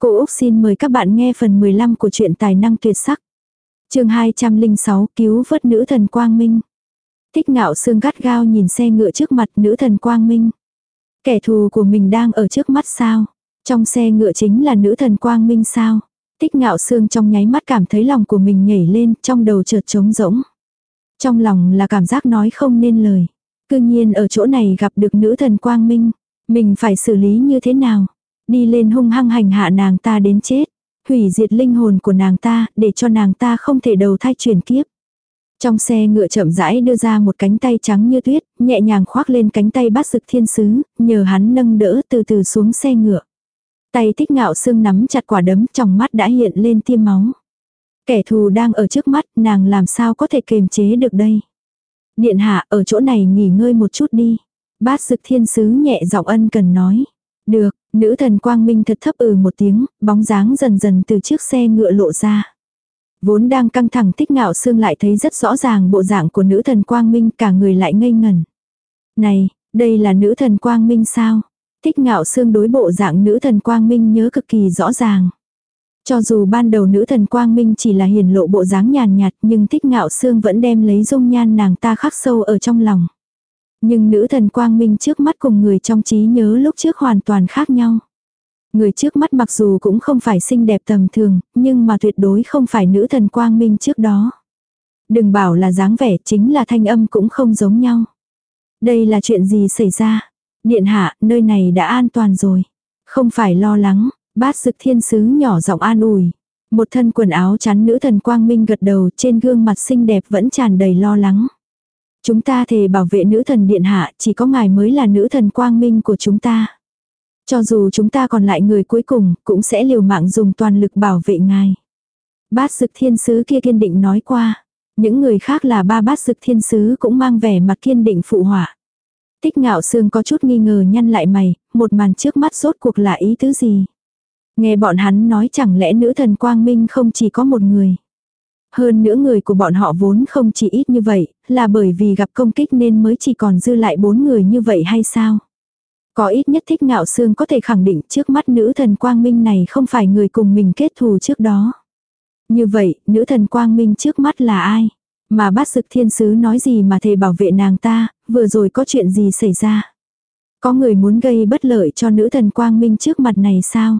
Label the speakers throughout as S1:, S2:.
S1: Cô Úc xin mời các bạn nghe phần 15 của truyện tài năng tuyệt sắc. chương 206 cứu vớt nữ thần Quang Minh. Thích ngạo xương gắt gao nhìn xe ngựa trước mặt nữ thần Quang Minh. Kẻ thù của mình đang ở trước mắt sao? Trong xe ngựa chính là nữ thần Quang Minh sao? Tích ngạo xương trong nháy mắt cảm thấy lòng của mình nhảy lên, trong đầu chợt trống rỗng. Trong lòng là cảm giác nói không nên lời. Cư nhiên ở chỗ này gặp được nữ thần Quang Minh. Mình phải xử lý như thế nào? Đi lên hung hăng hành hạ nàng ta đến chết. Hủy diệt linh hồn của nàng ta, để cho nàng ta không thể đầu thai chuyển kiếp. Trong xe ngựa chậm rãi đưa ra một cánh tay trắng như tuyết, nhẹ nhàng khoác lên cánh tay bát sực thiên sứ, nhờ hắn nâng đỡ từ từ xuống xe ngựa. Tay thích ngạo xương nắm chặt quả đấm trong mắt đã hiện lên tiêm máu. Kẻ thù đang ở trước mắt, nàng làm sao có thể kềm chế được đây. Điện hạ ở chỗ này nghỉ ngơi một chút đi. Bát sực thiên sứ nhẹ giọng ân cần nói. Được, nữ thần quang minh thật thấp ừ một tiếng, bóng dáng dần dần từ chiếc xe ngựa lộ ra. Vốn đang căng thẳng thích ngạo xương lại thấy rất rõ ràng bộ dạng của nữ thần quang minh cả người lại ngây ngẩn. Này, đây là nữ thần quang minh sao? Thích ngạo xương đối bộ dạng nữ thần quang minh nhớ cực kỳ rõ ràng. Cho dù ban đầu nữ thần quang minh chỉ là hiền lộ bộ dáng nhàn nhạt nhưng thích ngạo xương vẫn đem lấy dung nhan nàng ta khắc sâu ở trong lòng. Nhưng nữ thần quang minh trước mắt cùng người trong trí nhớ lúc trước hoàn toàn khác nhau. Người trước mắt mặc dù cũng không phải xinh đẹp tầm thường, nhưng mà tuyệt đối không phải nữ thần quang minh trước đó. Đừng bảo là dáng vẻ chính là thanh âm cũng không giống nhau. Đây là chuyện gì xảy ra? Điện hạ, nơi này đã an toàn rồi. Không phải lo lắng, bát sực thiên sứ nhỏ giọng an ủi. Một thân quần áo chắn nữ thần quang minh gật đầu trên gương mặt xinh đẹp vẫn tràn đầy lo lắng. Chúng ta thề bảo vệ nữ thần điện hạ, chỉ có ngài mới là nữ thần quang minh của chúng ta. Cho dù chúng ta còn lại người cuối cùng, cũng sẽ liều mạng dùng toàn lực bảo vệ ngài. Bát sực thiên sứ kia kiên định nói qua. Những người khác là ba bát sực thiên sứ cũng mang vẻ mặt kiên định phụ họa. Tích ngạo sương có chút nghi ngờ nhăn lại mày, một màn trước mắt rốt cuộc là ý tứ gì. Nghe bọn hắn nói chẳng lẽ nữ thần quang minh không chỉ có một người. Hơn nữa người của bọn họ vốn không chỉ ít như vậy, là bởi vì gặp công kích nên mới chỉ còn dư lại bốn người như vậy hay sao? Có ít nhất thích ngạo xương có thể khẳng định trước mắt nữ thần quang minh này không phải người cùng mình kết thù trước đó. Như vậy, nữ thần quang minh trước mắt là ai? Mà bát sực thiên sứ nói gì mà thề bảo vệ nàng ta, vừa rồi có chuyện gì xảy ra? Có người muốn gây bất lợi cho nữ thần quang minh trước mặt này sao?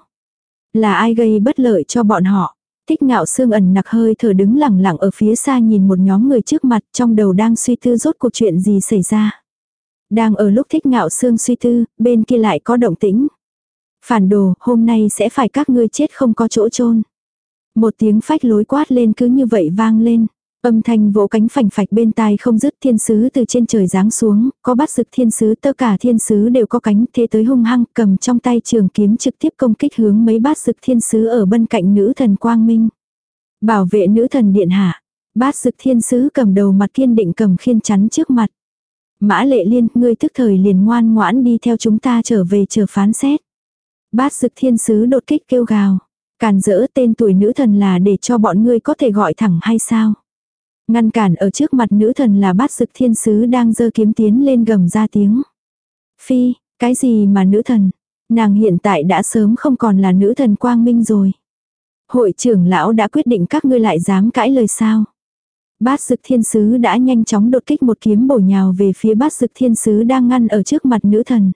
S1: Là ai gây bất lợi cho bọn họ? Thích ngạo xương ẩn nặc hơi thở đứng lẳng lặng ở phía xa nhìn một nhóm người trước mặt trong đầu đang suy tư rốt cuộc chuyện gì xảy ra. Đang ở lúc thích ngạo xương suy tư, bên kia lại có động tĩnh. Phản đồ, hôm nay sẽ phải các ngươi chết không có chỗ chôn Một tiếng phách lối quát lên cứ như vậy vang lên. Âm thanh vỗ cánh phành phạch bên tai không dứt thiên sứ từ trên trời giáng xuống, có bắt rực thiên sứ tất cả thiên sứ đều có cánh thế tới hung hăng cầm trong tay trường kiếm trực tiếp công kích hướng mấy bát rực thiên sứ ở bên cạnh nữ thần quang minh. Bảo vệ nữ thần điện hạ, bát rực thiên sứ cầm đầu mặt kiên định cầm khiên chắn trước mặt. Mã lệ liên, ngươi tức thời liền ngoan ngoãn đi theo chúng ta trở về chờ phán xét. Bát dực thiên sứ đột kích kêu gào. Càn dỡ tên tuổi nữ thần là để cho bọn ngươi có thể gọi thẳng hay sao? Ngăn cản ở trước mặt nữ thần là bát dực thiên sứ đang dơ kiếm tiến lên gầm ra tiếng. Phi, cái gì mà nữ thần? Nàng hiện tại đã sớm không còn là nữ thần quang minh rồi. Hội trưởng lão đã quyết định các ngươi lại dám cãi lời sao? Bát dực thiên sứ đã nhanh chóng đột kích một kiếm bổ nhào về phía bát dực thiên sứ đang ngăn ở trước mặt nữ thần.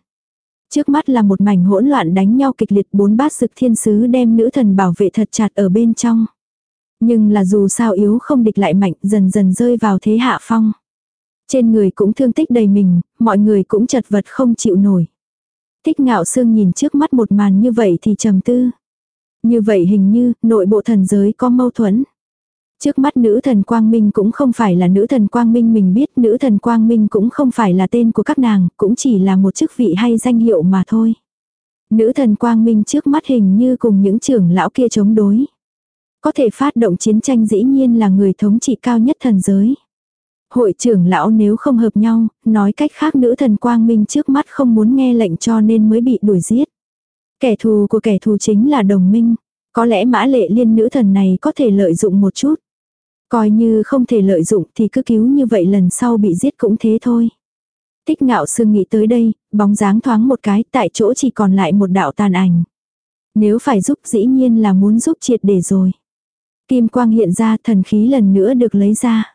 S1: Trước mắt là một mảnh hỗn loạn đánh nhau kịch liệt bốn bát dực thiên sứ đem nữ thần bảo vệ thật chặt ở bên trong. Nhưng là dù sao yếu không địch lại mạnh dần dần rơi vào thế hạ phong. Trên người cũng thương tích đầy mình, mọi người cũng chật vật không chịu nổi. thích ngạo sương nhìn trước mắt một màn như vậy thì trầm tư. Như vậy hình như nội bộ thần giới có mâu thuẫn. Trước mắt nữ thần Quang Minh cũng không phải là nữ thần Quang Minh mình biết, nữ thần Quang Minh cũng không phải là tên của các nàng, cũng chỉ là một chức vị hay danh hiệu mà thôi. Nữ thần Quang Minh trước mắt hình như cùng những trưởng lão kia chống đối. Có thể phát động chiến tranh dĩ nhiên là người thống trị cao nhất thần giới. Hội trưởng lão nếu không hợp nhau, nói cách khác nữ thần Quang Minh trước mắt không muốn nghe lệnh cho nên mới bị đuổi giết. Kẻ thù của kẻ thù chính là đồng minh. Có lẽ mã lệ liên nữ thần này có thể lợi dụng một chút. Coi như không thể lợi dụng thì cứ cứu như vậy lần sau bị giết cũng thế thôi. Tích ngạo sương nghĩ tới đây, bóng dáng thoáng một cái, tại chỗ chỉ còn lại một đạo tàn ảnh. Nếu phải giúp dĩ nhiên là muốn giúp triệt để rồi. Kim quang hiện ra thần khí lần nữa được lấy ra.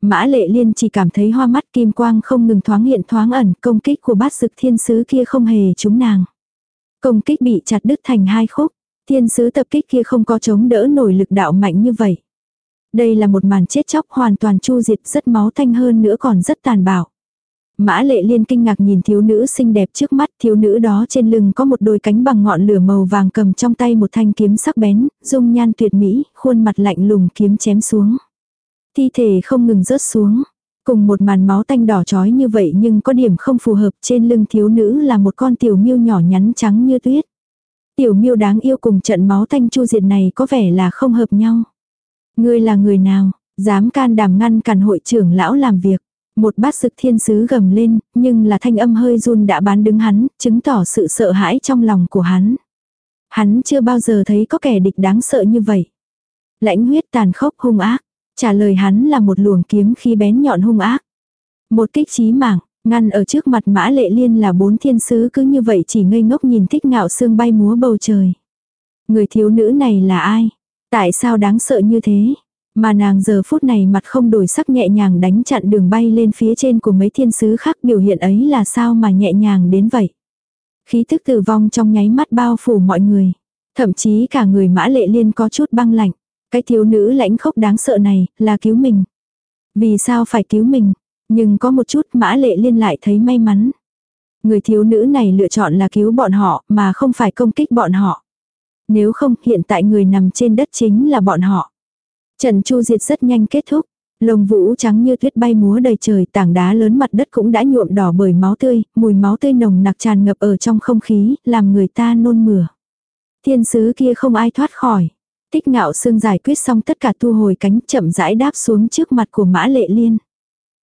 S1: Mã lệ liên chỉ cảm thấy hoa mắt kim quang không ngừng thoáng hiện thoáng ẩn, công kích của bát dực thiên sứ kia không hề trúng nàng. Công kích bị chặt đứt thành hai khúc, thiên sứ tập kích kia không có chống đỡ nổi lực đạo mạnh như vậy. Đây là một màn chết chóc hoàn toàn chu diệt rất máu thanh hơn nữa còn rất tàn bạo. Mã lệ liên kinh ngạc nhìn thiếu nữ xinh đẹp trước mắt, thiếu nữ đó trên lưng có một đôi cánh bằng ngọn lửa màu vàng cầm trong tay một thanh kiếm sắc bén, dung nhan tuyệt mỹ, khuôn mặt lạnh lùng kiếm chém xuống. Thi thể không ngừng rớt xuống. Cùng một màn máu tanh đỏ chói như vậy nhưng có điểm không phù hợp trên lưng thiếu nữ là một con tiểu miêu nhỏ nhắn trắng như tuyết. Tiểu miêu đáng yêu cùng trận máu tanh chu diệt này có vẻ là không hợp nhau. Ngươi là người nào, dám can đảm ngăn cản hội trưởng lão làm việc. Một bát sực thiên sứ gầm lên, nhưng là thanh âm hơi run đã bán đứng hắn, chứng tỏ sự sợ hãi trong lòng của hắn. Hắn chưa bao giờ thấy có kẻ địch đáng sợ như vậy. Lãnh huyết tàn khốc hung ác. Trả lời hắn là một luồng kiếm khí bén nhọn hung ác. Một kích chí mạng, ngăn ở trước mặt mã lệ liên là bốn thiên sứ cứ như vậy chỉ ngây ngốc nhìn thích ngạo sương bay múa bầu trời. Người thiếu nữ này là ai? Tại sao đáng sợ như thế? Mà nàng giờ phút này mặt không đổi sắc nhẹ nhàng đánh chặn đường bay lên phía trên của mấy thiên sứ khác, biểu hiện ấy là sao mà nhẹ nhàng đến vậy. Khí thức tử vong trong nháy mắt bao phủ mọi người. Thậm chí cả người mã lệ liên có chút băng lạnh. Cái thiếu nữ lãnh khốc đáng sợ này là cứu mình. Vì sao phải cứu mình? Nhưng có một chút mã lệ liên lại thấy may mắn. Người thiếu nữ này lựa chọn là cứu bọn họ mà không phải công kích bọn họ. Nếu không, hiện tại người nằm trên đất chính là bọn họ. Trận chu diệt rất nhanh kết thúc. Lồng vũ trắng như tuyết bay múa đầy trời, tảng đá lớn mặt đất cũng đã nhuộm đỏ bởi máu tươi, mùi máu tươi nồng nặc tràn ngập ở trong không khí, làm người ta nôn mửa. Thiên sứ kia không ai thoát khỏi. Tích ngạo sương giải quyết xong tất cả thu hồi cánh chậm rãi đáp xuống trước mặt của mã lệ liên.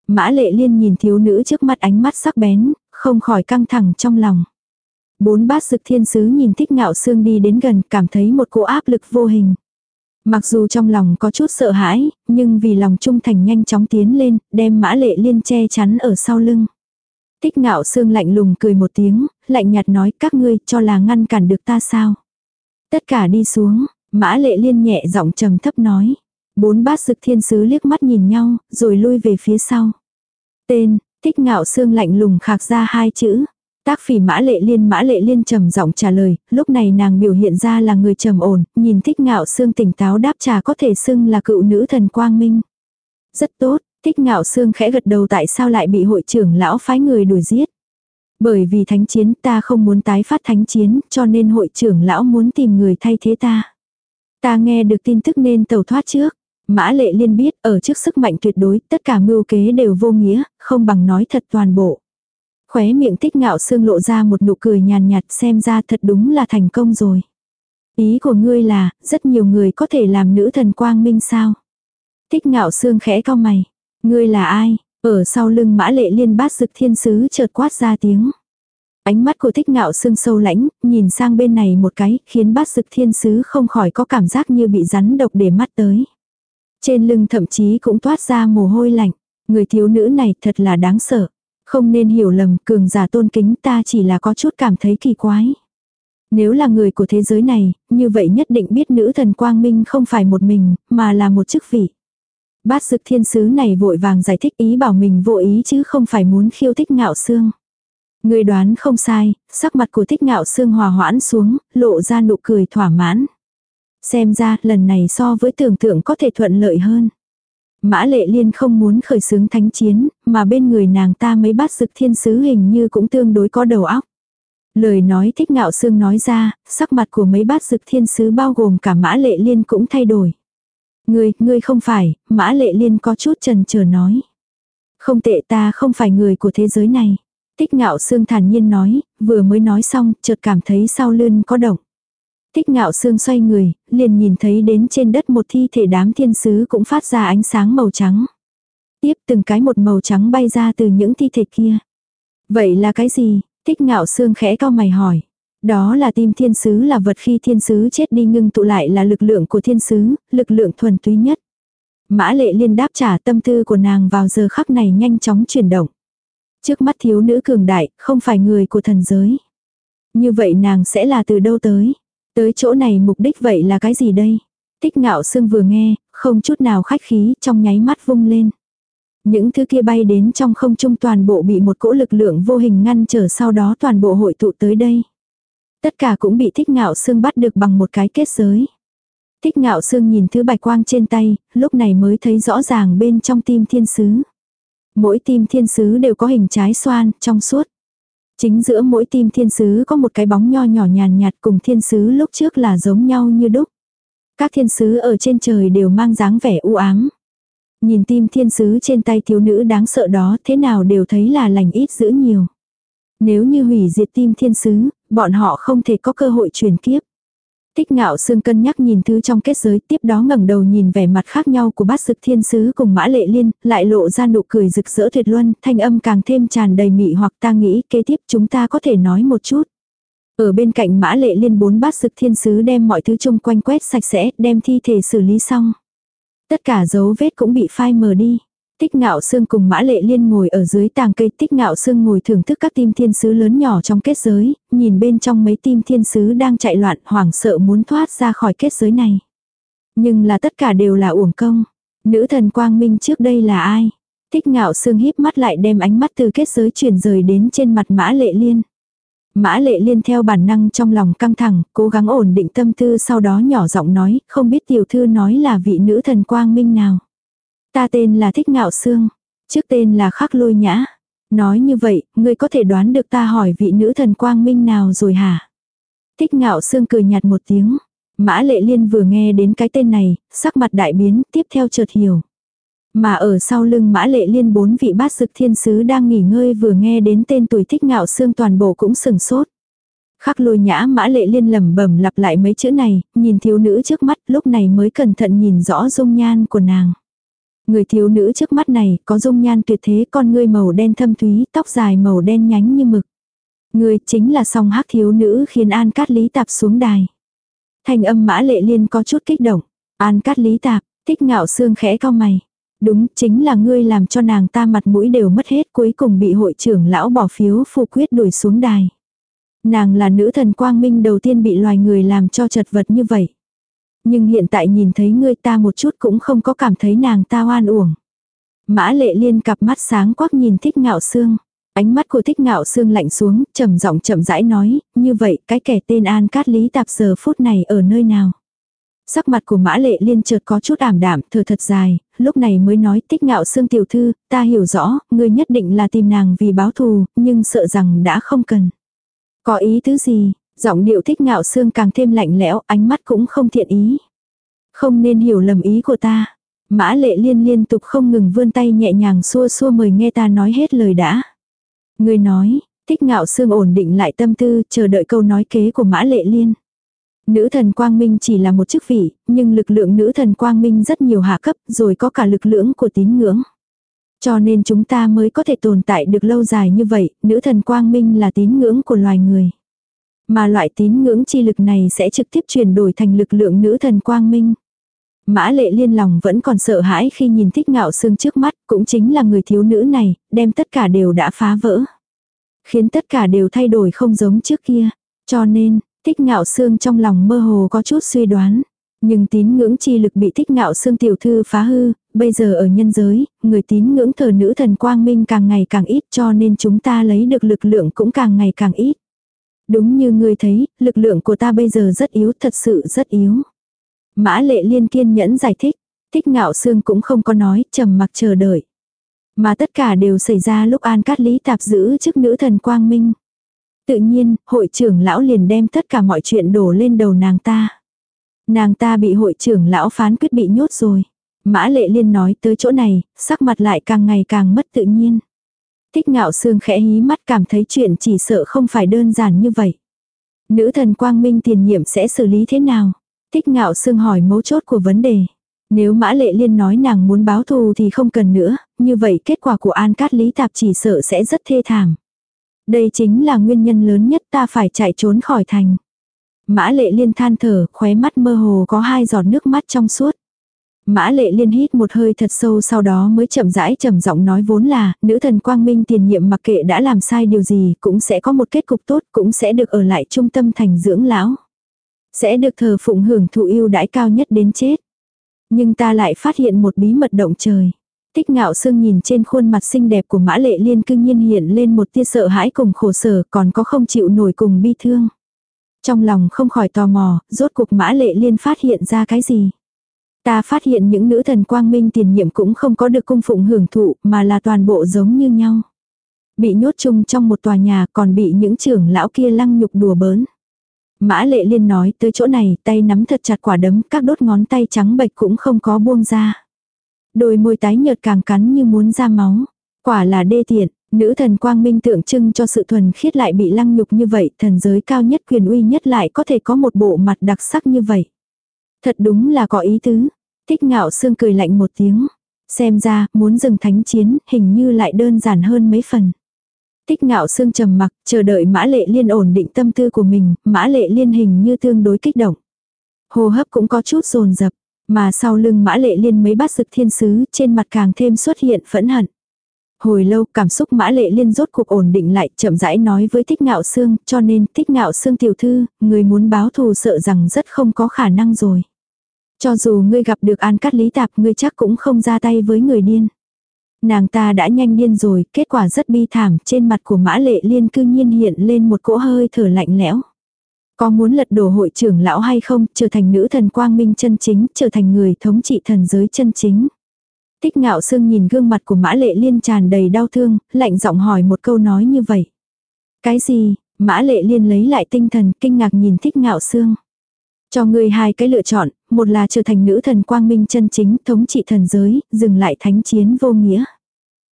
S1: Mã lệ liên nhìn thiếu nữ trước mắt ánh mắt sắc bén, không khỏi căng thẳng trong lòng. Bốn bát sực thiên sứ nhìn thích ngạo sương đi đến gần cảm thấy một cỗ áp lực vô hình. Mặc dù trong lòng có chút sợ hãi, nhưng vì lòng trung thành nhanh chóng tiến lên, đem mã lệ liên che chắn ở sau lưng. Tích ngạo sương lạnh lùng cười một tiếng, lạnh nhạt nói các ngươi cho là ngăn cản được ta sao. Tất cả đi xuống, mã lệ liên nhẹ giọng trầm thấp nói. Bốn bát sực thiên sứ liếc mắt nhìn nhau, rồi lui về phía sau. Tên, tích ngạo sương lạnh lùng khạc ra hai chữ. Tác phỉ mã lệ liên mã lệ liên trầm giọng trả lời, lúc này nàng biểu hiện ra là người trầm ổn, nhìn thích ngạo xương tỉnh táo đáp trà có thể xưng là cựu nữ thần quang minh. Rất tốt, thích ngạo xương khẽ gật đầu tại sao lại bị hội trưởng lão phái người đuổi giết. Bởi vì thánh chiến ta không muốn tái phát thánh chiến cho nên hội trưởng lão muốn tìm người thay thế ta. Ta nghe được tin tức nên tàu thoát trước. Mã lệ liên biết ở trước sức mạnh tuyệt đối tất cả mưu kế đều vô nghĩa, không bằng nói thật toàn bộ. Khóe miệng tích ngạo xương lộ ra một nụ cười nhàn nhạt xem ra thật đúng là thành công rồi. Ý của ngươi là, rất nhiều người có thể làm nữ thần quang minh sao? Tích ngạo xương khẽ cau mày. Ngươi là ai? Ở sau lưng mã lệ liên bát dực thiên sứ chợt quát ra tiếng. Ánh mắt của tích ngạo xương sâu lãnh, nhìn sang bên này một cái, khiến bát dực thiên sứ không khỏi có cảm giác như bị rắn độc để mắt tới. Trên lưng thậm chí cũng toát ra mồ hôi lạnh. Người thiếu nữ này thật là đáng sợ. Không nên hiểu lầm, cường giả tôn kính ta chỉ là có chút cảm thấy kỳ quái. Nếu là người của thế giới này, như vậy nhất định biết nữ thần quang minh không phải một mình, mà là một chức vị. Bát sực thiên sứ này vội vàng giải thích ý bảo mình vô ý chứ không phải muốn khiêu thích ngạo xương. Người đoán không sai, sắc mặt của thích ngạo xương hòa hoãn xuống, lộ ra nụ cười thỏa mãn. Xem ra lần này so với tưởng tượng có thể thuận lợi hơn. Mã lệ liên không muốn khởi xướng thánh chiến, mà bên người nàng ta mấy bát dực thiên sứ hình như cũng tương đối có đầu óc. Lời nói thích ngạo xương nói ra, sắc mặt của mấy bát dực thiên sứ bao gồm cả mã lệ liên cũng thay đổi. Ngươi, ngươi không phải, mã lệ liên có chút trần chờ nói. Không tệ ta không phải người của thế giới này. thích ngạo xương thản nhiên nói, vừa mới nói xong, chợt cảm thấy sau lưng có động. Thích ngạo sương xoay người, liền nhìn thấy đến trên đất một thi thể đám thiên sứ cũng phát ra ánh sáng màu trắng. Tiếp từng cái một màu trắng bay ra từ những thi thể kia. Vậy là cái gì? Thích ngạo sương khẽ cao mày hỏi. Đó là tim thiên sứ là vật khi thiên sứ chết đi ngưng tụ lại là lực lượng của thiên sứ, lực lượng thuần túy nhất. Mã lệ liên đáp trả tâm tư của nàng vào giờ khắc này nhanh chóng chuyển động. Trước mắt thiếu nữ cường đại, không phải người của thần giới. Như vậy nàng sẽ là từ đâu tới? Tới chỗ này mục đích vậy là cái gì đây? Tích ngạo sương vừa nghe, không chút nào khách khí, trong nháy mắt vung lên. Những thứ kia bay đến trong không trung toàn bộ bị một cỗ lực lượng vô hình ngăn trở sau đó toàn bộ hội tụ tới đây. Tất cả cũng bị thích ngạo sương bắt được bằng một cái kết giới. Thích ngạo sương nhìn thứ bạch quang trên tay, lúc này mới thấy rõ ràng bên trong tim thiên sứ. Mỗi tim thiên sứ đều có hình trái xoan, trong suốt. Chính giữa mỗi tim thiên sứ có một cái bóng nho nhỏ nhàn nhạt cùng thiên sứ lúc trước là giống nhau như đúc. Các thiên sứ ở trên trời đều mang dáng vẻ u ám. Nhìn tim thiên sứ trên tay thiếu nữ đáng sợ đó thế nào đều thấy là lành ít giữ nhiều. Nếu như hủy diệt tim thiên sứ, bọn họ không thể có cơ hội truyền kiếp. Tích ngạo sương cân nhắc nhìn thứ trong kết giới tiếp đó ngẩng đầu nhìn vẻ mặt khác nhau của bát sực thiên sứ cùng mã lệ liên, lại lộ ra nụ cười rực rỡ tuyệt luân, thanh âm càng thêm tràn đầy mị hoặc ta nghĩ kế tiếp chúng ta có thể nói một chút. Ở bên cạnh mã lệ liên bốn bát sực thiên sứ đem mọi thứ chung quanh quét sạch sẽ, đem thi thể xử lý xong. Tất cả dấu vết cũng bị phai mờ đi. Tích ngạo sương cùng mã lệ liên ngồi ở dưới tàng cây tích ngạo sương ngồi thưởng thức các tim thiên sứ lớn nhỏ trong kết giới, nhìn bên trong mấy tim thiên sứ đang chạy loạn hoảng sợ muốn thoát ra khỏi kết giới này. Nhưng là tất cả đều là uổng công. Nữ thần quang minh trước đây là ai? Tích ngạo sương híp mắt lại đem ánh mắt từ kết giới chuyển rời đến trên mặt mã lệ liên. Mã lệ liên theo bản năng trong lòng căng thẳng, cố gắng ổn định tâm tư sau đó nhỏ giọng nói, không biết tiểu thư nói là vị nữ thần quang minh nào. Ta tên là Thích Ngạo Sương, trước tên là Khắc Lôi Nhã. Nói như vậy, ngươi có thể đoán được ta hỏi vị nữ thần quang minh nào rồi hả? Thích Ngạo Sương cười nhạt một tiếng. Mã Lệ Liên vừa nghe đến cái tên này, sắc mặt đại biến, tiếp theo chợt hiểu. Mà ở sau lưng Mã Lệ Liên bốn vị bát sực thiên sứ đang nghỉ ngơi vừa nghe đến tên tuổi Thích Ngạo Sương toàn bộ cũng sừng sốt. Khắc lôi nhã mã lệ liên lẩm bẩm lặp lại mấy chữ này, nhìn thiếu nữ trước mắt lúc này mới cẩn thận nhìn rõ dung nhan của nàng. Người thiếu nữ trước mắt này có dung nhan tuyệt thế con ngươi màu đen thâm thúy, tóc dài màu đen nhánh như mực. Người chính là song hắc thiếu nữ khiến An Cát Lý Tạp xuống đài. Thành âm mã lệ liên có chút kích động. An Cát Lý Tạp, thích ngạo xương khẽ cao mày. Đúng, chính là ngươi làm cho nàng ta mặt mũi đều mất hết cuối cùng bị hội trưởng lão bỏ phiếu phu quyết đuổi xuống đài. Nàng là nữ thần quang minh đầu tiên bị loài người làm cho chật vật như vậy. Nhưng hiện tại nhìn thấy ngươi ta một chút cũng không có cảm thấy nàng ta oan uổng. Mã lệ liên cặp mắt sáng quắc nhìn thích ngạo xương. Ánh mắt của thích ngạo xương lạnh xuống, trầm giọng chậm rãi nói, như vậy cái kẻ tên An Cát Lý Tạp giờ phút này ở nơi nào? Sắc mặt của mã lệ liên chợt có chút ảm đạm, thở thật dài, lúc này mới nói tích ngạo xương tiểu thư, ta hiểu rõ, ngươi nhất định là tìm nàng vì báo thù, nhưng sợ rằng đã không cần. Có ý thứ gì, Giọng điệu thích ngạo xương càng thêm lạnh lẽo, ánh mắt cũng không thiện ý. Không nên hiểu lầm ý của ta. Mã lệ liên liên tục không ngừng vươn tay nhẹ nhàng xua xua mời nghe ta nói hết lời đã. Người nói, thích ngạo xương ổn định lại tâm tư, chờ đợi câu nói kế của mã lệ liên. Nữ thần quang minh chỉ là một chức vị, nhưng lực lượng nữ thần quang minh rất nhiều hạ cấp, rồi có cả lực lượng của tín ngưỡng. Cho nên chúng ta mới có thể tồn tại được lâu dài như vậy, nữ thần quang minh là tín ngưỡng của loài người. Mà loại tín ngưỡng chi lực này sẽ trực tiếp chuyển đổi thành lực lượng nữ thần quang minh. Mã lệ liên lòng vẫn còn sợ hãi khi nhìn thích ngạo xương trước mắt, cũng chính là người thiếu nữ này, đem tất cả đều đã phá vỡ. Khiến tất cả đều thay đổi không giống trước kia. Cho nên, thích ngạo xương trong lòng mơ hồ có chút suy đoán. Nhưng tín ngưỡng chi lực bị thích ngạo xương tiểu thư phá hư, bây giờ ở nhân giới, người tín ngưỡng thờ nữ thần quang minh càng ngày càng ít cho nên chúng ta lấy được lực lượng cũng càng ngày càng ít. Đúng như ngươi thấy, lực lượng của ta bây giờ rất yếu, thật sự rất yếu. Mã lệ liên kiên nhẫn giải thích. Thích ngạo xương cũng không có nói, trầm mặc chờ đợi. Mà tất cả đều xảy ra lúc An Cát Lý tạp giữ chức nữ thần Quang Minh. Tự nhiên, hội trưởng lão liền đem tất cả mọi chuyện đổ lên đầu nàng ta. Nàng ta bị hội trưởng lão phán quyết bị nhốt rồi. Mã lệ liên nói tới chỗ này, sắc mặt lại càng ngày càng mất tự nhiên. Thích ngạo sương khẽ hí mắt cảm thấy chuyện chỉ sợ không phải đơn giản như vậy. Nữ thần quang minh tiền nhiệm sẽ xử lý thế nào? Thích ngạo sương hỏi mấu chốt của vấn đề. Nếu mã lệ liên nói nàng muốn báo thù thì không cần nữa, như vậy kết quả của An Cát Lý Tạp chỉ sợ sẽ rất thê thảm. Đây chính là nguyên nhân lớn nhất ta phải chạy trốn khỏi thành. Mã lệ liên than thở, khóe mắt mơ hồ có hai giọt nước mắt trong suốt. Mã lệ liên hít một hơi thật sâu sau đó mới chậm rãi trầm giọng nói vốn là, nữ thần quang minh tiền nhiệm mặc kệ đã làm sai điều gì cũng sẽ có một kết cục tốt cũng sẽ được ở lại trung tâm thành dưỡng lão. Sẽ được thờ phụng hưởng thụ yêu đãi cao nhất đến chết. Nhưng ta lại phát hiện một bí mật động trời. Tích ngạo sương nhìn trên khuôn mặt xinh đẹp của mã lệ liên cương nhiên hiện lên một tia sợ hãi cùng khổ sở còn có không chịu nổi cùng bi thương. Trong lòng không khỏi tò mò, rốt cuộc mã lệ liên phát hiện ra cái gì. Ta phát hiện những nữ thần quang minh tiền nhiệm cũng không có được cung phụng hưởng thụ mà là toàn bộ giống như nhau. Bị nhốt chung trong một tòa nhà còn bị những trưởng lão kia lăng nhục đùa bỡn. Mã lệ liên nói tới chỗ này tay nắm thật chặt quả đấm các đốt ngón tay trắng bệch cũng không có buông ra. Đôi môi tái nhợt càng cắn như muốn ra máu. Quả là đê tiện, nữ thần quang minh tượng trưng cho sự thuần khiết lại bị lăng nhục như vậy, thần giới cao nhất quyền uy nhất lại có thể có một bộ mặt đặc sắc như vậy. Thật đúng là có ý tứ. Thích ngạo xương cười lạnh một tiếng. Xem ra, muốn dừng thánh chiến, hình như lại đơn giản hơn mấy phần. Tích ngạo xương trầm mặc, chờ đợi mã lệ liên ổn định tâm tư của mình, mã lệ liên hình như tương đối kích động. Hô hấp cũng có chút rồn rập, mà sau lưng mã lệ liên mấy bát sực thiên sứ trên mặt càng thêm xuất hiện phẫn hận. Hồi lâu cảm xúc mã lệ liên rốt cuộc ổn định lại chậm rãi nói với thích ngạo xương cho nên thích ngạo xương tiểu thư, người muốn báo thù sợ rằng rất không có khả năng rồi. Cho dù ngươi gặp được an cắt lý tạp ngươi chắc cũng không ra tay với người điên. Nàng ta đã nhanh điên rồi, kết quả rất bi thảm, trên mặt của mã lệ liên cư nhiên hiện lên một cỗ hơi thở lạnh lẽo. Có muốn lật đổ hội trưởng lão hay không, trở thành nữ thần quang minh chân chính, trở thành người thống trị thần giới chân chính. Tích ngạo sương nhìn gương mặt của mã lệ liên tràn đầy đau thương, lạnh giọng hỏi một câu nói như vậy. Cái gì, mã lệ liên lấy lại tinh thần, kinh ngạc nhìn thích ngạo sương. Cho ngươi hai cái lựa chọn, một là trở thành nữ thần quang minh chân chính, thống trị thần giới, dừng lại thánh chiến vô nghĩa.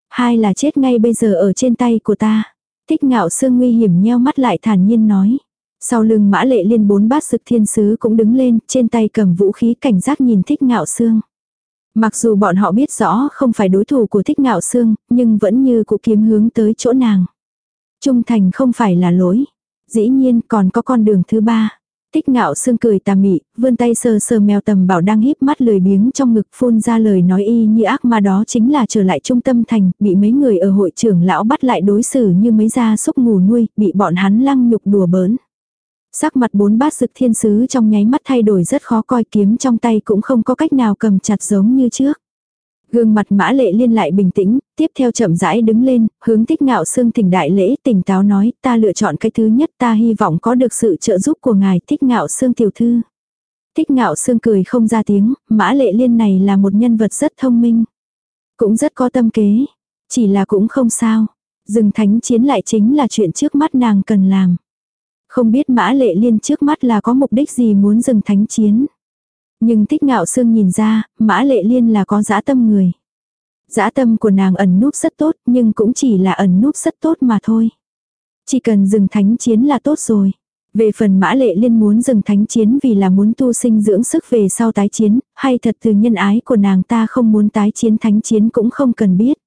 S1: Hai là chết ngay bây giờ ở trên tay của ta. Thích ngạo sương nguy hiểm nheo mắt lại thản nhiên nói. Sau lưng mã lệ liên bốn bát sực thiên sứ cũng đứng lên, trên tay cầm vũ khí cảnh giác nhìn thích ngạo sương. Mặc dù bọn họ biết rõ không phải đối thủ của thích ngạo sương, nhưng vẫn như cụ kiếm hướng tới chỗ nàng. Trung thành không phải là lối. Dĩ nhiên còn có con đường thứ ba. Tích ngạo sương cười tà mị, vươn tay sờ sờ mèo tầm bảo đang híp mắt lười biếng trong ngực phun ra lời nói y như ác mà đó chính là trở lại trung tâm thành, bị mấy người ở hội trưởng lão bắt lại đối xử như mấy gia súc ngủ nuôi, bị bọn hắn lăng nhục đùa bỡn. Sắc mặt bốn bát sực thiên sứ trong nháy mắt thay đổi rất khó coi kiếm trong tay cũng không có cách nào cầm chặt giống như trước. Gương mặt mã lệ liên lại bình tĩnh, tiếp theo chậm rãi đứng lên, hướng tích ngạo xương thỉnh đại lễ tỉnh táo nói ta lựa chọn cái thứ nhất ta hy vọng có được sự trợ giúp của ngài tích ngạo xương tiểu thư. Tích ngạo xương cười không ra tiếng, mã lệ liên này là một nhân vật rất thông minh. Cũng rất có tâm kế, chỉ là cũng không sao. Dừng thánh chiến lại chính là chuyện trước mắt nàng cần làm. Không biết mã lệ liên trước mắt là có mục đích gì muốn dừng thánh chiến. Nhưng tích ngạo sương nhìn ra, mã lệ liên là có dã tâm người. Dã tâm của nàng ẩn núp rất tốt nhưng cũng chỉ là ẩn núp rất tốt mà thôi. Chỉ cần dừng thánh chiến là tốt rồi. Về phần mã lệ liên muốn dừng thánh chiến vì là muốn tu sinh dưỡng sức về sau tái chiến, hay thật từ nhân ái của nàng ta không muốn tái chiến thánh chiến cũng không cần biết.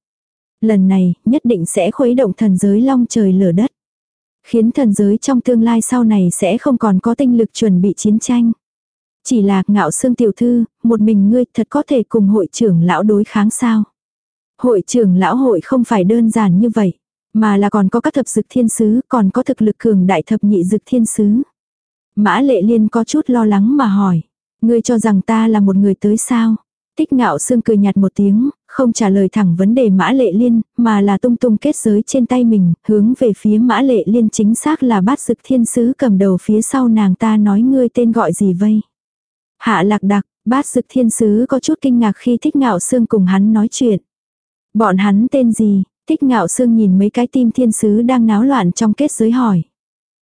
S1: Lần này, nhất định sẽ khuấy động thần giới long trời lở đất. Khiến thần giới trong tương lai sau này sẽ không còn có tinh lực chuẩn bị chiến tranh. Chỉ là ngạo xương tiểu thư, một mình ngươi thật có thể cùng hội trưởng lão đối kháng sao. Hội trưởng lão hội không phải đơn giản như vậy, mà là còn có các thập dực thiên sứ, còn có thực lực cường đại thập nhị dực thiên sứ. Mã lệ liên có chút lo lắng mà hỏi, ngươi cho rằng ta là một người tới sao? Tích ngạo xương cười nhạt một tiếng, không trả lời thẳng vấn đề mã lệ liên, mà là tung tung kết giới trên tay mình, hướng về phía mã lệ liên chính xác là bát dực thiên sứ cầm đầu phía sau nàng ta nói ngươi tên gọi gì vây. Hạ lạc đặc, bát dực thiên sứ có chút kinh ngạc khi thích ngạo sương cùng hắn nói chuyện. Bọn hắn tên gì, thích ngạo sương nhìn mấy cái tim thiên sứ đang náo loạn trong kết giới hỏi.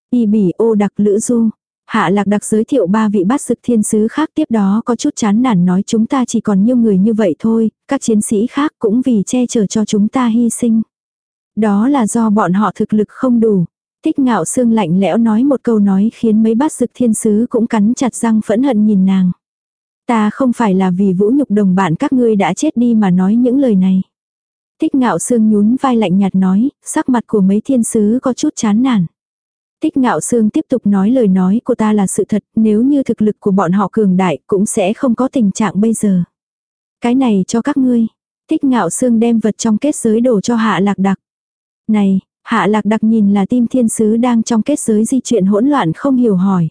S1: Y bỉ ô đặc lữ du. Hạ lạc đặc giới thiệu ba vị bát sực thiên sứ khác tiếp đó có chút chán nản nói chúng ta chỉ còn nhiều người như vậy thôi, các chiến sĩ khác cũng vì che chở cho chúng ta hy sinh. Đó là do bọn họ thực lực không đủ. Thích ngạo xương lạnh lẽo nói một câu nói khiến mấy bát sực thiên sứ cũng cắn chặt răng phẫn hận nhìn nàng. Ta không phải là vì vũ nhục đồng bạn các ngươi đã chết đi mà nói những lời này. Thích ngạo xương nhún vai lạnh nhạt nói, sắc mặt của mấy thiên sứ có chút chán nản. Tích ngạo sương tiếp tục nói lời nói của ta là sự thật, nếu như thực lực của bọn họ cường đại cũng sẽ không có tình trạng bây giờ. Cái này cho các ngươi. Tích ngạo sương đem vật trong kết giới đổ cho hạ lạc đặc. Này, hạ lạc đặc nhìn là tim thiên sứ đang trong kết giới di chuyển hỗn loạn không hiểu hỏi.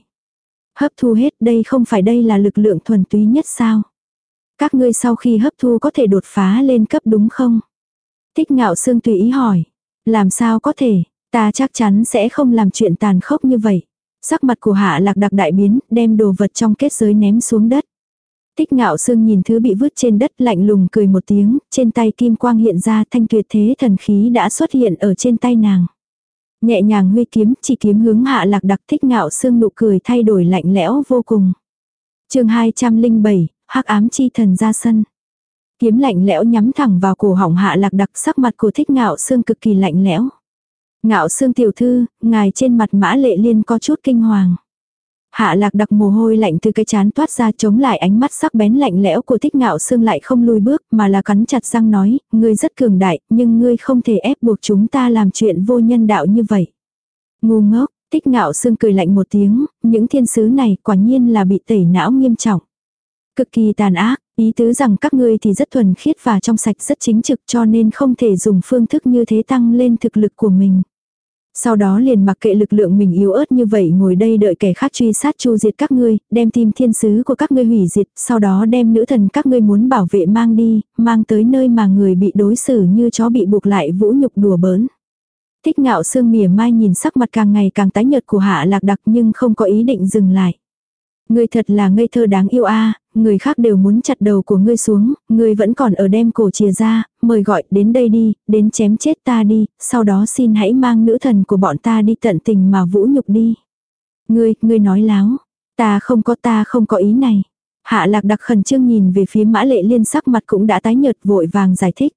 S1: Hấp thu hết đây không phải đây là lực lượng thuần túy nhất sao? Các ngươi sau khi hấp thu có thể đột phá lên cấp đúng không? Thích ngạo xương tùy ý hỏi. Làm sao có thể, ta chắc chắn sẽ không làm chuyện tàn khốc như vậy. Sắc mặt của hạ lạc đặc đại biến, đem đồ vật trong kết giới ném xuống đất. Thích ngạo sương nhìn thứ bị vứt trên đất lạnh lùng cười một tiếng, trên tay kim quang hiện ra thanh tuyệt thế thần khí đã xuất hiện ở trên tay nàng. Nhẹ nhàng huy kiếm, chỉ kiếm hướng hạ lạc đặc thích ngạo sương nụ cười thay đổi lạnh lẽo vô cùng. chương 207, hắc ám chi thần ra sân. Kiếm lạnh lẽo nhắm thẳng vào cổ họng hạ lạc đặc sắc mặt của thích ngạo sương cực kỳ lạnh lẽo. Ngạo xương tiểu thư, ngài trên mặt mã lệ liên có chút kinh hoàng. Hạ lạc đặc mồ hôi lạnh từ cái chán toát ra chống lại ánh mắt sắc bén lạnh lẽo của thích ngạo xương lại không lùi bước mà là cắn chặt răng nói, ngươi rất cường đại, nhưng ngươi không thể ép buộc chúng ta làm chuyện vô nhân đạo như vậy. Ngu ngốc, thích ngạo xương cười lạnh một tiếng, những thiên sứ này quả nhiên là bị tẩy não nghiêm trọng. Cực kỳ tàn ác, ý tứ rằng các ngươi thì rất thuần khiết và trong sạch rất chính trực cho nên không thể dùng phương thức như thế tăng lên thực lực của mình. Sau đó liền mặc kệ lực lượng mình yếu ớt như vậy ngồi đây đợi kẻ khác truy sát chu diệt các ngươi, đem tim thiên sứ của các ngươi hủy diệt, sau đó đem nữ thần các ngươi muốn bảo vệ mang đi, mang tới nơi mà người bị đối xử như chó bị buộc lại vũ nhục đùa bỡn. Thích ngạo sương mỉa mai nhìn sắc mặt càng ngày càng tái nhợt của hạ lạc đặc nhưng không có ý định dừng lại. Ngươi thật là ngây thơ đáng yêu a, người khác đều muốn chặt đầu của ngươi xuống, ngươi vẫn còn ở đem cổ chìa ra, mời gọi đến đây đi, đến chém chết ta đi, sau đó xin hãy mang nữ thần của bọn ta đi tận tình mà vũ nhục đi. Ngươi, ngươi nói láo, ta không có ta không có ý này. Hạ lạc đặc khẩn trương nhìn về phía mã lệ liên sắc mặt cũng đã tái nhợt vội vàng giải thích.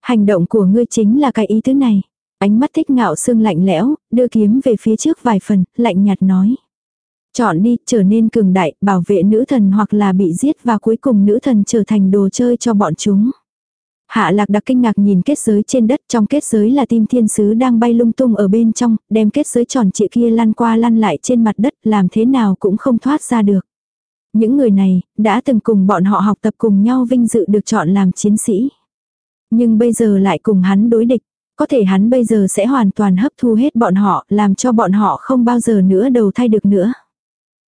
S1: Hành động của ngươi chính là cái ý thứ này. Ánh mắt thích ngạo xương lạnh lẽo, đưa kiếm về phía trước vài phần, lạnh nhạt nói. Chọn đi, trở nên cường đại, bảo vệ nữ thần hoặc là bị giết và cuối cùng nữ thần trở thành đồ chơi cho bọn chúng. Hạ lạc đặc kinh ngạc nhìn kết giới trên đất trong kết giới là tim thiên sứ đang bay lung tung ở bên trong, đem kết giới tròn trịa kia lăn qua lăn lại trên mặt đất làm thế nào cũng không thoát ra được. Những người này, đã từng cùng bọn họ học tập cùng nhau vinh dự được chọn làm chiến sĩ. Nhưng bây giờ lại cùng hắn đối địch, có thể hắn bây giờ sẽ hoàn toàn hấp thu hết bọn họ, làm cho bọn họ không bao giờ nữa đầu thay được nữa.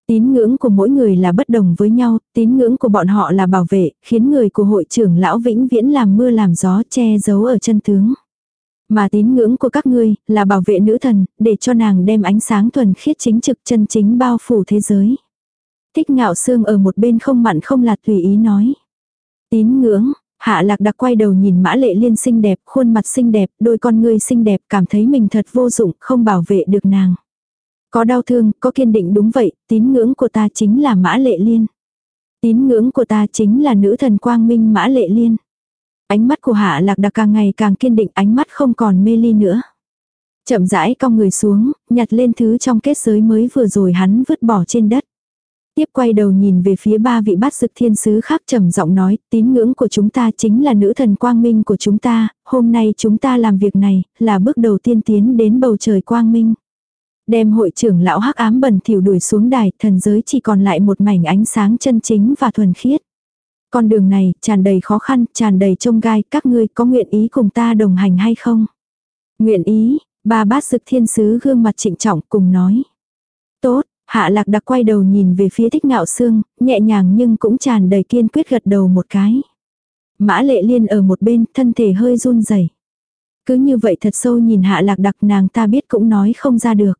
S1: Tín ngưỡng của mỗi người là bất đồng với nhau, tín ngưỡng của bọn họ là bảo vệ, khiến người của hội trưởng lão vĩnh viễn làm mưa làm gió che giấu ở chân tướng. Mà tín ngưỡng của các ngươi là bảo vệ nữ thần, để cho nàng đem ánh sáng thuần khiết chính trực chân chính bao phủ thế giới. Thích ngạo xương ở một bên không mặn không lạt tùy ý nói. Tín ngưỡng, hạ lạc đặc quay đầu nhìn mã lệ liên xinh đẹp, khuôn mặt xinh đẹp, đôi con ngươi xinh đẹp cảm thấy mình thật vô dụng, không bảo vệ được nàng. Có đau thương, có kiên định đúng vậy, tín ngưỡng của ta chính là mã lệ liên. Tín ngưỡng của ta chính là nữ thần quang minh mã lệ liên. Ánh mắt của hạ lạc đặc càng ngày càng kiên định ánh mắt không còn mê ly nữa. Chậm rãi cong người xuống, nhặt lên thứ trong kết giới mới vừa rồi hắn vứt bỏ trên đất. Tiếp quay đầu nhìn về phía ba vị bát dực thiên sứ khác trầm giọng nói, tín ngưỡng của chúng ta chính là nữ thần quang minh của chúng ta, hôm nay chúng ta làm việc này, là bước đầu tiên tiến đến bầu trời quang minh. Đem hội trưởng lão hắc ám bẩn thỉu đuổi xuống đài, thần giới chỉ còn lại một mảnh ánh sáng chân chính và thuần khiết. Con đường này, tràn đầy khó khăn, tràn đầy trông gai, các ngươi có nguyện ý cùng ta đồng hành hay không? Nguyện ý, ba bát dực thiên sứ gương mặt trịnh trọng cùng nói. Tốt, hạ lạc đặc quay đầu nhìn về phía thích ngạo xương, nhẹ nhàng nhưng cũng tràn đầy kiên quyết gật đầu một cái. Mã lệ liên ở một bên, thân thể hơi run rẩy Cứ như vậy thật sâu nhìn hạ lạc đặc nàng ta biết cũng nói không ra được.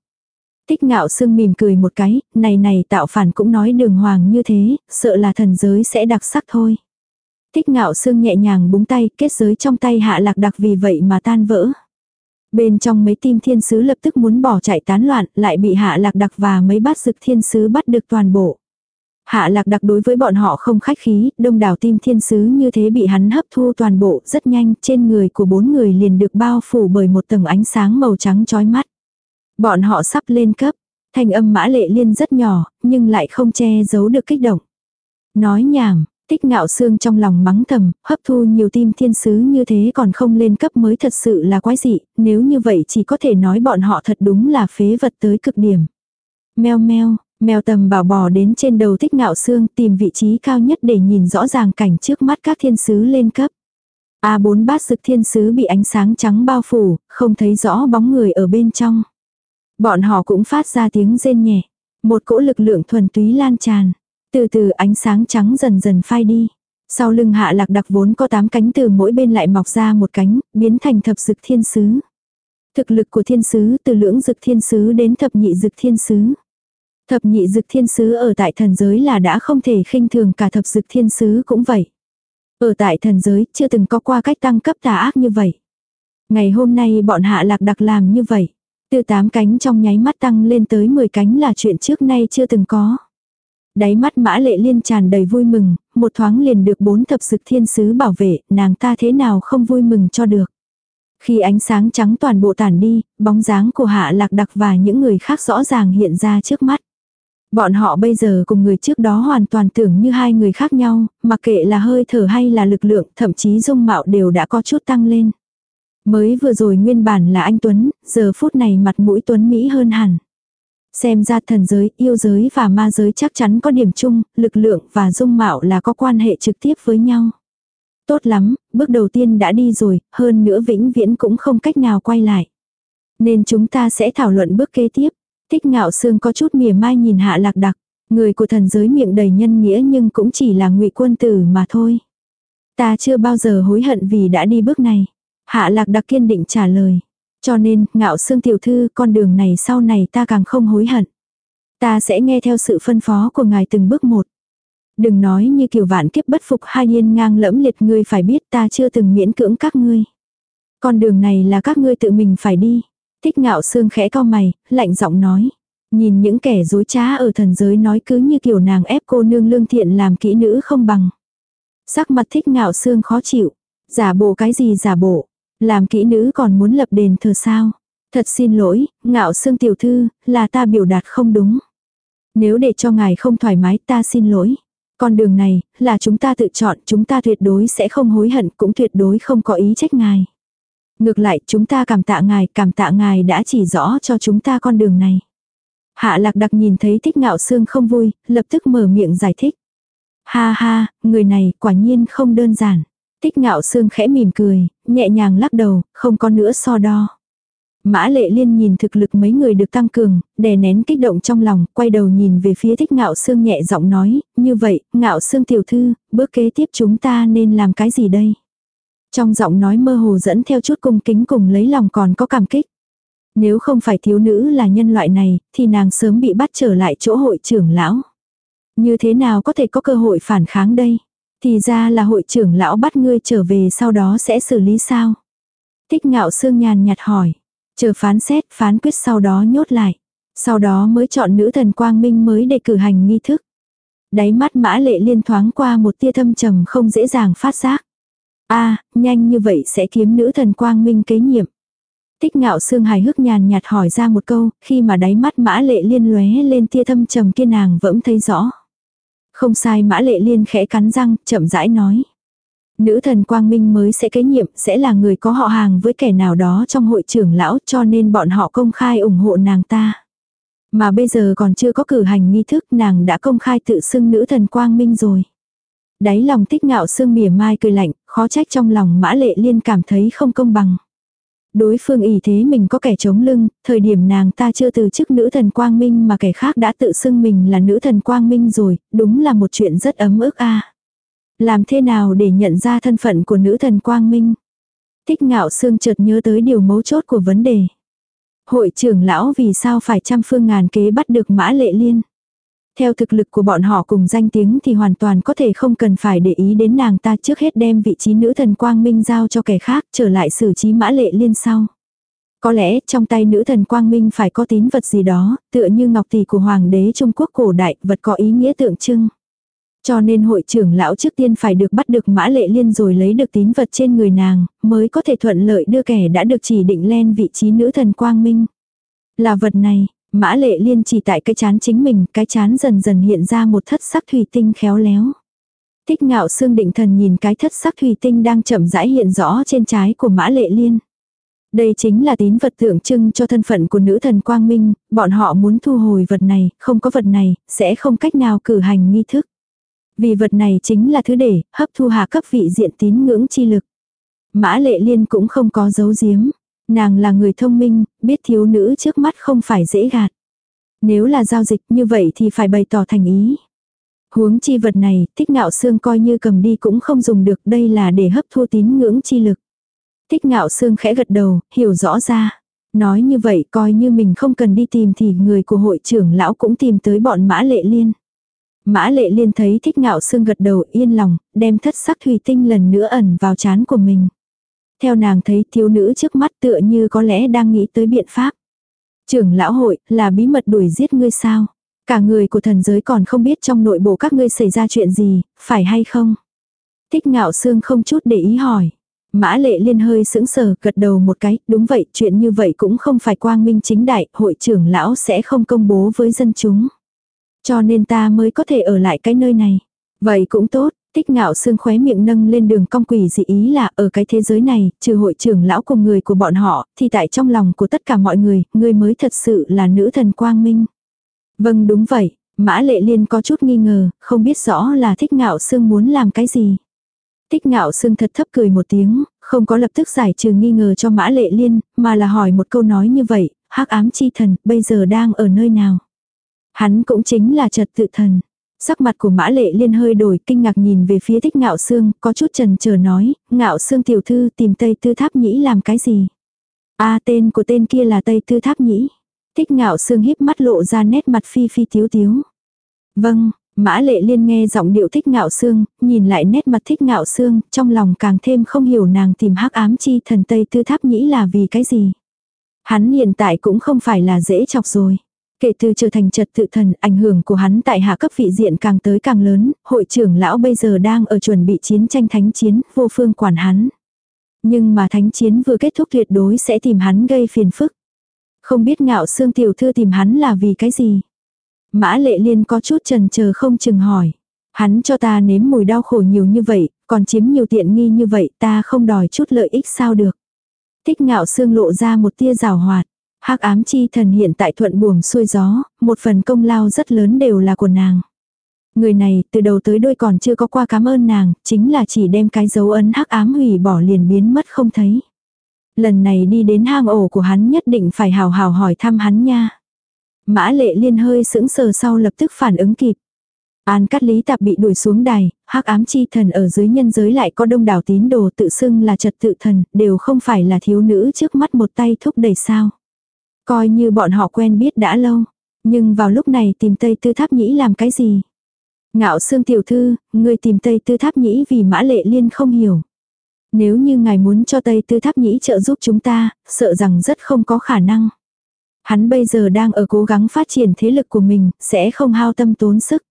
S1: Tích ngạo sương mỉm cười một cái, này này tạo phản cũng nói đường hoàng như thế, sợ là thần giới sẽ đặc sắc thôi. Tích ngạo sương nhẹ nhàng búng tay, kết giới trong tay hạ lạc đặc vì vậy mà tan vỡ. Bên trong mấy tim thiên sứ lập tức muốn bỏ chạy tán loạn, lại bị hạ lạc đặc và mấy bát dực thiên sứ bắt được toàn bộ. Hạ lạc đặc đối với bọn họ không khách khí, đông đảo tim thiên sứ như thế bị hắn hấp thu toàn bộ rất nhanh, trên người của bốn người liền được bao phủ bởi một tầng ánh sáng màu trắng chói mắt. Bọn họ sắp lên cấp, thanh âm mã lệ liên rất nhỏ, nhưng lại không che giấu được kích động. Nói nhảm, tích ngạo xương trong lòng mắng thầm, hấp thu nhiều tim thiên sứ như thế còn không lên cấp mới thật sự là quái dị, nếu như vậy chỉ có thể nói bọn họ thật đúng là phế vật tới cực điểm. Mèo meo, mèo tầm bảo bò đến trên đầu tích ngạo xương tìm vị trí cao nhất để nhìn rõ ràng cảnh trước mắt các thiên sứ lên cấp. A4 bát sực thiên sứ bị ánh sáng trắng bao phủ, không thấy rõ bóng người ở bên trong. Bọn họ cũng phát ra tiếng rên nhẹ. Một cỗ lực lượng thuần túy lan tràn. Từ từ ánh sáng trắng dần dần phai đi. Sau lưng hạ lạc đặc vốn có tám cánh từ mỗi bên lại mọc ra một cánh, biến thành thập dực thiên sứ. Thực lực của thiên sứ từ lưỡng dực thiên sứ đến thập nhị dực thiên sứ. Thập nhị dực thiên sứ ở tại thần giới là đã không thể khinh thường cả thập dực thiên sứ cũng vậy. Ở tại thần giới chưa từng có qua cách tăng cấp tà ác như vậy. Ngày hôm nay bọn hạ lạc đặc làm như vậy. Từ tám cánh trong nháy mắt tăng lên tới 10 cánh là chuyện trước nay chưa từng có. Đáy mắt mã lệ liên tràn đầy vui mừng, một thoáng liền được bốn thập sực thiên sứ bảo vệ, nàng ta thế nào không vui mừng cho được. Khi ánh sáng trắng toàn bộ tản đi, bóng dáng của hạ lạc đặc và những người khác rõ ràng hiện ra trước mắt. Bọn họ bây giờ cùng người trước đó hoàn toàn tưởng như hai người khác nhau, mặc kệ là hơi thở hay là lực lượng, thậm chí dung mạo đều đã có chút tăng lên. Mới vừa rồi nguyên bản là anh Tuấn, giờ phút này mặt mũi Tuấn Mỹ hơn hẳn. Xem ra thần giới, yêu giới và ma giới chắc chắn có điểm chung, lực lượng và dung mạo là có quan hệ trực tiếp với nhau. Tốt lắm, bước đầu tiên đã đi rồi, hơn nữa vĩnh viễn cũng không cách nào quay lại. Nên chúng ta sẽ thảo luận bước kế tiếp. Thích ngạo sương có chút mỉa mai nhìn hạ lạc đặc. Người của thần giới miệng đầy nhân nghĩa nhưng cũng chỉ là ngụy quân tử mà thôi. Ta chưa bao giờ hối hận vì đã đi bước này. Hạ lạc đặc kiên định trả lời. Cho nên, ngạo xương tiểu thư, con đường này sau này ta càng không hối hận. Ta sẽ nghe theo sự phân phó của ngài từng bước một. Đừng nói như kiểu vạn kiếp bất phục hai yên ngang lẫm liệt ngươi phải biết ta chưa từng miễn cưỡng các ngươi. Con đường này là các ngươi tự mình phải đi. Thích ngạo xương khẽ cao mày, lạnh giọng nói. Nhìn những kẻ dối trá ở thần giới nói cứ như kiểu nàng ép cô nương lương thiện làm kỹ nữ không bằng. Sắc mặt thích ngạo xương khó chịu. Giả bộ cái gì giả bộ. Làm kỹ nữ còn muốn lập đền thờ sao. Thật xin lỗi, ngạo xương tiểu thư, là ta biểu đạt không đúng. Nếu để cho ngài không thoải mái ta xin lỗi. Con đường này, là chúng ta tự chọn, chúng ta tuyệt đối sẽ không hối hận, cũng tuyệt đối không có ý trách ngài. Ngược lại, chúng ta cảm tạ ngài, cảm tạ ngài đã chỉ rõ cho chúng ta con đường này. Hạ lạc đặc nhìn thấy thích ngạo xương không vui, lập tức mở miệng giải thích. Ha ha, người này quả nhiên không đơn giản. Thích ngạo xương khẽ mỉm cười, nhẹ nhàng lắc đầu, không có nữa so đo. Mã lệ liên nhìn thực lực mấy người được tăng cường, đè nén kích động trong lòng, quay đầu nhìn về phía thích ngạo xương nhẹ giọng nói, như vậy, ngạo xương tiểu thư, bước kế tiếp chúng ta nên làm cái gì đây? Trong giọng nói mơ hồ dẫn theo chút cung kính cùng lấy lòng còn có cảm kích. Nếu không phải thiếu nữ là nhân loại này, thì nàng sớm bị bắt trở lại chỗ hội trưởng lão. Như thế nào có thể có cơ hội phản kháng đây? Thì ra là hội trưởng lão bắt ngươi trở về sau đó sẽ xử lý sao? Thích ngạo sương nhàn nhạt hỏi. Chờ phán xét, phán quyết sau đó nhốt lại. Sau đó mới chọn nữ thần quang minh mới để cử hành nghi thức. Đáy mắt mã lệ liên thoáng qua một tia thâm trầm không dễ dàng phát giác a nhanh như vậy sẽ kiếm nữ thần quang minh kế nhiệm. Tích ngạo sương hài hước nhàn nhạt hỏi ra một câu, khi mà đáy mắt mã lệ liên lóe lên tia thâm trầm kia nàng vẫn thấy rõ. Không sai mã lệ liên khẽ cắn răng, chậm rãi nói. Nữ thần quang minh mới sẽ kế nhiệm, sẽ là người có họ hàng với kẻ nào đó trong hội trưởng lão cho nên bọn họ công khai ủng hộ nàng ta. Mà bây giờ còn chưa có cử hành nghi thức nàng đã công khai tự xưng nữ thần quang minh rồi. Đáy lòng tích ngạo sương mỉa mai cười lạnh, khó trách trong lòng mã lệ liên cảm thấy không công bằng. Đối phương ý thế mình có kẻ chống lưng, thời điểm nàng ta chưa từ chức nữ thần quang minh mà kẻ khác đã tự xưng mình là nữ thần quang minh rồi, đúng là một chuyện rất ấm ức a. Làm thế nào để nhận ra thân phận của nữ thần quang minh? thích ngạo sương chợt nhớ tới điều mấu chốt của vấn đề. Hội trưởng lão vì sao phải trăm phương ngàn kế bắt được mã lệ liên? Theo thực lực của bọn họ cùng danh tiếng thì hoàn toàn có thể không cần phải để ý đến nàng ta trước hết đem vị trí nữ thần quang minh giao cho kẻ khác trở lại xử trí mã lệ liên sau. Có lẽ trong tay nữ thần quang minh phải có tín vật gì đó, tựa như ngọc tỷ của hoàng đế Trung Quốc cổ đại, vật có ý nghĩa tượng trưng. Cho nên hội trưởng lão trước tiên phải được bắt được mã lệ liên rồi lấy được tín vật trên người nàng, mới có thể thuận lợi đưa kẻ đã được chỉ định lên vị trí nữ thần quang minh. Là vật này, Mã lệ liên chỉ tại cái chán chính mình, cái chán dần dần hiện ra một thất sắc thủy tinh khéo léo. Tích ngạo xương định thần nhìn cái thất sắc thủy tinh đang chậm rãi hiện rõ trên trái của mã lệ liên. Đây chính là tín vật tượng trưng cho thân phận của nữ thần Quang Minh, bọn họ muốn thu hồi vật này, không có vật này, sẽ không cách nào cử hành nghi thức. Vì vật này chính là thứ để hấp thu hạ cấp vị diện tín ngưỡng chi lực. Mã lệ liên cũng không có giấu giếm. Nàng là người thông minh, biết thiếu nữ trước mắt không phải dễ gạt. Nếu là giao dịch như vậy thì phải bày tỏ thành ý. Huống chi vật này, thích ngạo xương coi như cầm đi cũng không dùng được đây là để hấp thu tín ngưỡng chi lực. Thích ngạo xương khẽ gật đầu, hiểu rõ ra. Nói như vậy coi như mình không cần đi tìm thì người của hội trưởng lão cũng tìm tới bọn mã lệ liên. Mã lệ liên thấy thích ngạo xương gật đầu yên lòng, đem thất sắc thủy tinh lần nữa ẩn vào chán của mình. Theo nàng thấy thiếu nữ trước mắt tựa như có lẽ đang nghĩ tới biện pháp. Trưởng lão hội là bí mật đuổi giết ngươi sao? Cả người của thần giới còn không biết trong nội bộ các ngươi xảy ra chuyện gì, phải hay không? Thích ngạo xương không chút để ý hỏi. Mã lệ liên hơi sững sờ gật đầu một cái, đúng vậy, chuyện như vậy cũng không phải quang minh chính đại, hội trưởng lão sẽ không công bố với dân chúng. Cho nên ta mới có thể ở lại cái nơi này. Vậy cũng tốt, tích ngạo xương khóe miệng nâng lên đường cong quỷ dị ý là ở cái thế giới này, trừ hội trưởng lão cùng người của bọn họ, thì tại trong lòng của tất cả mọi người, người mới thật sự là nữ thần quang minh. Vâng đúng vậy, mã lệ liên có chút nghi ngờ, không biết rõ là thích ngạo xương muốn làm cái gì. Tích ngạo sương thật thấp cười một tiếng, không có lập tức giải trừ nghi ngờ cho mã lệ liên, mà là hỏi một câu nói như vậy, hắc ám chi thần, bây giờ đang ở nơi nào? Hắn cũng chính là trật tự thần. Sắc mặt của mã lệ liên hơi đổi kinh ngạc nhìn về phía thích ngạo sương, có chút trần chờ nói, ngạo sương tiểu thư tìm Tây Tư Tháp Nhĩ làm cái gì? a tên của tên kia là Tây Tư Tháp Nhĩ. Thích ngạo sương híp mắt lộ ra nét mặt phi phi tiếu tiếu. Vâng, Mã lệ liên nghe giọng điệu thích ngạo xương, nhìn lại nét mặt thích ngạo xương, trong lòng càng thêm không hiểu nàng tìm hắc ám chi thần Tây Tư Tháp nhĩ là vì cái gì. Hắn hiện tại cũng không phải là dễ chọc rồi. Kể từ trở thành trật tự thần, ảnh hưởng của hắn tại hạ cấp vị diện càng tới càng lớn, hội trưởng lão bây giờ đang ở chuẩn bị chiến tranh thánh chiến, vô phương quản hắn. Nhưng mà thánh chiến vừa kết thúc tuyệt đối sẽ tìm hắn gây phiền phức. Không biết ngạo xương tiểu thư tìm hắn là vì cái gì. Mã lệ liên có chút trần chờ không chừng hỏi. Hắn cho ta nếm mùi đau khổ nhiều như vậy, còn chiếm nhiều tiện nghi như vậy ta không đòi chút lợi ích sao được. Thích ngạo xương lộ ra một tia rào hoạt hắc ám chi thần hiện tại thuận buồm xuôi gió, một phần công lao rất lớn đều là của nàng. Người này từ đầu tới đuôi còn chưa có qua cảm ơn nàng, chính là chỉ đem cái dấu ấn hắc ám hủy bỏ liền biến mất không thấy. Lần này đi đến hang ổ của hắn nhất định phải hào hào hỏi thăm hắn nha. Mã lệ liên hơi sững sờ sau lập tức phản ứng kịp. An cắt lý tạp bị đuổi xuống đài, hắc ám chi thần ở dưới nhân giới lại có đông đảo tín đồ tự xưng là trật tự thần, đều không phải là thiếu nữ trước mắt một tay thúc đẩy sao. Coi như bọn họ quen biết đã lâu, nhưng vào lúc này tìm Tây Tư Tháp Nhĩ làm cái gì? Ngạo Sương tiểu thư, người tìm Tây Tư Tháp Nhĩ vì mã lệ liên không hiểu. Nếu như ngài muốn cho Tây Tư Tháp Nhĩ trợ giúp chúng ta, sợ rằng rất không có khả năng. Hắn bây giờ đang ở cố gắng phát triển thế lực của mình, sẽ không hao tâm tốn sức.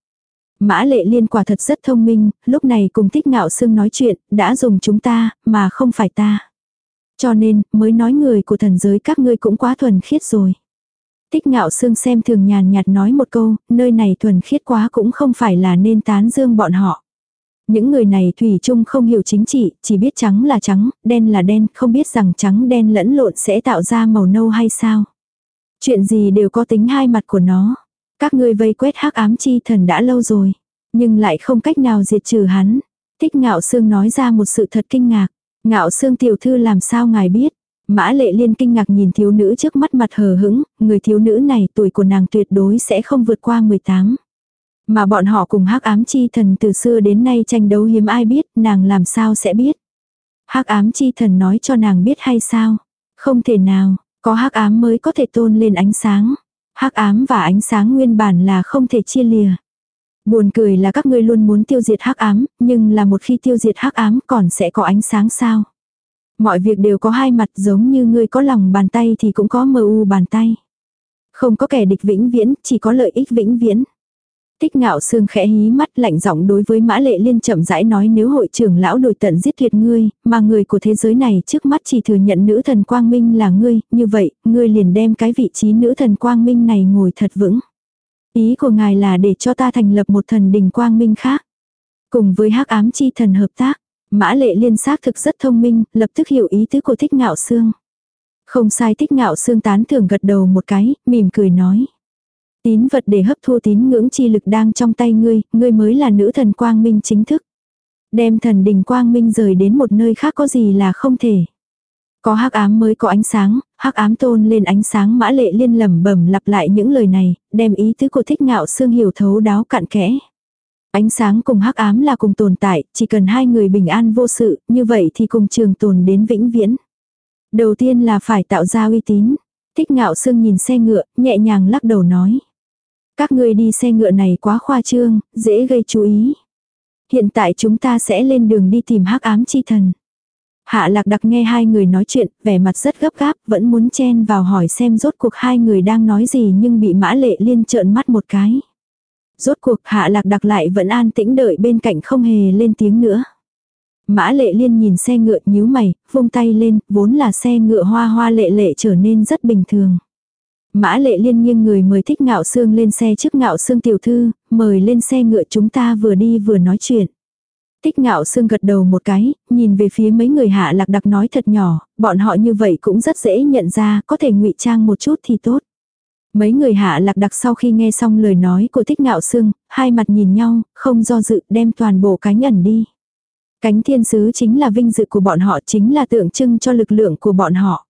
S1: Mã lệ liên quả thật rất thông minh, lúc này cùng thích ngạo sương nói chuyện, đã dùng chúng ta, mà không phải ta. Cho nên, mới nói người của thần giới các ngươi cũng quá thuần khiết rồi. Tích ngạo sương xem thường nhàn nhạt nói một câu, nơi này thuần khiết quá cũng không phải là nên tán dương bọn họ. Những người này thủy chung không hiểu chính trị, chỉ biết trắng là trắng, đen là đen, không biết rằng trắng đen lẫn lộn sẽ tạo ra màu nâu hay sao. Chuyện gì đều có tính hai mặt của nó. Các ngươi vây quét hắc ám chi thần đã lâu rồi. Nhưng lại không cách nào diệt trừ hắn. Thích ngạo sương nói ra một sự thật kinh ngạc. Ngạo sương tiểu thư làm sao ngài biết. Mã lệ liên kinh ngạc nhìn thiếu nữ trước mắt mặt hờ hững, người thiếu nữ này tuổi của nàng tuyệt đối sẽ không vượt qua 18. Mà bọn họ cùng hắc ám chi thần từ xưa đến nay tranh đấu hiếm ai biết, nàng làm sao sẽ biết. hắc ám chi thần nói cho nàng biết hay sao? Không thể nào, có hắc ám mới có thể tôn lên ánh sáng. Hắc ám và ánh sáng nguyên bản là không thể chia lìa. Buồn cười là các ngươi luôn muốn tiêu diệt hắc ám, nhưng là một khi tiêu diệt hắc ám còn sẽ có ánh sáng sao? Mọi việc đều có hai mặt giống như ngươi có lòng bàn tay thì cũng có mờ u bàn tay. Không có kẻ địch vĩnh viễn, chỉ có lợi ích vĩnh viễn. Tích ngạo sương khẽ hí mắt lạnh giọng đối với mã lệ liên chậm rãi nói nếu hội trưởng lão đổi tận giết tuyệt ngươi, mà người của thế giới này trước mắt chỉ thừa nhận nữ thần quang minh là ngươi, như vậy, ngươi liền đem cái vị trí nữ thần quang minh này ngồi thật vững. Ý của ngài là để cho ta thành lập một thần đình quang minh khác. Cùng với hắc ám chi thần hợp tác, mã lệ liên xác thực rất thông minh, lập tức hiểu ý tứ của thích ngạo xương. Không sai thích ngạo xương tán thưởng gật đầu một cái, mỉm cười nói. Tín vật để hấp thu tín ngưỡng chi lực đang trong tay ngươi, ngươi mới là nữ thần quang minh chính thức. Đem thần đình quang minh rời đến một nơi khác có gì là không thể. Có hắc ám mới có ánh sáng, hắc ám tôn lên ánh sáng mã lệ liên lẩm bẩm lặp lại những lời này, đem ý tứ của thích ngạo xương hiểu thấu đáo cạn kẽ. Ánh sáng cùng hắc ám là cùng tồn tại, chỉ cần hai người bình an vô sự, như vậy thì cùng trường tồn đến vĩnh viễn. Đầu tiên là phải tạo ra uy tín. Thích ngạo xương nhìn xe ngựa, nhẹ nhàng lắc đầu nói. Các người đi xe ngựa này quá khoa trương, dễ gây chú ý. Hiện tại chúng ta sẽ lên đường đi tìm hắc ám chi thần. Hạ lạc đặc nghe hai người nói chuyện, vẻ mặt rất gấp gáp, vẫn muốn chen vào hỏi xem rốt cuộc hai người đang nói gì nhưng bị mã lệ liên trợn mắt một cái. Rốt cuộc hạ lạc đặc lại vẫn an tĩnh đợi bên cạnh không hề lên tiếng nữa. Mã lệ liên nhìn xe ngựa nhíu mày, vung tay lên, vốn là xe ngựa hoa hoa lệ lệ trở nên rất bình thường. Mã lệ liên nghiêng người mời thích ngạo xương lên xe trước ngạo xương tiểu thư, mời lên xe ngựa chúng ta vừa đi vừa nói chuyện. Thích ngạo xương gật đầu một cái, nhìn về phía mấy người hạ lạc đặc nói thật nhỏ, bọn họ như vậy cũng rất dễ nhận ra, có thể ngụy trang một chút thì tốt. Mấy người hạ lạc đặc sau khi nghe xong lời nói của thích ngạo xương, hai mặt nhìn nhau, không do dự đem toàn bộ cánh ẩn đi. Cánh thiên sứ chính là vinh dự của bọn họ chính là tượng trưng cho lực lượng của bọn họ.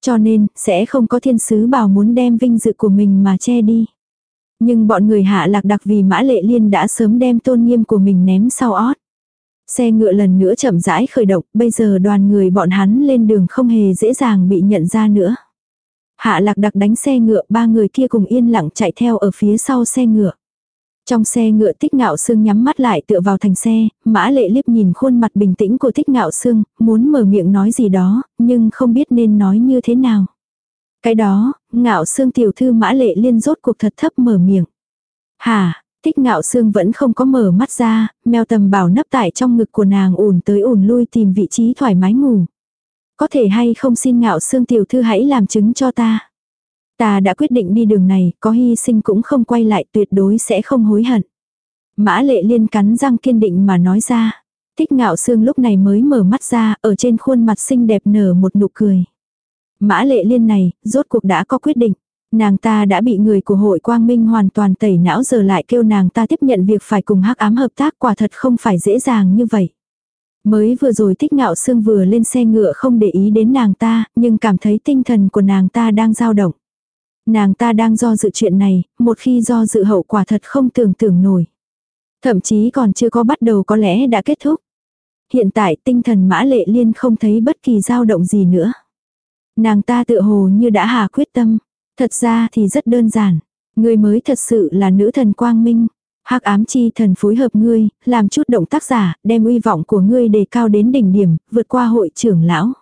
S1: Cho nên, sẽ không có thiên sứ bảo muốn đem vinh dự của mình mà che đi. Nhưng bọn người hạ lạc đặc vì mã lệ liên đã sớm đem tôn nghiêm của mình ném sau ót. Xe ngựa lần nữa chậm rãi khởi động, bây giờ đoàn người bọn hắn lên đường không hề dễ dàng bị nhận ra nữa. Hạ lạc đặc đánh xe ngựa, ba người kia cùng yên lặng chạy theo ở phía sau xe ngựa. Trong xe ngựa tích ngạo sương nhắm mắt lại tựa vào thành xe, mã lệ liếc nhìn khuôn mặt bình tĩnh của tích ngạo sương, muốn mở miệng nói gì đó, nhưng không biết nên nói như thế nào. Cái đó, ngạo sương tiểu thư mã lệ liên rốt cuộc thật thấp mở miệng. Hà, thích ngạo sương vẫn không có mở mắt ra, mèo tầm bảo nấp tại trong ngực của nàng ủn tới ủn lui tìm vị trí thoải mái ngủ. Có thể hay không xin ngạo sương tiểu thư hãy làm chứng cho ta. Ta đã quyết định đi đường này, có hy sinh cũng không quay lại tuyệt đối sẽ không hối hận. Mã lệ liên cắn răng kiên định mà nói ra. Thích ngạo sương lúc này mới mở mắt ra, ở trên khuôn mặt xinh đẹp nở một nụ cười. Mã lệ liên này, rốt cuộc đã có quyết định. Nàng ta đã bị người của hội quang minh hoàn toàn tẩy não giờ lại kêu nàng ta tiếp nhận việc phải cùng hắc ám hợp tác quả thật không phải dễ dàng như vậy. Mới vừa rồi thích ngạo sương vừa lên xe ngựa không để ý đến nàng ta, nhưng cảm thấy tinh thần của nàng ta đang dao động. Nàng ta đang do dự chuyện này, một khi do dự hậu quả thật không tưởng tượng nổi. Thậm chí còn chưa có bắt đầu có lẽ đã kết thúc. Hiện tại tinh thần mã lệ liên không thấy bất kỳ dao động gì nữa. Nàng ta tự hồ như đã hà quyết tâm. Thật ra thì rất đơn giản. ngươi mới thật sự là nữ thần quang minh. hắc ám chi thần phối hợp ngươi, làm chút động tác giả, đem uy vọng của ngươi đề cao đến đỉnh điểm, vượt qua hội trưởng lão.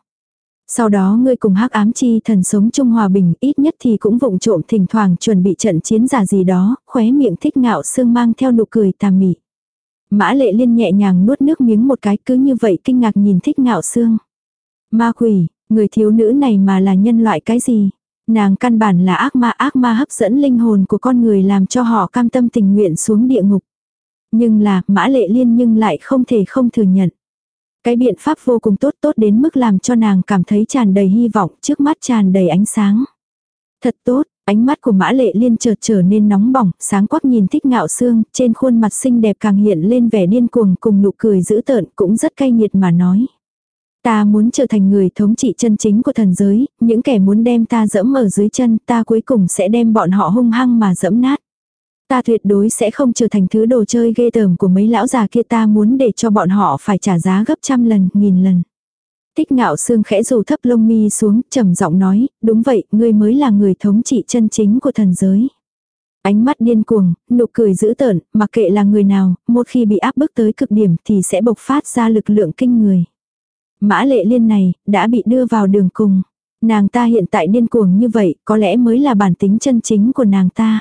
S1: Sau đó ngươi cùng hắc ám chi thần sống chung hòa bình, ít nhất thì cũng vụng trộm thỉnh thoảng chuẩn bị trận chiến giả gì đó, khóe miệng thích ngạo sương mang theo nụ cười tà mị. Mã lệ liên nhẹ nhàng nuốt nước miếng một cái cứ như vậy kinh ngạc nhìn thích ngạo sương. Ma quỷ, người thiếu nữ này mà là nhân loại cái gì? Nàng căn bản là ác ma ác ma hấp dẫn linh hồn của con người làm cho họ cam tâm tình nguyện xuống địa ngục. Nhưng là mã lệ liên nhưng lại không thể không thừa nhận. Cái biện pháp vô cùng tốt tốt đến mức làm cho nàng cảm thấy tràn đầy hy vọng, trước mắt tràn đầy ánh sáng. Thật tốt, ánh mắt của mã lệ liên chợt trở nên nóng bỏng, sáng quắc nhìn thích ngạo xương, trên khuôn mặt xinh đẹp càng hiện lên vẻ điên cuồng cùng nụ cười dữ tợn cũng rất cay nghiệt mà nói. Ta muốn trở thành người thống trị chân chính của thần giới, những kẻ muốn đem ta dẫm ở dưới chân ta cuối cùng sẽ đem bọn họ hung hăng mà dẫm nát. Ta tuyệt đối sẽ không trở thành thứ đồ chơi ghê tởm của mấy lão già kia ta muốn để cho bọn họ phải trả giá gấp trăm lần, nghìn lần. Tích ngạo xương khẽ rủ thấp lông mi xuống, trầm giọng nói, đúng vậy, ngươi mới là người thống trị chân chính của thần giới. Ánh mắt điên cuồng, nụ cười dữ tợn, mặc kệ là người nào, một khi bị áp bức tới cực điểm thì sẽ bộc phát ra lực lượng kinh người. Mã lệ liên này, đã bị đưa vào đường cùng. Nàng ta hiện tại điên cuồng như vậy, có lẽ mới là bản tính chân chính của nàng ta.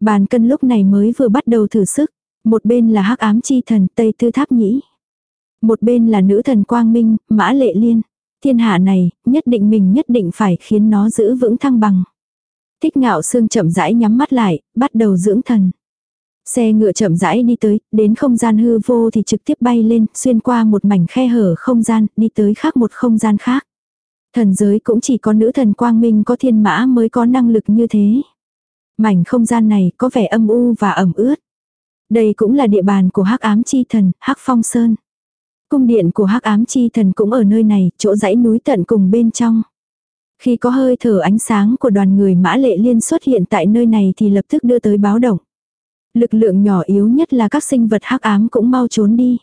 S1: Bàn cân lúc này mới vừa bắt đầu thử sức. Một bên là hắc ám chi thần Tây Tư Tháp Nhĩ. Một bên là nữ thần Quang Minh, Mã Lệ Liên. Thiên hạ này, nhất định mình nhất định phải khiến nó giữ vững thăng bằng. Thích ngạo xương chậm rãi nhắm mắt lại, bắt đầu dưỡng thần. Xe ngựa chậm rãi đi tới, đến không gian hư vô thì trực tiếp bay lên, xuyên qua một mảnh khe hở không gian, đi tới khác một không gian khác. Thần giới cũng chỉ có nữ thần quang minh có thiên mã mới có năng lực như thế. Mảnh không gian này có vẻ âm u và ẩm ướt. Đây cũng là địa bàn của hắc ám chi thần, hắc phong sơn. Cung điện của hắc ám chi thần cũng ở nơi này, chỗ dãy núi tận cùng bên trong. Khi có hơi thở ánh sáng của đoàn người mã lệ liên xuất hiện tại nơi này thì lập tức đưa tới báo động. Lực lượng nhỏ yếu nhất là các sinh vật hắc ám cũng mau trốn đi.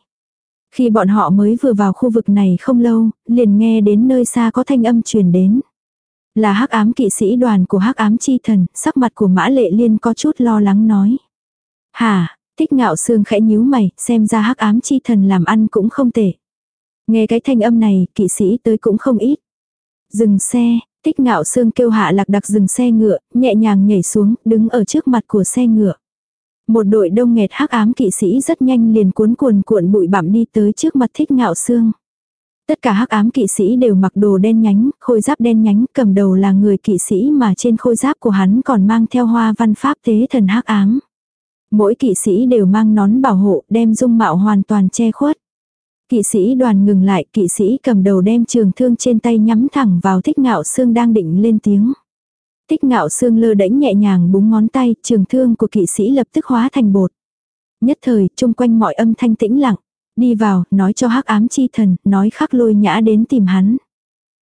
S1: Khi bọn họ mới vừa vào khu vực này không lâu, liền nghe đến nơi xa có thanh âm truyền đến. Là hắc ám kỵ sĩ đoàn của hắc ám chi thần, sắc mặt của mã lệ liên có chút lo lắng nói. Hà, thích ngạo sương khẽ nhíu mày, xem ra hắc ám chi thần làm ăn cũng không tệ. Nghe cái thanh âm này, kỵ sĩ tới cũng không ít. Dừng xe, tích ngạo sương kêu hạ lạc đặc dừng xe ngựa, nhẹ nhàng nhảy xuống, đứng ở trước mặt của xe ngựa. Một đội đông nghẹt hắc ám kỵ sĩ rất nhanh liền cuốn cuồn cuộn bụi bặm đi tới trước mặt thích ngạo xương. Tất cả hắc ám kỵ sĩ đều mặc đồ đen nhánh, khôi giáp đen nhánh, cầm đầu là người kỵ sĩ mà trên khôi giáp của hắn còn mang theo hoa văn pháp tế thần hắc ám. Mỗi kỵ sĩ đều mang nón bảo hộ, đem dung mạo hoàn toàn che khuất. Kỵ sĩ đoàn ngừng lại, kỵ sĩ cầm đầu đem trường thương trên tay nhắm thẳng vào thích ngạo xương đang định lên tiếng. Thích ngạo xương lơ đễnh nhẹ nhàng búng ngón tay, trường thương của kỵ sĩ lập tức hóa thành bột. Nhất thời, chung quanh mọi âm thanh tĩnh lặng. Đi vào, nói cho hắc ám chi thần, nói khắc lôi nhã đến tìm hắn.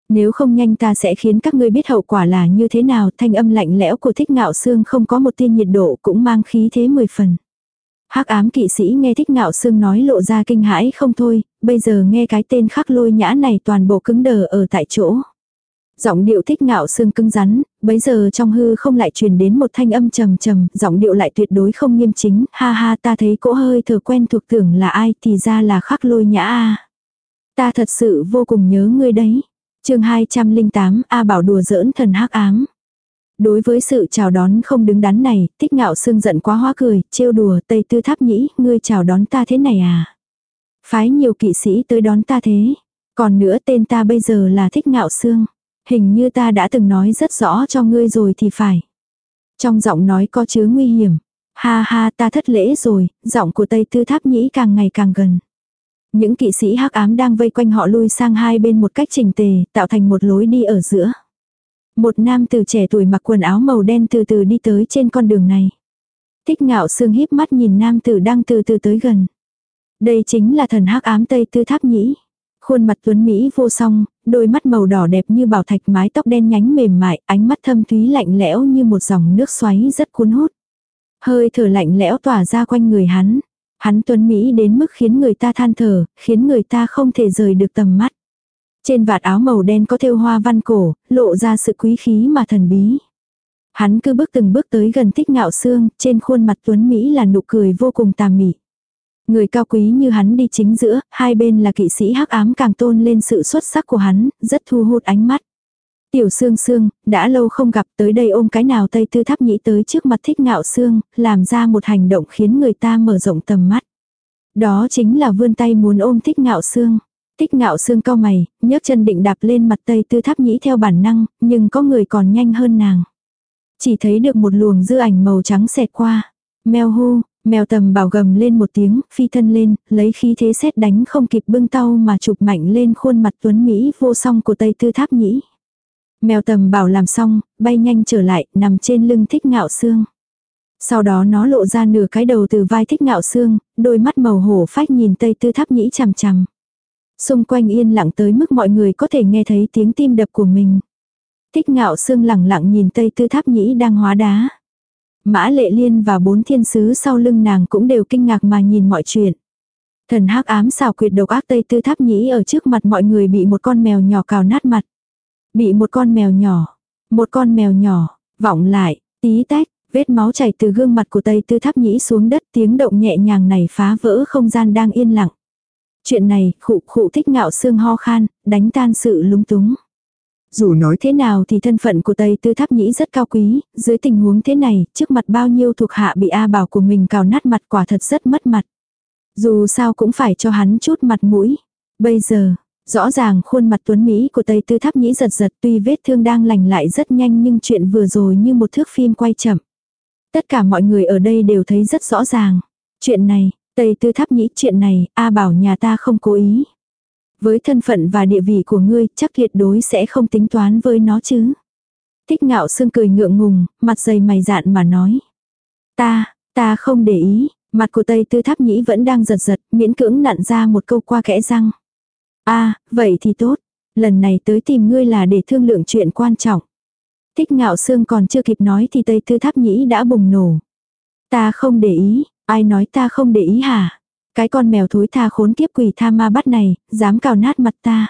S1: Nếu không nhanh ta sẽ khiến các ngươi biết hậu quả là như thế nào, thanh âm lạnh lẽo của thích ngạo xương không có một tiên nhiệt độ cũng mang khí thế mười phần. hắc ám kỵ sĩ nghe thích ngạo xương nói lộ ra kinh hãi không thôi, bây giờ nghe cái tên khắc lôi nhã này toàn bộ cứng đờ ở tại chỗ. Giọng điệu thích ngạo xương cứng rắn, bấy giờ trong hư không lại truyền đến một thanh âm trầm trầm, giọng điệu lại tuyệt đối không nghiêm chính, ha ha ta thấy cỗ hơi thở quen thuộc tưởng là ai thì ra là khắc lôi nhã a Ta thật sự vô cùng nhớ ngươi đấy. chương 208 A bảo đùa giỡn thần hắc ám. Đối với sự chào đón không đứng đắn này, thích ngạo xương giận quá hóa cười, trêu đùa tây tư tháp nhĩ, ngươi chào đón ta thế này à. Phái nhiều kỵ sĩ tới đón ta thế. Còn nữa tên ta bây giờ là thích ngạo xương. Hình như ta đã từng nói rất rõ cho ngươi rồi thì phải. Trong giọng nói có chứa nguy hiểm. Ha ha ta thất lễ rồi, giọng của Tây Tư Tháp Nhĩ càng ngày càng gần. Những kỵ sĩ hắc ám đang vây quanh họ lui sang hai bên một cách chỉnh tề, tạo thành một lối đi ở giữa. Một nam từ trẻ tuổi mặc quần áo màu đen từ từ đi tới trên con đường này. Thích ngạo sương híp mắt nhìn nam tử đang từ từ tới gần. Đây chính là thần hắc ám Tây Tư Tháp Nhĩ. Khuôn mặt tuấn Mỹ vô song, đôi mắt màu đỏ đẹp như bảo thạch mái tóc đen nhánh mềm mại, ánh mắt thâm thúy lạnh lẽo như một dòng nước xoáy rất cuốn hút. Hơi thở lạnh lẽo tỏa ra quanh người hắn. Hắn tuấn Mỹ đến mức khiến người ta than thở, khiến người ta không thể rời được tầm mắt. Trên vạt áo màu đen có thêu hoa văn cổ, lộ ra sự quý khí mà thần bí. Hắn cứ bước từng bước tới gần tích ngạo xương, trên khuôn mặt tuấn Mỹ là nụ cười vô cùng tà mị. Người cao quý như hắn đi chính giữa, hai bên là kỵ sĩ hắc ám càng tôn lên sự xuất sắc của hắn, rất thu hút ánh mắt. Tiểu Sương Sương, đã lâu không gặp tới đây ôm cái nào Tây Tư Tháp Nhĩ tới trước mặt thích ngạo Sương, làm ra một hành động khiến người ta mở rộng tầm mắt. Đó chính là vươn tay muốn ôm thích ngạo Sương. Thích ngạo Sương cao mày, nhấc chân định đạp lên mặt Tây Tư Tháp Nhĩ theo bản năng, nhưng có người còn nhanh hơn nàng. Chỉ thấy được một luồng dư ảnh màu trắng xẹt qua. Mèo hu, Mèo tầm bảo gầm lên một tiếng, phi thân lên, lấy khí thế xét đánh không kịp bưng tau mà chụp mạnh lên khuôn mặt tuấn Mỹ vô song của Tây Tư Tháp Nhĩ. Mèo tầm bảo làm xong, bay nhanh trở lại, nằm trên lưng thích ngạo xương. Sau đó nó lộ ra nửa cái đầu từ vai thích ngạo xương, đôi mắt màu hổ phách nhìn Tây Tư Tháp Nhĩ chằm chằm. Xung quanh yên lặng tới mức mọi người có thể nghe thấy tiếng tim đập của mình. Thích ngạo xương lặng lặng nhìn Tây Tư Tháp Nhĩ đang hóa đá. Mã lệ liên và bốn thiên sứ sau lưng nàng cũng đều kinh ngạc mà nhìn mọi chuyện. Thần hắc ám xào quyệt độc ác tây tư tháp nhĩ ở trước mặt mọi người bị một con mèo nhỏ cào nát mặt. Bị một con mèo nhỏ, một con mèo nhỏ, vọng lại, tí tách, vết máu chảy từ gương mặt của tây tư tháp nhĩ xuống đất tiếng động nhẹ nhàng này phá vỡ không gian đang yên lặng. Chuyện này, khụ khụ thích ngạo xương ho khan, đánh tan sự lúng túng. Dù nói thế nào thì thân phận của Tây Tư Tháp Nhĩ rất cao quý, dưới tình huống thế này, trước mặt bao nhiêu thuộc hạ bị A Bảo của mình cào nát mặt quả thật rất mất mặt. Dù sao cũng phải cho hắn chút mặt mũi. Bây giờ, rõ ràng khuôn mặt tuấn Mỹ của Tây Tư Tháp Nhĩ giật giật tuy vết thương đang lành lại rất nhanh nhưng chuyện vừa rồi như một thước phim quay chậm. Tất cả mọi người ở đây đều thấy rất rõ ràng. Chuyện này, Tây Tư Tháp Nhĩ chuyện này, A Bảo nhà ta không cố ý. Với thân phận và địa vị của ngươi, chắc tuyệt đối sẽ không tính toán với nó chứ. Thích ngạo sương cười ngượng ngùng, mặt dày mày dạn mà nói. Ta, ta không để ý, Mặt của Tây Tư Tháp Nhĩ vẫn đang giật giật, miễn cưỡng nặn ra một câu qua kẽ răng. a vậy thì tốt. Lần này tới tìm ngươi là để thương lượng chuyện quan trọng. Thích ngạo xương còn chưa kịp nói thì Tây Tư Tháp Nhĩ đã bùng nổ. Ta không để ý, ai nói ta không để ý hả? Cái con mèo thối tha khốn kiếp quỷ tha ma bắt này, dám cào nát mặt ta.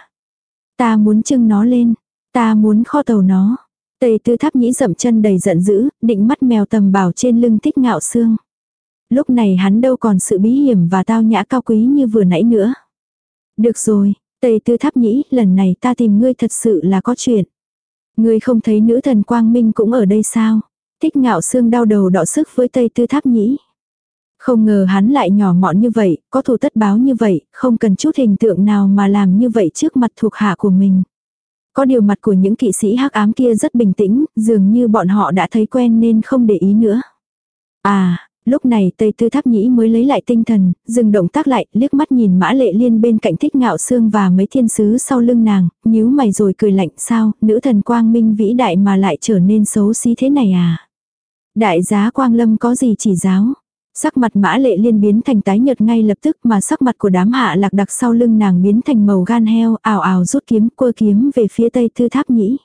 S1: Ta muốn trưng nó lên, ta muốn kho tàu nó. Tây Tư Tháp Nhĩ dậm chân đầy giận dữ, định mắt mèo tầm bảo trên lưng thích ngạo xương. Lúc này hắn đâu còn sự bí hiểm và tao nhã cao quý như vừa nãy nữa. Được rồi, Tây Tư Tháp Nhĩ, lần này ta tìm ngươi thật sự là có chuyện. Ngươi không thấy nữ thần Quang Minh cũng ở đây sao? Thích ngạo xương đau đầu đọ sức với Tây Tư Tháp Nhĩ. Không ngờ hắn lại nhỏ mọn như vậy, có thù tất báo như vậy, không cần chút hình tượng nào mà làm như vậy trước mặt thuộc hạ của mình. Có điều mặt của những kỵ sĩ hắc ám kia rất bình tĩnh, dường như bọn họ đã thấy quen nên không để ý nữa. À, Lúc này Tây Tư Tháp Nhĩ mới lấy lại tinh thần, dừng động tác lại, liếc mắt nhìn Mã Lệ Liên bên cạnh Thích Ngạo xương và mấy thiên sứ sau lưng nàng, nhíu mày rồi cười lạnh sao, nữ thần quang minh vĩ đại mà lại trở nên xấu xí thế này à. Đại giá Quang Lâm có gì chỉ giáo. Sắc mặt Mã Lệ Liên biến thành tái nhợt ngay lập tức mà sắc mặt của đám hạ lạc đặc sau lưng nàng biến thành màu gan heo, ảo ảo rút kiếm, quơ kiếm về phía Tây Tư Tháp Nhĩ.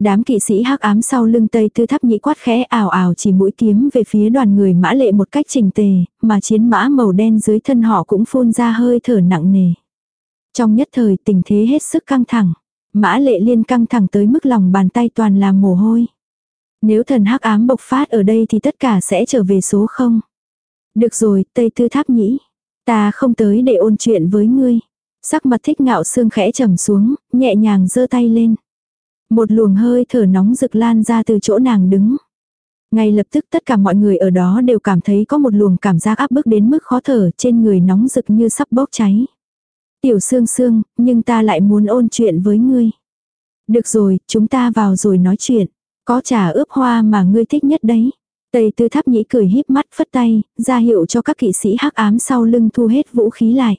S1: Đám kỵ sĩ hắc ám sau lưng Tây Tư Tháp Nhĩ quát khẽ ảo ảo chỉ mũi kiếm về phía đoàn người mã lệ một cách trình tề, mà chiến mã màu đen dưới thân họ cũng phun ra hơi thở nặng nề. Trong nhất thời tình thế hết sức căng thẳng. Mã lệ liên căng thẳng tới mức lòng bàn tay toàn là mồ hôi. Nếu thần hắc ám bộc phát ở đây thì tất cả sẽ trở về số không. Được rồi, Tây Tư Tháp Nhĩ. Ta không tới để ôn chuyện với ngươi. Sắc mặt thích ngạo xương khẽ trầm xuống, nhẹ nhàng giơ tay lên. Một luồng hơi thở nóng rực lan ra từ chỗ nàng đứng. Ngay lập tức tất cả mọi người ở đó đều cảm thấy có một luồng cảm giác áp bức đến mức khó thở trên người nóng rực như sắp bốc cháy. Tiểu xương xương, nhưng ta lại muốn ôn chuyện với ngươi. Được rồi, chúng ta vào rồi nói chuyện. Có trà ướp hoa mà ngươi thích nhất đấy. Tây tư tháp nhĩ cười híp mắt phất tay, ra hiệu cho các kỵ sĩ hắc ám sau lưng thu hết vũ khí lại.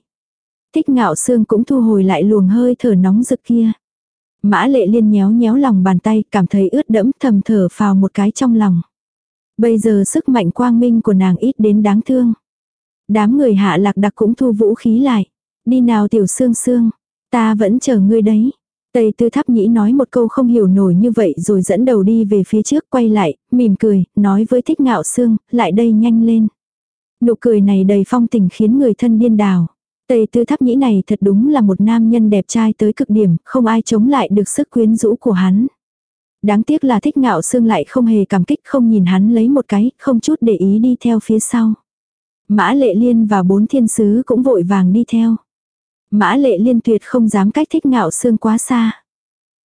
S1: Thích ngạo xương cũng thu hồi lại luồng hơi thở nóng rực kia. Mã lệ liên nhéo nhéo lòng bàn tay, cảm thấy ướt đẫm thầm thở phào một cái trong lòng. Bây giờ sức mạnh quang minh của nàng ít đến đáng thương. Đám người hạ lạc đặc cũng thu vũ khí lại. Đi nào tiểu xương xương, ta vẫn chờ ngươi đấy. Tây tư tháp nhĩ nói một câu không hiểu nổi như vậy rồi dẫn đầu đi về phía trước quay lại, mỉm cười, nói với thích ngạo xương, lại đây nhanh lên. Nụ cười này đầy phong tình khiến người thân điên đào. Tây tư tháp nhĩ này thật đúng là một nam nhân đẹp trai tới cực điểm, không ai chống lại được sức quyến rũ của hắn. Đáng tiếc là thích ngạo xương lại không hề cảm kích không nhìn hắn lấy một cái, không chút để ý đi theo phía sau. Mã lệ liên và bốn thiên sứ cũng vội vàng đi theo. Mã lệ liên tuyệt không dám cách thích ngạo xương quá xa.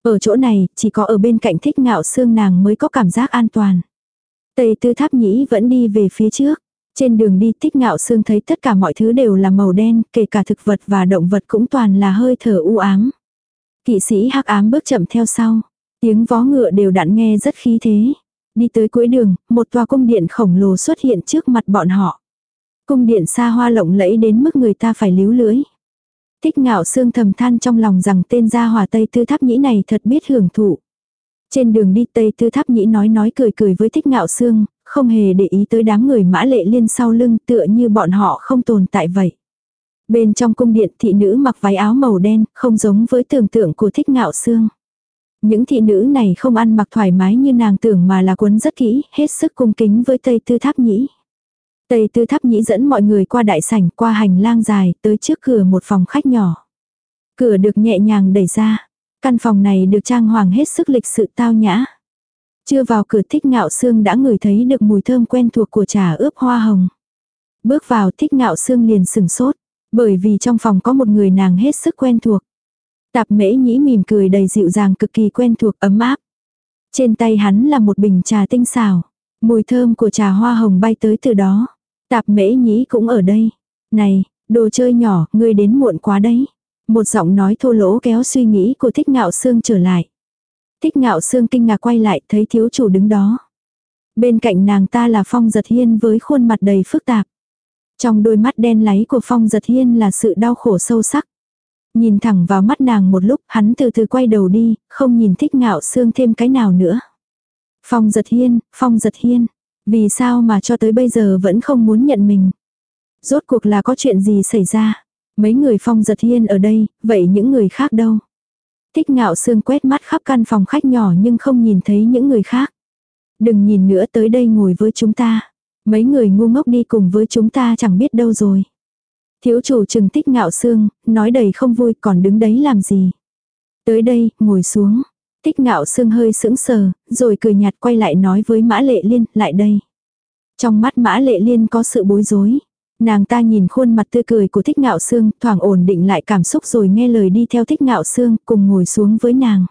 S1: Ở chỗ này, chỉ có ở bên cạnh thích ngạo xương nàng mới có cảm giác an toàn. Tây tư tháp nhĩ vẫn đi về phía trước. Trên đường đi thích ngạo xương thấy tất cả mọi thứ đều là màu đen, kể cả thực vật và động vật cũng toàn là hơi thở u ám. Kỵ sĩ hắc ám bước chậm theo sau. Tiếng vó ngựa đều đặn nghe rất khí thế. Đi tới cuối đường, một tòa cung điện khổng lồ xuất hiện trước mặt bọn họ. Cung điện xa hoa lộng lẫy đến mức người ta phải líu lưỡi. Thích ngạo xương thầm than trong lòng rằng tên gia hòa Tây Tư Tháp Nhĩ này thật biết hưởng thụ. Trên đường đi Tây Tư Tháp Nhĩ nói nói cười cười với thích ngạo xương, không hề để ý tới đám người mã lệ liên sau lưng tựa như bọn họ không tồn tại vậy. Bên trong cung điện thị nữ mặc váy áo màu đen, không giống với tưởng tượng của thích ngạo xương. Những thị nữ này không ăn mặc thoải mái như nàng tưởng mà là quấn rất kỹ, hết sức cung kính với Tây Tư Tháp Nhĩ. Tây Tư Tháp Nhĩ dẫn mọi người qua đại sảnh, qua hành lang dài, tới trước cửa một phòng khách nhỏ. Cửa được nhẹ nhàng đẩy ra. Căn phòng này được trang hoàng hết sức lịch sự tao nhã. Chưa vào cửa thích ngạo Sương đã ngửi thấy được mùi thơm quen thuộc của trà ướp hoa hồng. Bước vào thích ngạo Sương liền sừng sốt, bởi vì trong phòng có một người nàng hết sức quen thuộc. Tạp mễ nhĩ mỉm cười đầy dịu dàng cực kỳ quen thuộc ấm áp. Trên tay hắn là một bình trà tinh xào. Mùi thơm của trà hoa hồng bay tới từ đó. Tạp mễ nhĩ cũng ở đây. Này, đồ chơi nhỏ, ngươi đến muộn quá đấy. Một giọng nói thô lỗ kéo suy nghĩ của thích ngạo Sương trở lại. Thích ngạo Sương kinh ngạc quay lại thấy thiếu chủ đứng đó. Bên cạnh nàng ta là Phong Giật Hiên với khuôn mặt đầy phức tạp. Trong đôi mắt đen láy của Phong Giật Hiên là sự đau khổ sâu sắc. Nhìn thẳng vào mắt nàng một lúc hắn từ từ quay đầu đi, không nhìn thích ngạo xương thêm cái nào nữa. Phong Giật Hiên, Phong Giật Hiên, vì sao mà cho tới bây giờ vẫn không muốn nhận mình. Rốt cuộc là có chuyện gì xảy ra? Mấy người phong giật hiên ở đây, vậy những người khác đâu? Thích ngạo sương quét mắt khắp căn phòng khách nhỏ nhưng không nhìn thấy những người khác. Đừng nhìn nữa tới đây ngồi với chúng ta. Mấy người ngu ngốc đi cùng với chúng ta chẳng biết đâu rồi. Thiếu chủ trừng tích ngạo sương, nói đầy không vui còn đứng đấy làm gì. Tới đây, ngồi xuống. Tích ngạo sương hơi sững sờ, rồi cười nhạt quay lại nói với Mã Lệ Liên, lại đây. Trong mắt Mã Lệ Liên có sự bối rối. Nàng ta nhìn khuôn mặt tươi cười của thích ngạo sương, thoảng ổn định lại cảm xúc rồi nghe lời đi theo thích ngạo sương, cùng ngồi xuống với nàng.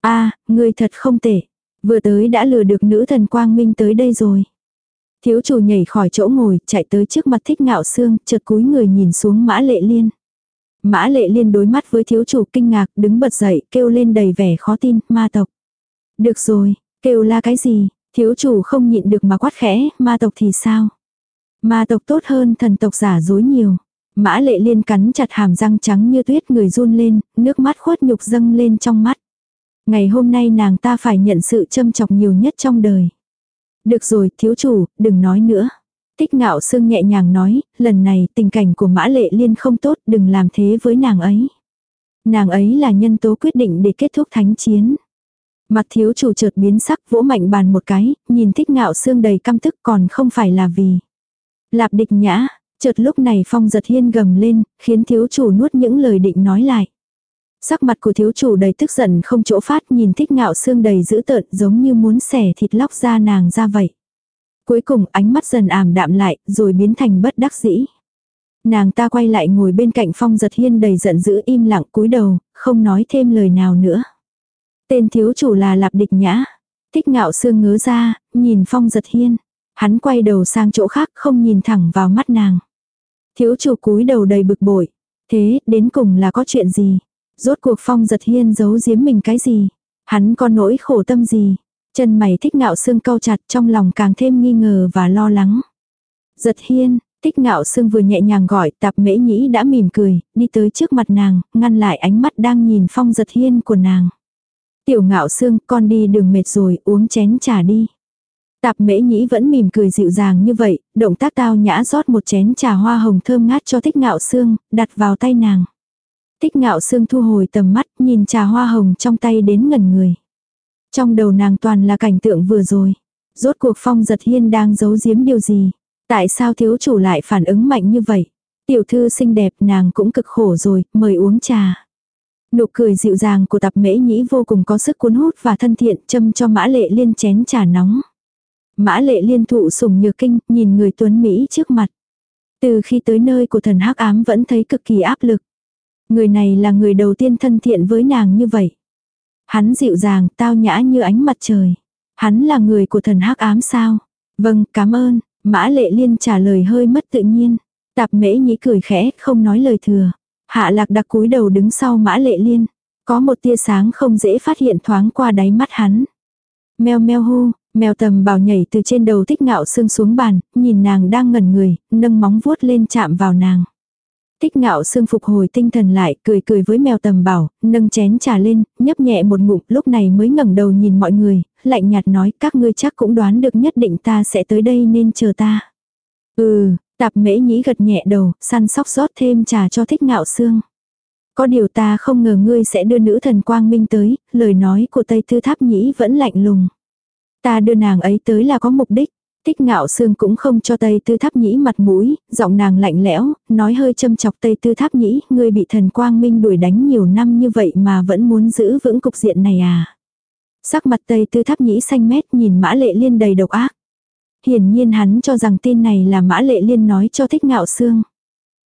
S1: a người thật không tệ. Vừa tới đã lừa được nữ thần quang minh tới đây rồi. Thiếu chủ nhảy khỏi chỗ ngồi, chạy tới trước mặt thích ngạo sương, chợt cúi người nhìn xuống mã lệ liên. Mã lệ liên đối mắt với thiếu chủ kinh ngạc, đứng bật dậy, kêu lên đầy vẻ khó tin, ma tộc. Được rồi, kêu la cái gì, thiếu chủ không nhịn được mà quát khẽ, ma tộc thì sao? Ma tộc tốt hơn thần tộc giả dối nhiều. Mã lệ liên cắn chặt hàm răng trắng như tuyết người run lên, nước mắt khuất nhục dâng lên trong mắt. Ngày hôm nay nàng ta phải nhận sự châm chọc nhiều nhất trong đời. Được rồi, thiếu chủ, đừng nói nữa. Tích ngạo sương nhẹ nhàng nói, lần này tình cảnh của mã lệ liên không tốt, đừng làm thế với nàng ấy. Nàng ấy là nhân tố quyết định để kết thúc thánh chiến. Mặt thiếu chủ chợt biến sắc vỗ mạnh bàn một cái, nhìn thích ngạo sương đầy căm tức còn không phải là vì. Lạp địch nhã, chợt lúc này phong giật hiên gầm lên, khiến thiếu chủ nuốt những lời định nói lại. Sắc mặt của thiếu chủ đầy tức giận không chỗ phát nhìn thích ngạo xương đầy dữ tợn giống như muốn xẻ thịt lóc ra nàng ra vậy. Cuối cùng ánh mắt dần ảm đạm lại rồi biến thành bất đắc dĩ. Nàng ta quay lại ngồi bên cạnh phong giật hiên đầy giận dữ im lặng cúi đầu, không nói thêm lời nào nữa. Tên thiếu chủ là Lạp Địch Nhã. Thích ngạo xương ngớ ra, nhìn phong giật hiên. Hắn quay đầu sang chỗ khác không nhìn thẳng vào mắt nàng. Thiếu chủ cúi đầu đầy bực bội. Thế, đến cùng là có chuyện gì? Rốt cuộc phong giật hiên giấu giếm mình cái gì? Hắn có nỗi khổ tâm gì? Chân mày thích ngạo xương câu chặt trong lòng càng thêm nghi ngờ và lo lắng. Giật hiên, thích ngạo xương vừa nhẹ nhàng gọi tạp mễ nhĩ đã mỉm cười, đi tới trước mặt nàng, ngăn lại ánh mắt đang nhìn phong giật hiên của nàng. Tiểu ngạo xương con đi đường mệt rồi uống chén trà đi. Tạp mễ nhĩ vẫn mỉm cười dịu dàng như vậy, động tác tao nhã rót một chén trà hoa hồng thơm ngát cho thích ngạo xương, đặt vào tay nàng. thích ngạo xương thu hồi tầm mắt nhìn trà hoa hồng trong tay đến ngần người. Trong đầu nàng toàn là cảnh tượng vừa rồi. Rốt cuộc phong giật hiên đang giấu giếm điều gì. Tại sao thiếu chủ lại phản ứng mạnh như vậy. Tiểu thư xinh đẹp nàng cũng cực khổ rồi, mời uống trà. Nụ cười dịu dàng của tập mễ nhĩ vô cùng có sức cuốn hút và thân thiện châm cho mã lệ liên chén trà nóng. Mã lệ liên thụ sùng nhược kinh, nhìn người tuấn Mỹ trước mặt. Từ khi tới nơi của thần hắc ám vẫn thấy cực kỳ áp lực. Người này là người đầu tiên thân thiện với nàng như vậy. Hắn dịu dàng, tao nhã như ánh mặt trời. Hắn là người của thần hắc ám sao? Vâng, cảm ơn. Mã lệ liên trả lời hơi mất tự nhiên. Tạp mễ nhĩ cười khẽ, không nói lời thừa. Hạ lạc đặc cúi đầu đứng sau mã lệ liên. Có một tia sáng không dễ phát hiện thoáng qua đáy mắt hắn. Mèo meo hu, mèo tầm bảo nhảy từ trên đầu tích ngạo xương xuống bàn, nhìn nàng đang ngẩn người, nâng móng vuốt lên chạm vào nàng. Tích ngạo sương phục hồi tinh thần lại, cười cười với mèo tầm bảo, nâng chén trà lên, nhấp nhẹ một ngụm, lúc này mới ngẩng đầu nhìn mọi người, lạnh nhạt nói, các ngươi chắc cũng đoán được nhất định ta sẽ tới đây nên chờ ta. Ừ, tạp mễ nhĩ gật nhẹ đầu, săn sóc rót thêm trà cho thích ngạo sương. Có điều ta không ngờ ngươi sẽ đưa nữ thần quang minh tới, lời nói của Tây Thư Tháp Nhĩ vẫn lạnh lùng. Ta đưa nàng ấy tới là có mục đích. Tích ngạo sương cũng không cho Tây Tư Tháp Nhĩ mặt mũi, giọng nàng lạnh lẽo, nói hơi châm chọc Tây Tư Tháp Nhĩ, ngươi bị thần quang minh đuổi đánh nhiều năm như vậy mà vẫn muốn giữ vững cục diện này à. Sắc mặt Tây Tư Tháp Nhĩ xanh mét nhìn Mã Lệ Liên đầy độc ác. Hiển nhiên hắn cho rằng tin này là Mã Lệ Liên nói cho thích ngạo sương.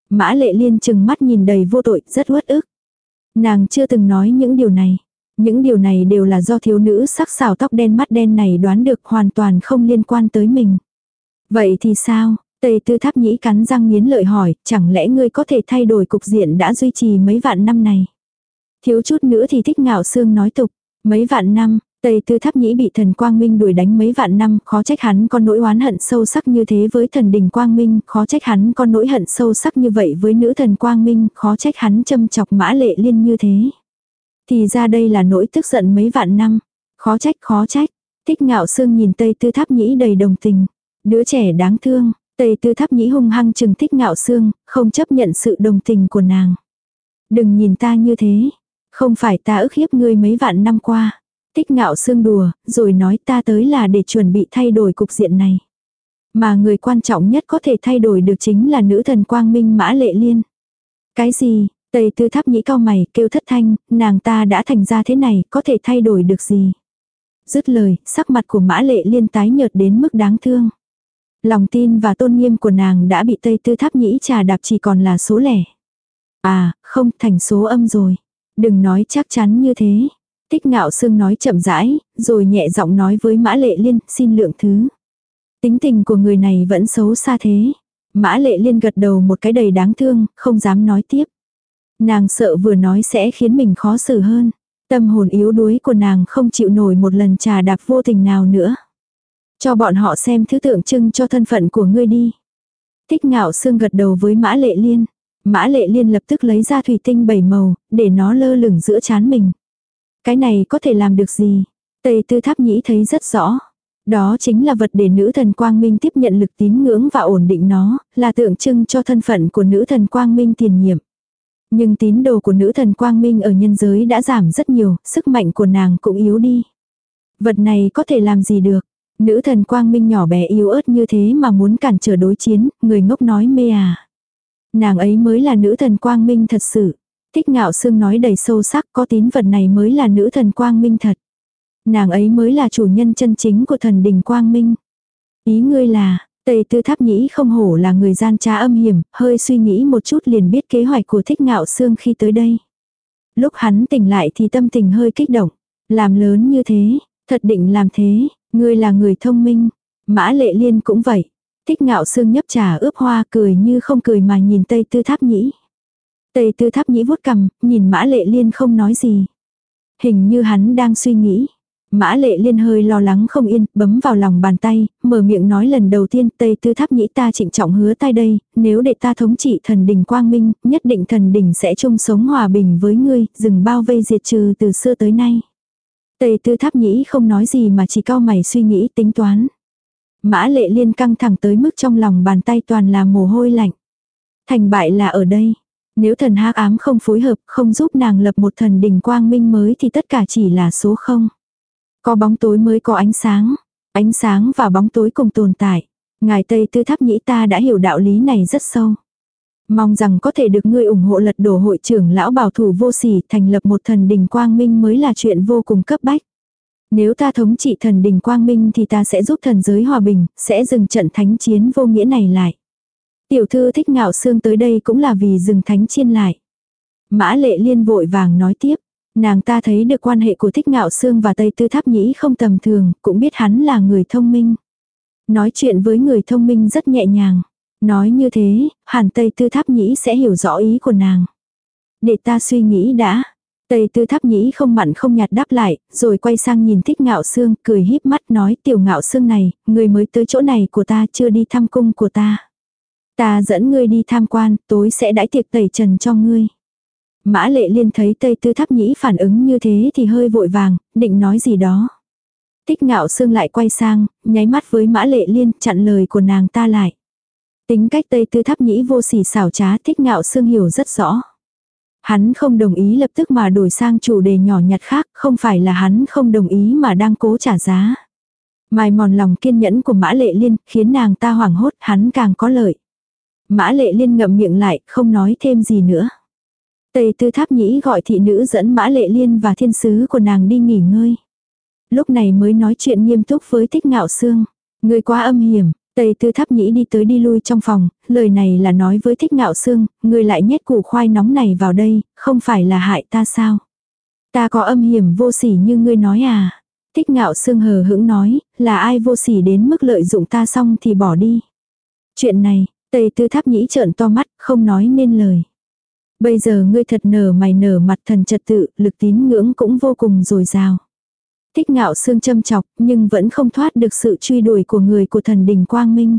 S1: Mã Lệ Liên chừng mắt nhìn đầy vô tội, rất uất ức. Nàng chưa từng nói những điều này. Những điều này đều là do thiếu nữ sắc xảo tóc đen mắt đen này đoán được hoàn toàn không liên quan tới mình. Vậy thì sao? Tây tư tháp nhĩ cắn răng nghiến lợi hỏi, chẳng lẽ ngươi có thể thay đổi cục diện đã duy trì mấy vạn năm này? Thiếu chút nữa thì thích ngạo xương nói tục, mấy vạn năm, Tây tư tháp nhĩ bị thần Quang Minh đuổi đánh mấy vạn năm, khó trách hắn có nỗi oán hận sâu sắc như thế với thần đình Quang Minh, khó trách hắn có nỗi hận sâu sắc như vậy với nữ thần Quang Minh, khó trách hắn châm chọc mã lệ liên như thế. Thì ra đây là nỗi tức giận mấy vạn năm. Khó trách khó trách. Thích ngạo sương nhìn Tây Tư Tháp Nhĩ đầy đồng tình. Đứa trẻ đáng thương. Tây tư tháp nhĩ hung hăng chừng thích ngạo xương, không chấp nhận sự đồng tình của nàng. Đừng nhìn ta như thế. Không phải ta ức hiếp ngươi mấy vạn năm qua. Tích ngạo xương đùa, rồi nói ta tới là để chuẩn bị thay đổi cục diện này. Mà người quan trọng nhất có thể thay đổi được chính là nữ thần quang minh mã lệ liên. Cái gì, tây tư tháp nhĩ cao mày kêu thất thanh, nàng ta đã thành ra thế này, có thể thay đổi được gì. Dứt lời, sắc mặt của mã lệ liên tái nhợt đến mức đáng thương. Lòng tin và tôn nghiêm của nàng đã bị tây tư tháp nhĩ trà đạp chỉ còn là số lẻ. À, không, thành số âm rồi. Đừng nói chắc chắn như thế. Tích ngạo sương nói chậm rãi, rồi nhẹ giọng nói với mã lệ liên, xin lượng thứ. Tính tình của người này vẫn xấu xa thế. Mã lệ liên gật đầu một cái đầy đáng thương, không dám nói tiếp. Nàng sợ vừa nói sẽ khiến mình khó xử hơn. Tâm hồn yếu đuối của nàng không chịu nổi một lần trà đạp vô tình nào nữa. Cho bọn họ xem thứ tượng trưng cho thân phận của ngươi đi. Thích ngạo sương gật đầu với mã lệ liên. Mã lệ liên lập tức lấy ra thủy tinh bảy màu, để nó lơ lửng giữa chán mình. Cái này có thể làm được gì? Tây tư tháp nhĩ thấy rất rõ. Đó chính là vật để nữ thần quang minh tiếp nhận lực tín ngưỡng và ổn định nó, là tượng trưng cho thân phận của nữ thần quang minh tiền nhiệm. Nhưng tín đồ của nữ thần quang minh ở nhân giới đã giảm rất nhiều, sức mạnh của nàng cũng yếu đi. Vật này có thể làm gì được? Nữ thần quang minh nhỏ bé yếu ớt như thế mà muốn cản trở đối chiến, người ngốc nói mê à. Nàng ấy mới là nữ thần quang minh thật sự. Thích ngạo sương nói đầy sâu sắc có tín vật này mới là nữ thần quang minh thật. Nàng ấy mới là chủ nhân chân chính của thần đình quang minh. Ý ngươi là, Tây Tư Tháp Nhĩ không hổ là người gian trá âm hiểm, hơi suy nghĩ một chút liền biết kế hoạch của thích ngạo sương khi tới đây. Lúc hắn tỉnh lại thì tâm tình hơi kích động. Làm lớn như thế, thật định làm thế, ngươi là người thông minh. Mã lệ liên cũng vậy. Thích ngạo sương nhấp trà ướp hoa cười như không cười mà nhìn Tây Tư Tháp Nhĩ. Tây Tư Tháp Nhĩ vuốt cầm, nhìn Mã Lệ Liên không nói gì. Hình như hắn đang suy nghĩ. Mã lệ liên hơi lo lắng không yên, bấm vào lòng bàn tay, mở miệng nói lần đầu tiên Tây Tư Tháp Nhĩ ta trịnh trọng hứa tay đây, nếu để ta thống trị thần đình quang minh, nhất định thần đình sẽ chung sống hòa bình với ngươi, dừng bao vây diệt trừ từ xưa tới nay. Tây Tư Tháp Nhĩ không nói gì mà chỉ cao mày suy nghĩ tính toán. Mã lệ liên căng thẳng tới mức trong lòng bàn tay toàn là mồ hôi lạnh. Thành bại là ở đây. Nếu thần hắc ám không phối hợp, không giúp nàng lập một thần đình quang minh mới thì tất cả chỉ là số không. Có bóng tối mới có ánh sáng. Ánh sáng và bóng tối cùng tồn tại. Ngài Tây Tư Tháp Nhĩ ta đã hiểu đạo lý này rất sâu. Mong rằng có thể được ngươi ủng hộ lật đổ hội trưởng lão bảo thủ vô sỉ thành lập một thần đình quang minh mới là chuyện vô cùng cấp bách. Nếu ta thống trị thần đình quang minh thì ta sẽ giúp thần giới hòa bình, sẽ dừng trận thánh chiến vô nghĩa này lại. Tiểu thư thích ngạo xương tới đây cũng là vì dừng thánh chiên lại. Mã lệ liên vội vàng nói tiếp. Nàng ta thấy được quan hệ của thích ngạo xương và Tây Tư Tháp Nhĩ không tầm thường, cũng biết hắn là người thông minh. Nói chuyện với người thông minh rất nhẹ nhàng. Nói như thế, hẳn Tây Tư Tháp Nhĩ sẽ hiểu rõ ý của nàng. Để ta suy nghĩ đã. Tây Tư Tháp Nhĩ không mặn không nhạt đáp lại, rồi quay sang nhìn thích ngạo xương, cười híp mắt nói tiểu ngạo xương này, người mới tới chỗ này của ta chưa đi thăm cung của ta. Ta dẫn ngươi đi tham quan, tối sẽ đãi tiệc tẩy trần cho ngươi. Mã lệ liên thấy Tây Tư Tháp Nhĩ phản ứng như thế thì hơi vội vàng, định nói gì đó. Tích ngạo xương lại quay sang, nháy mắt với mã lệ liên chặn lời của nàng ta lại. Tính cách Tây Tư Tháp Nhĩ vô sỉ xảo trá thích ngạo xương hiểu rất rõ. Hắn không đồng ý lập tức mà đổi sang chủ đề nhỏ nhặt khác, không phải là hắn không đồng ý mà đang cố trả giá. Mài mòn lòng kiên nhẫn của mã lệ liên, khiến nàng ta hoảng hốt, hắn càng có lợi. Mã lệ liên ngậm miệng lại, không nói thêm gì nữa. Tây tư tháp nhĩ gọi thị nữ dẫn mã lệ liên và thiên sứ của nàng đi nghỉ ngơi. Lúc này mới nói chuyện nghiêm túc với thích ngạo sương. Người quá âm hiểm, Tây tư tháp nhĩ đi tới đi lui trong phòng, lời này là nói với thích ngạo sương. người lại nhét củ khoai nóng này vào đây, không phải là hại ta sao? Ta có âm hiểm vô sỉ như ngươi nói à? Thích ngạo sương hờ hững nói, là ai vô sỉ đến mức lợi dụng ta xong thì bỏ đi. Chuyện này, Tây tư tháp nhĩ trợn to mắt, không nói nên lời. Bây giờ ngươi thật nở mày nở mặt thần trật tự, lực tín ngưỡng cũng vô cùng dồi dào. Thích ngạo xương châm chọc, nhưng vẫn không thoát được sự truy đuổi của người của thần đình Quang Minh.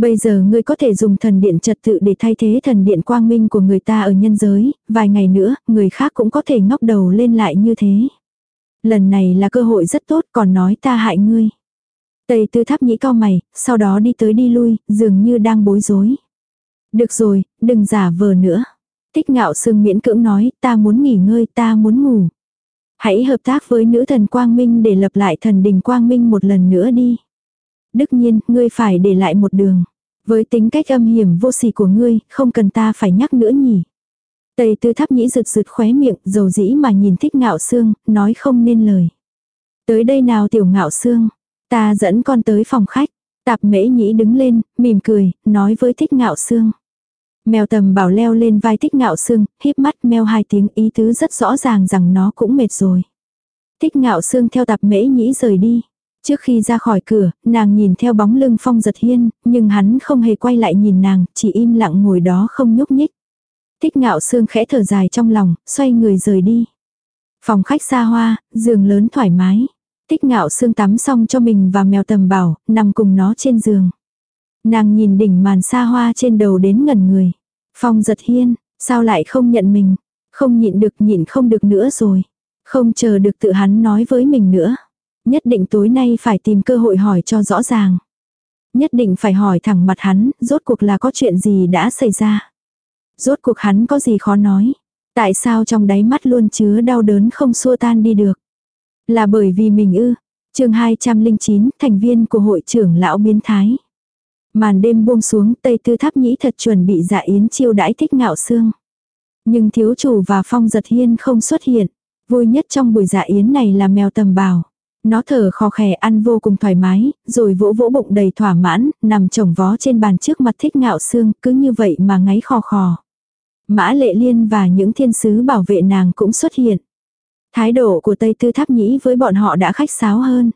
S1: Bây giờ ngươi có thể dùng thần điện trật tự để thay thế thần điện quang minh của người ta ở nhân giới, vài ngày nữa, người khác cũng có thể ngóc đầu lên lại như thế. Lần này là cơ hội rất tốt còn nói ta hại ngươi. Tây tư tháp nhĩ cao mày, sau đó đi tới đi lui, dường như đang bối rối. Được rồi, đừng giả vờ nữa. Tích ngạo sương miễn cưỡng nói, ta muốn nghỉ ngơi, ta muốn ngủ. Hãy hợp tác với nữ thần Quang Minh để lập lại thần đình Quang Minh một lần nữa đi. Đức nhiên, ngươi phải để lại một đường. Với tính cách âm hiểm vô sỉ của ngươi, không cần ta phải nhắc nữa nhỉ. Tây tư tháp nhĩ rực rực khóe miệng, dầu dĩ mà nhìn thích ngạo xương, nói không nên lời. Tới đây nào tiểu ngạo xương, ta dẫn con tới phòng khách. Tạp mễ nhĩ đứng lên, mỉm cười, nói với thích ngạo xương. Mèo tầm bảo leo lên vai thích ngạo xương, híp mắt meo hai tiếng ý tứ rất rõ ràng rằng nó cũng mệt rồi. Thích ngạo xương theo tạp mễ nhĩ rời đi. Trước khi ra khỏi cửa, nàng nhìn theo bóng lưng phong giật hiên, nhưng hắn không hề quay lại nhìn nàng, chỉ im lặng ngồi đó không nhúc nhích. Thích ngạo xương khẽ thở dài trong lòng, xoay người rời đi. Phòng khách xa hoa, giường lớn thoải mái. Tích ngạo xương tắm xong cho mình và mèo tầm bảo, nằm cùng nó trên giường. Nàng nhìn đỉnh màn xa hoa trên đầu đến ngẩn người. Phong giật hiên, sao lại không nhận mình? Không nhịn được nhịn không được nữa rồi. Không chờ được tự hắn nói với mình nữa. Nhất định tối nay phải tìm cơ hội hỏi cho rõ ràng. Nhất định phải hỏi thẳng mặt hắn, rốt cuộc là có chuyện gì đã xảy ra. Rốt cuộc hắn có gì khó nói. Tại sao trong đáy mắt luôn chứa đau đớn không xua tan đi được. Là bởi vì mình ư. chương 209, thành viên của hội trưởng lão biến thái. Màn đêm buông xuống, Tây Tư Tháp Nhĩ thật chuẩn bị dạ yến chiêu đãi thích ngạo xương. Nhưng thiếu chủ và Phong Giật Hiên không xuất hiện. Vui nhất trong buổi dạ yến này là mèo tầm bào. Nó thở khò khè ăn vô cùng thoải mái, rồi vỗ vỗ bụng đầy thỏa mãn, nằm chồng vó trên bàn trước mặt thích ngạo xương, cứ như vậy mà ngáy khò khò. Mã lệ liên và những thiên sứ bảo vệ nàng cũng xuất hiện. Thái độ của Tây Tư Tháp Nhĩ với bọn họ đã khách sáo hơn.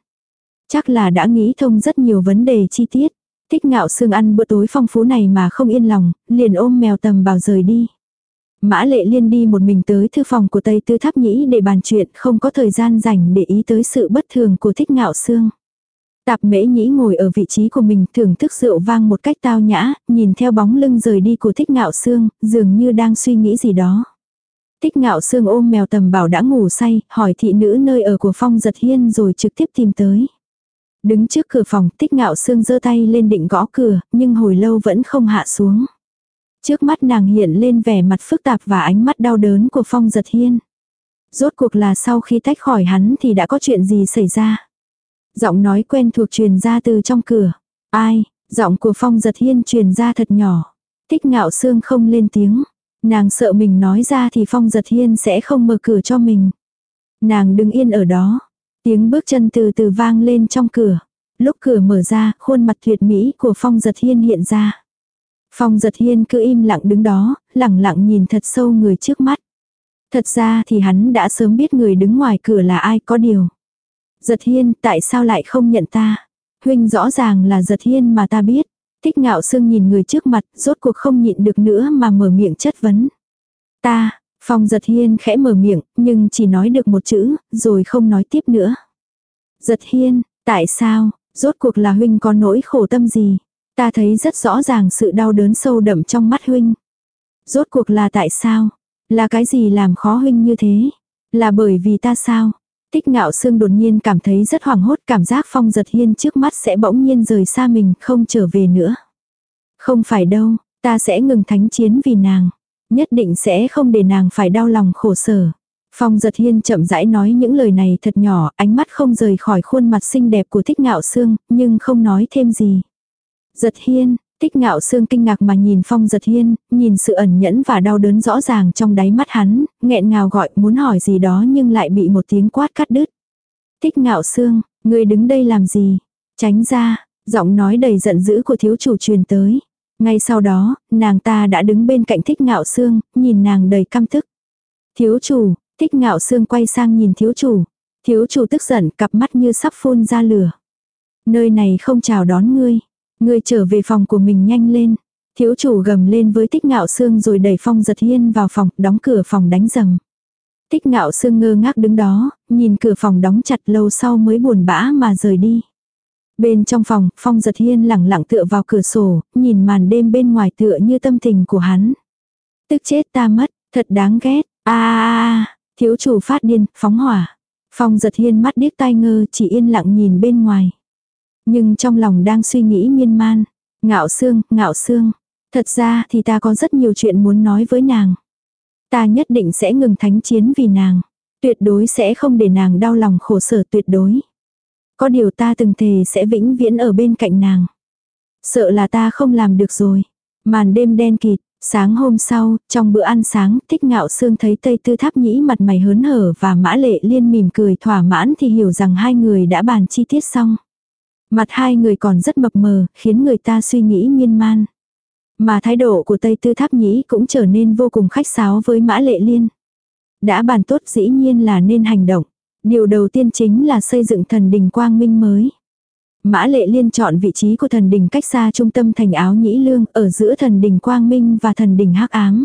S1: Chắc là đã nghĩ thông rất nhiều vấn đề chi tiết. Thích ngạo xương ăn bữa tối phong phú này mà không yên lòng, liền ôm mèo tầm bảo rời đi. Mã lệ liên đi một mình tới thư phòng của Tây Tư Tháp Nhĩ để bàn chuyện không có thời gian dành để ý tới sự bất thường của thích ngạo xương. Tạp mễ nhĩ ngồi ở vị trí của mình thưởng thức rượu vang một cách tao nhã, nhìn theo bóng lưng rời đi của thích ngạo xương, dường như đang suy nghĩ gì đó. Thích ngạo xương ôm mèo tầm bảo đã ngủ say, hỏi thị nữ nơi ở của phong giật hiên rồi trực tiếp tìm tới. Đứng trước cửa phòng, tích ngạo xương giơ tay lên định gõ cửa, nhưng hồi lâu vẫn không hạ xuống. Trước mắt nàng hiện lên vẻ mặt phức tạp và ánh mắt đau đớn của phong giật hiên. Rốt cuộc là sau khi tách khỏi hắn thì đã có chuyện gì xảy ra. Giọng nói quen thuộc truyền ra từ trong cửa. Ai, giọng của phong giật hiên truyền ra thật nhỏ. Tích ngạo xương không lên tiếng. Nàng sợ mình nói ra thì phong giật hiên sẽ không mở cửa cho mình. Nàng đứng yên ở đó. Tiếng bước chân từ từ vang lên trong cửa. Lúc cửa mở ra, khuôn mặt tuyệt mỹ của phong giật hiên hiện ra. Phong giật hiên cứ im lặng đứng đó, lặng lặng nhìn thật sâu người trước mắt. Thật ra thì hắn đã sớm biết người đứng ngoài cửa là ai có điều. Giật hiên, tại sao lại không nhận ta? Huynh rõ ràng là giật hiên mà ta biết. Thích ngạo sương nhìn người trước mặt, rốt cuộc không nhịn được nữa mà mở miệng chất vấn. Ta, Phong giật hiên khẽ mở miệng, nhưng chỉ nói được một chữ, rồi không nói tiếp nữa. Giật hiên, tại sao, rốt cuộc là huynh có nỗi khổ tâm gì? Ta thấy rất rõ ràng sự đau đớn sâu đậm trong mắt huynh. Rốt cuộc là tại sao? Là cái gì làm khó huynh như thế? Là bởi vì ta sao? Tích ngạo sương đột nhiên cảm thấy rất hoảng hốt cảm giác phong giật hiên trước mắt sẽ bỗng nhiên rời xa mình không trở về nữa. Không phải đâu, ta sẽ ngừng thánh chiến vì nàng. Nhất định sẽ không để nàng phải đau lòng khổ sở. Phong giật hiên chậm rãi nói những lời này thật nhỏ, ánh mắt không rời khỏi khuôn mặt xinh đẹp của thích ngạo sương, nhưng không nói thêm gì. Giật hiên, Thích ngạo sương kinh ngạc mà nhìn phong giật hiên, nhìn sự ẩn nhẫn và đau đớn rõ ràng trong đáy mắt hắn, nghẹn ngào gọi muốn hỏi gì đó nhưng lại bị một tiếng quát cắt đứt. Thích ngạo sương, người đứng đây làm gì? Tránh ra, giọng nói đầy giận dữ của thiếu chủ truyền tới. Ngay sau đó, nàng ta đã đứng bên cạnh thích ngạo sương, nhìn nàng đầy căm tức. Thiếu chủ, thích ngạo sương quay sang nhìn thiếu chủ. Thiếu chủ tức giận cặp mắt như sắp phun ra lửa. Nơi này không chào đón ngươi. Ngươi trở về phòng của mình nhanh lên. Thiếu chủ gầm lên với tích ngạo sương rồi đẩy phong giật hiên vào phòng, đóng cửa phòng đánh rầm. Tích ngạo sương ngơ ngác đứng đó, nhìn cửa phòng đóng chặt lâu sau mới buồn bã mà rời đi. Bên trong phòng, Phong giật hiên lẳng lặng tựa vào cửa sổ, nhìn màn đêm bên ngoài tựa như tâm tình của hắn. Tức chết ta mất, thật đáng ghét, a thiếu chủ phát điên, phóng hỏa. Phong giật hiên mắt điếc tai ngơ chỉ yên lặng nhìn bên ngoài. Nhưng trong lòng đang suy nghĩ miên man. Ngạo xương, ngạo xương. Thật ra thì ta có rất nhiều chuyện muốn nói với nàng. Ta nhất định sẽ ngừng thánh chiến vì nàng. Tuyệt đối sẽ không để nàng đau lòng khổ sở tuyệt đối. Có điều ta từng thề sẽ vĩnh viễn ở bên cạnh nàng. Sợ là ta không làm được rồi. Màn đêm đen kịt, sáng hôm sau, trong bữa ăn sáng, thích ngạo sương thấy Tây Tư Tháp Nhĩ mặt mày hớn hở và mã lệ liên mỉm cười thỏa mãn thì hiểu rằng hai người đã bàn chi tiết xong. Mặt hai người còn rất mập mờ, khiến người ta suy nghĩ miên man. Mà thái độ của Tây Tư Tháp Nhĩ cũng trở nên vô cùng khách sáo với Mã Lệ Liên. Đã bàn tốt dĩ nhiên là nên hành động. Điều đầu tiên chính là xây dựng thần đình quang minh mới. Mã Lệ Liên chọn vị trí của thần đình cách xa trung tâm thành áo nhĩ lương, ở giữa thần đình quang minh và thần đình hắc ám.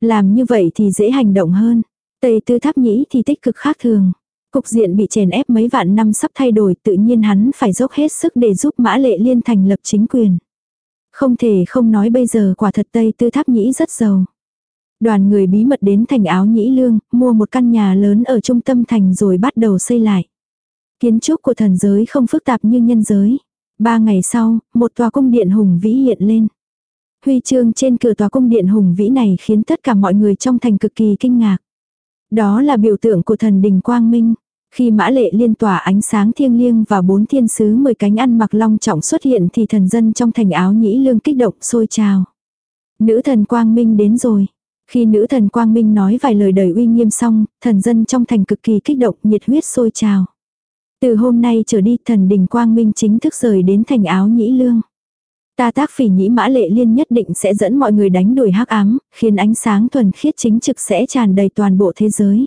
S1: Làm như vậy thì dễ hành động hơn. Tây Tư Tháp Nhĩ thì tích cực khác thường. Cục diện bị chèn ép mấy vạn năm sắp thay đổi, tự nhiên hắn phải dốc hết sức để giúp Mã Lệ Liên thành lập chính quyền. Không thể không nói bây giờ quả thật Tây Tư Tháp Nhĩ rất giàu. Đoàn người bí mật đến thành áo nhĩ lương, mua một căn nhà lớn ở trung tâm thành rồi bắt đầu xây lại. Kiến trúc của thần giới không phức tạp như nhân giới. Ba ngày sau, một tòa cung điện hùng vĩ hiện lên. Huy chương trên cửa tòa cung điện hùng vĩ này khiến tất cả mọi người trong thành cực kỳ kinh ngạc. Đó là biểu tượng của thần đình Quang Minh. Khi mã lệ liên tỏa ánh sáng thiêng liêng và bốn thiên sứ mười cánh ăn mặc long trọng xuất hiện thì thần dân trong thành áo nhĩ lương kích động sôi trào. Nữ thần Quang Minh đến rồi. Khi nữ thần Quang Minh nói vài lời đời uy nghiêm xong, thần dân trong thành cực kỳ kích động nhiệt huyết sôi trào. Từ hôm nay trở đi thần đình Quang Minh chính thức rời đến thành áo nhĩ lương. Ta tác phỉ nhĩ mã lệ liên nhất định sẽ dẫn mọi người đánh đuổi hắc ám, khiến ánh sáng thuần khiết chính trực sẽ tràn đầy toàn bộ thế giới.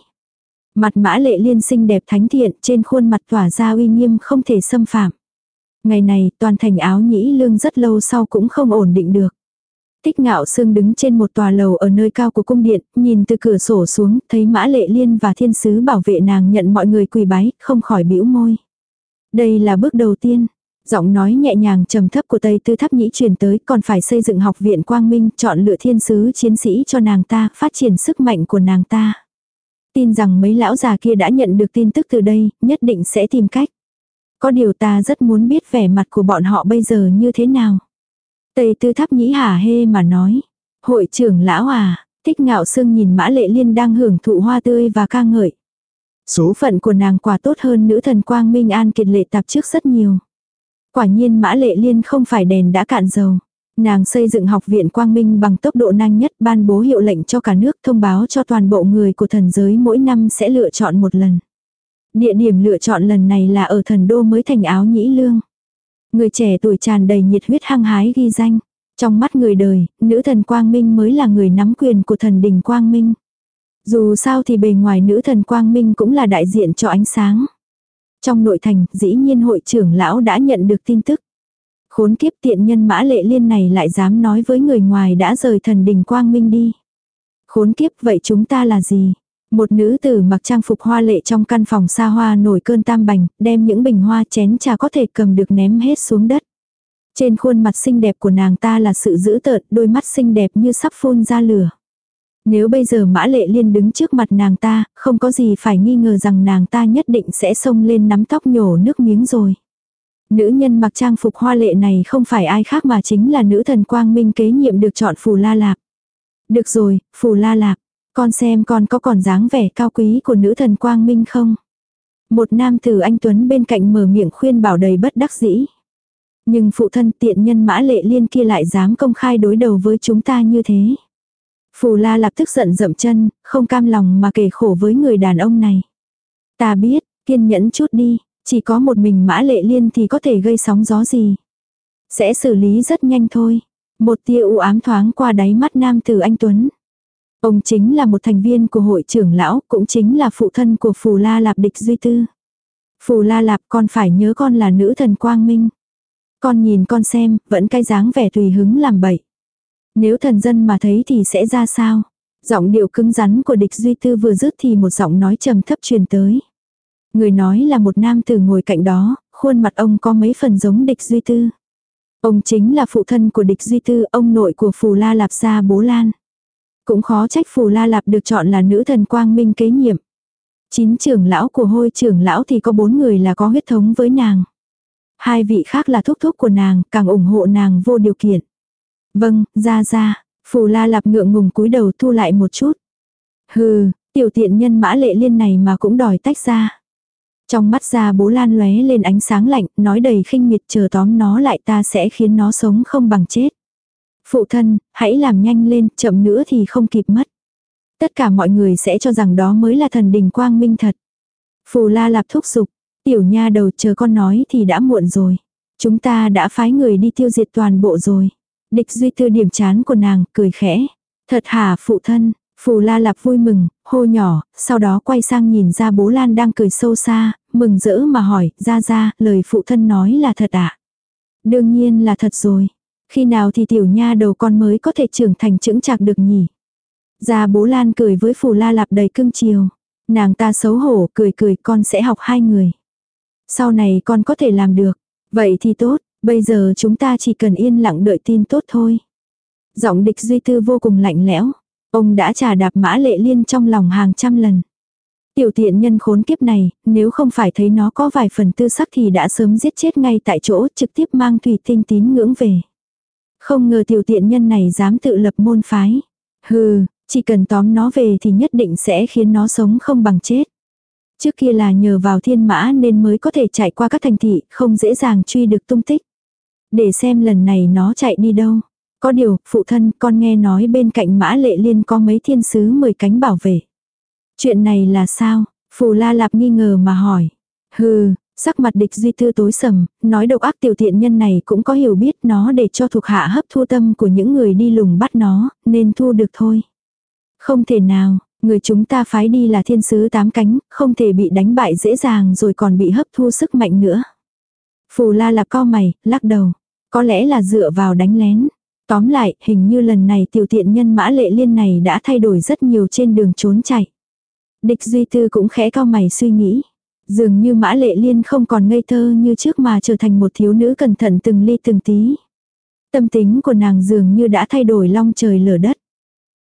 S1: Mặt mã lệ liên xinh đẹp thánh thiện trên khuôn mặt tỏa ra uy nghiêm không thể xâm phạm. Ngày này toàn thành áo nhĩ lương rất lâu sau cũng không ổn định được. Tích ngạo sương đứng trên một tòa lầu ở nơi cao của cung điện, nhìn từ cửa sổ xuống, thấy mã lệ liên và thiên sứ bảo vệ nàng nhận mọi người quỳ bái, không khỏi bĩu môi. Đây là bước đầu tiên. Giọng nói nhẹ nhàng trầm thấp của Tây Tư Tháp Nhĩ truyền tới còn phải xây dựng học viện Quang Minh chọn lựa thiên sứ chiến sĩ cho nàng ta, phát triển sức mạnh của nàng ta. Tin rằng mấy lão già kia đã nhận được tin tức từ đây, nhất định sẽ tìm cách. Có điều ta rất muốn biết vẻ mặt của bọn họ bây giờ như thế nào. Tây tư tháp nhĩ hả hê mà nói. Hội trưởng lão à, thích ngạo sương nhìn mã lệ liên đang hưởng thụ hoa tươi và ca ngợi. Số phận của nàng quả tốt hơn nữ thần quang minh an kiệt lệ tạp trước rất nhiều. Quả nhiên mã lệ liên không phải đèn đã cạn dầu. Nàng xây dựng học viện quang minh bằng tốc độ nhanh nhất ban bố hiệu lệnh cho cả nước thông báo cho toàn bộ người của thần giới mỗi năm sẽ lựa chọn một lần. Địa điểm lựa chọn lần này là ở thần đô mới thành áo nhĩ lương. Người trẻ tuổi tràn đầy nhiệt huyết hăng hái ghi danh. Trong mắt người đời, nữ thần Quang Minh mới là người nắm quyền của thần đình Quang Minh. Dù sao thì bề ngoài nữ thần Quang Minh cũng là đại diện cho ánh sáng. Trong nội thành, dĩ nhiên hội trưởng lão đã nhận được tin tức. Khốn kiếp tiện nhân mã lệ liên này lại dám nói với người ngoài đã rời thần đình Quang Minh đi. Khốn kiếp vậy chúng ta là gì? Một nữ tử mặc trang phục hoa lệ trong căn phòng xa hoa nổi cơn tam bành, đem những bình hoa chén trà có thể cầm được ném hết xuống đất. Trên khuôn mặt xinh đẹp của nàng ta là sự dữ tợn, đôi mắt xinh đẹp như sắp phun ra lửa. Nếu bây giờ mã lệ liên đứng trước mặt nàng ta, không có gì phải nghi ngờ rằng nàng ta nhất định sẽ xông lên nắm tóc nhổ nước miếng rồi. Nữ nhân mặc trang phục hoa lệ này không phải ai khác mà chính là nữ thần quang minh kế nhiệm được chọn phù la lạp. Được rồi, phù la lạp, con xem con có còn dáng vẻ cao quý của nữ thần quang minh không? Một nam tử anh Tuấn bên cạnh mở miệng khuyên bảo đầy bất đắc dĩ. Nhưng phụ thân tiện nhân mã lệ liên kia lại dám công khai đối đầu với chúng ta như thế. Phù la lập tức giận dậm chân, không cam lòng mà kể khổ với người đàn ông này. Ta biết, kiên nhẫn chút đi, chỉ có một mình mã lệ liên thì có thể gây sóng gió gì. Sẽ xử lý rất nhanh thôi. Một tia u ám thoáng qua đáy mắt nam tử anh Tuấn. Ông chính là một thành viên của hội trưởng lão, cũng chính là phụ thân của Phù La Lạp địch Duy Tư. Phù La Lạp con phải nhớ con là nữ thần quang minh. Con nhìn con xem, vẫn cái dáng vẻ tùy hứng làm bậy. Nếu thần dân mà thấy thì sẽ ra sao? Giọng điệu cứng rắn của địch Duy Tư vừa dứt thì một giọng nói trầm thấp truyền tới. Người nói là một nam tử ngồi cạnh đó, khuôn mặt ông có mấy phần giống địch Duy Tư. Ông chính là phụ thân của địch Duy Tư, ông nội của Phù La Lạp Gia Bố Lan. Cũng khó trách Phù La Lạp được chọn là nữ thần quang minh kế nhiệm. Chín trưởng lão của hôi trưởng lão thì có bốn người là có huyết thống với nàng. Hai vị khác là thúc thúc của nàng, càng ủng hộ nàng vô điều kiện. Vâng, ra ra, phù la lạp ngượng ngùng cúi đầu thu lại một chút. Hừ, tiểu tiện nhân mã lệ liên này mà cũng đòi tách ra. Trong mắt ra bố lan lóe lên ánh sáng lạnh, nói đầy khinh miệt chờ tóm nó lại ta sẽ khiến nó sống không bằng chết. Phụ thân, hãy làm nhanh lên, chậm nữa thì không kịp mất. Tất cả mọi người sẽ cho rằng đó mới là thần đình quang minh thật. Phù la lạp thúc giục, tiểu nha đầu chờ con nói thì đã muộn rồi. Chúng ta đã phái người đi tiêu diệt toàn bộ rồi. Địch duy tư điểm chán của nàng, cười khẽ. Thật hả phụ thân, Phù La Lạp vui mừng, hô nhỏ, sau đó quay sang nhìn ra bố Lan đang cười sâu xa, mừng rỡ mà hỏi, ra ra, lời phụ thân nói là thật ạ. À? Đương nhiên là thật rồi. Khi nào thì tiểu nha đầu con mới có thể trưởng thành chững chạc được nhỉ? gia bố Lan cười với Phù La Lạp đầy cưng chiều. Nàng ta xấu hổ, cười cười con sẽ học hai người. Sau này con có thể làm được. Vậy thì tốt, bây giờ chúng ta chỉ cần yên lặng đợi tin tốt thôi. Giọng địch duy tư vô cùng lạnh lẽo. Ông đã trả đạp mã lệ liên trong lòng hàng trăm lần. Tiểu tiện nhân khốn kiếp này, nếu không phải thấy nó có vài phần tư sắc thì đã sớm giết chết ngay tại chỗ trực tiếp mang thủy tinh tín ngưỡng về. Không ngờ tiểu tiện nhân này dám tự lập môn phái. Hừ, chỉ cần tóm nó về thì nhất định sẽ khiến nó sống không bằng chết. Trước kia là nhờ vào thiên mã nên mới có thể chạy qua các thành thị, không dễ dàng truy được tung tích. Để xem lần này nó chạy đi đâu. Có điều, phụ thân, con nghe nói bên cạnh mã lệ liên có mấy thiên sứ mười cánh bảo vệ. Chuyện này là sao? Phù La Lạp nghi ngờ mà hỏi. Hừ, sắc mặt địch duy tư tối sầm, nói độc ác tiểu tiện nhân này cũng có hiểu biết nó để cho thuộc hạ hấp thu tâm của những người đi lùng bắt nó, nên thu được thôi. Không thể nào, người chúng ta phái đi là thiên sứ tám cánh, không thể bị đánh bại dễ dàng rồi còn bị hấp thu sức mạnh nữa. Phù La Lạp co mày, lắc đầu. Có lẽ là dựa vào đánh lén. Tóm lại, hình như lần này tiểu tiện nhân mã lệ liên này đã thay đổi rất nhiều trên đường trốn chạy. Địch Duy Tư cũng khẽ cao mày suy nghĩ. Dường như mã lệ liên không còn ngây thơ như trước mà trở thành một thiếu nữ cẩn thận từng ly từng tí. Tâm tính của nàng dường như đã thay đổi long trời lở đất.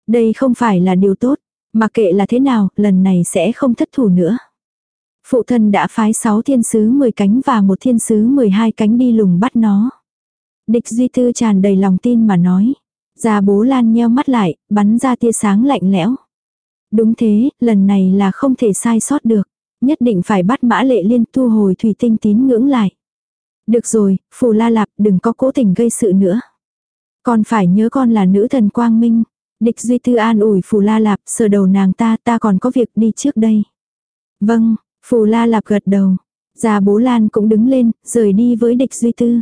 S1: Đây không phải là điều tốt, mà kệ là thế nào, lần này sẽ không thất thủ nữa. Phụ thân đã phái 6 thiên sứ 10 cánh và một thiên sứ 12 cánh đi lùng bắt nó. Địch Duy Tư tràn đầy lòng tin mà nói. Già bố Lan nheo mắt lại, bắn ra tia sáng lạnh lẽo. Đúng thế, lần này là không thể sai sót được. Nhất định phải bắt mã lệ liên thu hồi thủy tinh tín ngưỡng lại. Được rồi, phù la lạp đừng có cố tình gây sự nữa. còn phải nhớ con là nữ thần quang minh. Địch duy tư an ủi phù la lạp sờ đầu nàng ta ta còn có việc đi trước đây. Vâng, phù la lạp gật đầu. Già bố Lan cũng đứng lên, rời đi với địch duy tư.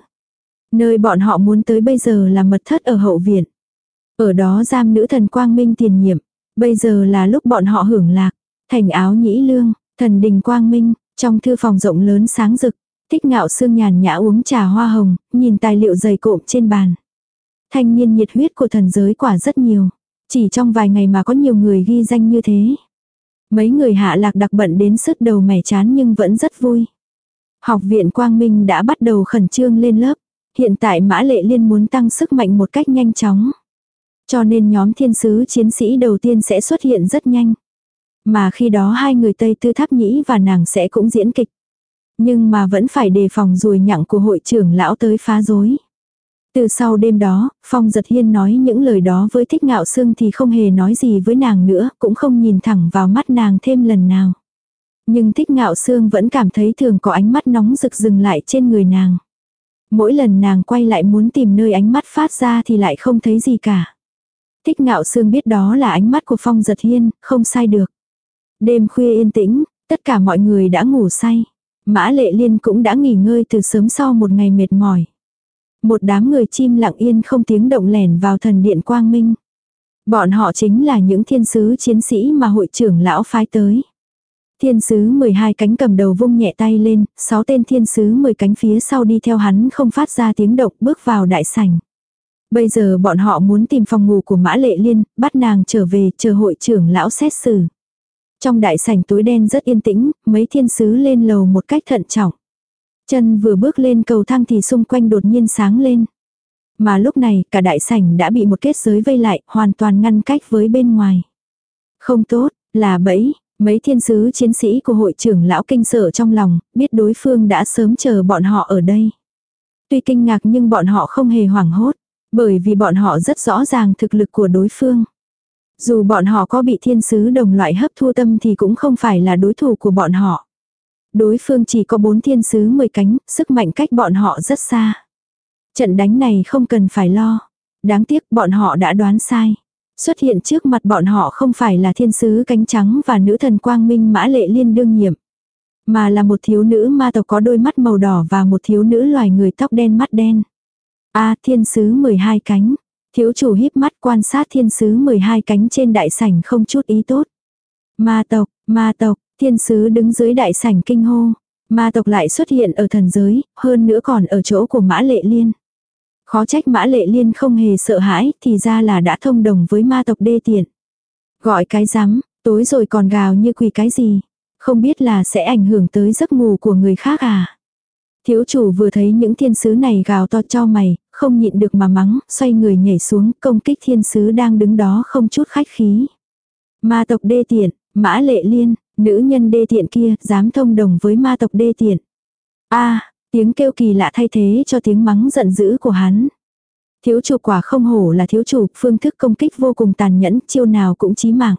S1: Nơi bọn họ muốn tới bây giờ là mật thất ở hậu viện. Ở đó giam nữ thần quang minh tiền nhiệm. Bây giờ là lúc bọn họ hưởng lạc. Thành áo nhĩ lương, thần đình quang minh, trong thư phòng rộng lớn sáng rực. Thích ngạo sương nhàn nhã uống trà hoa hồng, nhìn tài liệu dày cộm trên bàn. Thanh niên nhiệt huyết của thần giới quả rất nhiều. Chỉ trong vài ngày mà có nhiều người ghi danh như thế. Mấy người hạ lạc đặc bận đến sức đầu mẻ chán nhưng vẫn rất vui. Học viện Quang Minh đã bắt đầu khẩn trương lên lớp. Hiện tại Mã Lệ Liên muốn tăng sức mạnh một cách nhanh chóng. Cho nên nhóm thiên sứ chiến sĩ đầu tiên sẽ xuất hiện rất nhanh. Mà khi đó hai người Tây Tư Tháp Nhĩ và nàng sẽ cũng diễn kịch. Nhưng mà vẫn phải đề phòng rùi nhặng của hội trưởng lão tới phá rối. Từ sau đêm đó, Phong giật hiên nói những lời đó với thích ngạo sương thì không hề nói gì với nàng nữa, cũng không nhìn thẳng vào mắt nàng thêm lần nào. Nhưng thích ngạo sương vẫn cảm thấy thường có ánh mắt nóng rực dừng lại trên người nàng. Mỗi lần nàng quay lại muốn tìm nơi ánh mắt phát ra thì lại không thấy gì cả. Thích ngạo sương biết đó là ánh mắt của phong giật hiên, không sai được. Đêm khuya yên tĩnh, tất cả mọi người đã ngủ say. Mã lệ liên cũng đã nghỉ ngơi từ sớm sau một ngày mệt mỏi. Một đám người chim lặng yên không tiếng động lẻn vào thần điện quang minh. Bọn họ chính là những thiên sứ chiến sĩ mà hội trưởng lão phái tới. Thiên sứ 12 cánh cầm đầu vung nhẹ tay lên, 6 tên thiên sứ 10 cánh phía sau đi theo hắn không phát ra tiếng động bước vào đại sảnh. Bây giờ bọn họ muốn tìm phòng ngủ của Mã Lệ Liên, bắt nàng trở về chờ hội trưởng lão xét xử. Trong đại sảnh tối đen rất yên tĩnh, mấy thiên sứ lên lầu một cách thận trọng. Chân vừa bước lên cầu thang thì xung quanh đột nhiên sáng lên. Mà lúc này cả đại sảnh đã bị một kết giới vây lại, hoàn toàn ngăn cách với bên ngoài. Không tốt, là bẫy, Mấy thiên sứ chiến sĩ của hội trưởng lão kinh sợ trong lòng, biết đối phương đã sớm chờ bọn họ ở đây. Tuy kinh ngạc nhưng bọn họ không hề hoảng hốt, bởi vì bọn họ rất rõ ràng thực lực của đối phương. Dù bọn họ có bị thiên sứ đồng loại hấp thu tâm thì cũng không phải là đối thủ của bọn họ. Đối phương chỉ có bốn thiên sứ 10 cánh, sức mạnh cách bọn họ rất xa. Trận đánh này không cần phải lo. Đáng tiếc bọn họ đã đoán sai. Xuất hiện trước mặt bọn họ không phải là thiên sứ cánh trắng và nữ thần quang minh mã lệ liên đương nhiệm. Mà là một thiếu nữ ma tộc có đôi mắt màu đỏ và một thiếu nữ loài người tóc đen mắt đen. a thiên sứ 12 cánh. Thiếu chủ híp mắt quan sát thiên sứ 12 cánh trên đại sảnh không chút ý tốt. Ma tộc, ma tộc, thiên sứ đứng dưới đại sảnh kinh hô. Ma tộc lại xuất hiện ở thần giới, hơn nữa còn ở chỗ của mã lệ liên. Khó trách mã lệ liên không hề sợ hãi, thì ra là đã thông đồng với ma tộc đê tiện. Gọi cái rắm, tối rồi còn gào như quỳ cái gì. Không biết là sẽ ảnh hưởng tới giấc ngủ của người khác à. Thiếu chủ vừa thấy những thiên sứ này gào to cho mày, không nhịn được mà mắng, xoay người nhảy xuống công kích thiên sứ đang đứng đó không chút khách khí. Ma tộc đê tiện, mã lệ liên, nữ nhân đê tiện kia, dám thông đồng với ma tộc đê tiện. a tiếng kêu kỳ lạ thay thế cho tiếng mắng giận dữ của hắn. Thiếu chủ quả không hổ là thiếu chủ, phương thức công kích vô cùng tàn nhẫn, chiêu nào cũng chí mạng.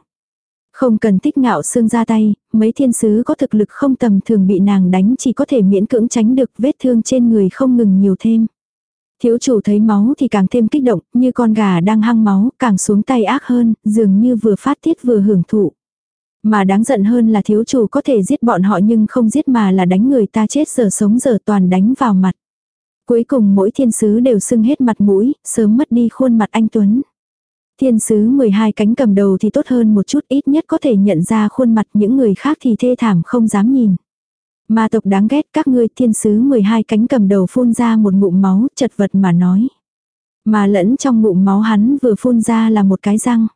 S1: Không cần tích ngạo xương ra tay, mấy thiên sứ có thực lực không tầm thường bị nàng đánh chỉ có thể miễn cưỡng tránh được vết thương trên người không ngừng nhiều thêm. Thiếu chủ thấy máu thì càng thêm kích động, như con gà đang hăng máu, càng xuống tay ác hơn, dường như vừa phát tiết vừa hưởng thụ. Mà đáng giận hơn là thiếu chủ có thể giết bọn họ nhưng không giết mà là đánh người ta chết giờ sống giờ toàn đánh vào mặt. Cuối cùng mỗi thiên sứ đều sưng hết mặt mũi, sớm mất đi khuôn mặt anh Tuấn. Thiên sứ 12 cánh cầm đầu thì tốt hơn một chút ít nhất có thể nhận ra khuôn mặt những người khác thì thê thảm không dám nhìn. Ma tộc đáng ghét các ngươi thiên sứ 12 cánh cầm đầu phun ra một ngụm máu chật vật mà nói. Mà lẫn trong ngụm máu hắn vừa phun ra là một cái răng.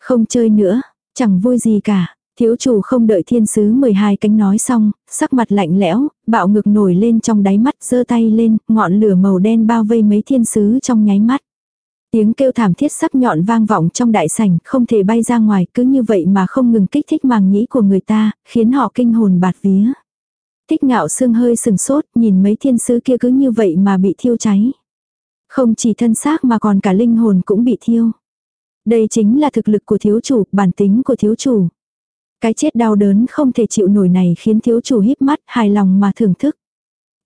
S1: Không chơi nữa, chẳng vui gì cả. Thiếu chủ không đợi thiên sứ 12 cánh nói xong, sắc mặt lạnh lẽo, bạo ngực nổi lên trong đáy mắt giơ tay lên, ngọn lửa màu đen bao vây mấy thiên sứ trong nháy mắt. Tiếng kêu thảm thiết sắc nhọn vang vọng trong đại sảnh, không thể bay ra ngoài, cứ như vậy mà không ngừng kích thích màng nhĩ của người ta, khiến họ kinh hồn bạt vía. Tích ngạo xương hơi sừng sốt, nhìn mấy thiên sứ kia cứ như vậy mà bị thiêu cháy. Không chỉ thân xác mà còn cả linh hồn cũng bị thiêu. Đây chính là thực lực của thiếu chủ, bản tính của thiếu chủ. Cái chết đau đớn không thể chịu nổi này khiến thiếu chủ híp mắt, hài lòng mà thưởng thức.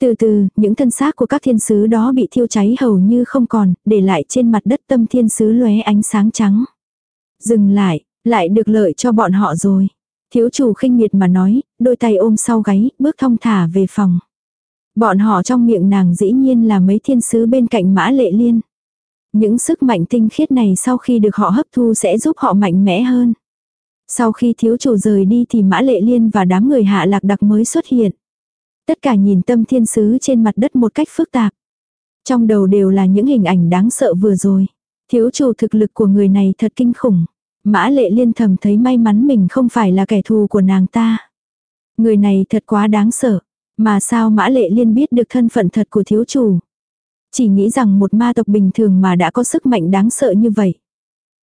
S1: Từ từ, những thân xác của các thiên sứ đó bị thiêu cháy hầu như không còn, để lại trên mặt đất tâm thiên sứ lóe ánh sáng trắng. Dừng lại, lại được lợi cho bọn họ rồi. Thiếu chủ khinh miệt mà nói, đôi tay ôm sau gáy, bước thong thả về phòng. Bọn họ trong miệng nàng dĩ nhiên là mấy thiên sứ bên cạnh mã lệ liên. Những sức mạnh tinh khiết này sau khi được họ hấp thu sẽ giúp họ mạnh mẽ hơn. Sau khi thiếu chủ rời đi thì mã lệ liên và đám người hạ lạc đặc mới xuất hiện. Tất cả nhìn tâm thiên sứ trên mặt đất một cách phức tạp. Trong đầu đều là những hình ảnh đáng sợ vừa rồi. Thiếu chủ thực lực của người này thật kinh khủng. Mã lệ liên thầm thấy may mắn mình không phải là kẻ thù của nàng ta. Người này thật quá đáng sợ. Mà sao mã lệ liên biết được thân phận thật của thiếu chủ. Chỉ nghĩ rằng một ma tộc bình thường mà đã có sức mạnh đáng sợ như vậy.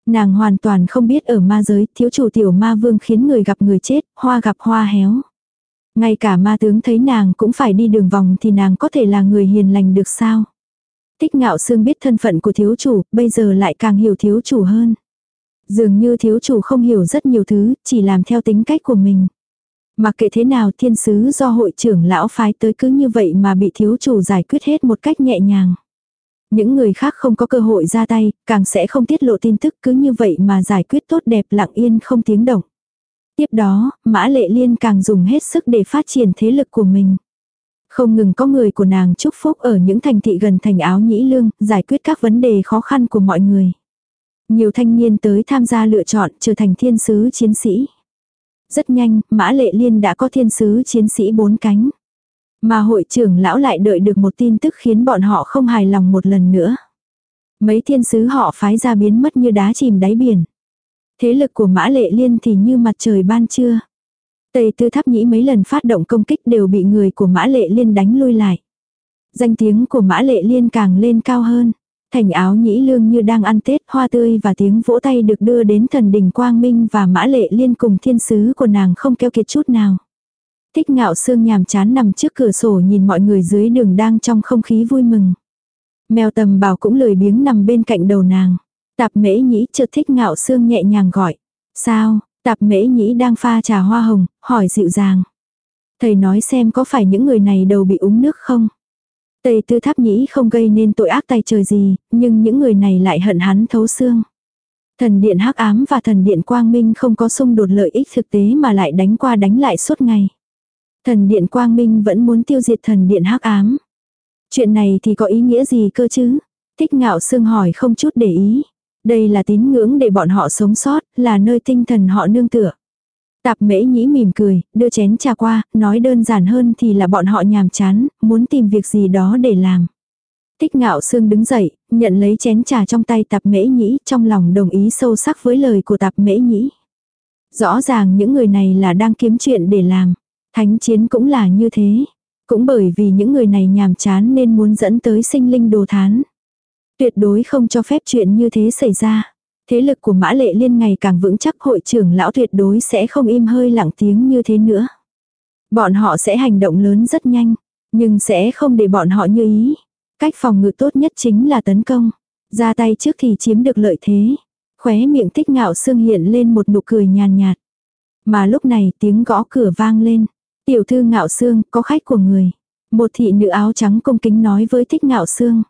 S1: Nàng hoàn toàn không biết ở ma giới thiếu chủ tiểu ma vương khiến người gặp người chết, hoa gặp hoa héo. Ngay cả ma tướng thấy nàng cũng phải đi đường vòng thì nàng có thể là người hiền lành được sao. Tích ngạo sương biết thân phận của thiếu chủ, bây giờ lại càng hiểu thiếu chủ hơn. Dường như thiếu chủ không hiểu rất nhiều thứ, chỉ làm theo tính cách của mình. Mặc kệ thế nào thiên sứ do hội trưởng lão phái tới cứ như vậy mà bị thiếu chủ giải quyết hết một cách nhẹ nhàng. Những người khác không có cơ hội ra tay, càng sẽ không tiết lộ tin tức cứ như vậy mà giải quyết tốt đẹp lặng yên không tiếng động. Tiếp đó, Mã Lệ Liên càng dùng hết sức để phát triển thế lực của mình. Không ngừng có người của nàng chúc phúc ở những thành thị gần thành áo nhĩ lương, giải quyết các vấn đề khó khăn của mọi người. Nhiều thanh niên tới tham gia lựa chọn trở thành thiên sứ chiến sĩ. Rất nhanh, Mã Lệ Liên đã có thiên sứ chiến sĩ bốn cánh. Mà hội trưởng lão lại đợi được một tin tức khiến bọn họ không hài lòng một lần nữa. Mấy thiên sứ họ phái ra biến mất như đá chìm đáy biển. Thế lực của Mã Lệ Liên thì như mặt trời ban trưa. Tây Tư Tháp Nhĩ mấy lần phát động công kích đều bị người của Mã Lệ Liên đánh lui lại. Danh tiếng của Mã Lệ Liên càng lên cao hơn. Thành áo nhĩ lương như đang ăn Tết, hoa tươi và tiếng vỗ tay được đưa đến thần đình Quang Minh và Mã Lệ Liên cùng thiên sứ của nàng không keo kiệt chút nào. Thích ngạo sương nhàm chán nằm trước cửa sổ nhìn mọi người dưới đường đang trong không khí vui mừng. Mèo tầm bảo cũng lười biếng nằm bên cạnh đầu nàng. Tạp mễ nhĩ chợt thích ngạo sương nhẹ nhàng gọi. Sao, tạp mễ nhĩ đang pha trà hoa hồng, hỏi dịu dàng. Thầy nói xem có phải những người này đầu bị uống nước không? Tây tư tháp nhĩ không gây nên tội ác tay trời gì, nhưng những người này lại hận hắn thấu xương. Thần điện hắc ám và thần điện quang minh không có xung đột lợi ích thực tế mà lại đánh qua đánh lại suốt ngày. Thần điện quang minh vẫn muốn tiêu diệt thần điện hắc ám. Chuyện này thì có ý nghĩa gì cơ chứ? Thích ngạo sương hỏi không chút để ý. Đây là tín ngưỡng để bọn họ sống sót, là nơi tinh thần họ nương tựa. Tạp mễ nhĩ mỉm cười, đưa chén trà qua, nói đơn giản hơn thì là bọn họ nhàm chán, muốn tìm việc gì đó để làm. Tích ngạo sương đứng dậy, nhận lấy chén trà trong tay tạp mễ nhĩ, trong lòng đồng ý sâu sắc với lời của tạp mễ nhĩ. Rõ ràng những người này là đang kiếm chuyện để làm. Thánh chiến cũng là như thế. Cũng bởi vì những người này nhàm chán nên muốn dẫn tới sinh linh đồ thán. Tuyệt đối không cho phép chuyện như thế xảy ra. Thế lực của mã lệ liên ngày càng vững chắc hội trưởng lão tuyệt đối sẽ không im hơi lặng tiếng như thế nữa. Bọn họ sẽ hành động lớn rất nhanh, nhưng sẽ không để bọn họ như ý. Cách phòng ngự tốt nhất chính là tấn công. Ra tay trước thì chiếm được lợi thế. Khóe miệng tích ngạo xương hiện lên một nụ cười nhàn nhạt. Mà lúc này tiếng gõ cửa vang lên. Tiểu thư ngạo xương có khách của người. Một thị nữ áo trắng công kính nói với tích ngạo xương.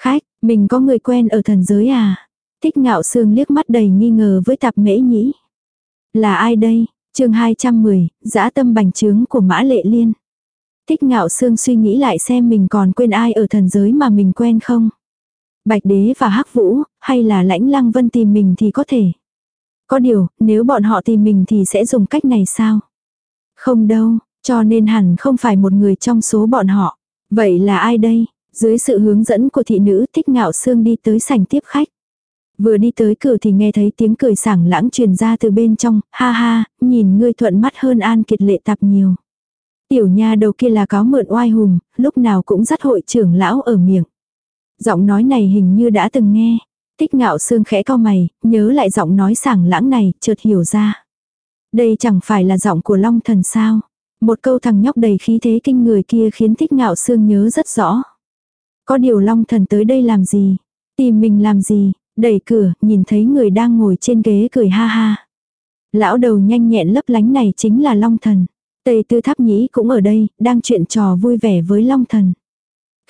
S1: Khách, mình có người quen ở thần giới à? Thích ngạo sương liếc mắt đầy nghi ngờ với tạp mễ nhĩ. Là ai đây? chương 210, dã tâm bành trướng của mã lệ liên. Thích ngạo sương suy nghĩ lại xem mình còn quên ai ở thần giới mà mình quen không. Bạch đế và hắc vũ, hay là lãnh lăng vân tìm mình thì có thể. Có điều, nếu bọn họ tìm mình thì sẽ dùng cách này sao? Không đâu, cho nên hẳn không phải một người trong số bọn họ. Vậy là ai đây? Dưới sự hướng dẫn của thị nữ thích ngạo sương đi tới sảnh tiếp khách. Vừa đi tới cửa thì nghe thấy tiếng cười sảng lãng truyền ra từ bên trong, ha ha, nhìn ngươi thuận mắt hơn an kiệt lệ tạp nhiều. Tiểu nha đầu kia là cáo mượn oai hùng, lúc nào cũng dắt hội trưởng lão ở miệng. Giọng nói này hình như đã từng nghe. Tích ngạo xương khẽ cao mày, nhớ lại giọng nói sảng lãng này, chợt hiểu ra. Đây chẳng phải là giọng của Long Thần sao. Một câu thằng nhóc đầy khí thế kinh người kia khiến thích ngạo xương nhớ rất rõ. Có điều Long Thần tới đây làm gì? Tìm mình làm gì? Đẩy cửa, nhìn thấy người đang ngồi trên ghế cười ha ha. Lão đầu nhanh nhẹn lấp lánh này chính là Long Thần. Tây Tư Tháp Nhĩ cũng ở đây, đang chuyện trò vui vẻ với Long Thần.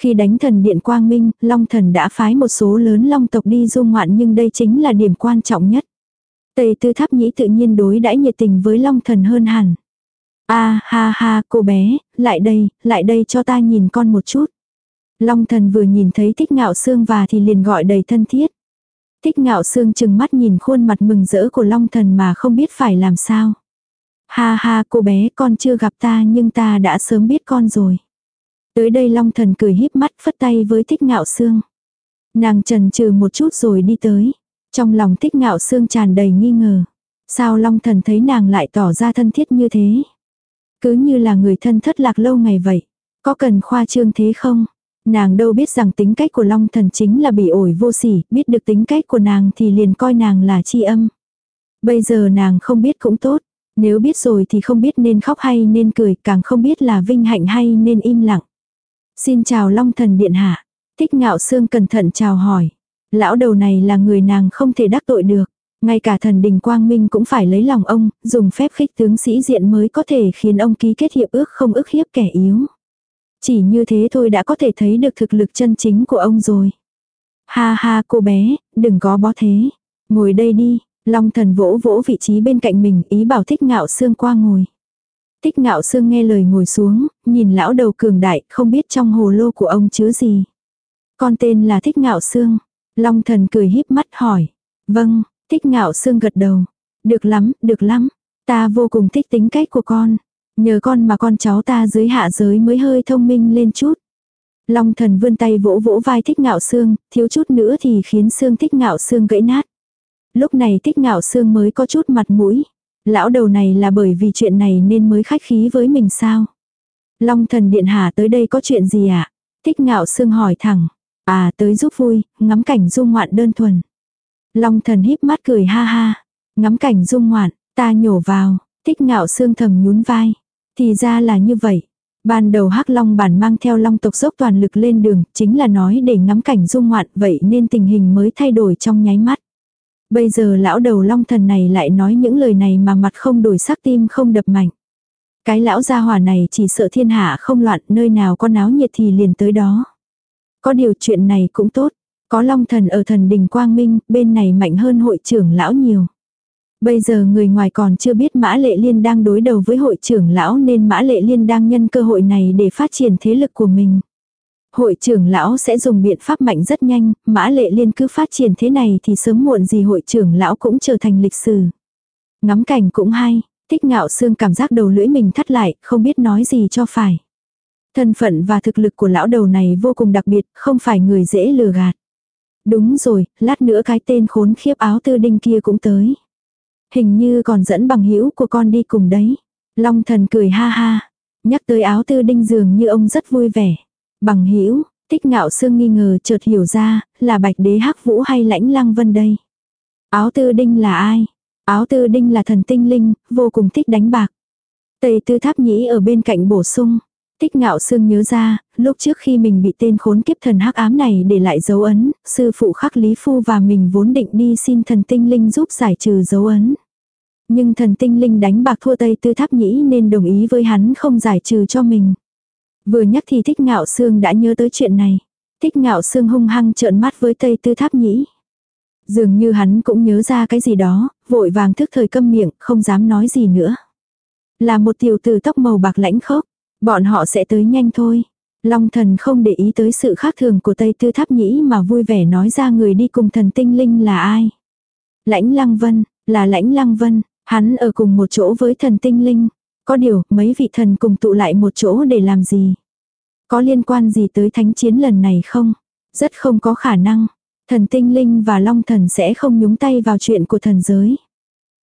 S1: Khi đánh thần điện Quang Minh, Long Thần đã phái một số lớn Long tộc đi du ngoạn nhưng đây chính là điểm quan trọng nhất. Tây Tư Tháp Nhĩ tự nhiên đối đãi nhiệt tình với Long Thần hơn hẳn. A ha ha cô bé, lại đây, lại đây cho ta nhìn con một chút. Long Thần vừa nhìn thấy thích ngạo xương và thì liền gọi đầy thân thiết. Thích ngạo sương chừng mắt nhìn khuôn mặt mừng rỡ của Long Thần mà không biết phải làm sao. Ha ha, cô bé, con chưa gặp ta nhưng ta đã sớm biết con rồi. Tới đây Long Thần cười híp mắt phất tay với thích ngạo sương. Nàng trần trừ một chút rồi đi tới. Trong lòng thích ngạo sương tràn đầy nghi ngờ. Sao Long Thần thấy nàng lại tỏ ra thân thiết như thế? Cứ như là người thân thất lạc lâu ngày vậy. Có cần khoa trương thế không? Nàng đâu biết rằng tính cách của Long Thần chính là bị ổi vô sỉ, biết được tính cách của nàng thì liền coi nàng là chi âm. Bây giờ nàng không biết cũng tốt, nếu biết rồi thì không biết nên khóc hay nên cười, càng không biết là vinh hạnh hay nên im lặng. Xin chào Long Thần Điện Hạ. Thích ngạo xương cẩn thận chào hỏi. Lão đầu này là người nàng không thể đắc tội được. Ngay cả thần đình quang minh cũng phải lấy lòng ông, dùng phép khích tướng sĩ diện mới có thể khiến ông ký kết hiệp ước không ức hiếp kẻ yếu. Chỉ như thế thôi đã có thể thấy được thực lực chân chính của ông rồi. Ha ha cô bé, đừng có bó thế. Ngồi đây đi, Long thần vỗ vỗ vị trí bên cạnh mình ý bảo thích ngạo xương qua ngồi. Thích ngạo xương nghe lời ngồi xuống, nhìn lão đầu cường đại không biết trong hồ lô của ông chứa gì. Con tên là thích ngạo xương. Long thần cười híp mắt hỏi. Vâng, thích ngạo xương gật đầu. Được lắm, được lắm. Ta vô cùng thích tính cách của con. Nhờ con mà con cháu ta dưới hạ giới mới hơi thông minh lên chút. Long thần vươn tay vỗ vỗ vai thích ngạo xương, thiếu chút nữa thì khiến xương thích ngạo xương gãy nát. Lúc này thích ngạo xương mới có chút mặt mũi. Lão đầu này là bởi vì chuyện này nên mới khách khí với mình sao? Long thần điện hạ tới đây có chuyện gì ạ? À? Thích ngạo xương hỏi thẳng. À tới giúp vui, ngắm cảnh dung ngoạn đơn thuần. Long thần híp mắt cười ha ha. Ngắm cảnh dung ngoạn, ta nhổ vào, thích ngạo xương thầm nhún vai. Thì ra là như vậy. Ban đầu hắc long bản mang theo long tộc dốc toàn lực lên đường, chính là nói để ngắm cảnh dung ngoạn vậy nên tình hình mới thay đổi trong nháy mắt. Bây giờ lão đầu long thần này lại nói những lời này mà mặt không đổi sắc tim không đập mạnh. Cái lão gia hỏa này chỉ sợ thiên hạ không loạn, nơi nào có náo nhiệt thì liền tới đó. Có điều chuyện này cũng tốt, có long thần ở thần đình quang minh, bên này mạnh hơn hội trưởng lão nhiều. Bây giờ người ngoài còn chưa biết Mã Lệ Liên đang đối đầu với hội trưởng lão nên Mã Lệ Liên đang nhân cơ hội này để phát triển thế lực của mình. Hội trưởng lão sẽ dùng biện pháp mạnh rất nhanh, Mã Lệ Liên cứ phát triển thế này thì sớm muộn gì hội trưởng lão cũng trở thành lịch sử. Ngắm cảnh cũng hay, thích ngạo xương cảm giác đầu lưỡi mình thắt lại, không biết nói gì cho phải. Thân phận và thực lực của lão đầu này vô cùng đặc biệt, không phải người dễ lừa gạt. Đúng rồi, lát nữa cái tên khốn khiếp áo tư đinh kia cũng tới. Hình như còn dẫn bằng hữu của con đi cùng đấy. Long thần cười ha ha. Nhắc tới áo tư đinh dường như ông rất vui vẻ. Bằng hữu tích ngạo sương nghi ngờ chợt hiểu ra, là bạch đế hắc vũ hay lãnh lăng vân đây. Áo tư đinh là ai? Áo tư đinh là thần tinh linh, vô cùng thích đánh bạc. Tây tư tháp nhĩ ở bên cạnh bổ sung. Tích ngạo sương nhớ ra, lúc trước khi mình bị tên khốn kiếp thần hắc ám này để lại dấu ấn, sư phụ khắc Lý Phu và mình vốn định đi xin thần tinh linh giúp giải trừ dấu ấn. Nhưng thần tinh linh đánh bạc thua Tây Tư Tháp Nhĩ nên đồng ý với hắn không giải trừ cho mình. Vừa nhắc thì thích ngạo sương đã nhớ tới chuyện này. Thích ngạo sương hung hăng trợn mắt với Tây Tư Tháp Nhĩ. Dường như hắn cũng nhớ ra cái gì đó, vội vàng thức thời câm miệng, không dám nói gì nữa. Là một tiểu tử tóc màu bạc lãnh khốc, bọn họ sẽ tới nhanh thôi. Long thần không để ý tới sự khác thường của Tây Tư Tháp Nhĩ mà vui vẻ nói ra người đi cùng thần tinh linh là ai. Lãnh Lăng Vân, là Lãnh Lăng Vân, hắn ở cùng một chỗ với thần tinh linh. Có điều, mấy vị thần cùng tụ lại một chỗ để làm gì? Có liên quan gì tới thánh chiến lần này không? Rất không có khả năng. Thần tinh linh và long thần sẽ không nhúng tay vào chuyện của thần giới.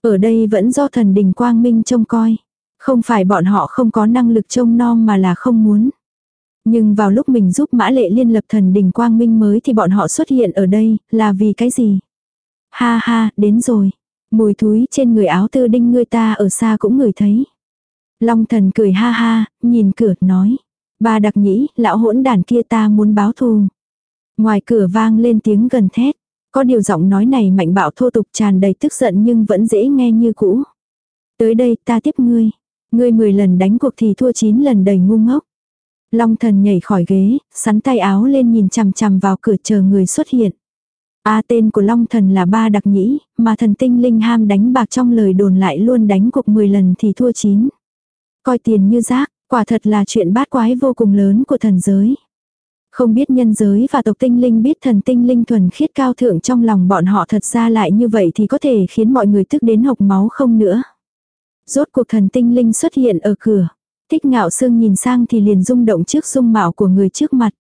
S1: Ở đây vẫn do thần đình quang minh trông coi. Không phải bọn họ không có năng lực trông nom mà là không muốn. Nhưng vào lúc mình giúp Mã Lệ Liên lập thần đình quang minh mới thì bọn họ xuất hiện ở đây, là vì cái gì? Ha ha, đến rồi. Mùi thúi trên người áo tư đinh người ta ở xa cũng ngửi thấy. Long thần cười ha ha, nhìn cửa, nói. Ba đặc nhĩ, lão hỗn đàn kia ta muốn báo thù. Ngoài cửa vang lên tiếng gần thét. Có điều giọng nói này mạnh bạo thô tục tràn đầy tức giận nhưng vẫn dễ nghe như cũ. Tới đây ta tiếp ngươi. Ngươi 10 lần đánh cuộc thì thua 9 lần đầy ngu ngốc. Long thần nhảy khỏi ghế, sắn tay áo lên nhìn chằm chằm vào cửa chờ người xuất hiện. A tên của Long thần là ba đặc nhĩ, mà thần tinh linh ham đánh bạc trong lời đồn lại luôn đánh cuộc 10 lần thì thua 9. Coi tiền như rác, quả thật là chuyện bát quái vô cùng lớn của thần giới. Không biết nhân giới và tộc tinh linh biết thần tinh linh thuần khiết cao thượng trong lòng bọn họ thật ra lại như vậy thì có thể khiến mọi người tức đến hộc máu không nữa. Rốt cuộc thần tinh linh xuất hiện ở cửa. Thích ngạo sương nhìn sang thì liền rung động trước dung mạo của người trước mặt.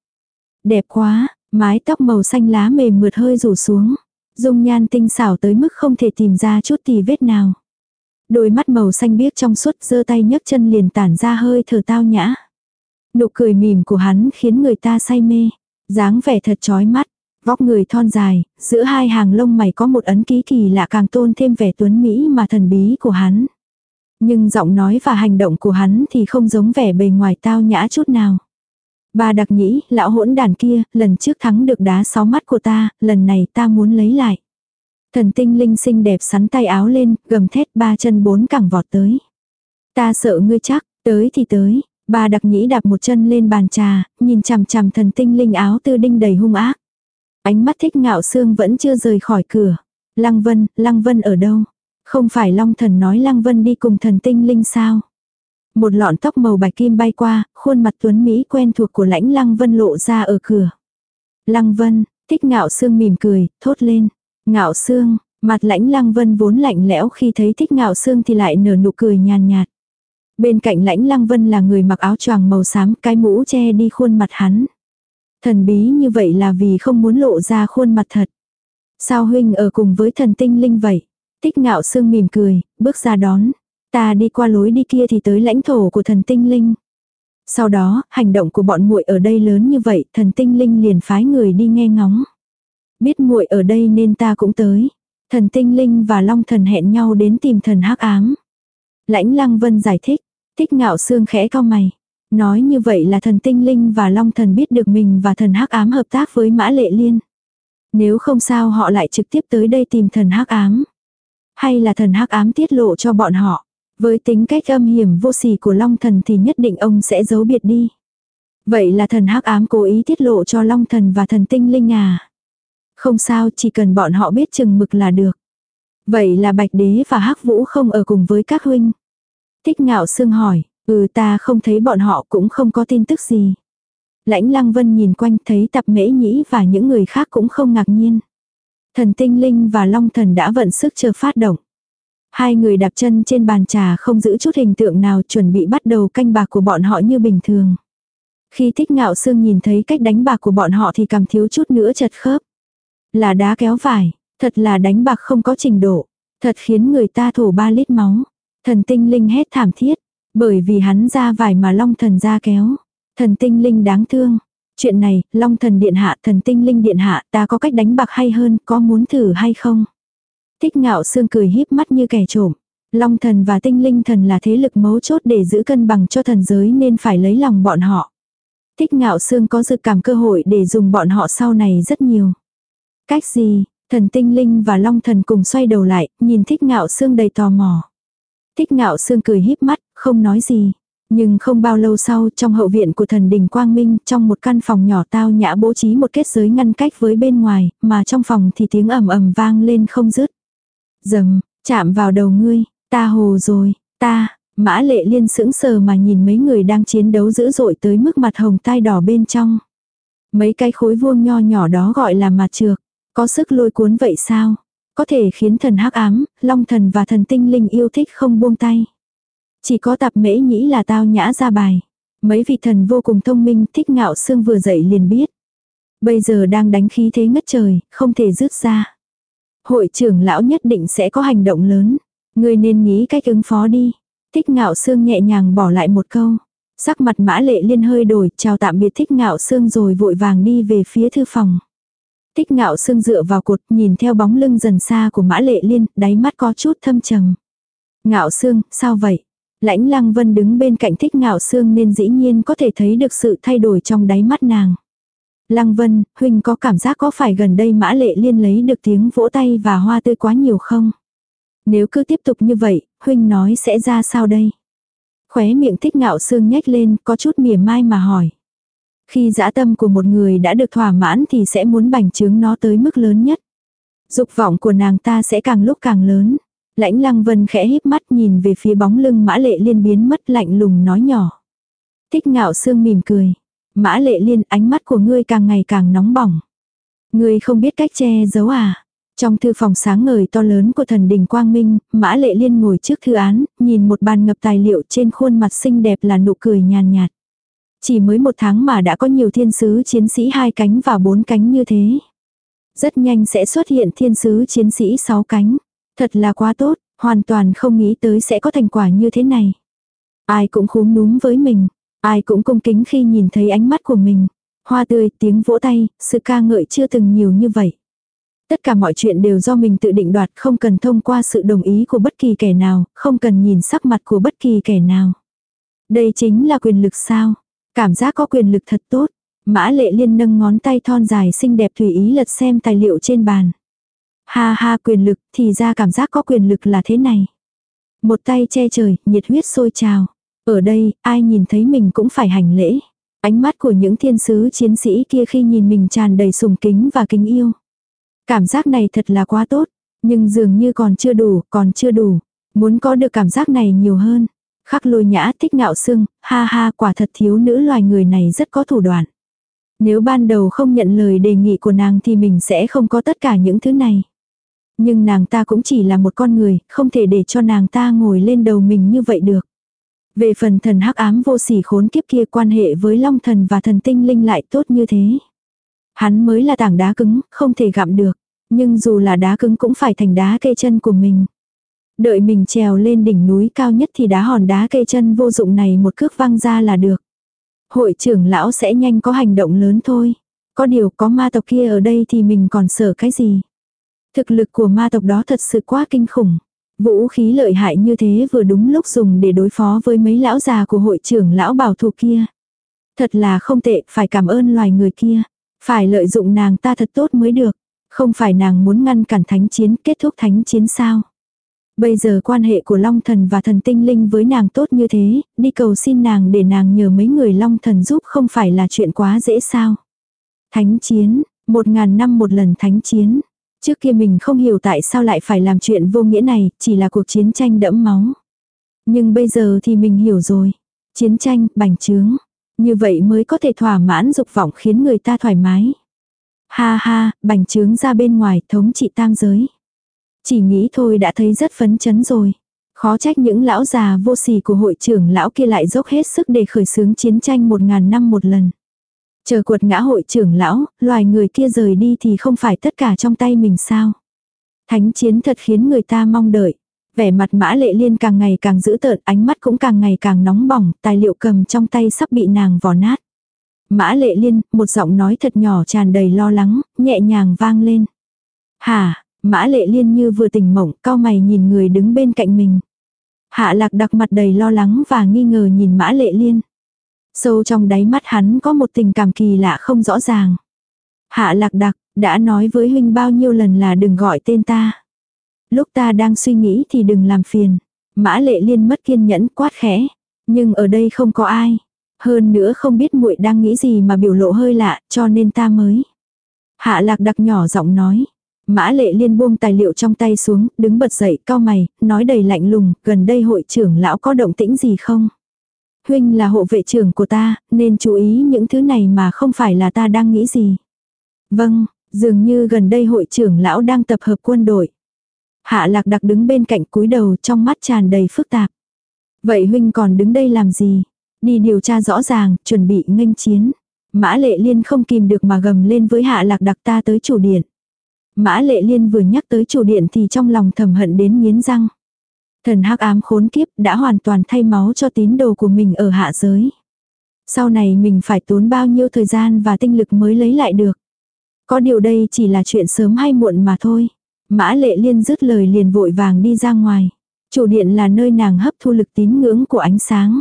S1: Đẹp quá, mái tóc màu xanh lá mềm mượt hơi rủ xuống. Dung nhan tinh xảo tới mức không thể tìm ra chút tì vết nào. Đôi mắt màu xanh biếc trong suốt giơ tay nhấc chân liền tản ra hơi thở tao nhã. Nụ cười mỉm của hắn khiến người ta say mê. dáng vẻ thật chói mắt. Vóc người thon dài, giữa hai hàng lông mày có một ấn ký kỳ lạ càng tôn thêm vẻ tuấn Mỹ mà thần bí của hắn. Nhưng giọng nói và hành động của hắn thì không giống vẻ bề ngoài tao nhã chút nào. Bà đặc nhĩ, lão hỗn đàn kia, lần trước thắng được đá sáu mắt của ta, lần này ta muốn lấy lại. Thần tinh linh xinh đẹp sắn tay áo lên, gầm thét ba chân bốn cẳng vọt tới. Ta sợ ngươi chắc, tới thì tới. Bà đặc nhĩ đạp một chân lên bàn trà, nhìn chằm chằm thần tinh linh áo tư đinh đầy hung ác. Ánh mắt thích ngạo xương vẫn chưa rời khỏi cửa. Lăng Vân, Lăng Vân ở đâu? Không phải Long Thần nói Lăng Vân đi cùng thần tinh linh sao? Một lọn tóc màu bạch kim bay qua, khuôn mặt tuấn Mỹ quen thuộc của lãnh Lăng Vân lộ ra ở cửa. Lăng Vân, thích ngạo xương mỉm cười, thốt lên. Ngạo xương, mặt lãnh Lăng Vân vốn lạnh lẽo khi thấy thích ngạo xương thì lại nở nụ cười nhàn nhạt. Bên cạnh lãnh Lăng Vân là người mặc áo choàng màu xám, cái mũ che đi khuôn mặt hắn. Thần bí như vậy là vì không muốn lộ ra khuôn mặt thật. Sao huynh ở cùng với thần tinh linh vậy? Tích ngạo sương mỉm cười, bước ra đón. Ta đi qua lối đi kia thì tới lãnh thổ của thần tinh linh. Sau đó, hành động của bọn muội ở đây lớn như vậy, thần tinh linh liền phái người đi nghe ngóng. Biết muội ở đây nên ta cũng tới. Thần tinh linh và long thần hẹn nhau đến tìm thần hắc ám. Lãnh lăng vân giải thích, Thích ngạo xương khẽ cau mày. Nói như vậy là thần tinh linh và long thần biết được mình và thần hắc ám hợp tác với mã lệ liên. Nếu không sao họ lại trực tiếp tới đây tìm thần hắc ám. Hay là thần hắc ám tiết lộ cho bọn họ. Với tính cách âm hiểm vô sỉ của long thần thì nhất định ông sẽ giấu biệt đi. Vậy là thần hắc ám cố ý tiết lộ cho long thần và thần tinh linh à. Không sao chỉ cần bọn họ biết chừng mực là được. Vậy là bạch đế và hắc vũ không ở cùng với các huynh. Thích ngạo sương hỏi, ừ ta không thấy bọn họ cũng không có tin tức gì. Lãnh lăng vân nhìn quanh thấy tập mễ nhĩ và những người khác cũng không ngạc nhiên. Thần tinh linh và long thần đã vận sức chờ phát động. Hai người đạp chân trên bàn trà không giữ chút hình tượng nào chuẩn bị bắt đầu canh bạc của bọn họ như bình thường. Khi thích ngạo sương nhìn thấy cách đánh bạc của bọn họ thì cảm thiếu chút nữa chật khớp. Là đá kéo vải, thật là đánh bạc không có trình độ. Thật khiến người ta thổ ba lít máu. Thần tinh linh hét thảm thiết. Bởi vì hắn ra vải mà long thần ra kéo. Thần tinh linh đáng thương. Chuyện này, long thần điện hạ, thần tinh linh điện hạ, ta có cách đánh bạc hay hơn, có muốn thử hay không? Thích ngạo sương cười híp mắt như kẻ trộm. Long thần và tinh linh thần là thế lực mấu chốt để giữ cân bằng cho thần giới nên phải lấy lòng bọn họ. Thích ngạo sương có dự cảm cơ hội để dùng bọn họ sau này rất nhiều. Cách gì, thần tinh linh và long thần cùng xoay đầu lại, nhìn thích ngạo sương đầy tò mò. Thích ngạo sương cười híp mắt, không nói gì. Nhưng không bao lâu sau trong hậu viện của thần đình Quang Minh trong một căn phòng nhỏ tao nhã bố trí một kết giới ngăn cách với bên ngoài mà trong phòng thì tiếng ầm ầm vang lên không dứt. Dầm, chạm vào đầu ngươi, ta hồ rồi, ta, mã lệ liên sững sờ mà nhìn mấy người đang chiến đấu dữ dội tới mức mặt hồng tai đỏ bên trong. Mấy cái khối vuông nho nhỏ đó gọi là mặt trược, có sức lôi cuốn vậy sao? Có thể khiến thần hắc ám, long thần và thần tinh linh yêu thích không buông tay. Chỉ có tạp mễ nhĩ là tao nhã ra bài. Mấy vị thần vô cùng thông minh thích ngạo xương vừa dậy liền biết. Bây giờ đang đánh khí thế ngất trời, không thể rứt ra. Hội trưởng lão nhất định sẽ có hành động lớn. Người nên nghĩ cách ứng phó đi. Thích ngạo xương nhẹ nhàng bỏ lại một câu. Sắc mặt mã lệ liên hơi đổi, chào tạm biệt thích ngạo xương rồi vội vàng đi về phía thư phòng. Thích ngạo xương dựa vào cột nhìn theo bóng lưng dần xa của mã lệ liên, đáy mắt có chút thâm trầm. Ngạo xương, sao vậy? Lãnh lăng vân đứng bên cạnh thích ngạo xương nên dĩ nhiên có thể thấy được sự thay đổi trong đáy mắt nàng. Lăng vân, huynh có cảm giác có phải gần đây mã lệ liên lấy được tiếng vỗ tay và hoa tươi quá nhiều không? Nếu cứ tiếp tục như vậy, huynh nói sẽ ra sao đây? Khóe miệng thích ngạo xương nhếch lên, có chút mỉa mai mà hỏi. Khi dã tâm của một người đã được thỏa mãn thì sẽ muốn bành trướng nó tới mức lớn nhất. Dục vọng của nàng ta sẽ càng lúc càng lớn. Lãnh lăng vân khẽ híp mắt nhìn về phía bóng lưng mã lệ liên biến mất lạnh lùng nói nhỏ. Thích ngạo sương mỉm cười. Mã lệ liên ánh mắt của ngươi càng ngày càng nóng bỏng. Ngươi không biết cách che giấu à. Trong thư phòng sáng ngời to lớn của thần đình Quang Minh, Mã Lệ Liên ngồi trước thư án, nhìn một bàn ngập tài liệu trên khuôn mặt xinh đẹp là nụ cười nhàn nhạt. Chỉ mới một tháng mà đã có nhiều thiên sứ chiến sĩ hai cánh và bốn cánh như thế. Rất nhanh sẽ xuất hiện thiên sứ chiến sĩ sáu cánh. Thật là quá tốt, hoàn toàn không nghĩ tới sẽ có thành quả như thế này. Ai cũng khúm núm với mình, ai cũng cung kính khi nhìn thấy ánh mắt của mình. Hoa tươi, tiếng vỗ tay, sự ca ngợi chưa từng nhiều như vậy. Tất cả mọi chuyện đều do mình tự định đoạt không cần thông qua sự đồng ý của bất kỳ kẻ nào, không cần nhìn sắc mặt của bất kỳ kẻ nào. Đây chính là quyền lực sao? Cảm giác có quyền lực thật tốt. Mã lệ liên nâng ngón tay thon dài xinh đẹp tùy ý lật xem tài liệu trên bàn. Ha ha quyền lực thì ra cảm giác có quyền lực là thế này. Một tay che trời, nhiệt huyết sôi trào. Ở đây, ai nhìn thấy mình cũng phải hành lễ. Ánh mắt của những thiên sứ chiến sĩ kia khi nhìn mình tràn đầy sùng kính và kính yêu. Cảm giác này thật là quá tốt, nhưng dường như còn chưa đủ, còn chưa đủ. Muốn có được cảm giác này nhiều hơn. Khắc lôi nhã thích ngạo sưng, ha ha quả thật thiếu nữ loài người này rất có thủ đoạn. Nếu ban đầu không nhận lời đề nghị của nàng thì mình sẽ không có tất cả những thứ này. Nhưng nàng ta cũng chỉ là một con người, không thể để cho nàng ta ngồi lên đầu mình như vậy được. Về phần thần hắc ám vô sỉ khốn kiếp kia quan hệ với long thần và thần tinh linh lại tốt như thế. Hắn mới là tảng đá cứng, không thể gặm được. Nhưng dù là đá cứng cũng phải thành đá cây chân của mình. Đợi mình trèo lên đỉnh núi cao nhất thì đá hòn đá cây chân vô dụng này một cước văng ra là được. Hội trưởng lão sẽ nhanh có hành động lớn thôi. Có điều có ma tộc kia ở đây thì mình còn sợ cái gì. Thực lực của ma tộc đó thật sự quá kinh khủng. Vũ khí lợi hại như thế vừa đúng lúc dùng để đối phó với mấy lão già của hội trưởng lão bảo thủ kia. Thật là không tệ, phải cảm ơn loài người kia. Phải lợi dụng nàng ta thật tốt mới được. Không phải nàng muốn ngăn cản thánh chiến, kết thúc thánh chiến sao. Bây giờ quan hệ của Long Thần và thần tinh linh với nàng tốt như thế, đi cầu xin nàng để nàng nhờ mấy người Long Thần giúp không phải là chuyện quá dễ sao. Thánh chiến, một ngàn năm một lần thánh chiến. Trước kia mình không hiểu tại sao lại phải làm chuyện vô nghĩa này, chỉ là cuộc chiến tranh đẫm máu. Nhưng bây giờ thì mình hiểu rồi. Chiến tranh, bành trướng. Như vậy mới có thể thỏa mãn dục vọng khiến người ta thoải mái. Ha ha, bành trướng ra bên ngoài thống trị tam giới. Chỉ nghĩ thôi đã thấy rất phấn chấn rồi. Khó trách những lão già vô sỉ của hội trưởng lão kia lại dốc hết sức để khởi xướng chiến tranh một ngàn năm một lần. Chờ cuột ngã hội trưởng lão, loài người kia rời đi thì không phải tất cả trong tay mình sao. Thánh chiến thật khiến người ta mong đợi. Vẻ mặt mã lệ liên càng ngày càng dữ tợn, ánh mắt cũng càng ngày càng nóng bỏng, tài liệu cầm trong tay sắp bị nàng vò nát. Mã lệ liên, một giọng nói thật nhỏ tràn đầy lo lắng, nhẹ nhàng vang lên. hà mã lệ liên như vừa tỉnh mộng, cao mày nhìn người đứng bên cạnh mình. Hạ lạc đặc mặt đầy lo lắng và nghi ngờ nhìn mã lệ liên. Sâu trong đáy mắt hắn có một tình cảm kỳ lạ không rõ ràng. Hạ lạc đặc, đã nói với huynh bao nhiêu lần là đừng gọi tên ta. Lúc ta đang suy nghĩ thì đừng làm phiền. Mã lệ liên mất kiên nhẫn quát khẽ. Nhưng ở đây không có ai. Hơn nữa không biết muội đang nghĩ gì mà biểu lộ hơi lạ cho nên ta mới. Hạ lạc đặc nhỏ giọng nói. Mã lệ liên buông tài liệu trong tay xuống, đứng bật dậy, cao mày, nói đầy lạnh lùng, gần đây hội trưởng lão có động tĩnh gì không? Huynh là hộ vệ trưởng của ta, nên chú ý những thứ này mà không phải là ta đang nghĩ gì. Vâng, dường như gần đây hội trưởng lão đang tập hợp quân đội. Hạ lạc đặc đứng bên cạnh cúi đầu trong mắt tràn đầy phức tạp. Vậy huynh còn đứng đây làm gì? Đi điều tra rõ ràng, chuẩn bị nghênh chiến. Mã lệ liên không kìm được mà gầm lên với hạ lạc đặc ta tới chủ điện. Mã lệ liên vừa nhắc tới chủ điện thì trong lòng thầm hận đến nghiến răng. Thần hắc ám khốn kiếp đã hoàn toàn thay máu cho tín đồ của mình ở hạ giới. Sau này mình phải tốn bao nhiêu thời gian và tinh lực mới lấy lại được. Có điều đây chỉ là chuyện sớm hay muộn mà thôi. Mã lệ liên dứt lời liền vội vàng đi ra ngoài. Chủ điện là nơi nàng hấp thu lực tín ngưỡng của ánh sáng.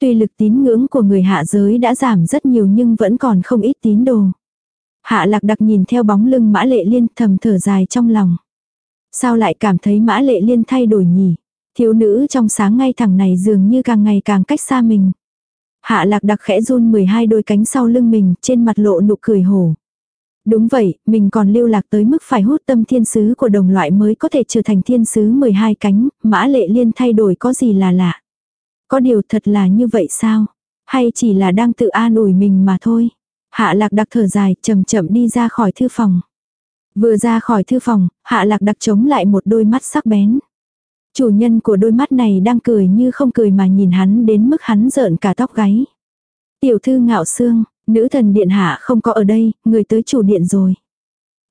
S1: Tuy lực tín ngưỡng của người hạ giới đã giảm rất nhiều nhưng vẫn còn không ít tín đồ. Hạ lạc đặc nhìn theo bóng lưng mã lệ liên thầm thở dài trong lòng. Sao lại cảm thấy mã lệ liên thay đổi nhỉ? Thiếu nữ trong sáng ngay thẳng này dường như càng ngày càng cách xa mình. Hạ lạc đặc khẽ run 12 đôi cánh sau lưng mình, trên mặt lộ nụ cười hổ. Đúng vậy, mình còn lưu lạc tới mức phải hút tâm thiên sứ của đồng loại mới có thể trở thành thiên sứ 12 cánh, mã lệ liên thay đổi có gì là lạ. Có điều thật là như vậy sao? Hay chỉ là đang tự an ủi mình mà thôi? Hạ lạc đặc thở dài, chậm chậm đi ra khỏi thư phòng. Vừa ra khỏi thư phòng, hạ lạc đặc chống lại một đôi mắt sắc bén. Chủ nhân của đôi mắt này đang cười như không cười mà nhìn hắn đến mức hắn rợn cả tóc gáy. Tiểu thư ngạo xương, nữ thần điện hạ không có ở đây, người tới chủ điện rồi.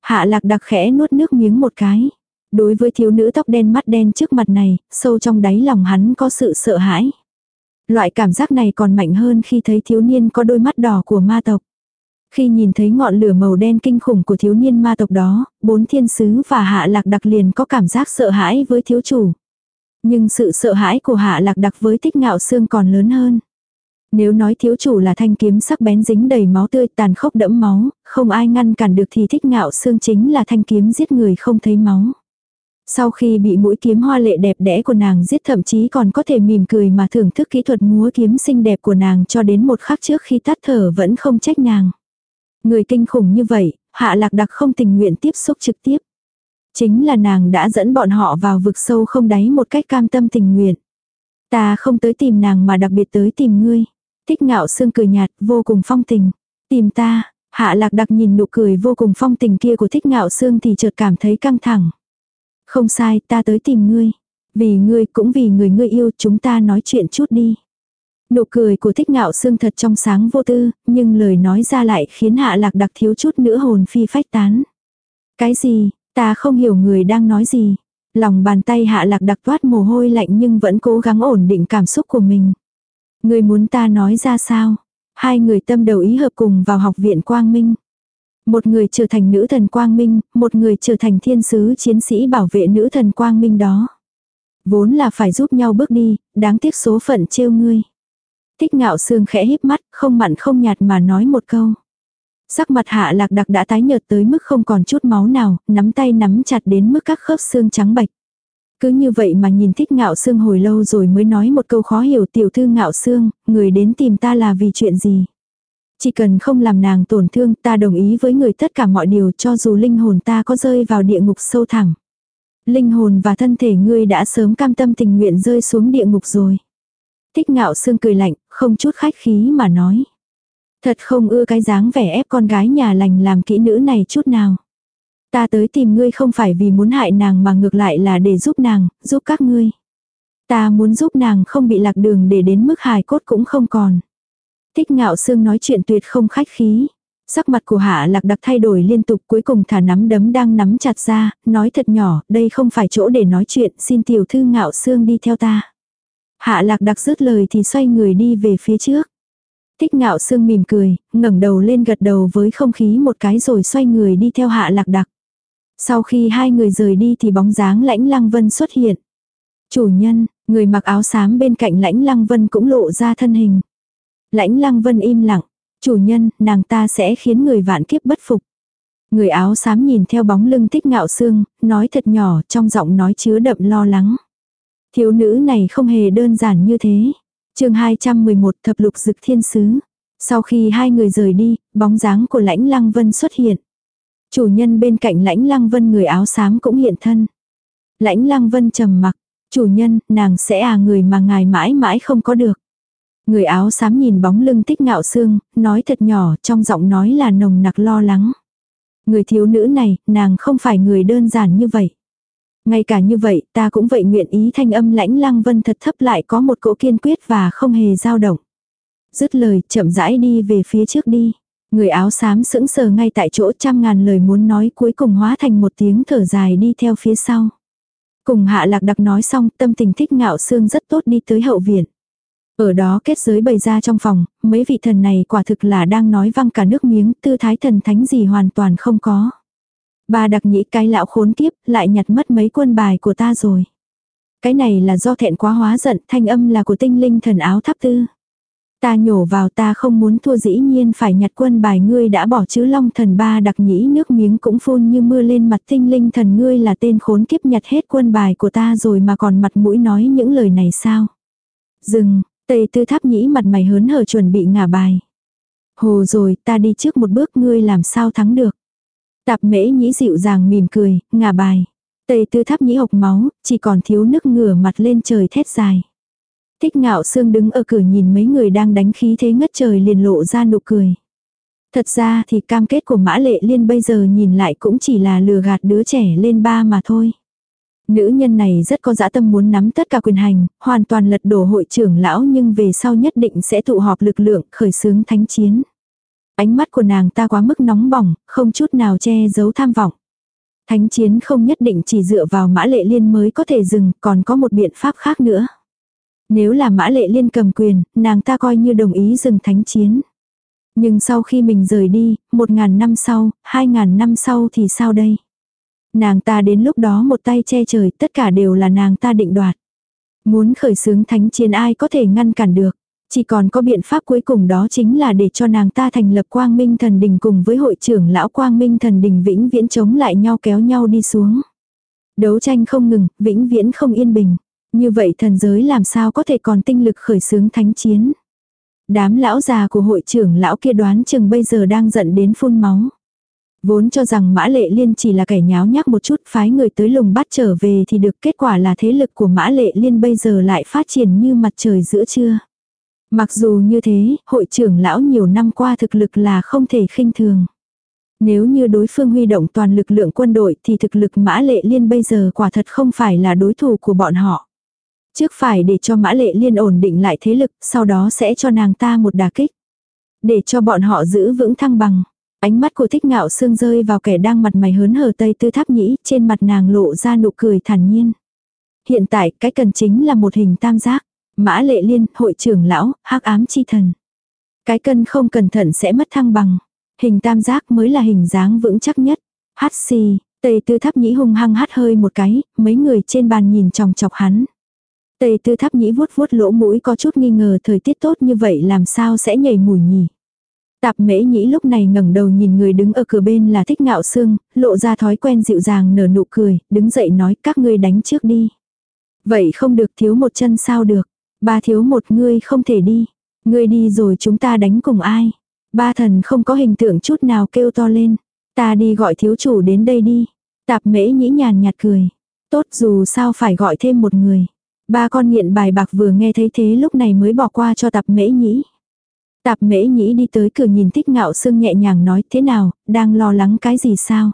S1: Hạ lạc đặc khẽ nuốt nước miếng một cái. Đối với thiếu nữ tóc đen mắt đen trước mặt này, sâu trong đáy lòng hắn có sự sợ hãi. Loại cảm giác này còn mạnh hơn khi thấy thiếu niên có đôi mắt đỏ của ma tộc. Khi nhìn thấy ngọn lửa màu đen kinh khủng của thiếu niên ma tộc đó, bốn thiên sứ và hạ lạc đặc liền có cảm giác sợ hãi với thiếu chủ. Nhưng sự sợ hãi của hạ lạc đặc với thích ngạo xương còn lớn hơn. Nếu nói thiếu chủ là thanh kiếm sắc bén dính đầy máu tươi tàn khốc đẫm máu, không ai ngăn cản được thì thích ngạo xương chính là thanh kiếm giết người không thấy máu. Sau khi bị mũi kiếm hoa lệ đẹp đẽ của nàng giết thậm chí còn có thể mỉm cười mà thưởng thức kỹ thuật múa kiếm xinh đẹp của nàng cho đến một khắc trước khi tắt thở vẫn không trách nàng. Người kinh khủng như vậy, hạ lạc đặc không tình nguyện tiếp xúc trực tiếp. Chính là nàng đã dẫn bọn họ vào vực sâu không đáy một cách cam tâm tình nguyện. Ta không tới tìm nàng mà đặc biệt tới tìm ngươi. Thích ngạo sương cười nhạt, vô cùng phong tình. Tìm ta, hạ lạc đặc nhìn nụ cười vô cùng phong tình kia của thích ngạo sương thì chợt cảm thấy căng thẳng. Không sai, ta tới tìm ngươi. Vì ngươi cũng vì người ngươi yêu chúng ta nói chuyện chút đi. Nụ cười của thích ngạo sương thật trong sáng vô tư, nhưng lời nói ra lại khiến hạ lạc đặc thiếu chút nữa hồn phi phách tán. Cái gì, ta không hiểu người đang nói gì. Lòng bàn tay hạ lạc đặc toát mồ hôi lạnh nhưng vẫn cố gắng ổn định cảm xúc của mình. Người muốn ta nói ra sao? Hai người tâm đầu ý hợp cùng vào học viện Quang Minh. Một người trở thành nữ thần Quang Minh, một người trở thành thiên sứ chiến sĩ bảo vệ nữ thần Quang Minh đó. Vốn là phải giúp nhau bước đi, đáng tiếc số phận trêu ngươi. Thích ngạo sương khẽ híp mắt, không mặn không nhạt mà nói một câu. Sắc mặt hạ lạc đặc đã tái nhợt tới mức không còn chút máu nào, nắm tay nắm chặt đến mức các khớp xương trắng bạch. Cứ như vậy mà nhìn thích ngạo xương hồi lâu rồi mới nói một câu khó hiểu tiểu thư ngạo xương, người đến tìm ta là vì chuyện gì. Chỉ cần không làm nàng tổn thương ta đồng ý với người tất cả mọi điều cho dù linh hồn ta có rơi vào địa ngục sâu thẳm. Linh hồn và thân thể ngươi đã sớm cam tâm tình nguyện rơi xuống địa ngục rồi. Thích ngạo xương cười lạnh, không chút khách khí mà nói. Thật không ưa cái dáng vẻ ép con gái nhà lành làm kỹ nữ này chút nào. Ta tới tìm ngươi không phải vì muốn hại nàng mà ngược lại là để giúp nàng, giúp các ngươi. Ta muốn giúp nàng không bị lạc đường để đến mức hài cốt cũng không còn. Thích ngạo sương nói chuyện tuyệt không khách khí. Sắc mặt của hạ lạc đặc thay đổi liên tục cuối cùng thả nắm đấm đang nắm chặt ra, nói thật nhỏ, đây không phải chỗ để nói chuyện, xin tiểu thư ngạo sương đi theo ta. Hạ lạc đặc dứt lời thì xoay người đi về phía trước. Thích ngạo sương mỉm cười, ngẩng đầu lên gật đầu với không khí một cái rồi xoay người đi theo hạ lạc đặc. Sau khi hai người rời đi thì bóng dáng lãnh lăng vân xuất hiện. Chủ nhân, người mặc áo xám bên cạnh lãnh lăng vân cũng lộ ra thân hình. Lãnh lăng vân im lặng. Chủ nhân, nàng ta sẽ khiến người vạn kiếp bất phục. Người áo xám nhìn theo bóng lưng thích ngạo xương, nói thật nhỏ trong giọng nói chứa đậm lo lắng. Thiếu nữ này không hề đơn giản như thế. chương 211 thập lục dực thiên sứ. Sau khi hai người rời đi, bóng dáng của lãnh lăng vân xuất hiện. Chủ nhân bên cạnh lãnh lăng vân người áo xám cũng hiện thân. Lãnh lăng vân trầm mặc, chủ nhân, nàng sẽ à người mà ngài mãi mãi không có được. Người áo xám nhìn bóng lưng tích ngạo xương, nói thật nhỏ, trong giọng nói là nồng nặc lo lắng. Người thiếu nữ này, nàng không phải người đơn giản như vậy. Ngay cả như vậy, ta cũng vậy nguyện ý thanh âm lãnh lăng vân thật thấp lại có một cỗ kiên quyết và không hề dao động. Dứt lời, chậm rãi đi về phía trước đi. Người áo xám sững sờ ngay tại chỗ trăm ngàn lời muốn nói cuối cùng hóa thành một tiếng thở dài đi theo phía sau. Cùng hạ lạc đặc nói xong tâm tình thích ngạo xương rất tốt đi tới hậu viện. Ở đó kết giới bày ra trong phòng, mấy vị thần này quả thực là đang nói văng cả nước miếng, tư thái thần thánh gì hoàn toàn không có. Bà đặc nhĩ cái lão khốn kiếp, lại nhặt mất mấy quân bài của ta rồi. Cái này là do thẹn quá hóa giận, thanh âm là của tinh linh thần áo tháp tư. Ta nhổ vào ta không muốn thua dĩ nhiên phải nhặt quân bài ngươi đã bỏ chữ long thần ba đặc nhĩ nước miếng cũng phun như mưa lên mặt tinh linh thần ngươi là tên khốn kiếp nhặt hết quân bài của ta rồi mà còn mặt mũi nói những lời này sao. Dừng, tây tư tháp nhĩ mặt mày hớn hở chuẩn bị ngả bài. Hồ rồi ta đi trước một bước ngươi làm sao thắng được. Tạp mễ nhĩ dịu dàng mỉm cười, ngả bài. Tây tư tháp nhĩ hộc máu, chỉ còn thiếu nước ngửa mặt lên trời thét dài. Thích ngạo sương đứng ở cửa nhìn mấy người đang đánh khí thế ngất trời liền lộ ra nụ cười. Thật ra thì cam kết của Mã Lệ Liên bây giờ nhìn lại cũng chỉ là lừa gạt đứa trẻ lên ba mà thôi. Nữ nhân này rất có dã tâm muốn nắm tất cả quyền hành, hoàn toàn lật đổ hội trưởng lão nhưng về sau nhất định sẽ tụ họp lực lượng khởi xướng thánh chiến. Ánh mắt của nàng ta quá mức nóng bỏng, không chút nào che giấu tham vọng. Thánh chiến không nhất định chỉ dựa vào mã lệ liên mới có thể dừng, còn có một biện pháp khác nữa. Nếu là mã lệ liên cầm quyền, nàng ta coi như đồng ý dừng thánh chiến. Nhưng sau khi mình rời đi, một ngàn năm sau, hai ngàn năm sau thì sao đây? Nàng ta đến lúc đó một tay che trời, tất cả đều là nàng ta định đoạt. Muốn khởi xướng thánh chiến ai có thể ngăn cản được. Chỉ còn có biện pháp cuối cùng đó chính là để cho nàng ta thành lập quang minh thần đình cùng với hội trưởng lão quang minh thần đình vĩnh viễn chống lại nhau kéo nhau đi xuống. Đấu tranh không ngừng, vĩnh viễn không yên bình. Như vậy thần giới làm sao có thể còn tinh lực khởi xướng thánh chiến. Đám lão già của hội trưởng lão kia đoán chừng bây giờ đang giận đến phun máu. Vốn cho rằng Mã Lệ Liên chỉ là kẻ nháo nhác một chút phái người tới lùng bắt trở về thì được kết quả là thế lực của Mã Lệ Liên bây giờ lại phát triển như mặt trời giữa trưa. Mặc dù như thế, hội trưởng lão nhiều năm qua thực lực là không thể khinh thường. Nếu như đối phương huy động toàn lực lượng quân đội thì thực lực Mã Lệ Liên bây giờ quả thật không phải là đối thủ của bọn họ. Trước phải để cho Mã Lệ Liên ổn định lại thế lực, sau đó sẽ cho nàng ta một đà kích. Để cho bọn họ giữ vững thăng bằng. Ánh mắt của thích ngạo sương rơi vào kẻ đang mặt mày hớn hở tây tư tháp nhĩ, trên mặt nàng lộ ra nụ cười thản nhiên. Hiện tại, cái cần chính là một hình tam giác. Mã lệ liên, hội trưởng lão, hắc ám chi thần. Cái cân không cẩn thận sẽ mất thăng bằng. Hình tam giác mới là hình dáng vững chắc nhất. Hát xì, tây tư tháp nhĩ hung hăng hát hơi một cái, mấy người trên bàn nhìn chòng chọc hắn. Tây tư tháp nhĩ vuốt vuốt lỗ mũi có chút nghi ngờ thời tiết tốt như vậy làm sao sẽ nhảy mùi nhỉ. Tạp mễ nhĩ lúc này ngẩng đầu nhìn người đứng ở cửa bên là thích ngạo xương, lộ ra thói quen dịu dàng nở nụ cười, đứng dậy nói các ngươi đánh trước đi. Vậy không được thiếu một chân sao được. Ba thiếu một ngươi không thể đi. Ngươi đi rồi chúng ta đánh cùng ai. Ba thần không có hình tượng chút nào kêu to lên. Ta đi gọi thiếu chủ đến đây đi. Tạp mễ nhĩ nhàn nhạt cười. Tốt dù sao phải gọi thêm một người. Ba con nghiện bài bạc vừa nghe thấy thế lúc này mới bỏ qua cho tạp mễ nhĩ. Tạp mễ nhĩ đi tới cửa nhìn thích ngạo sương nhẹ nhàng nói thế nào, đang lo lắng cái gì sao?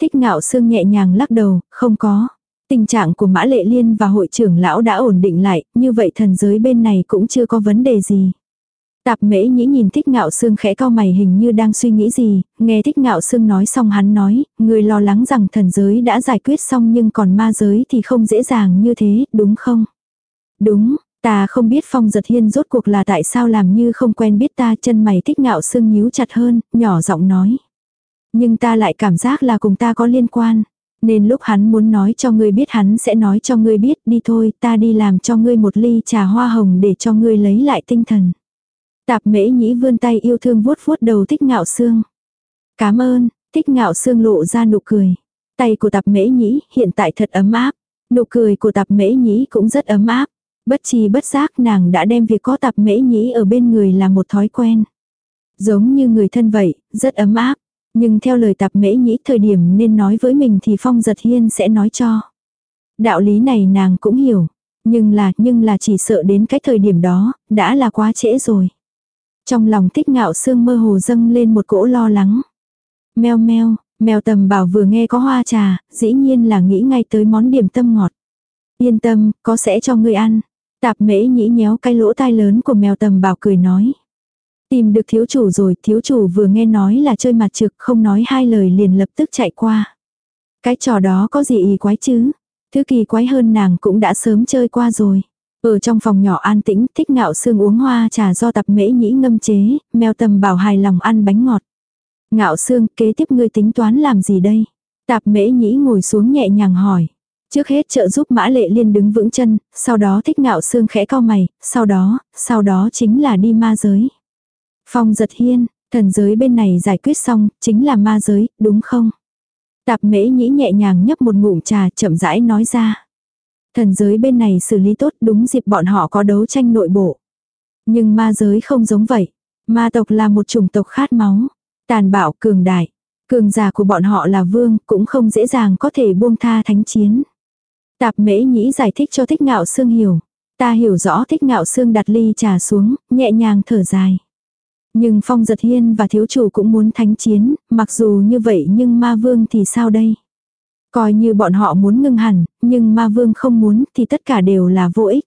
S1: Thích ngạo sương nhẹ nhàng lắc đầu, không có. Tình trạng của Mã Lệ Liên và hội trưởng lão đã ổn định lại, như vậy thần giới bên này cũng chưa có vấn đề gì. Tạp mễ nhĩ nhìn thích ngạo sương khẽ cao mày hình như đang suy nghĩ gì, nghe thích ngạo sương nói xong hắn nói, người lo lắng rằng thần giới đã giải quyết xong nhưng còn ma giới thì không dễ dàng như thế, đúng không? Đúng, ta không biết phong giật hiên rốt cuộc là tại sao làm như không quen biết ta chân mày thích ngạo sương nhíu chặt hơn, nhỏ giọng nói. Nhưng ta lại cảm giác là cùng ta có liên quan. Nên lúc hắn muốn nói cho ngươi biết hắn sẽ nói cho ngươi biết đi thôi ta đi làm cho ngươi một ly trà hoa hồng để cho ngươi lấy lại tinh thần. Tạp mễ nhĩ vươn tay yêu thương vuốt vuốt đầu thích ngạo xương. Cảm ơn, thích ngạo xương lộ ra nụ cười. Tay của tạp mễ nhĩ hiện tại thật ấm áp. Nụ cười của tạp mễ nhĩ cũng rất ấm áp. Bất chi bất giác nàng đã đem việc có tạp mễ nhĩ ở bên người là một thói quen. Giống như người thân vậy, rất ấm áp. Nhưng theo lời tạp mễ nhĩ thời điểm nên nói với mình thì Phong giật hiên sẽ nói cho. Đạo lý này nàng cũng hiểu. Nhưng là, nhưng là chỉ sợ đến cái thời điểm đó, đã là quá trễ rồi. Trong lòng thích ngạo sương mơ hồ dâng lên một cỗ lo lắng. Mèo meo, mèo tầm bảo vừa nghe có hoa trà, dĩ nhiên là nghĩ ngay tới món điểm tâm ngọt. Yên tâm, có sẽ cho ngươi ăn. Tạp mễ nhĩ nhéo cái lỗ tai lớn của mèo tầm bảo cười nói. Tìm được thiếu chủ rồi, thiếu chủ vừa nghe nói là chơi mặt trực không nói hai lời liền lập tức chạy qua. Cái trò đó có gì ý quái chứ? Thứ kỳ quái hơn nàng cũng đã sớm chơi qua rồi. Ở trong phòng nhỏ an tĩnh, thích ngạo sương uống hoa trà do tập mễ nhĩ ngâm chế, mèo tầm bảo hài lòng ăn bánh ngọt. Ngạo sương, kế tiếp ngươi tính toán làm gì đây? Tạp mễ nhĩ ngồi xuống nhẹ nhàng hỏi. Trước hết trợ giúp mã lệ liên đứng vững chân, sau đó thích ngạo sương khẽ cao mày, sau đó, sau đó chính là đi ma giới. Phong giật hiên, thần giới bên này giải quyết xong, chính là ma giới, đúng không? Tạp mễ nhĩ nhẹ nhàng nhấp một ngụm trà chậm rãi nói ra. Thần giới bên này xử lý tốt đúng dịp bọn họ có đấu tranh nội bộ. Nhưng ma giới không giống vậy. Ma tộc là một chủng tộc khát máu. Tàn bạo cường đại. Cường giả của bọn họ là vương cũng không dễ dàng có thể buông tha thánh chiến. Tạp mễ nhĩ giải thích cho thích ngạo xương hiểu. Ta hiểu rõ thích ngạo xương đặt ly trà xuống, nhẹ nhàng thở dài. Nhưng Phong Giật Hiên và thiếu chủ cũng muốn thánh chiến, mặc dù như vậy nhưng ma vương thì sao đây? Coi như bọn họ muốn ngưng hẳn, nhưng ma vương không muốn thì tất cả đều là vô ích.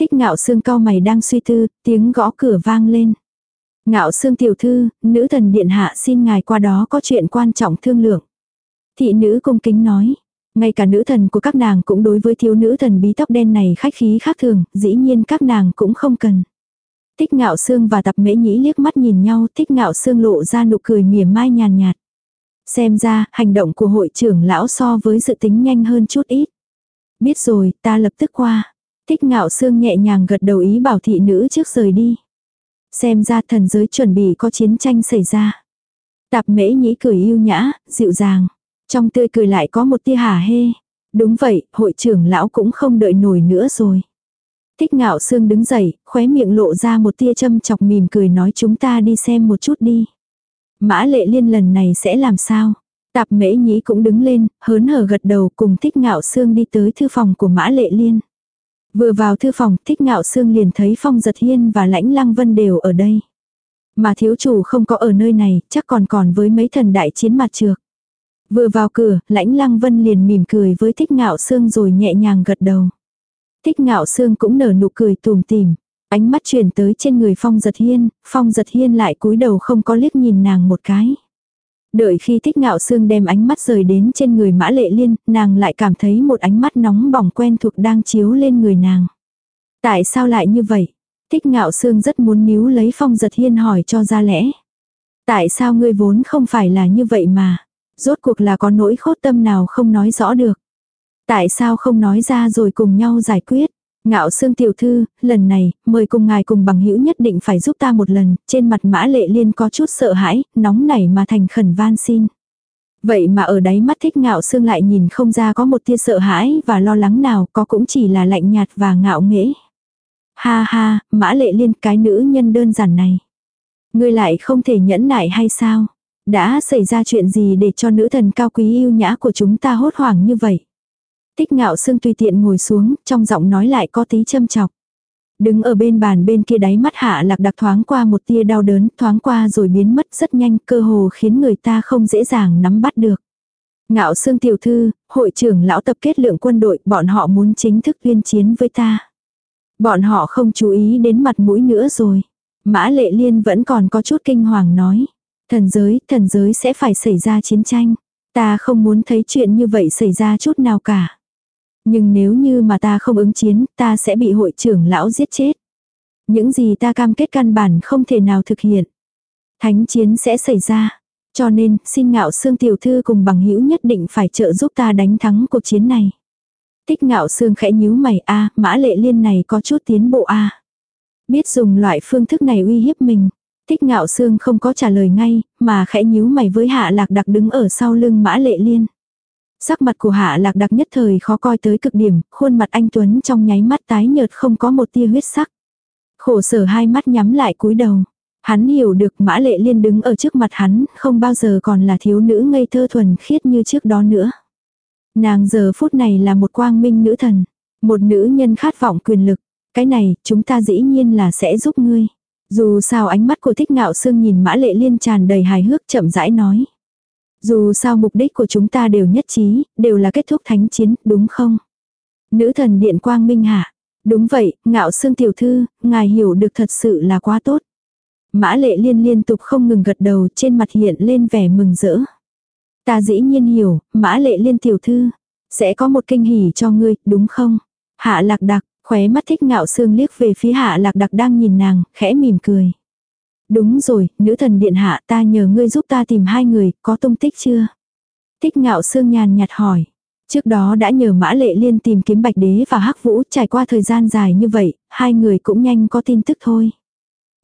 S1: Thích ngạo xương cao mày đang suy tư, tiếng gõ cửa vang lên. Ngạo xương tiểu thư, nữ thần điện hạ xin ngài qua đó có chuyện quan trọng thương lượng. Thị nữ cung kính nói. Ngay cả nữ thần của các nàng cũng đối với thiếu nữ thần bí tóc đen này khách khí khác thường, dĩ nhiên các nàng cũng không cần. Thích ngạo xương và tập mễ nhĩ liếc mắt nhìn nhau, thích ngạo xương lộ ra nụ cười mỉa mai nhàn nhạt. Xem ra, hành động của hội trưởng lão so với dự tính nhanh hơn chút ít. Biết rồi, ta lập tức qua. Thích ngạo xương nhẹ nhàng gật đầu ý bảo thị nữ trước rời đi. Xem ra thần giới chuẩn bị có chiến tranh xảy ra. Tạp mễ nhĩ cười yêu nhã, dịu dàng. Trong tươi cười lại có một tia hả hê. Đúng vậy, hội trưởng lão cũng không đợi nổi nữa rồi. Thích ngạo Sương đứng dậy, khóe miệng lộ ra một tia châm chọc mỉm cười nói chúng ta đi xem một chút đi. Mã lệ liên lần này sẽ làm sao? Tạp mễ nhĩ cũng đứng lên, hớn hở gật đầu cùng thích ngạo Sương đi tới thư phòng của mã lệ liên. Vừa vào thư phòng, thích ngạo Sương liền thấy phong giật hiên và lãnh lăng vân đều ở đây. Mà thiếu chủ không có ở nơi này, chắc còn còn với mấy thần đại chiến mặt trược. Vừa vào cửa, lãnh lăng vân liền mỉm cười với thích ngạo Sương rồi nhẹ nhàng gật đầu. Thích ngạo xương cũng nở nụ cười tùm tìm. Ánh mắt chuyển tới trên người Phong giật hiên, Phong giật hiên lại cúi đầu không có liếc nhìn nàng một cái. Đợi khi thích ngạo xương đem ánh mắt rời đến trên người mã lệ liên, nàng lại cảm thấy một ánh mắt nóng bỏng quen thuộc đang chiếu lên người nàng. Tại sao lại như vậy? Thích ngạo xương rất muốn níu lấy phong giật hiên hỏi cho ra lẽ. Tại sao ngươi vốn không phải là như vậy mà? Rốt cuộc là có nỗi khốt tâm nào không nói rõ được. Tại sao không nói ra rồi cùng nhau giải quyết? Ngạo xương tiểu thư, lần này, mời cùng ngài cùng bằng hữu nhất định phải giúp ta một lần, trên mặt mã lệ liên có chút sợ hãi, nóng nảy mà thành khẩn van xin. Vậy mà ở đáy mắt thích ngạo xương lại nhìn không ra có một tia sợ hãi và lo lắng nào, có cũng chỉ là lạnh nhạt và ngạo nghễ. Ha ha, mã lệ liên cái nữ nhân đơn giản này. Ngươi lại không thể nhẫn nại hay sao? Đã xảy ra chuyện gì để cho nữ thần cao quý yêu nhã của chúng ta hốt hoảng như vậy? Tích ngạo sương tùy tiện ngồi xuống, trong giọng nói lại có tí châm chọc. Đứng ở bên bàn bên kia đáy mắt hạ lạc đặc thoáng qua một tia đau đớn, thoáng qua rồi biến mất rất nhanh, cơ hồ khiến người ta không dễ dàng nắm bắt được. Ngạo sương tiểu thư, hội trưởng lão tập kết lượng quân đội, bọn họ muốn chính thức tuyên chiến với ta. Bọn họ không chú ý đến mặt mũi nữa rồi. Mã lệ liên vẫn còn có chút kinh hoàng nói. Thần giới, thần giới sẽ phải xảy ra chiến tranh. Ta không muốn thấy chuyện như vậy xảy ra chút nào cả. Nhưng nếu như mà ta không ứng chiến, ta sẽ bị hội trưởng lão giết chết. Những gì ta cam kết căn bản không thể nào thực hiện. Thánh chiến sẽ xảy ra. Cho nên, xin ngạo xương tiểu thư cùng bằng hữu nhất định phải trợ giúp ta đánh thắng cuộc chiến này. Tích ngạo xương khẽ nhíu mày a mã lệ liên này có chút tiến bộ a Biết dùng loại phương thức này uy hiếp mình. Tích ngạo xương không có trả lời ngay, mà khẽ nhíu mày với hạ lạc đặc đứng ở sau lưng mã lệ liên. Sắc mặt của hạ lạc đặc nhất thời khó coi tới cực điểm, khuôn mặt anh Tuấn trong nháy mắt tái nhợt không có một tia huyết sắc. Khổ sở hai mắt nhắm lại cúi đầu. Hắn hiểu được mã lệ liên đứng ở trước mặt hắn, không bao giờ còn là thiếu nữ ngây thơ thuần khiết như trước đó nữa. Nàng giờ phút này là một quang minh nữ thần, một nữ nhân khát vọng quyền lực. Cái này, chúng ta dĩ nhiên là sẽ giúp ngươi. Dù sao ánh mắt của thích ngạo sương nhìn mã lệ liên tràn đầy hài hước chậm rãi nói. Dù sao mục đích của chúng ta đều nhất trí, đều là kết thúc thánh chiến, đúng không? Nữ thần điện quang minh hạ. Đúng vậy, ngạo xương tiểu thư, ngài hiểu được thật sự là quá tốt. Mã lệ liên liên tục không ngừng gật đầu trên mặt hiện lên vẻ mừng rỡ. Ta dĩ nhiên hiểu, mã lệ liên tiểu thư. Sẽ có một kinh hỉ cho ngươi, đúng không? Hạ lạc đặc, khóe mắt thích ngạo xương liếc về phía hạ lạc đặc đang nhìn nàng, khẽ mỉm cười. Đúng rồi, nữ thần điện hạ ta nhờ ngươi giúp ta tìm hai người, có tung tích chưa? Thích ngạo sương nhàn nhạt hỏi. Trước đó đã nhờ mã lệ liên tìm kiếm bạch đế và hắc vũ trải qua thời gian dài như vậy, hai người cũng nhanh có tin tức thôi.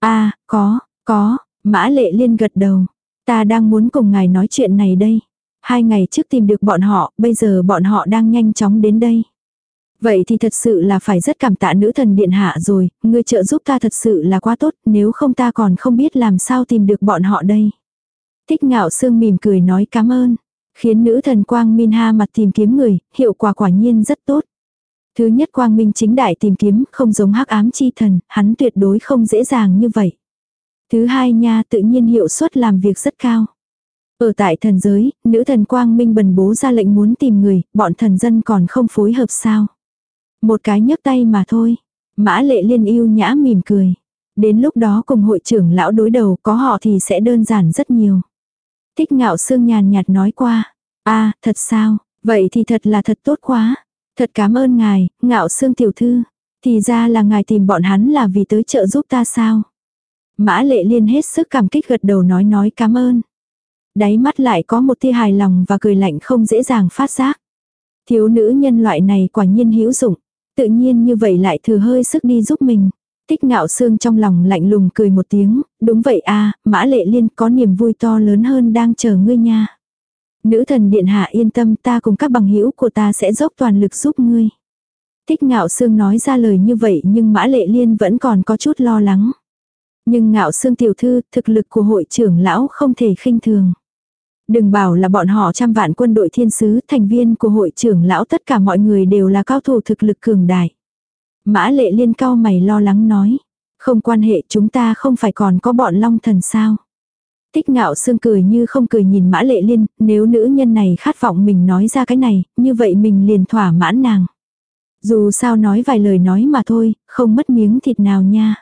S1: a à, có, có, mã lệ liên gật đầu. Ta đang muốn cùng ngài nói chuyện này đây. Hai ngày trước tìm được bọn họ, bây giờ bọn họ đang nhanh chóng đến đây. Vậy thì thật sự là phải rất cảm tạ nữ thần điện hạ rồi, ngươi trợ giúp ta thật sự là quá tốt, nếu không ta còn không biết làm sao tìm được bọn họ đây. Thích ngạo sương mỉm cười nói cảm ơn, khiến nữ thần quang minh ha mặt tìm kiếm người, hiệu quả quả nhiên rất tốt. Thứ nhất quang minh chính đại tìm kiếm, không giống hắc ám chi thần, hắn tuyệt đối không dễ dàng như vậy. Thứ hai nha tự nhiên hiệu suất làm việc rất cao. Ở tại thần giới, nữ thần quang minh bần bố ra lệnh muốn tìm người, bọn thần dân còn không phối hợp sao. Một cái nhấc tay mà thôi. Mã lệ liên yêu nhã mỉm cười. Đến lúc đó cùng hội trưởng lão đối đầu có họ thì sẽ đơn giản rất nhiều. Thích ngạo sương nhàn nhạt nói qua. a à, thật sao, vậy thì thật là thật tốt quá. Thật cảm ơn ngài, ngạo sương tiểu thư. Thì ra là ngài tìm bọn hắn là vì tới trợ giúp ta sao. Mã lệ liên hết sức cảm kích gật đầu nói nói cảm ơn. Đáy mắt lại có một tia hài lòng và cười lạnh không dễ dàng phát giác. Thiếu nữ nhân loại này quả nhiên hữu dụng. Tự nhiên như vậy lại thừa hơi sức đi giúp mình. Tích ngạo xương trong lòng lạnh lùng cười một tiếng, đúng vậy a mã lệ liên có niềm vui to lớn hơn đang chờ ngươi nha. Nữ thần điện hạ yên tâm ta cùng các bằng hữu của ta sẽ dốc toàn lực giúp ngươi. Tích ngạo xương nói ra lời như vậy nhưng mã lệ liên vẫn còn có chút lo lắng. Nhưng ngạo xương tiểu thư, thực lực của hội trưởng lão không thể khinh thường. Đừng bảo là bọn họ trăm vạn quân đội thiên sứ, thành viên của hội trưởng lão tất cả mọi người đều là cao thủ thực lực cường đại. Mã lệ liên cao mày lo lắng nói. Không quan hệ chúng ta không phải còn có bọn long thần sao. Tích ngạo sương cười như không cười nhìn mã lệ liên, nếu nữ nhân này khát vọng mình nói ra cái này, như vậy mình liền thỏa mãn nàng. Dù sao nói vài lời nói mà thôi, không mất miếng thịt nào nha.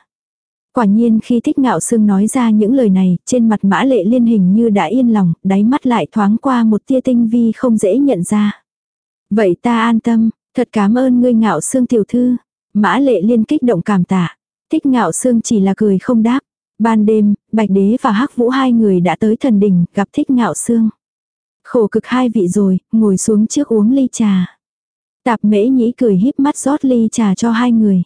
S1: Quả nhiên khi thích ngạo sương nói ra những lời này, trên mặt mã lệ liên hình như đã yên lòng, đáy mắt lại thoáng qua một tia tinh vi không dễ nhận ra. Vậy ta an tâm, thật cảm ơn ngươi ngạo sương tiểu thư. Mã lệ liên kích động cảm tạ. Thích ngạo sương chỉ là cười không đáp. Ban đêm, Bạch Đế và hắc Vũ hai người đã tới thần đỉnh, gặp thích ngạo sương. Khổ cực hai vị rồi, ngồi xuống trước uống ly trà. Tạp mễ nhĩ cười híp mắt rót ly trà cho hai người.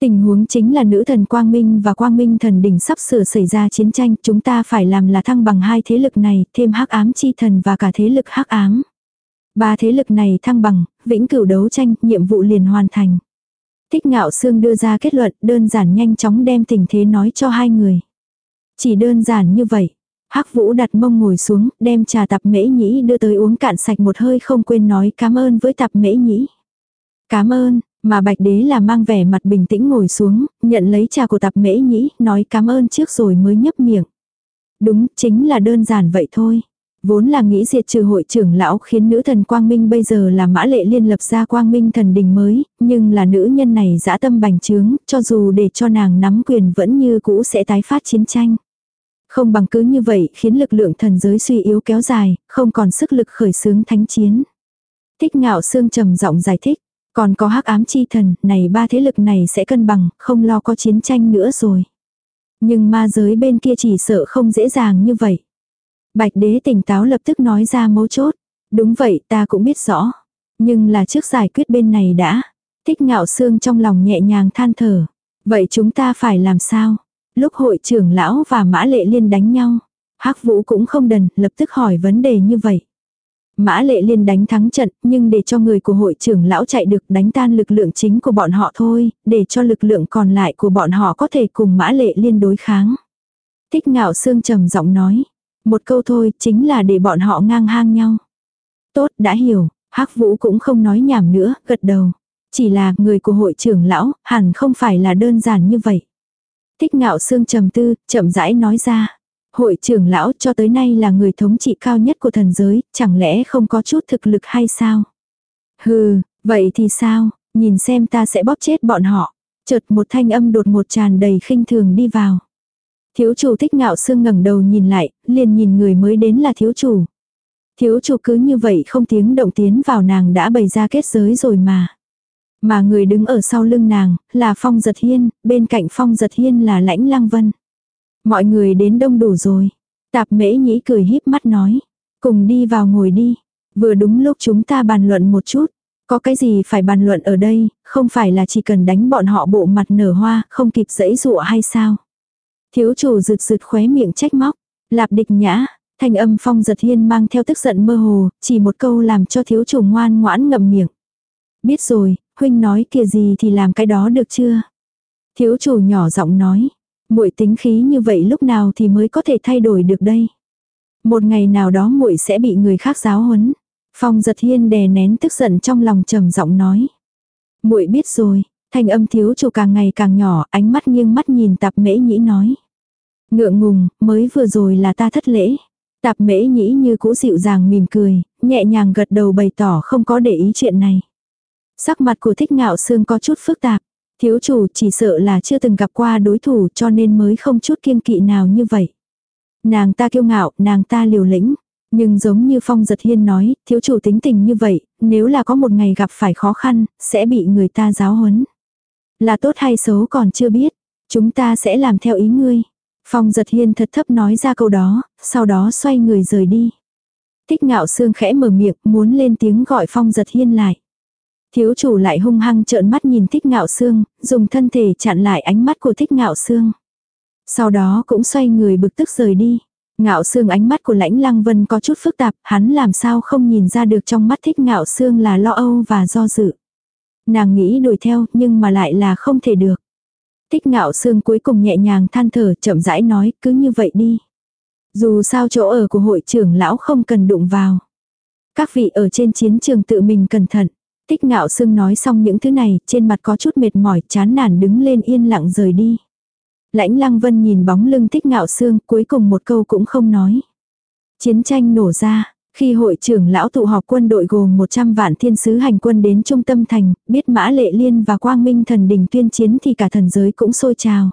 S1: Tình huống chính là nữ thần Quang Minh và Quang Minh thần đỉnh sắp sửa xảy ra chiến tranh, chúng ta phải làm là thăng bằng hai thế lực này, thêm hắc ám chi thần và cả thế lực hắc ám. Ba thế lực này thăng bằng, vĩnh cửu đấu tranh, nhiệm vụ liền hoàn thành. Thích ngạo xương đưa ra kết luận đơn giản nhanh chóng đem tình thế nói cho hai người. Chỉ đơn giản như vậy. Hắc Vũ đặt mông ngồi xuống, đem trà tạp mễ nhĩ đưa tới uống cạn sạch một hơi không quên nói cảm ơn với tạp mễ nhĩ. Cảm ơn, mà bạch đế là mang vẻ mặt bình tĩnh ngồi xuống, nhận lấy trà của tạp mễ nhĩ, nói cảm ơn trước rồi mới nhấp miệng. Đúng, chính là đơn giản vậy thôi. Vốn là nghĩ diệt trừ hội trưởng lão khiến nữ thần Quang Minh bây giờ là mã lệ liên lập ra Quang Minh thần đình mới, nhưng là nữ nhân này dã tâm bành trướng, cho dù để cho nàng nắm quyền vẫn như cũ sẽ tái phát chiến tranh. Không bằng cứ như vậy khiến lực lượng thần giới suy yếu kéo dài, không còn sức lực khởi xướng thánh chiến. Thích ngạo xương trầm giọng giải thích, còn có hắc ám chi thần, này ba thế lực này sẽ cân bằng, không lo có chiến tranh nữa rồi. Nhưng ma giới bên kia chỉ sợ không dễ dàng như vậy. Bạch đế tỉnh táo lập tức nói ra mấu chốt. Đúng vậy ta cũng biết rõ. Nhưng là trước giải quyết bên này đã. Thích ngạo xương trong lòng nhẹ nhàng than thở. Vậy chúng ta phải làm sao? Lúc hội trưởng lão và mã lệ liên đánh nhau. hắc vũ cũng không đần, lập tức hỏi vấn đề như vậy. Mã lệ liên đánh thắng trận, nhưng để cho người của hội trưởng lão chạy được đánh tan lực lượng chính của bọn họ thôi, để cho lực lượng còn lại của bọn họ có thể cùng mã lệ liên đối kháng. Thích ngạo xương trầm giọng nói, một câu thôi chính là để bọn họ ngang hang nhau. Tốt đã hiểu, hắc vũ cũng không nói nhảm nữa, gật đầu. Chỉ là người của hội trưởng lão, hẳn không phải là đơn giản như vậy. Thích ngạo xương trầm tư, chậm rãi nói ra. Hội trưởng lão cho tới nay là người thống trị cao nhất của thần giới, chẳng lẽ không có chút thực lực hay sao? Hừ, vậy thì sao, nhìn xem ta sẽ bóp chết bọn họ. Chợt một thanh âm đột ngột tràn đầy khinh thường đi vào. Thiếu chủ thích ngạo sương ngẩng đầu nhìn lại, liền nhìn người mới đến là thiếu chủ. Thiếu chủ cứ như vậy không tiếng động tiến vào nàng đã bày ra kết giới rồi mà. Mà người đứng ở sau lưng nàng, là Phong Giật Hiên, bên cạnh Phong Giật Hiên là Lãnh Lăng Vân. Mọi người đến đông đủ rồi. Tạp mễ nhĩ cười híp mắt nói. Cùng đi vào ngồi đi. Vừa đúng lúc chúng ta bàn luận một chút. Có cái gì phải bàn luận ở đây, không phải là chỉ cần đánh bọn họ bộ mặt nở hoa, không kịp dẫy dụa hay sao? Thiếu chủ rực rực khóe miệng trách móc. Lạp địch nhã, thanh âm phong giật hiên mang theo tức giận mơ hồ, chỉ một câu làm cho thiếu chủ ngoan ngoãn ngậm miệng. Biết rồi, huynh nói kia gì thì làm cái đó được chưa? Thiếu chủ nhỏ giọng nói, muội tính khí như vậy lúc nào thì mới có thể thay đổi được đây? Một ngày nào đó muội sẽ bị người khác giáo huấn. Phong giật hiên đè nén tức giận trong lòng trầm giọng nói. muội biết rồi, thanh âm thiếu chủ càng ngày càng nhỏ, ánh mắt nghiêng mắt nhìn tạp mễ nhĩ nói. Ngượng ngùng, mới vừa rồi là ta thất lễ. Tạp mễ nhĩ như cũ dịu dàng mỉm cười, nhẹ nhàng gật đầu bày tỏ không có để ý chuyện này. Sắc mặt của thích ngạo sương có chút phức tạp. Thiếu chủ chỉ sợ là chưa từng gặp qua đối thủ cho nên mới không chút kiên kỵ nào như vậy. Nàng ta kiêu ngạo, nàng ta liều lĩnh. Nhưng giống như Phong Giật Hiên nói, thiếu chủ tính tình như vậy, nếu là có một ngày gặp phải khó khăn, sẽ bị người ta giáo huấn. Là tốt hay xấu còn chưa biết, chúng ta sẽ làm theo ý ngươi. Phong giật hiên thật thấp nói ra câu đó, sau đó xoay người rời đi. Thích ngạo xương khẽ mở miệng muốn lên tiếng gọi phong giật hiên lại. Thiếu chủ lại hung hăng trợn mắt nhìn thích ngạo xương, dùng thân thể chặn lại ánh mắt của thích ngạo xương. Sau đó cũng xoay người bực tức rời đi. Ngạo xương ánh mắt của lãnh lăng vân có chút phức tạp, hắn làm sao không nhìn ra được trong mắt thích ngạo xương là lo âu và do dự. Nàng nghĩ đuổi theo nhưng mà lại là không thể được. Thích ngạo xương cuối cùng nhẹ nhàng than thở chậm rãi nói cứ như vậy đi. Dù sao chỗ ở của hội trưởng lão không cần đụng vào. Các vị ở trên chiến trường tự mình cẩn thận. Tích ngạo sương nói xong những thứ này, trên mặt có chút mệt mỏi, chán nản đứng lên yên lặng rời đi. Lãnh lăng vân nhìn bóng lưng tích ngạo sương, cuối cùng một câu cũng không nói. Chiến tranh nổ ra, khi hội trưởng lão tụ họp quân đội gồm 100 vạn thiên sứ hành quân đến trung tâm thành, biết mã lệ liên và quang minh thần đình tuyên chiến thì cả thần giới cũng sôi trào.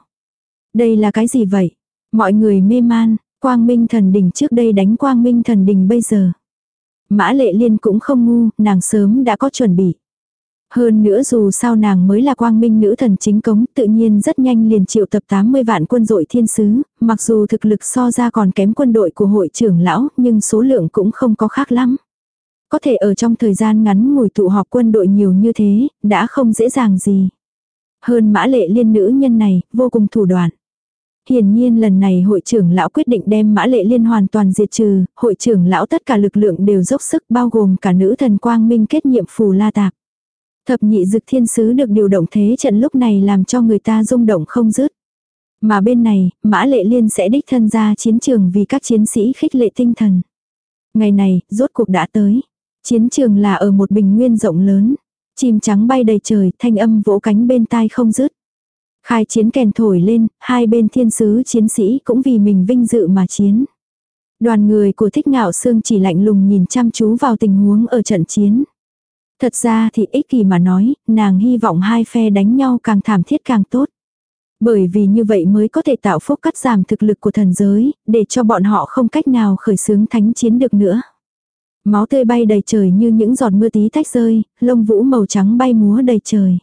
S1: Đây là cái gì vậy? Mọi người mê man, quang minh thần đình trước đây đánh quang minh thần đình bây giờ. Mã lệ liên cũng không ngu, nàng sớm đã có chuẩn bị. Hơn nữa dù sao nàng mới là quang minh nữ thần chính cống tự nhiên rất nhanh liền triệu tập 80 vạn quân đội thiên sứ, mặc dù thực lực so ra còn kém quân đội của hội trưởng lão nhưng số lượng cũng không có khác lắm. Có thể ở trong thời gian ngắn ngồi tụ họp quân đội nhiều như thế, đã không dễ dàng gì. Hơn mã lệ liên nữ nhân này, vô cùng thủ đoạn. Hiển nhiên lần này hội trưởng lão quyết định đem mã lệ liên hoàn toàn diệt trừ, hội trưởng lão tất cả lực lượng đều dốc sức bao gồm cả nữ thần quang minh kết nhiệm phù la tạp. Thập nhị dực thiên sứ được điều động thế trận lúc này làm cho người ta rung động không dứt. Mà bên này, mã lệ liên sẽ đích thân ra chiến trường vì các chiến sĩ khích lệ tinh thần. Ngày này, rốt cuộc đã tới. Chiến trường là ở một bình nguyên rộng lớn. Chim trắng bay đầy trời, thanh âm vỗ cánh bên tai không dứt. Khai chiến kèn thổi lên, hai bên thiên sứ chiến sĩ cũng vì mình vinh dự mà chiến. Đoàn người của thích ngạo xương chỉ lạnh lùng nhìn chăm chú vào tình huống ở trận chiến. Thật ra thì ích kỷ mà nói, nàng hy vọng hai phe đánh nhau càng thảm thiết càng tốt. Bởi vì như vậy mới có thể tạo phúc cắt giảm thực lực của thần giới, để cho bọn họ không cách nào khởi xướng thánh chiến được nữa. Máu tươi bay đầy trời như những giọt mưa tí tách rơi, lông vũ màu trắng bay múa đầy trời.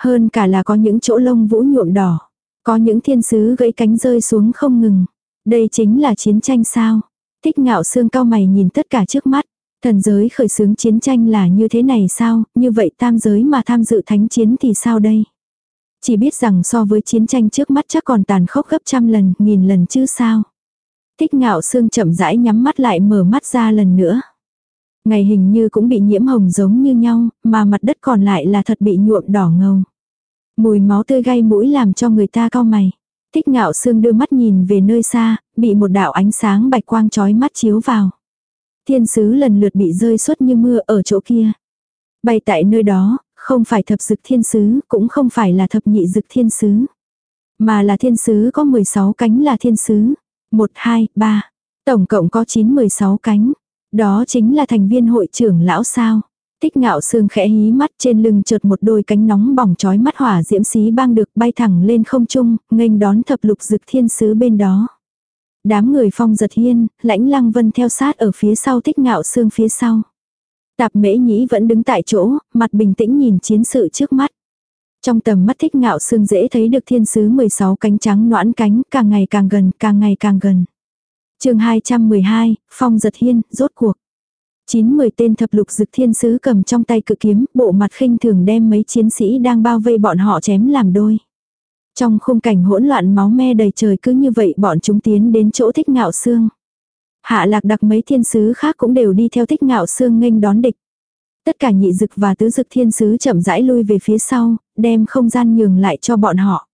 S1: Hơn cả là có những chỗ lông vũ nhuộm đỏ. Có những thiên sứ gãy cánh rơi xuống không ngừng. Đây chính là chiến tranh sao. Thích ngạo xương cao mày nhìn tất cả trước mắt. Thần giới khởi xướng chiến tranh là như thế này sao, như vậy tam giới mà tham dự thánh chiến thì sao đây? Chỉ biết rằng so với chiến tranh trước mắt chắc còn tàn khốc gấp trăm lần, nghìn lần chứ sao? Thích ngạo xương chậm rãi nhắm mắt lại mở mắt ra lần nữa. Ngày hình như cũng bị nhiễm hồng giống như nhau, mà mặt đất còn lại là thật bị nhuộm đỏ ngầu. Mùi máu tươi gai mũi làm cho người ta cao mày. Thích ngạo xương đưa mắt nhìn về nơi xa, bị một đạo ánh sáng bạch quang chói mắt chiếu vào. Thiên sứ lần lượt bị rơi suốt như mưa ở chỗ kia. Bay tại nơi đó, không phải thập dực thiên sứ, cũng không phải là thập nhị dực thiên sứ. Mà là thiên sứ có 16 cánh là thiên sứ. 1, 2, 3. Tổng cộng có 9-16 cánh. Đó chính là thành viên hội trưởng lão sao. Tích ngạo sương khẽ hí mắt trên lưng chợt một đôi cánh nóng bỏng chói mắt hỏa diễm xí băng được bay thẳng lên không trung, nghênh đón thập lục dực thiên sứ bên đó. Đám người phong giật hiên, lãnh lăng vân theo sát ở phía sau tích ngạo sương phía sau. Tạp mễ nhĩ vẫn đứng tại chỗ, mặt bình tĩnh nhìn chiến sự trước mắt. Trong tầm mắt thích ngạo sương dễ thấy được thiên sứ 16 cánh trắng noãn cánh, càng ngày càng gần, càng ngày càng gần. chương 212, phong giật hiên, rốt cuộc. Chín mười tên thập lục dực thiên sứ cầm trong tay cự kiếm, bộ mặt khinh thường đem mấy chiến sĩ đang bao vây bọn họ chém làm đôi. Trong khung cảnh hỗn loạn máu me đầy trời cứ như vậy bọn chúng tiến đến chỗ thích ngạo xương. Hạ lạc đặc mấy thiên sứ khác cũng đều đi theo thích ngạo xương nghênh đón địch. Tất cả nhị dực và tứ dực thiên sứ chậm rãi lui về phía sau, đem không gian nhường lại cho bọn họ.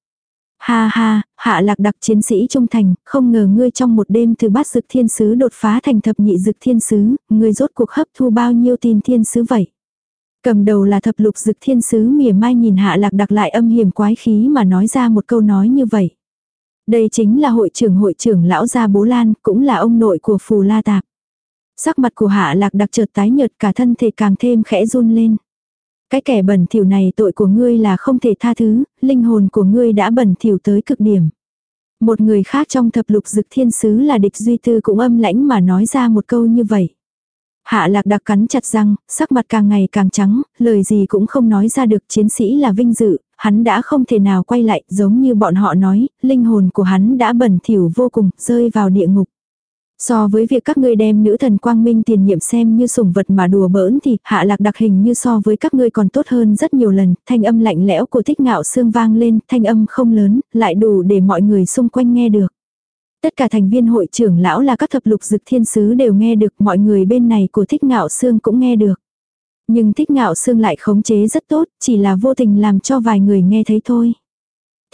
S1: Ha ha, hạ lạc đặc chiến sĩ trung thành, không ngờ ngươi trong một đêm từ bát dực thiên sứ đột phá thành thập nhị dực thiên sứ, ngươi rốt cuộc hấp thu bao nhiêu tin thiên sứ vậy. Cầm đầu là thập lục dực thiên sứ mỉa mai nhìn hạ lạc đặc lại âm hiểm quái khí mà nói ra một câu nói như vậy. Đây chính là hội trưởng hội trưởng lão gia bố lan, cũng là ông nội của phù la tạp. Sắc mặt của hạ lạc đặc chợt tái nhợt cả thân thể càng thêm khẽ run lên. Cái kẻ bẩn thỉu này tội của ngươi là không thể tha thứ, linh hồn của ngươi đã bẩn thỉu tới cực điểm. Một người khác trong thập lục dực thiên sứ là địch duy tư cũng âm lãnh mà nói ra một câu như vậy. Hạ lạc đặc cắn chặt răng, sắc mặt càng ngày càng trắng, lời gì cũng không nói ra được chiến sĩ là vinh dự, hắn đã không thể nào quay lại giống như bọn họ nói, linh hồn của hắn đã bẩn thỉu vô cùng, rơi vào địa ngục. So với việc các ngươi đem nữ thần quang minh tiền nhiệm xem như sủng vật mà đùa bỡn thì hạ lạc đặc hình như so với các ngươi còn tốt hơn rất nhiều lần, thanh âm lạnh lẽo của thích ngạo xương vang lên, thanh âm không lớn, lại đủ để mọi người xung quanh nghe được. Tất cả thành viên hội trưởng lão là các thập lục dực thiên sứ đều nghe được, mọi người bên này của thích ngạo xương cũng nghe được. Nhưng thích ngạo xương lại khống chế rất tốt, chỉ là vô tình làm cho vài người nghe thấy thôi.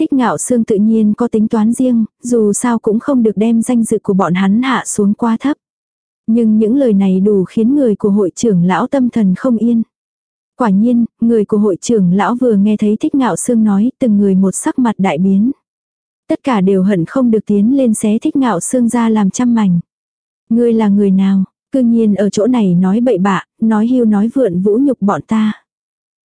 S1: Thích ngạo xương tự nhiên có tính toán riêng, dù sao cũng không được đem danh dự của bọn hắn hạ xuống quá thấp. Nhưng những lời này đủ khiến người của hội trưởng lão tâm thần không yên. Quả nhiên, người của hội trưởng lão vừa nghe thấy thích ngạo xương nói từng người một sắc mặt đại biến. Tất cả đều hận không được tiến lên xé thích ngạo xương ra làm trăm mảnh. Ngươi là người nào, cư nhiên ở chỗ này nói bậy bạ, nói hưu nói vượn vũ nhục bọn ta.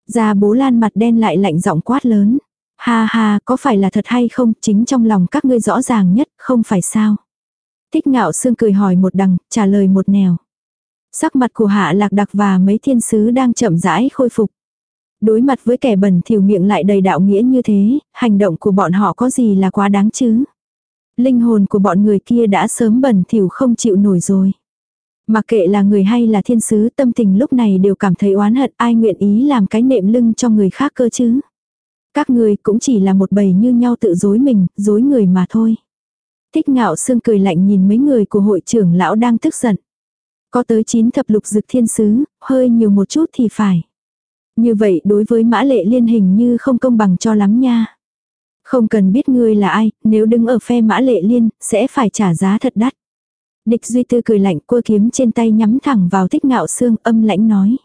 S1: Gia bố lan mặt đen lại lạnh giọng quát lớn. Ha ha, có phải là thật hay không, chính trong lòng các ngươi rõ ràng nhất, không phải sao. Thích ngạo xương cười hỏi một đằng, trả lời một nẻo. Sắc mặt của hạ lạc đặc và mấy thiên sứ đang chậm rãi khôi phục. Đối mặt với kẻ bẩn thỉu miệng lại đầy đạo nghĩa như thế, hành động của bọn họ có gì là quá đáng chứ. Linh hồn của bọn người kia đã sớm bẩn thỉu không chịu nổi rồi. Mặc kệ là người hay là thiên sứ tâm tình lúc này đều cảm thấy oán hận ai nguyện ý làm cái nệm lưng cho người khác cơ chứ. Các người cũng chỉ là một bầy như nhau tự dối mình, dối người mà thôi. Thích ngạo sương cười lạnh nhìn mấy người của hội trưởng lão đang tức giận. Có tới 9 thập lục dực thiên sứ, hơi nhiều một chút thì phải. Như vậy đối với mã lệ liên hình như không công bằng cho lắm nha. Không cần biết ngươi là ai, nếu đứng ở phe mã lệ liên, sẽ phải trả giá thật đắt. Địch duy tư cười lạnh cua kiếm trên tay nhắm thẳng vào thích ngạo xương âm lãnh nói.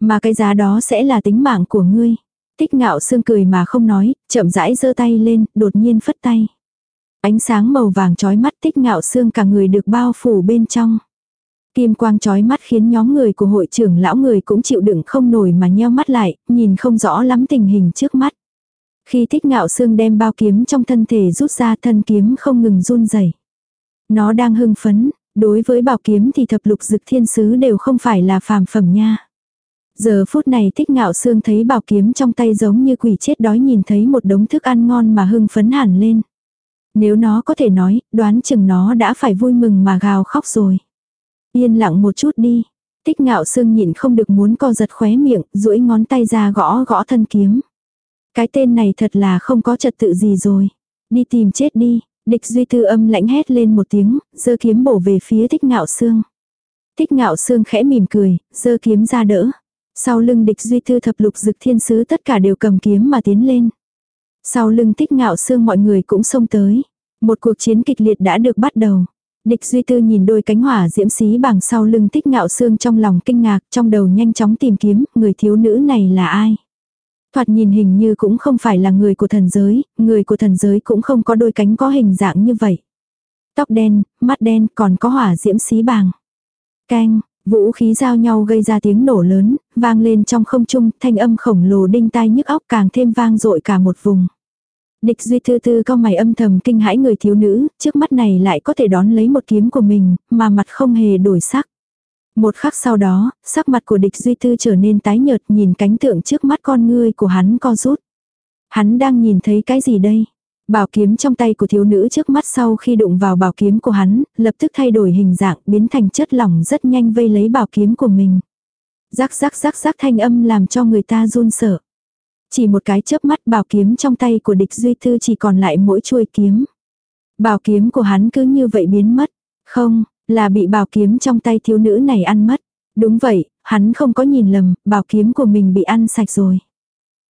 S1: Mà cái giá đó sẽ là tính mạng của ngươi. Tích ngạo xương cười mà không nói, chậm rãi giơ tay lên, đột nhiên phất tay. Ánh sáng màu vàng trói mắt tích ngạo xương cả người được bao phủ bên trong. Kim quang chói mắt khiến nhóm người của hội trưởng lão người cũng chịu đựng không nổi mà nheo mắt lại, nhìn không rõ lắm tình hình trước mắt. Khi thích ngạo xương đem bao kiếm trong thân thể rút ra thân kiếm không ngừng run rẩy Nó đang hưng phấn, đối với bảo kiếm thì thập lục dực thiên sứ đều không phải là phàm phẩm nha. Giờ phút này thích ngạo xương thấy bảo kiếm trong tay giống như quỷ chết đói nhìn thấy một đống thức ăn ngon mà hưng phấn hẳn lên. Nếu nó có thể nói, đoán chừng nó đã phải vui mừng mà gào khóc rồi. Yên lặng một chút đi. Tích ngạo sương nhịn không được muốn co giật khóe miệng, duỗi ngón tay ra gõ gõ thân kiếm. Cái tên này thật là không có trật tự gì rồi. Đi tìm chết đi. Địch duy tư âm lãnh hét lên một tiếng, giơ kiếm bổ về phía tích ngạo sương. Tích ngạo sương khẽ mỉm cười, giơ kiếm ra đỡ. Sau lưng địch duy tư thập lục dực thiên sứ tất cả đều cầm kiếm mà tiến lên. Sau lưng tích ngạo xương mọi người cũng xông tới. Một cuộc chiến kịch liệt đã được bắt đầu. Địch duy tư nhìn đôi cánh hỏa diễm xí bằng sau lưng tích ngạo xương trong lòng kinh ngạc, trong đầu nhanh chóng tìm kiếm, người thiếu nữ này là ai. Thoạt nhìn hình như cũng không phải là người của thần giới, người của thần giới cũng không có đôi cánh có hình dạng như vậy. Tóc đen, mắt đen còn có hỏa diễm xí bàng. Canh, vũ khí giao nhau gây ra tiếng nổ lớn, vang lên trong không trung, thanh âm khổng lồ đinh tai nhức óc càng thêm vang dội cả một vùng. Địch duy thư tư cao mày âm thầm kinh hãi người thiếu nữ, trước mắt này lại có thể đón lấy một kiếm của mình, mà mặt không hề đổi sắc. Một khắc sau đó, sắc mặt của địch duy tư trở nên tái nhợt nhìn cánh tượng trước mắt con ngươi của hắn co rút. Hắn đang nhìn thấy cái gì đây? Bảo kiếm trong tay của thiếu nữ trước mắt sau khi đụng vào bảo kiếm của hắn, lập tức thay đổi hình dạng biến thành chất lỏng rất nhanh vây lấy bảo kiếm của mình. Rắc rắc rắc rắc thanh âm làm cho người ta run sợ. Chỉ một cái chớp mắt bảo kiếm trong tay của địch duy thư chỉ còn lại mỗi chuôi kiếm. Bảo kiếm của hắn cứ như vậy biến mất. Không, là bị bảo kiếm trong tay thiếu nữ này ăn mất. Đúng vậy, hắn không có nhìn lầm, bảo kiếm của mình bị ăn sạch rồi.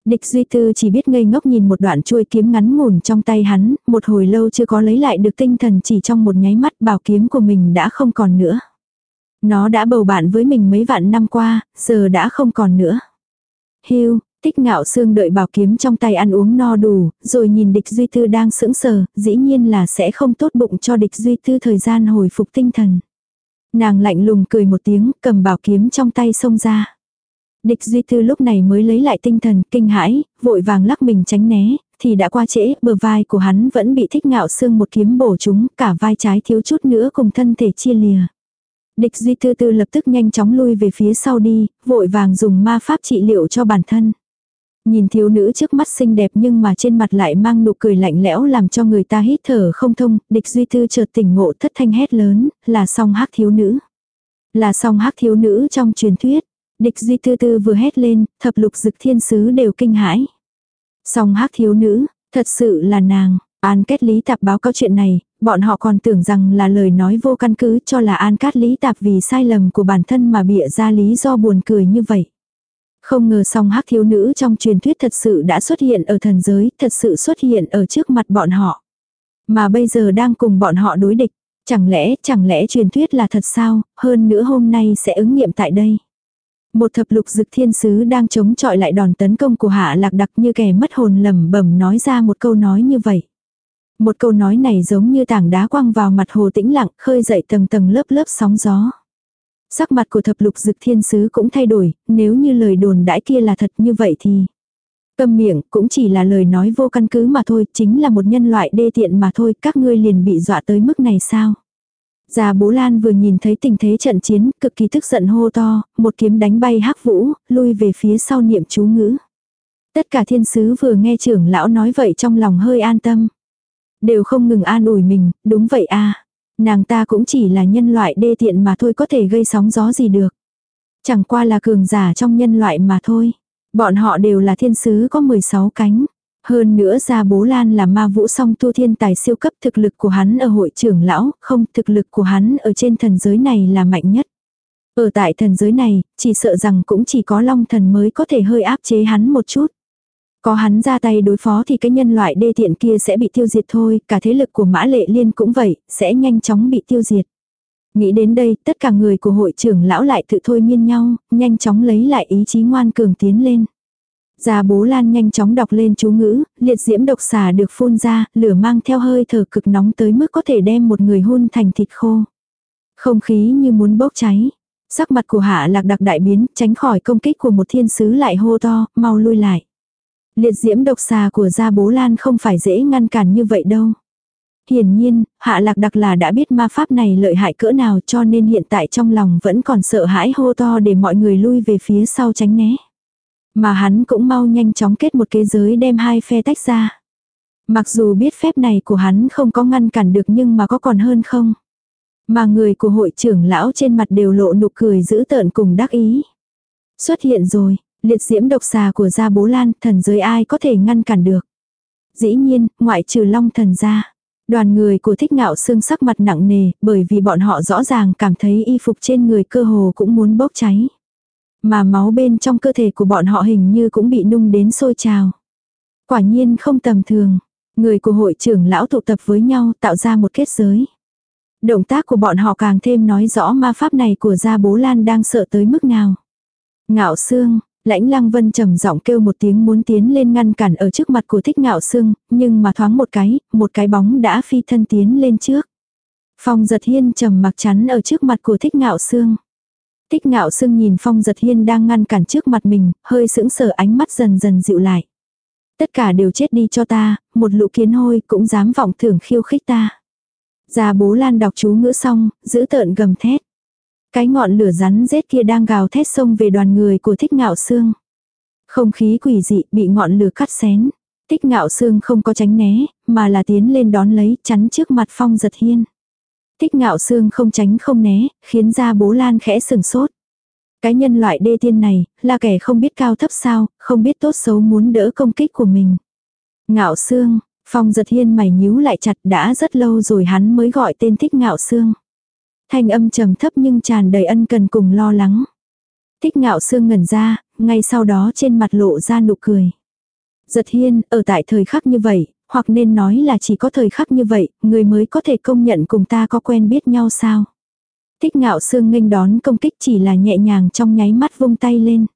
S1: Địch Duy Tư chỉ biết ngây ngốc nhìn một đoạn chuôi kiếm ngắn ngủn trong tay hắn, một hồi lâu chưa có lấy lại được tinh thần chỉ trong một nháy mắt bảo kiếm của mình đã không còn nữa. Nó đã bầu bạn với mình mấy vạn năm qua, giờ đã không còn nữa. Hiu, Tích ngạo xương đợi bảo kiếm trong tay ăn uống no đủ, rồi nhìn địch duy tư đang sững sờ, dĩ nhiên là sẽ không tốt bụng cho địch duy tư thời gian hồi phục tinh thần. Nàng lạnh lùng cười một tiếng, cầm bảo kiếm trong tay xông ra. Địch duy tư lúc này mới lấy lại tinh thần, kinh hãi, vội vàng lắc mình tránh né, thì đã qua trễ, bờ vai của hắn vẫn bị thích ngạo xương một kiếm bổ trúng, cả vai trái thiếu chút nữa cùng thân thể chia lìa. Địch duy tư tư lập tức nhanh chóng lui về phía sau đi, vội vàng dùng ma pháp trị liệu cho bản thân. Nhìn thiếu nữ trước mắt xinh đẹp nhưng mà trên mặt lại mang nụ cười lạnh lẽo làm cho người ta hít thở không thông, địch duy tư chợt tỉnh ngộ thất thanh hét lớn, là song hắc thiếu nữ. Là song hắc thiếu nữ trong truyền thuyết. Địch duy tư tư vừa hét lên, thập lục dực thiên sứ đều kinh hãi. Song hắc thiếu nữ, thật sự là nàng. An Kết Lý Tạp báo cáo chuyện này, bọn họ còn tưởng rằng là lời nói vô căn cứ cho là An Cát Lý Tạp vì sai lầm của bản thân mà bịa ra lý do buồn cười như vậy. Không ngờ song hắc thiếu nữ trong truyền thuyết thật sự đã xuất hiện ở thần giới, thật sự xuất hiện ở trước mặt bọn họ. Mà bây giờ đang cùng bọn họ đối địch. Chẳng lẽ, chẳng lẽ truyền thuyết là thật sao, hơn nữa hôm nay sẽ ứng nghiệm tại đây. Một thập lục dực thiên sứ đang chống chọi lại đòn tấn công của hạ lạc đặc như kẻ mất hồn lầm bẩm nói ra một câu nói như vậy. Một câu nói này giống như tảng đá quăng vào mặt hồ tĩnh lặng khơi dậy tầng tầng lớp lớp sóng gió. Sắc mặt của thập lục dực thiên sứ cũng thay đổi, nếu như lời đồn đãi kia là thật như vậy thì... Câm miệng cũng chỉ là lời nói vô căn cứ mà thôi, chính là một nhân loại đê tiện mà thôi, các ngươi liền bị dọa tới mức này sao? Già bố Lan vừa nhìn thấy tình thế trận chiến, cực kỳ tức giận hô to, một kiếm đánh bay hắc vũ, lui về phía sau niệm chú ngữ. Tất cả thiên sứ vừa nghe trưởng lão nói vậy trong lòng hơi an tâm. Đều không ngừng an ủi mình, đúng vậy a Nàng ta cũng chỉ là nhân loại đê tiện mà thôi có thể gây sóng gió gì được. Chẳng qua là cường giả trong nhân loại mà thôi. Bọn họ đều là thiên sứ có 16 cánh. Hơn nữa ra bố Lan là ma vũ song tu thiên tài siêu cấp thực lực của hắn ở hội trưởng lão, không thực lực của hắn ở trên thần giới này là mạnh nhất. Ở tại thần giới này, chỉ sợ rằng cũng chỉ có long thần mới có thể hơi áp chế hắn một chút. Có hắn ra tay đối phó thì cái nhân loại đê tiện kia sẽ bị tiêu diệt thôi, cả thế lực của mã lệ liên cũng vậy, sẽ nhanh chóng bị tiêu diệt. Nghĩ đến đây, tất cả người của hội trưởng lão lại tự thôi miên nhau, nhanh chóng lấy lại ý chí ngoan cường tiến lên. Già bố lan nhanh chóng đọc lên chú ngữ, liệt diễm độc xà được phun ra, lửa mang theo hơi thở cực nóng tới mức có thể đem một người hun thành thịt khô. Không khí như muốn bốc cháy. Sắc mặt của hạ lạc đặc đại biến, tránh khỏi công kích của một thiên sứ lại hô to, mau lui lại. Liệt diễm độc xà của gia bố lan không phải dễ ngăn cản như vậy đâu. Hiển nhiên, hạ lạc đặc là đã biết ma pháp này lợi hại cỡ nào cho nên hiện tại trong lòng vẫn còn sợ hãi hô to để mọi người lui về phía sau tránh né. Mà hắn cũng mau nhanh chóng kết một kế giới đem hai phe tách ra. Mặc dù biết phép này của hắn không có ngăn cản được nhưng mà có còn hơn không. Mà người của hội trưởng lão trên mặt đều lộ nụ cười giữ tợn cùng đắc ý. Xuất hiện rồi, liệt diễm độc xà của gia bố lan thần giới ai có thể ngăn cản được. Dĩ nhiên, ngoại trừ long thần gia. Đoàn người của thích ngạo xương sắc mặt nặng nề bởi vì bọn họ rõ ràng cảm thấy y phục trên người cơ hồ cũng muốn bốc cháy. Mà máu bên trong cơ thể của bọn họ hình như cũng bị nung đến sôi trào. Quả nhiên không tầm thường. Người của hội trưởng lão tụ tập với nhau tạo ra một kết giới. Động tác của bọn họ càng thêm nói rõ ma pháp này của gia bố lan đang sợ tới mức nào. Ngạo xương, lãnh lăng vân trầm giọng kêu một tiếng muốn tiến lên ngăn cản ở trước mặt của thích ngạo xương, nhưng mà thoáng một cái, một cái bóng đã phi thân tiến lên trước. Phong giật hiên trầm mặc chắn ở trước mặt của thích ngạo xương. Thích ngạo sưng nhìn phong giật hiên đang ngăn cản trước mặt mình, hơi sững sờ ánh mắt dần dần dịu lại. Tất cả đều chết đi cho ta, một lũ kiến hôi cũng dám vọng thưởng khiêu khích ta. Già bố lan đọc chú ngữ xong, giữ tợn gầm thét. Cái ngọn lửa rắn rết kia đang gào thét xông về đoàn người của thích ngạo Sương. Không khí quỷ dị bị ngọn lửa cắt xén. Thích ngạo Sương không có tránh né, mà là tiến lên đón lấy chắn trước mặt phong giật hiên. Thích ngạo xương không tránh không né, khiến ra bố lan khẽ sừng sốt. Cái nhân loại đê tiên này, là kẻ không biết cao thấp sao, không biết tốt xấu muốn đỡ công kích của mình. Ngạo xương, phong giật hiên mày nhíu lại chặt đã rất lâu rồi hắn mới gọi tên thích ngạo xương. Thanh âm trầm thấp nhưng tràn đầy ân cần cùng lo lắng. Thích ngạo xương ngẩn ra, ngay sau đó trên mặt lộ ra nụ cười. Giật hiên, ở tại thời khắc như vậy, hoặc nên nói là chỉ có thời khắc như vậy, người mới có thể công nhận cùng ta có quen biết nhau sao. Thích ngạo sương nghênh đón công kích chỉ là nhẹ nhàng trong nháy mắt vung tay lên.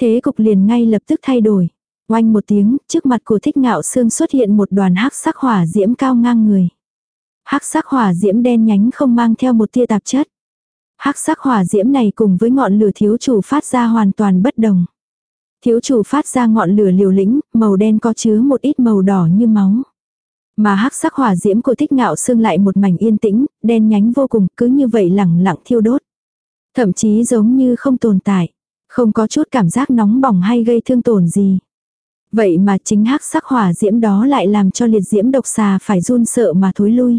S1: Thế cục liền ngay lập tức thay đổi. Oanh một tiếng, trước mặt của thích ngạo sương xuất hiện một đoàn hắc sắc hỏa diễm cao ngang người. Hắc sắc hỏa diễm đen nhánh không mang theo một tia tạp chất. Hắc sắc hỏa diễm này cùng với ngọn lửa thiếu chủ phát ra hoàn toàn bất đồng. Thiếu chủ phát ra ngọn lửa liều lĩnh, màu đen có chứa một ít màu đỏ như máu. Mà hắc sắc hỏa diễm của thích ngạo xương lại một mảnh yên tĩnh, đen nhánh vô cùng, cứ như vậy lẳng lặng thiêu đốt. Thậm chí giống như không tồn tại, không có chút cảm giác nóng bỏng hay gây thương tổn gì. Vậy mà chính hắc sắc hỏa diễm đó lại làm cho liệt diễm độc xà phải run sợ mà thối lui.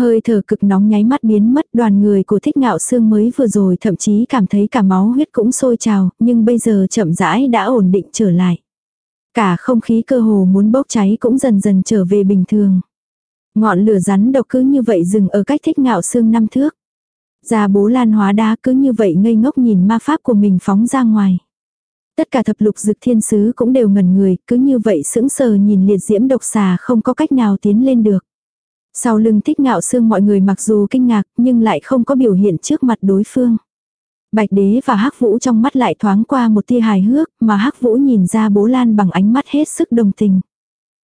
S1: Hơi thở cực nóng nháy mắt biến mất đoàn người của thích ngạo xương mới vừa rồi thậm chí cảm thấy cả máu huyết cũng sôi trào, nhưng bây giờ chậm rãi đã ổn định trở lại. Cả không khí cơ hồ muốn bốc cháy cũng dần dần trở về bình thường. Ngọn lửa rắn độc cứ như vậy dừng ở cách thích ngạo xương năm thước. Già bố lan hóa đá cứ như vậy ngây ngốc nhìn ma pháp của mình phóng ra ngoài. Tất cả thập lục dực thiên sứ cũng đều ngẩn người, cứ như vậy sững sờ nhìn liệt diễm độc xà không có cách nào tiến lên được. Sau lưng thích ngạo xương mọi người mặc dù kinh ngạc nhưng lại không có biểu hiện trước mặt đối phương. Bạch đế và hắc vũ trong mắt lại thoáng qua một tia hài hước mà hắc vũ nhìn ra bố lan bằng ánh mắt hết sức đồng tình.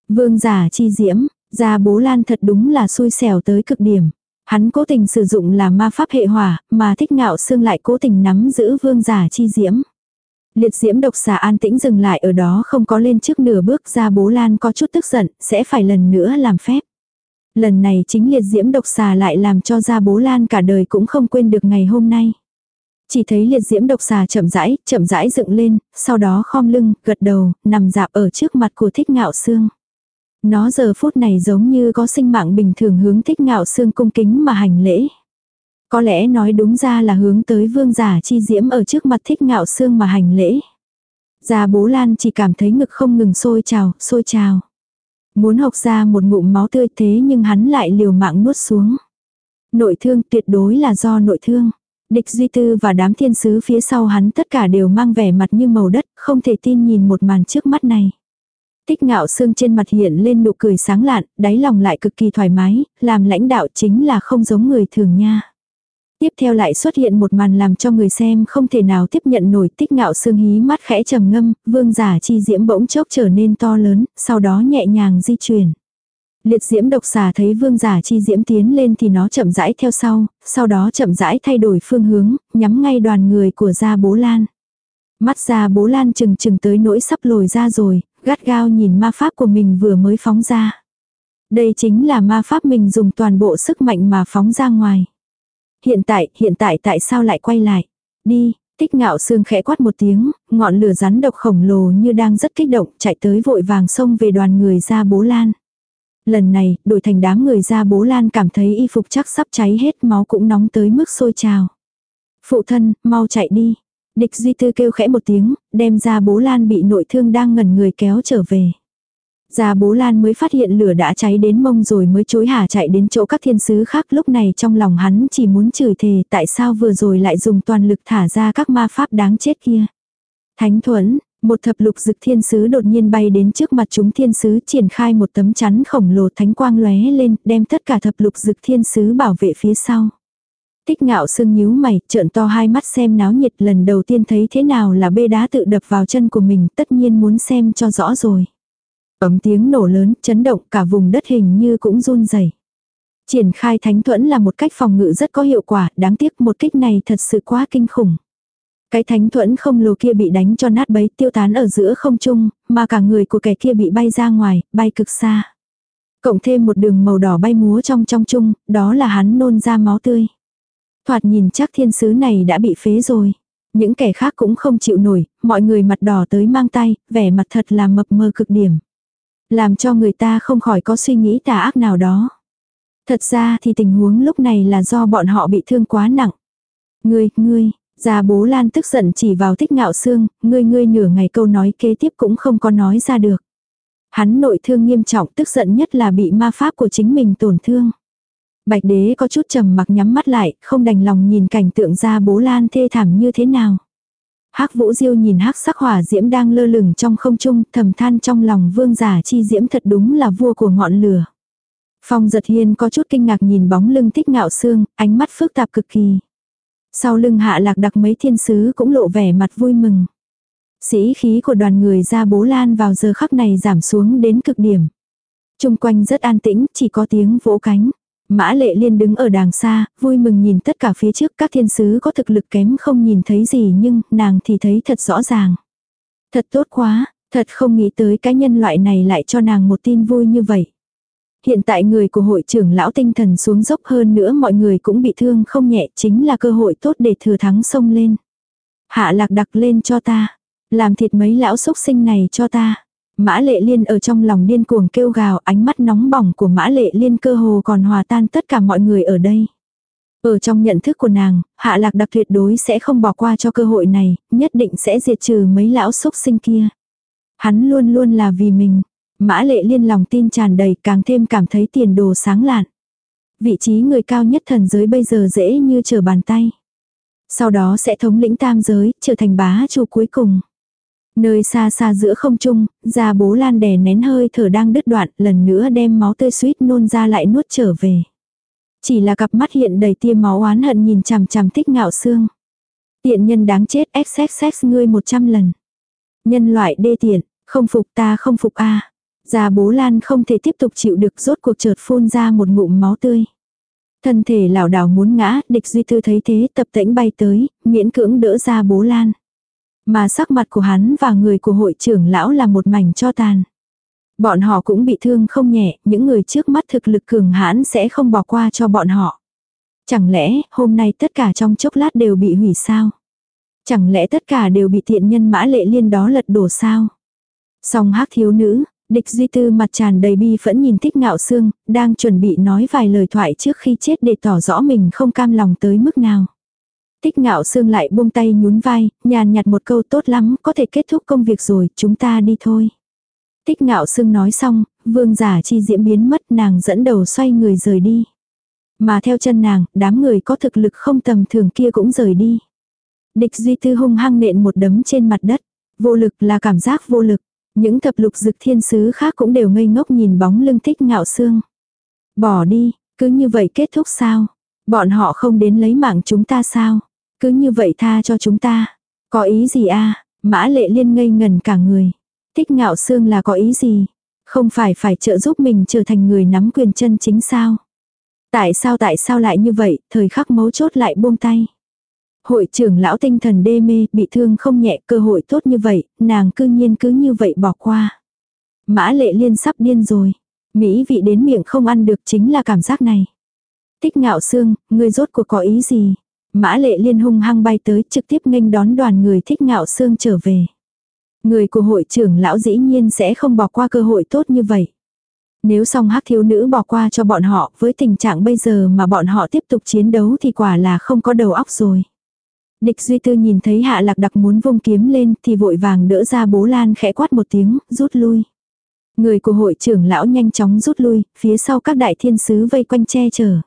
S1: Vương giả chi diễm, ra bố lan thật đúng là xui xẻo tới cực điểm. Hắn cố tình sử dụng là ma pháp hệ hỏa, mà thích ngạo xương lại cố tình nắm giữ vương giả chi diễm. Liệt diễm độc xà an tĩnh dừng lại ở đó không có lên trước nửa bước ra bố lan có chút tức giận, sẽ phải lần nữa làm phép. Lần này chính liệt diễm độc xà lại làm cho gia bố lan cả đời cũng không quên được ngày hôm nay. Chỉ thấy liệt diễm độc xà chậm rãi, chậm rãi dựng lên, sau đó khom lưng, gật đầu, nằm dạp ở trước mặt của thích ngạo xương. Nó giờ phút này giống như có sinh mạng bình thường hướng thích ngạo xương cung kính mà hành lễ. Có lẽ nói đúng ra là hướng tới vương giả chi diễm ở trước mặt thích ngạo xương mà hành lễ. Già bố Lan chỉ cảm thấy ngực không ngừng sôi trào, sôi trào. Muốn học ra một ngụm máu tươi thế nhưng hắn lại liều mạng nuốt xuống. Nội thương tuyệt đối là do nội thương. Địch Duy Tư và đám thiên sứ phía sau hắn tất cả đều mang vẻ mặt như màu đất, không thể tin nhìn một màn trước mắt này. Tích ngạo xương trên mặt hiện lên nụ cười sáng lạn, đáy lòng lại cực kỳ thoải mái, làm lãnh đạo chính là không giống người thường nha. Tiếp theo lại xuất hiện một màn làm cho người xem không thể nào tiếp nhận nổi tích ngạo sương hí mắt khẽ trầm ngâm, vương giả chi diễm bỗng chốc trở nên to lớn, sau đó nhẹ nhàng di chuyển. Liệt diễm độc xà thấy vương giả chi diễm tiến lên thì nó chậm rãi theo sau, sau đó chậm rãi thay đổi phương hướng, nhắm ngay đoàn người của gia bố lan. Mắt gia bố lan chừng chừng tới nỗi sắp lồi ra rồi, gắt gao nhìn ma pháp của mình vừa mới phóng ra. Đây chính là ma pháp mình dùng toàn bộ sức mạnh mà phóng ra ngoài. Hiện tại, hiện tại tại sao lại quay lại? Đi, tích ngạo xương khẽ quát một tiếng, ngọn lửa rắn độc khổng lồ như đang rất kích động chạy tới vội vàng xông về đoàn người ra bố lan. Lần này, đổi thành đám người ra bố lan cảm thấy y phục chắc sắp cháy hết máu cũng nóng tới mức sôi trào. Phụ thân, mau chạy đi. Địch duy tư kêu khẽ một tiếng, đem ra bố lan bị nội thương đang ngẩn người kéo trở về. Già bố Lan mới phát hiện lửa đã cháy đến mông rồi mới chối hả chạy đến chỗ các thiên sứ khác lúc này trong lòng hắn chỉ muốn chửi thề tại sao vừa rồi lại dùng toàn lực thả ra các ma pháp đáng chết kia. Thánh thuẫn, một thập lục dực thiên sứ đột nhiên bay đến trước mặt chúng thiên sứ triển khai một tấm chắn khổng lồ thánh quang lóe lên đem tất cả thập lục dực thiên sứ bảo vệ phía sau. Tích ngạo sưng nhíu mày, trợn to hai mắt xem náo nhiệt lần đầu tiên thấy thế nào là bê đá tự đập vào chân của mình tất nhiên muốn xem cho rõ rồi. Ấm tiếng nổ lớn, chấn động cả vùng đất hình như cũng run rẩy. Triển khai thánh thuẫn là một cách phòng ngự rất có hiệu quả, đáng tiếc một kích này thật sự quá kinh khủng. Cái thánh thuẫn không lồ kia bị đánh cho nát bấy tiêu tán ở giữa không trung, mà cả người của kẻ kia bị bay ra ngoài, bay cực xa. Cộng thêm một đường màu đỏ bay múa trong trong chung, đó là hắn nôn ra máu tươi. Thoạt nhìn chắc thiên sứ này đã bị phế rồi. Những kẻ khác cũng không chịu nổi, mọi người mặt đỏ tới mang tay, vẻ mặt thật là mập mờ cực điểm. Làm cho người ta không khỏi có suy nghĩ tà ác nào đó. Thật ra thì tình huống lúc này là do bọn họ bị thương quá nặng. Ngươi, ngươi, già bố Lan tức giận chỉ vào thích ngạo xương, ngươi ngươi nửa ngày câu nói kế tiếp cũng không có nói ra được. Hắn nội thương nghiêm trọng tức giận nhất là bị ma pháp của chính mình tổn thương. Bạch đế có chút trầm mặc nhắm mắt lại, không đành lòng nhìn cảnh tượng ra bố Lan thê thảm như thế nào. Hắc Vũ Diêu nhìn hắc sắc hỏa diễm đang lơ lửng trong không trung, thầm than trong lòng vương giả chi diễm thật đúng là vua của ngọn lửa. Phong giật hiên có chút kinh ngạc nhìn bóng lưng thích ngạo xương, ánh mắt phức tạp cực kỳ. Sau lưng hạ lạc đặc mấy thiên sứ cũng lộ vẻ mặt vui mừng. Sĩ khí của đoàn người ra bố lan vào giờ khắc này giảm xuống đến cực điểm. Trung quanh rất an tĩnh, chỉ có tiếng vỗ cánh. Mã lệ liên đứng ở đàng xa, vui mừng nhìn tất cả phía trước các thiên sứ có thực lực kém không nhìn thấy gì nhưng nàng thì thấy thật rõ ràng. Thật tốt quá, thật không nghĩ tới cái nhân loại này lại cho nàng một tin vui như vậy. Hiện tại người của hội trưởng lão tinh thần xuống dốc hơn nữa mọi người cũng bị thương không nhẹ chính là cơ hội tốt để thừa thắng sông lên. Hạ lạc đặc lên cho ta. Làm thịt mấy lão xúc sinh này cho ta. Mã lệ liên ở trong lòng điên cuồng kêu gào ánh mắt nóng bỏng của mã lệ liên cơ hồ còn hòa tan tất cả mọi người ở đây. Ở trong nhận thức của nàng, hạ lạc đặc tuyệt đối sẽ không bỏ qua cho cơ hội này, nhất định sẽ diệt trừ mấy lão xúc sinh kia. Hắn luôn luôn là vì mình. Mã lệ liên lòng tin tràn đầy càng thêm cảm thấy tiền đồ sáng lạn. Vị trí người cao nhất thần giới bây giờ dễ như trở bàn tay. Sau đó sẽ thống lĩnh tam giới, trở thành bá chủ cuối cùng. Nơi xa xa giữa không trung, già bố lan đè nén hơi thở đang đứt đoạn, lần nữa đem máu tươi suýt nôn ra lại nuốt trở về. Chỉ là cặp mắt hiện đầy tia máu oán hận nhìn chằm chằm thích ngạo xương. Tiện nhân đáng chết xxx ngươi một trăm lần. Nhân loại đê tiện, không phục ta không phục a. Già bố lan không thể tiếp tục chịu được rốt cuộc chợt phun ra một ngụm máu tươi. Thân thể lảo đảo muốn ngã, địch duy tư thấy thế tập tễnh bay tới, miễn cưỡng đỡ ra bố lan. Mà sắc mặt của hắn và người của hội trưởng lão là một mảnh cho tàn. Bọn họ cũng bị thương không nhẹ, những người trước mắt thực lực cường hãn sẽ không bỏ qua cho bọn họ. Chẳng lẽ hôm nay tất cả trong chốc lát đều bị hủy sao? Chẳng lẽ tất cả đều bị tiện nhân mã lệ liên đó lật đổ sao? Song hắc thiếu nữ, Địch Duy Tư mặt tràn đầy bi phẫn nhìn Thích Ngạo Sương, đang chuẩn bị nói vài lời thoại trước khi chết để tỏ rõ mình không cam lòng tới mức nào. Thích Ngạo Sương lại buông tay nhún vai, nhàn nhạt một câu tốt lắm, có thể kết thúc công việc rồi, chúng ta đi thôi. Thích Ngạo Sương nói xong, vương giả chi diễm biến mất nàng dẫn đầu xoay người rời đi. Mà theo chân nàng, đám người có thực lực không tầm thường kia cũng rời đi. Địch Duy Tư hung hăng nện một đấm trên mặt đất. Vô lực là cảm giác vô lực. Những thập lục dực thiên sứ khác cũng đều ngây ngốc nhìn bóng lưng thích ngạo xương. Bỏ đi, cứ như vậy kết thúc sao? Bọn họ không đến lấy mạng chúng ta sao? Cứ như vậy tha cho chúng ta. Có ý gì a Mã lệ liên ngây ngần cả người. Thích ngạo xương là có ý gì? Không phải phải trợ giúp mình trở thành người nắm quyền chân chính sao? Tại sao tại sao lại như vậy, thời khắc mấu chốt lại buông tay. Hội trưởng lão tinh thần đê mê, bị thương không nhẹ, cơ hội tốt như vậy, nàng cư nhiên cứ như vậy bỏ qua. Mã lệ liên sắp điên rồi. Mỹ vị đến miệng không ăn được chính là cảm giác này. Tích ngạo xương, người rốt cuộc có ý gì? Mã lệ liên hung hăng bay tới trực tiếp nghênh đón đoàn người thích ngạo xương trở về. Người của hội trưởng lão dĩ nhiên sẽ không bỏ qua cơ hội tốt như vậy. Nếu song hắc thiếu nữ bỏ qua cho bọn họ với tình trạng bây giờ mà bọn họ tiếp tục chiến đấu thì quả là không có đầu óc rồi. Địch Duy Tư nhìn thấy Hạ Lạc Đặc muốn vung kiếm lên thì vội vàng đỡ ra bố Lan khẽ quát một tiếng, rút lui. Người của hội trưởng lão nhanh chóng rút lui, phía sau các đại thiên sứ vây quanh che chở.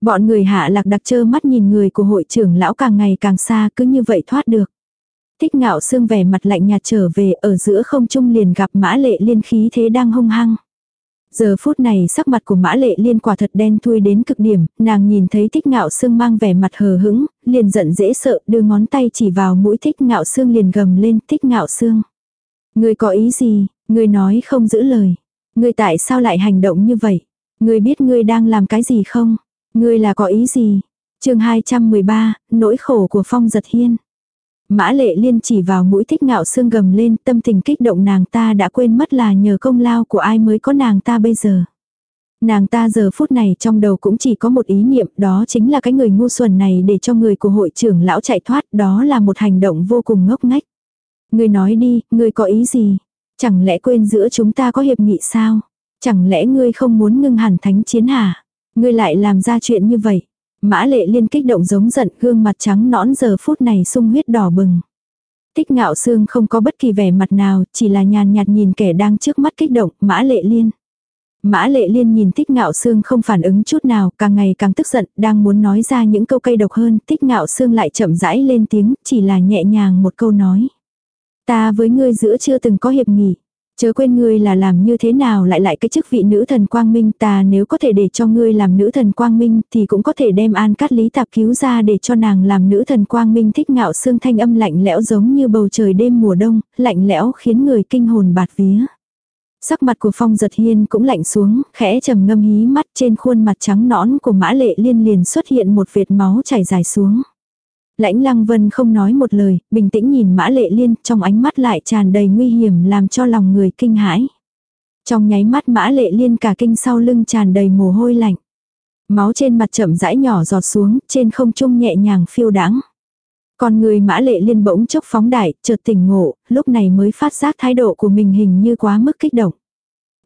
S1: Bọn người Hạ Lạc Đặc trơ mắt nhìn người của hội trưởng lão càng ngày càng xa cứ như vậy thoát được. Thích ngạo xương vẻ mặt lạnh nhạt trở về ở giữa không trung liền gặp mã lệ liên khí thế đang hung hăng. Giờ phút này sắc mặt của mã lệ liên quả thật đen thui đến cực điểm, nàng nhìn thấy thích ngạo xương mang vẻ mặt hờ hững, liền giận dễ sợ, đưa ngón tay chỉ vào mũi thích ngạo xương liền gầm lên thích ngạo xương. Người có ý gì, người nói không giữ lời. Người tại sao lại hành động như vậy? Người biết người đang làm cái gì không? Ngươi là có ý gì? chương 213, nỗi khổ của Phong Giật Hiên. Mã lệ liên chỉ vào mũi thích ngạo xương gầm lên tâm tình kích động nàng ta đã quên mất là nhờ công lao của ai mới có nàng ta bây giờ. Nàng ta giờ phút này trong đầu cũng chỉ có một ý niệm đó chính là cái người ngu xuẩn này để cho người của hội trưởng lão chạy thoát đó là một hành động vô cùng ngốc ngách. Người nói đi, người có ý gì? Chẳng lẽ quên giữa chúng ta có hiệp nghị sao? Chẳng lẽ ngươi không muốn ngưng hẳn thánh chiến hả? Ngươi lại làm ra chuyện như vậy. Mã lệ liên kích động giống giận gương mặt trắng nõn giờ phút này sung huyết đỏ bừng. Tích ngạo xương không có bất kỳ vẻ mặt nào, chỉ là nhàn nhạt nhìn kẻ đang trước mắt kích động, mã lệ liên. Mã lệ liên nhìn tích ngạo xương không phản ứng chút nào, càng ngày càng tức giận, đang muốn nói ra những câu cây độc hơn, tích ngạo xương lại chậm rãi lên tiếng, chỉ là nhẹ nhàng một câu nói. Ta với ngươi giữa chưa từng có hiệp nghị. Chớ quên ngươi là làm như thế nào lại lại cái chức vị nữ thần quang minh ta nếu có thể để cho ngươi làm nữ thần quang minh thì cũng có thể đem an cát lý tạp cứu ra để cho nàng làm nữ thần quang minh thích ngạo xương thanh âm lạnh lẽo giống như bầu trời đêm mùa đông, lạnh lẽo khiến người kinh hồn bạt vía. Sắc mặt của phong giật hiên cũng lạnh xuống, khẽ trầm ngâm hí mắt trên khuôn mặt trắng nõn của mã lệ liên liền xuất hiện một vệt máu chảy dài xuống. Lãnh lăng vân không nói một lời, bình tĩnh nhìn mã lệ liên, trong ánh mắt lại tràn đầy nguy hiểm làm cho lòng người kinh hãi. Trong nháy mắt mã lệ liên cả kinh sau lưng tràn đầy mồ hôi lạnh. Máu trên mặt chậm rãi nhỏ giọt xuống, trên không trung nhẹ nhàng phiêu đãng. Còn người mã lệ liên bỗng chốc phóng đại, chợt tỉnh ngộ, lúc này mới phát giác thái độ của mình hình như quá mức kích động.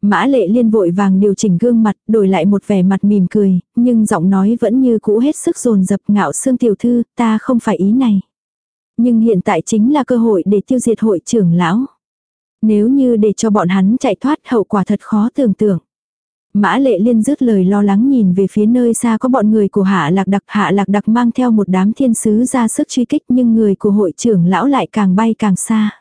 S1: Mã lệ liên vội vàng điều chỉnh gương mặt, đổi lại một vẻ mặt mỉm cười, nhưng giọng nói vẫn như cũ hết sức dồn dập ngạo xương tiểu thư, ta không phải ý này. Nhưng hiện tại chính là cơ hội để tiêu diệt hội trưởng lão. Nếu như để cho bọn hắn chạy thoát hậu quả thật khó tưởng tượng. Mã lệ liên dứt lời lo lắng nhìn về phía nơi xa có bọn người của hạ lạc đặc. Hạ lạc đặc mang theo một đám thiên sứ ra sức truy kích nhưng người của hội trưởng lão lại càng bay càng xa.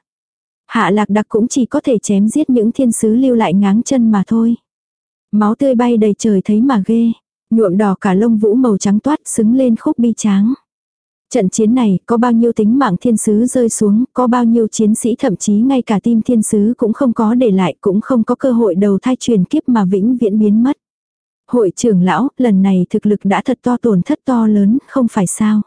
S1: Hạ lạc đặc cũng chỉ có thể chém giết những thiên sứ lưu lại ngáng chân mà thôi. Máu tươi bay đầy trời thấy mà ghê. Nhuộm đỏ cả lông vũ màu trắng toát xứng lên khúc bi tráng. Trận chiến này có bao nhiêu tính mạng thiên sứ rơi xuống, có bao nhiêu chiến sĩ thậm chí ngay cả tim thiên sứ cũng không có để lại, cũng không có cơ hội đầu thai truyền kiếp mà vĩnh viễn biến mất. Hội trưởng lão, lần này thực lực đã thật to tổn thất to lớn, không phải sao.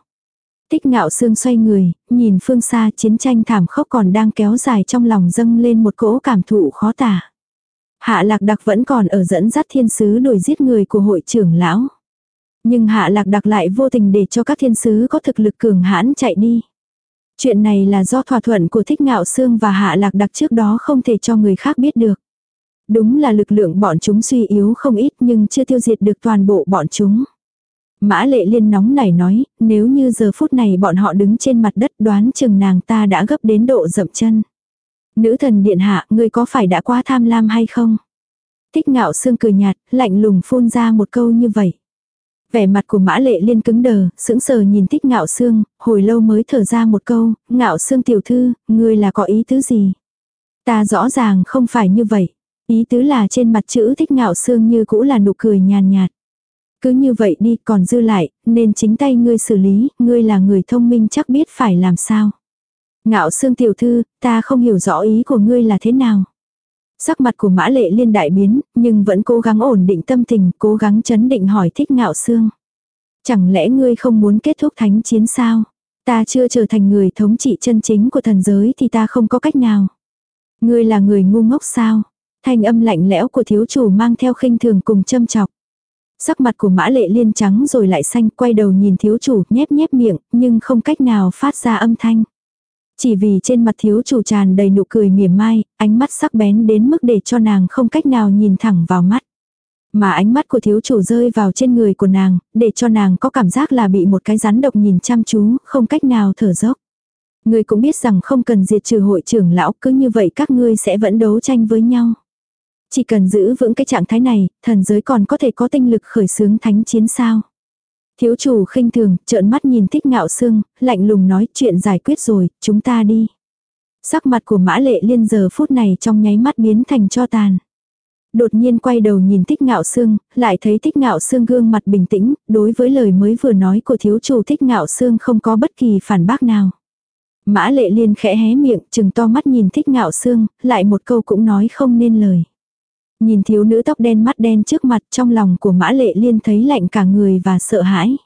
S1: Tích ngạo sương xoay người, nhìn phương xa chiến tranh thảm khốc còn đang kéo dài trong lòng dâng lên một cỗ cảm thụ khó tả. Hạ lạc đặc vẫn còn ở dẫn dắt thiên sứ đuổi giết người của hội trưởng lão. Nhưng hạ lạc đặc lại vô tình để cho các thiên sứ có thực lực cường hãn chạy đi. Chuyện này là do thỏa thuận của thích ngạo sương và hạ lạc đặc trước đó không thể cho người khác biết được. Đúng là lực lượng bọn chúng suy yếu không ít nhưng chưa tiêu diệt được toàn bộ bọn chúng. Mã lệ liên nóng nảy nói, nếu như giờ phút này bọn họ đứng trên mặt đất đoán chừng nàng ta đã gấp đến độ dậm chân. Nữ thần điện hạ, ngươi có phải đã quá tham lam hay không? Thích ngạo sương cười nhạt, lạnh lùng phun ra một câu như vậy. Vẻ mặt của mã lệ liên cứng đờ, sững sờ nhìn thích ngạo sương, hồi lâu mới thở ra một câu, ngạo sương tiểu thư, ngươi là có ý tứ gì? Ta rõ ràng không phải như vậy. Ý tứ là trên mặt chữ thích ngạo sương như cũ là nụ cười nhàn nhạt. Cứ như vậy đi còn dư lại, nên chính tay ngươi xử lý, ngươi là người thông minh chắc biết phải làm sao. Ngạo xương tiểu thư, ta không hiểu rõ ý của ngươi là thế nào. Sắc mặt của mã lệ liên đại biến, nhưng vẫn cố gắng ổn định tâm tình, cố gắng chấn định hỏi thích ngạo xương. Chẳng lẽ ngươi không muốn kết thúc thánh chiến sao? Ta chưa trở thành người thống trị chân chính của thần giới thì ta không có cách nào. Ngươi là người ngu ngốc sao? Thanh âm lạnh lẽo của thiếu chủ mang theo khinh thường cùng châm chọc. Sắc mặt của mã lệ liên trắng rồi lại xanh quay đầu nhìn thiếu chủ nhép nhép miệng nhưng không cách nào phát ra âm thanh. Chỉ vì trên mặt thiếu chủ tràn đầy nụ cười mỉa mai, ánh mắt sắc bén đến mức để cho nàng không cách nào nhìn thẳng vào mắt. Mà ánh mắt của thiếu chủ rơi vào trên người của nàng, để cho nàng có cảm giác là bị một cái rắn độc nhìn chăm chú, không cách nào thở dốc. Ngươi cũng biết rằng không cần diệt trừ hội trưởng lão, cứ như vậy các ngươi sẽ vẫn đấu tranh với nhau. Chỉ cần giữ vững cái trạng thái này, thần giới còn có thể có tinh lực khởi xướng thánh chiến sao. Thiếu chủ khinh thường, trợn mắt nhìn thích ngạo sương, lạnh lùng nói chuyện giải quyết rồi, chúng ta đi. Sắc mặt của mã lệ liên giờ phút này trong nháy mắt biến thành cho tàn. Đột nhiên quay đầu nhìn thích ngạo sương, lại thấy thích ngạo sương gương mặt bình tĩnh, đối với lời mới vừa nói của thiếu chủ thích ngạo sương không có bất kỳ phản bác nào. Mã lệ liên khẽ hé miệng, chừng to mắt nhìn thích ngạo sương, lại một câu cũng nói không nên lời. Nhìn thiếu nữ tóc đen mắt đen trước mặt trong lòng của mã lệ liên thấy lạnh cả người và sợ hãi.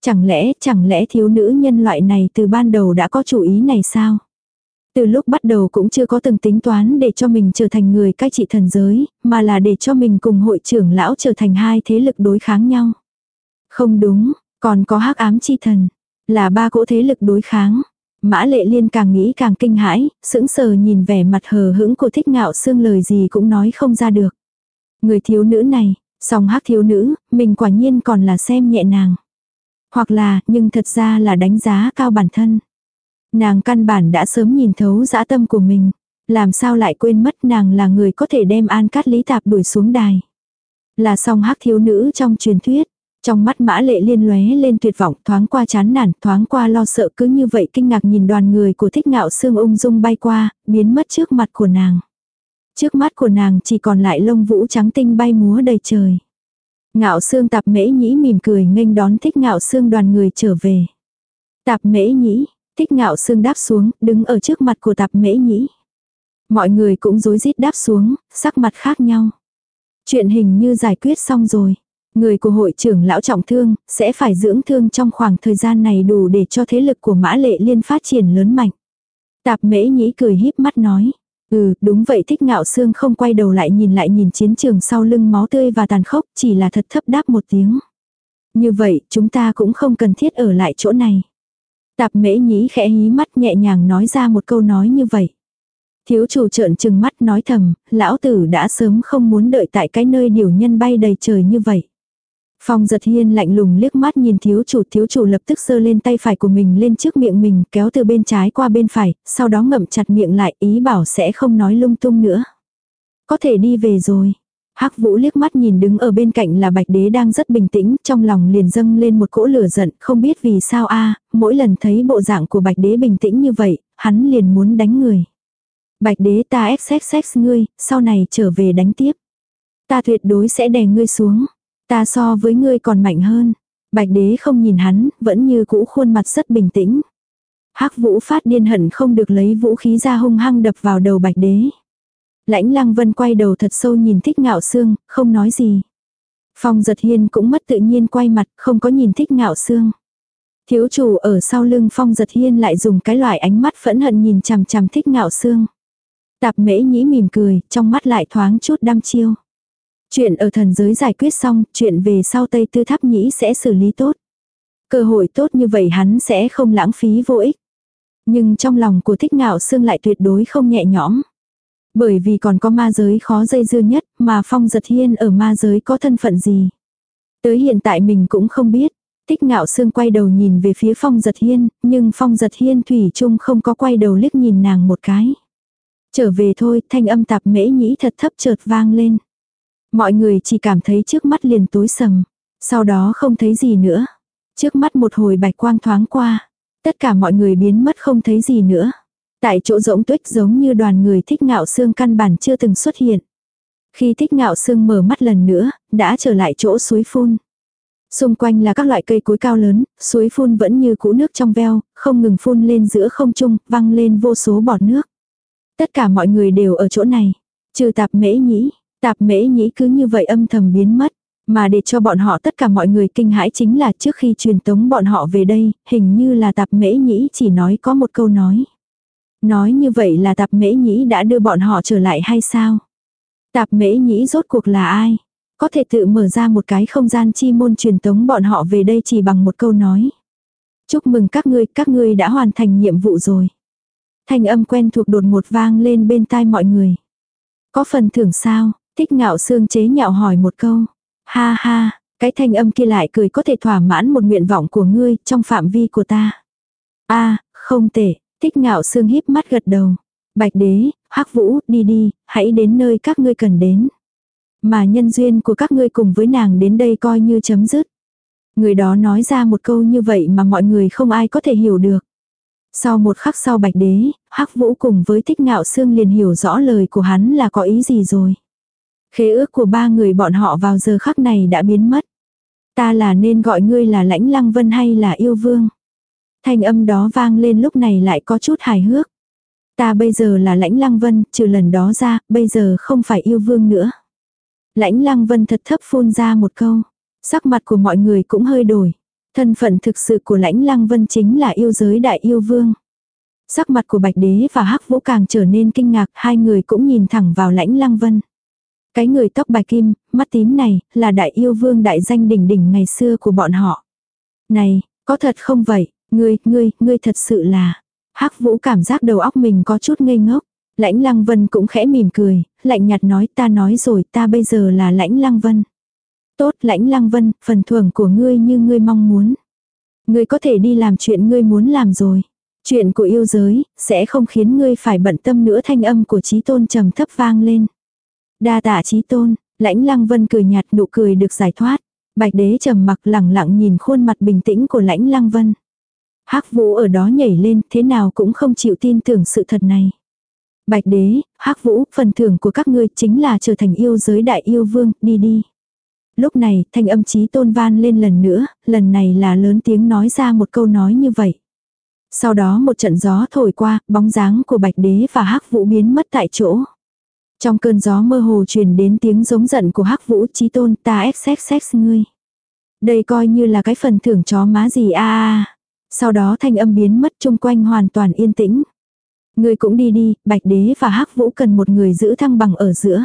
S1: Chẳng lẽ, chẳng lẽ thiếu nữ nhân loại này từ ban đầu đã có chủ ý này sao? Từ lúc bắt đầu cũng chưa có từng tính toán để cho mình trở thành người cai trị thần giới, mà là để cho mình cùng hội trưởng lão trở thành hai thế lực đối kháng nhau. Không đúng, còn có hắc ám chi thần, là ba cỗ thế lực đối kháng. Mã lệ liên càng nghĩ càng kinh hãi, sững sờ nhìn vẻ mặt hờ hững của thích ngạo xương lời gì cũng nói không ra được. Người thiếu nữ này, song hắc thiếu nữ, mình quả nhiên còn là xem nhẹ nàng. Hoặc là, nhưng thật ra là đánh giá cao bản thân. Nàng căn bản đã sớm nhìn thấu dã tâm của mình. Làm sao lại quên mất nàng là người có thể đem an cát lý tạp đuổi xuống đài. Là song hắc thiếu nữ trong truyền thuyết. Trong mắt mã lệ liên lóe lên tuyệt vọng thoáng qua chán nản, thoáng qua lo sợ cứ như vậy kinh ngạc nhìn đoàn người của thích ngạo xương ung dung bay qua, biến mất trước mặt của nàng. Trước mắt của nàng chỉ còn lại lông vũ trắng tinh bay múa đầy trời. Ngạo xương tạp mễ nhĩ mỉm cười nghênh đón thích ngạo xương đoàn người trở về. Tạp mễ nhĩ, thích ngạo xương đáp xuống, đứng ở trước mặt của tạp mễ nhĩ. Mọi người cũng rối rít đáp xuống, sắc mặt khác nhau. Chuyện hình như giải quyết xong rồi. Người của hội trưởng lão trọng thương, sẽ phải dưỡng thương trong khoảng thời gian này đủ để cho thế lực của mã lệ liên phát triển lớn mạnh. Tạp mễ nhĩ cười híp mắt nói. Ừ, đúng vậy thích ngạo xương không quay đầu lại nhìn lại nhìn chiến trường sau lưng máu tươi và tàn khốc, chỉ là thật thấp đáp một tiếng. Như vậy, chúng ta cũng không cần thiết ở lại chỗ này. Tạp mễ nhĩ khẽ hí mắt nhẹ nhàng nói ra một câu nói như vậy. Thiếu chủ trợn trừng mắt nói thầm, lão tử đã sớm không muốn đợi tại cái nơi điều nhân bay đầy trời như vậy. Phong giật hiên lạnh lùng liếc mắt nhìn thiếu chủ, thiếu chủ lập tức sơ lên tay phải của mình lên trước miệng mình, kéo từ bên trái qua bên phải, sau đó ngậm chặt miệng lại, ý bảo sẽ không nói lung tung nữa. Có thể đi về rồi. Hắc Vũ liếc mắt nhìn đứng ở bên cạnh là Bạch Đế đang rất bình tĩnh, trong lòng liền dâng lên một cỗ lửa giận, không biết vì sao a, mỗi lần thấy bộ dạng của Bạch Đế bình tĩnh như vậy, hắn liền muốn đánh người. Bạch Đế ta xxx ngươi, sau này trở về đánh tiếp. Ta tuyệt đối sẽ đè ngươi xuống. Ta so với ngươi còn mạnh hơn. Bạch đế không nhìn hắn, vẫn như cũ khuôn mặt rất bình tĩnh. hắc vũ phát điên hận không được lấy vũ khí ra hung hăng đập vào đầu bạch đế. Lãnh lăng vân quay đầu thật sâu nhìn thích ngạo xương, không nói gì. Phong giật hiên cũng mất tự nhiên quay mặt, không có nhìn thích ngạo xương. Thiếu chủ ở sau lưng phong giật hiên lại dùng cái loại ánh mắt phẫn hận nhìn chằm chằm thích ngạo xương. Tạp mễ nhĩ mỉm cười, trong mắt lại thoáng chút đăm chiêu. Chuyện ở thần giới giải quyết xong, chuyện về sau Tây Tư Tháp Nhĩ sẽ xử lý tốt. Cơ hội tốt như vậy hắn sẽ không lãng phí vô ích. Nhưng trong lòng của thích ngạo xương lại tuyệt đối không nhẹ nhõm. Bởi vì còn có ma giới khó dây dưa nhất, mà Phong Giật Hiên ở ma giới có thân phận gì. Tới hiện tại mình cũng không biết. thích ngạo sương quay đầu nhìn về phía Phong Giật Hiên, nhưng Phong Giật Hiên Thủy chung không có quay đầu liếc nhìn nàng một cái. Trở về thôi, thanh âm tạp mễ nhĩ thật thấp chợt vang lên. Mọi người chỉ cảm thấy trước mắt liền tối sầm. Sau đó không thấy gì nữa. Trước mắt một hồi bạch quang thoáng qua. Tất cả mọi người biến mất không thấy gì nữa. Tại chỗ rỗng tuyết giống như đoàn người thích ngạo xương căn bản chưa từng xuất hiện. Khi thích ngạo xương mở mắt lần nữa, đã trở lại chỗ suối phun. Xung quanh là các loại cây cối cao lớn, suối phun vẫn như cũ nước trong veo, không ngừng phun lên giữa không trung, văng lên vô số bọt nước. Tất cả mọi người đều ở chỗ này. Trừ tạp mễ nhĩ, tạp mễ nhĩ cứ như vậy âm thầm biến mất. Mà để cho bọn họ tất cả mọi người kinh hãi chính là trước khi truyền tống bọn họ về đây, hình như là tạp mễ nhĩ chỉ nói có một câu nói. Nói như vậy là tạp mễ nhĩ đã đưa bọn họ trở lại hay sao? Tạp mễ nhĩ rốt cuộc là ai? Có thể tự mở ra một cái không gian chi môn truyền tống bọn họ về đây chỉ bằng một câu nói. Chúc mừng các ngươi, các ngươi đã hoàn thành nhiệm vụ rồi. Thanh âm quen thuộc đột một vang lên bên tai mọi người. Có phần thưởng sao? Thích ngạo xương chế nhạo hỏi một câu. Ha ha, cái thanh âm kia lại cười có thể thỏa mãn một nguyện vọng của ngươi trong phạm vi của ta. a không tệ, thích ngạo xương híp mắt gật đầu. Bạch đế, hắc vũ, đi đi, hãy đến nơi các ngươi cần đến. Mà nhân duyên của các ngươi cùng với nàng đến đây coi như chấm dứt. Người đó nói ra một câu như vậy mà mọi người không ai có thể hiểu được. Sau một khắc sau bạch đế, hắc vũ cùng với thích ngạo xương liền hiểu rõ lời của hắn là có ý gì rồi. Khế ước của ba người bọn họ vào giờ khắc này đã biến mất. Ta là nên gọi ngươi là lãnh lăng vân hay là yêu vương? Thanh âm đó vang lên lúc này lại có chút hài hước. Ta bây giờ là lãnh lăng vân, trừ lần đó ra, bây giờ không phải yêu vương nữa. Lãnh lăng vân thật thấp phun ra một câu. Sắc mặt của mọi người cũng hơi đổi. Thân phận thực sự của lãnh lăng vân chính là yêu giới đại yêu vương. Sắc mặt của bạch đế và hắc vũ càng trở nên kinh ngạc, hai người cũng nhìn thẳng vào lãnh lăng vân. Cái người tóc bạc kim, mắt tím này, là đại yêu vương đại danh đỉnh đỉnh ngày xưa của bọn họ. Này, có thật không vậy, ngươi, ngươi, ngươi thật sự là. hắc vũ cảm giác đầu óc mình có chút ngây ngốc. Lãnh lăng vân cũng khẽ mỉm cười, lạnh nhạt nói ta nói rồi ta bây giờ là lãnh lăng vân. Tốt lãnh lăng vân, phần thưởng của ngươi như ngươi mong muốn. Ngươi có thể đi làm chuyện ngươi muốn làm rồi. Chuyện của yêu giới, sẽ không khiến ngươi phải bận tâm nữa thanh âm của trí tôn trầm thấp vang lên. Đa tạ trí tôn, lãnh lăng vân cười nhạt nụ cười được giải thoát. Bạch đế trầm mặc lẳng lặng nhìn khuôn mặt bình tĩnh của lãnh lăng vân. hắc vũ ở đó nhảy lên thế nào cũng không chịu tin tưởng sự thật này. Bạch đế, hắc vũ, phần thưởng của các ngươi chính là trở thành yêu giới đại yêu vương, đi đi. Lúc này, thanh âm trí tôn van lên lần nữa, lần này là lớn tiếng nói ra một câu nói như vậy. Sau đó một trận gió thổi qua, bóng dáng của bạch đế và hắc vũ biến mất tại chỗ. Trong cơn gió mơ hồ truyền đến tiếng giống giận của hắc vũ trí tôn ta xxx ngươi. Đây coi như là cái phần thưởng chó má gì a a. Sau đó thanh âm biến mất chung quanh hoàn toàn yên tĩnh. Ngươi cũng đi đi, bạch đế và hắc vũ cần một người giữ thăng bằng ở giữa.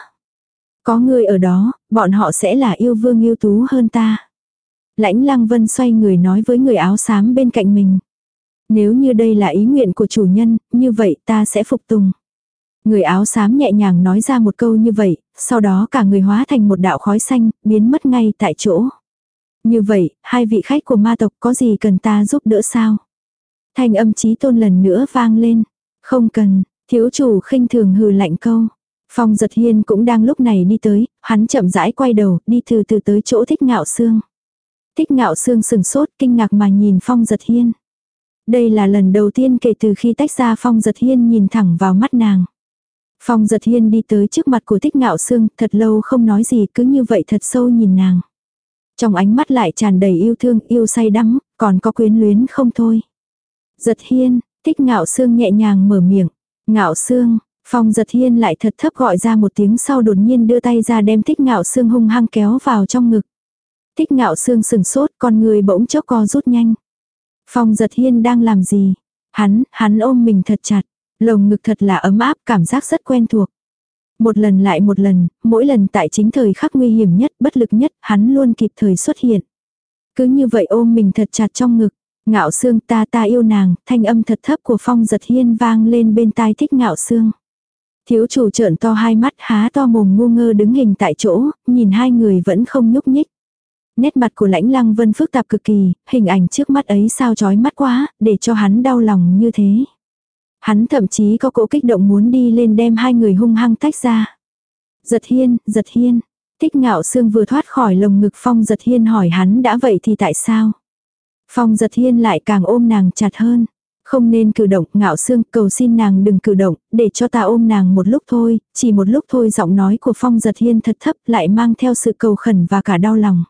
S1: Có ngươi ở đó, bọn họ sẽ là yêu vương yêu tú hơn ta. Lãnh lăng vân xoay người nói với người áo xám bên cạnh mình. Nếu như đây là ý nguyện của chủ nhân, như vậy ta sẽ phục tùng. Người áo xám nhẹ nhàng nói ra một câu như vậy, sau đó cả người hóa thành một đạo khói xanh, biến mất ngay tại chỗ. Như vậy, hai vị khách của ma tộc có gì cần ta giúp đỡ sao? Thanh âm chí tôn lần nữa vang lên. Không cần, thiếu chủ khinh thường hừ lạnh câu. Phong giật hiên cũng đang lúc này đi tới, hắn chậm rãi quay đầu, đi từ từ tới chỗ thích ngạo xương. Thích ngạo xương sừng sốt, kinh ngạc mà nhìn phong giật hiên. Đây là lần đầu tiên kể từ khi tách ra phong giật hiên nhìn thẳng vào mắt nàng. Phong giật hiên đi tới trước mặt của thích ngạo Sương, thật lâu không nói gì cứ như vậy thật sâu nhìn nàng. Trong ánh mắt lại tràn đầy yêu thương, yêu say đắm, còn có quyến luyến không thôi. Giật hiên, thích ngạo Sương nhẹ nhàng mở miệng. Ngạo Sương, phong giật hiên lại thật thấp gọi ra một tiếng sau đột nhiên đưa tay ra đem thích ngạo Sương hung hăng kéo vào trong ngực. Thích ngạo Sương sừng sốt, con người bỗng chốc co rút nhanh. Phong giật hiên đang làm gì? Hắn, hắn ôm mình thật chặt. Lồng ngực thật là ấm áp, cảm giác rất quen thuộc. Một lần lại một lần, mỗi lần tại chính thời khắc nguy hiểm nhất, bất lực nhất, hắn luôn kịp thời xuất hiện. Cứ như vậy ôm mình thật chặt trong ngực. Ngạo xương ta ta yêu nàng, thanh âm thật thấp của phong giật hiên vang lên bên tai thích ngạo xương. Thiếu chủ trợn to hai mắt há to mồm ngu ngơ đứng hình tại chỗ, nhìn hai người vẫn không nhúc nhích. Nét mặt của lãnh lăng vân phức tạp cực kỳ, hình ảnh trước mắt ấy sao chói mắt quá, để cho hắn đau lòng như thế. Hắn thậm chí có cỗ kích động muốn đi lên đem hai người hung hăng tách ra. Giật hiên, giật hiên. Thích ngạo xương vừa thoát khỏi lồng ngực phong giật hiên hỏi hắn đã vậy thì tại sao? Phong giật hiên lại càng ôm nàng chặt hơn. Không nên cử động, ngạo xương, cầu xin nàng đừng cử động, để cho ta ôm nàng một lúc thôi, chỉ một lúc thôi giọng nói của phong giật hiên thật thấp lại mang theo sự cầu khẩn và cả đau lòng.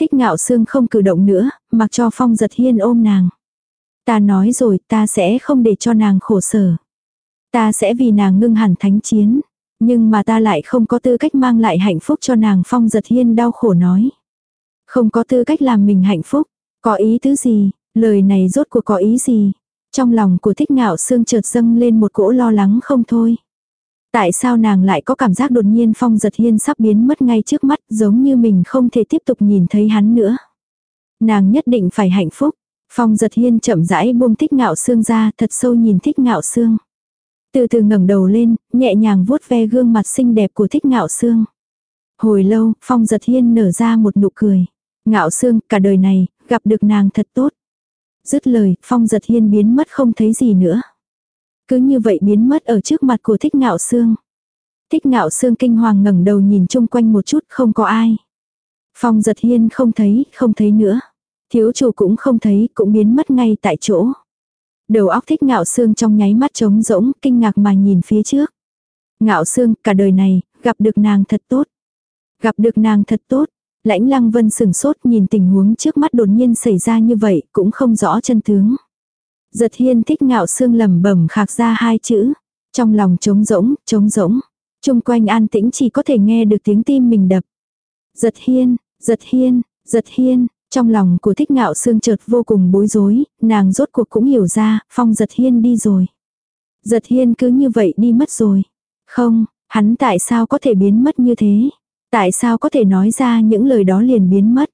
S1: Thích ngạo xương không cử động nữa, mặc cho phong giật hiên ôm nàng. Ta nói rồi, ta sẽ không để cho nàng khổ sở. Ta sẽ vì nàng ngưng hẳn thánh chiến. Nhưng mà ta lại không có tư cách mang lại hạnh phúc cho nàng phong giật hiên đau khổ nói. Không có tư cách làm mình hạnh phúc. Có ý tứ gì? Lời này rốt cuộc có ý gì? Trong lòng của thích ngạo xương chợt dâng lên một cỗ lo lắng không thôi. Tại sao nàng lại có cảm giác đột nhiên phong giật hiên sắp biến mất ngay trước mắt giống như mình không thể tiếp tục nhìn thấy hắn nữa. Nàng nhất định phải hạnh phúc. Phong giật hiên chậm rãi buông thích ngạo xương ra thật sâu nhìn thích ngạo xương. Từ từ ngẩng đầu lên, nhẹ nhàng vuốt ve gương mặt xinh đẹp của thích ngạo xương. Hồi lâu, phong giật hiên nở ra một nụ cười. Ngạo xương, cả đời này, gặp được nàng thật tốt. Dứt lời, phong giật hiên biến mất không thấy gì nữa. Cứ như vậy biến mất ở trước mặt của thích ngạo xương. Thích ngạo xương kinh hoàng ngẩng đầu nhìn chung quanh một chút không có ai. Phong giật hiên không thấy, không thấy nữa. Thiếu chủ cũng không thấy, cũng biến mất ngay tại chỗ. Đầu óc thích ngạo xương trong nháy mắt trống rỗng, kinh ngạc mà nhìn phía trước. Ngạo xương, cả đời này, gặp được nàng thật tốt. Gặp được nàng thật tốt. Lãnh lăng vân sừng sốt nhìn tình huống trước mắt đột nhiên xảy ra như vậy, cũng không rõ chân tướng. Giật hiên thích ngạo xương lầm bẩm khạc ra hai chữ. Trong lòng trống rỗng, trống rỗng. Trung quanh an tĩnh chỉ có thể nghe được tiếng tim mình đập. Giật hiên, giật hiên, giật hiên, trong lòng của thích ngạo xương chợt vô cùng bối rối, nàng rốt cuộc cũng hiểu ra, phong giật hiên đi rồi. Giật hiên cứ như vậy đi mất rồi. Không, hắn tại sao có thể biến mất như thế? Tại sao có thể nói ra những lời đó liền biến mất?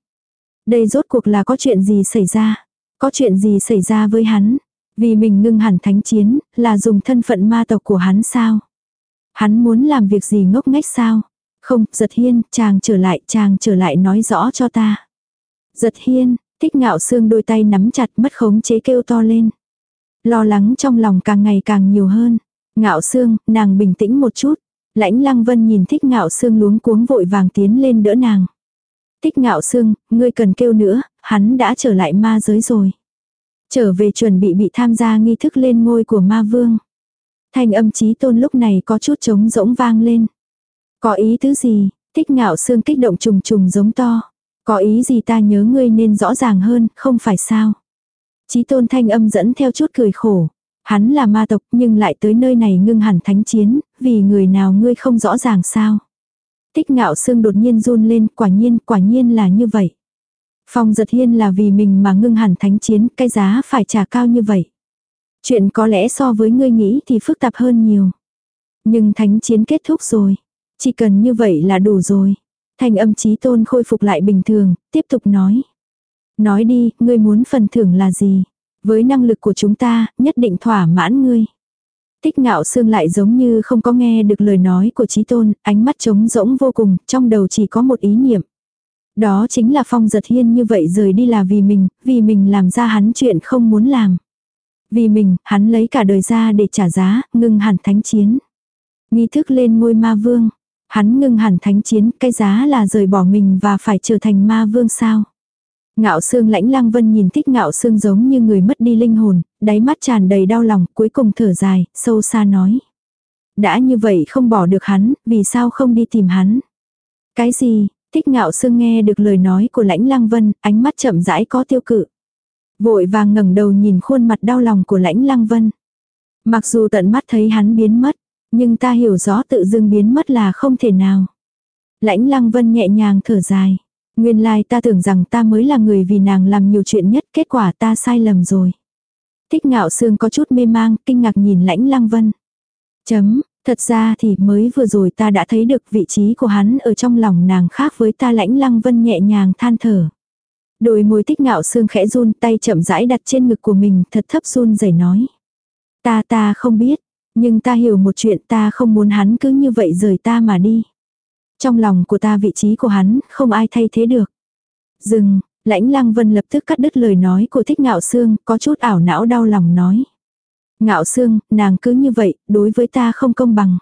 S1: Đây rốt cuộc là có chuyện gì xảy ra? Có chuyện gì xảy ra với hắn? Vì mình ngưng hẳn thánh chiến, là dùng thân phận ma tộc của hắn sao? Hắn muốn làm việc gì ngốc nghếch sao? Không, giật hiên, chàng trở lại, chàng trở lại nói rõ cho ta. Giật hiên, thích ngạo xương đôi tay nắm chặt mất khống chế kêu to lên. Lo lắng trong lòng càng ngày càng nhiều hơn. Ngạo xương, nàng bình tĩnh một chút. Lãnh lăng vân nhìn thích ngạo xương luống cuống vội vàng tiến lên đỡ nàng. Thích ngạo xương, ngươi cần kêu nữa, hắn đã trở lại ma giới rồi. Trở về chuẩn bị bị tham gia nghi thức lên ngôi của ma vương. Thanh âm chí tôn lúc này có chút trống rỗng vang lên. Có ý tứ gì, thích ngạo xương kích động trùng trùng giống to. Có ý gì ta nhớ ngươi nên rõ ràng hơn, không phải sao. Chí tôn thanh âm dẫn theo chút cười khổ. Hắn là ma tộc nhưng lại tới nơi này ngưng hẳn thánh chiến, vì người nào ngươi không rõ ràng sao. Tích ngạo xương đột nhiên run lên, quả nhiên, quả nhiên là như vậy. Phong giật hiên là vì mình mà ngưng hẳn thánh chiến, cái giá phải trả cao như vậy. Chuyện có lẽ so với ngươi nghĩ thì phức tạp hơn nhiều. Nhưng thánh chiến kết thúc rồi. Chỉ cần như vậy là đủ rồi. Thanh âm trí tôn khôi phục lại bình thường, tiếp tục nói. Nói đi, ngươi muốn phần thưởng là gì? Với năng lực của chúng ta, nhất định thỏa mãn ngươi. Tích ngạo xương lại giống như không có nghe được lời nói của trí tôn, ánh mắt trống rỗng vô cùng, trong đầu chỉ có một ý niệm. Đó chính là phong giật hiên như vậy rời đi là vì mình, vì mình làm ra hắn chuyện không muốn làm. Vì mình, hắn lấy cả đời ra để trả giá, ngưng hẳn thánh chiến. Nghi thức lên ngôi ma vương, Hắn ngưng hẳn thánh chiến, cái giá là rời bỏ mình và phải trở thành ma vương sao. Ngạo Sương lãnh lang vân nhìn thích ngạo Sương giống như người mất đi linh hồn, đáy mắt tràn đầy đau lòng, cuối cùng thở dài, sâu xa nói. Đã như vậy không bỏ được hắn, vì sao không đi tìm hắn? Cái gì? Thích ngạo Sương nghe được lời nói của lãnh lang vân, ánh mắt chậm rãi có tiêu cự. Vội vàng ngẩng đầu nhìn khuôn mặt đau lòng của lãnh lang vân. Mặc dù tận mắt thấy hắn biến mất, nhưng ta hiểu rõ tự dưng biến mất là không thể nào. Lãnh lăng vân nhẹ nhàng thở dài. Nguyên lai ta tưởng rằng ta mới là người vì nàng làm nhiều chuyện nhất, kết quả ta sai lầm rồi. Thích ngạo sương có chút mê mang, kinh ngạc nhìn lãnh lăng vân. Chấm, thật ra thì mới vừa rồi ta đã thấy được vị trí của hắn ở trong lòng nàng khác với ta lãnh lăng vân nhẹ nhàng than thở. Đôi môi tích ngạo sương khẽ run tay chậm rãi đặt trên ngực của mình thật thấp run rẩy nói. Ta ta không biết, nhưng ta hiểu một chuyện ta không muốn hắn cứ như vậy rời ta mà đi. Trong lòng của ta vị trí của hắn không ai thay thế được. Dừng, lãnh lăng vân lập tức cắt đứt lời nói của thích ngạo xương, có chút ảo não đau lòng nói. Ngạo xương, nàng cứ như vậy, đối với ta không công bằng.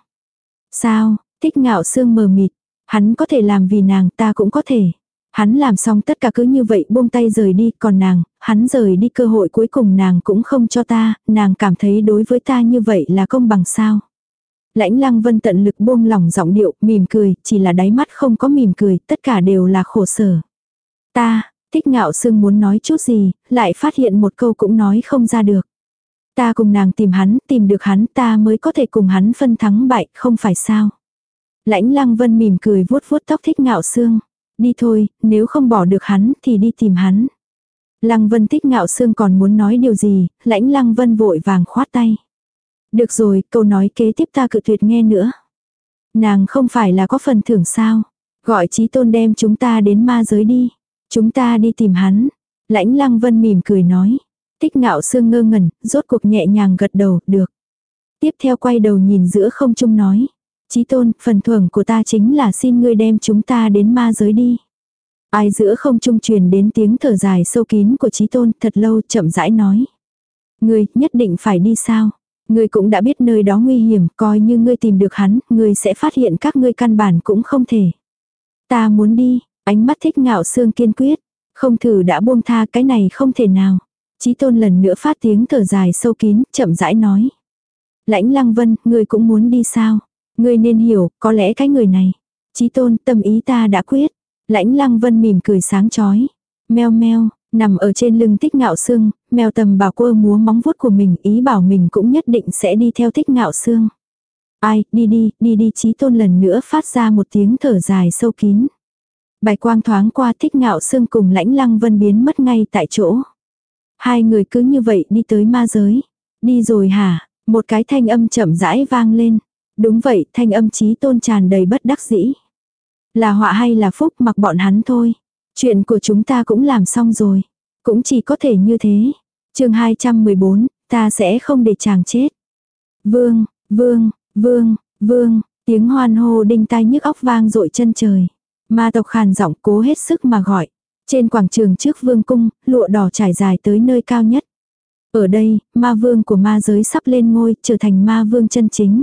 S1: Sao, thích ngạo xương mờ mịt, hắn có thể làm vì nàng ta cũng có thể. Hắn làm xong tất cả cứ như vậy buông tay rời đi, còn nàng, hắn rời đi cơ hội cuối cùng nàng cũng không cho ta, nàng cảm thấy đối với ta như vậy là công bằng sao. Lãnh lăng vân tận lực buông lỏng giọng điệu, mỉm cười, chỉ là đáy mắt không có mỉm cười, tất cả đều là khổ sở. Ta, thích ngạo sương muốn nói chút gì, lại phát hiện một câu cũng nói không ra được. Ta cùng nàng tìm hắn, tìm được hắn ta mới có thể cùng hắn phân thắng bại, không phải sao. Lãnh lăng vân mỉm cười vuốt vuốt tóc thích ngạo sương. Đi thôi, nếu không bỏ được hắn thì đi tìm hắn. Lăng vân tích ngạo sương còn muốn nói điều gì, lãnh lăng vân vội vàng khoát tay. Được rồi, câu nói kế tiếp ta cự tuyệt nghe nữa. Nàng không phải là có phần thưởng sao. Gọi trí tôn đem chúng ta đến ma giới đi. Chúng ta đi tìm hắn. Lãnh lăng vân mỉm cười nói. Tích ngạo sương ngơ ngẩn, rốt cuộc nhẹ nhàng gật đầu, được. Tiếp theo quay đầu nhìn giữa không trung nói. Chí tôn, phần thưởng của ta chính là xin ngươi đem chúng ta đến ma giới đi. Ai giữa không trung truyền đến tiếng thở dài sâu kín của Chí tôn thật lâu chậm rãi nói. Ngươi nhất định phải đi sao? Ngươi cũng đã biết nơi đó nguy hiểm, coi như ngươi tìm được hắn, ngươi sẽ phát hiện các ngươi căn bản cũng không thể. Ta muốn đi, ánh mắt thích ngạo xương kiên quyết. Không thử đã buông tha cái này không thể nào. Chí tôn lần nữa phát tiếng thở dài sâu kín, chậm rãi nói. Lãnh lăng vân, ngươi cũng muốn đi sao? Ngươi nên hiểu, có lẽ cái người này. Chí tôn, tâm ý ta đã quyết. Lãnh lăng vân mỉm cười sáng chói. Meo meo, nằm ở trên lưng tích ngạo xương, mèo tầm bảo cô múa móng vuốt của mình ý bảo mình cũng nhất định sẽ đi theo tích ngạo xương. Ai, đi đi, đi đi chí tôn lần nữa phát ra một tiếng thở dài sâu kín. Bài quang thoáng qua thích ngạo xương cùng lãnh lăng vân biến mất ngay tại chỗ. Hai người cứ như vậy đi tới ma giới. Đi rồi hả? Một cái thanh âm chậm rãi vang lên. Đúng vậy, thanh âm chí tôn tràn đầy bất đắc dĩ. Là họa hay là phúc mặc bọn hắn thôi. Chuyện của chúng ta cũng làm xong rồi. Cũng chỉ có thể như thế. chương 214, ta sẽ không để chàng chết. Vương, vương, vương, vương, tiếng hoan hô đinh tai nhức óc vang dội chân trời. Ma tộc khàn giọng cố hết sức mà gọi. Trên quảng trường trước vương cung, lụa đỏ trải dài tới nơi cao nhất. Ở đây, ma vương của ma giới sắp lên ngôi, trở thành ma vương chân chính.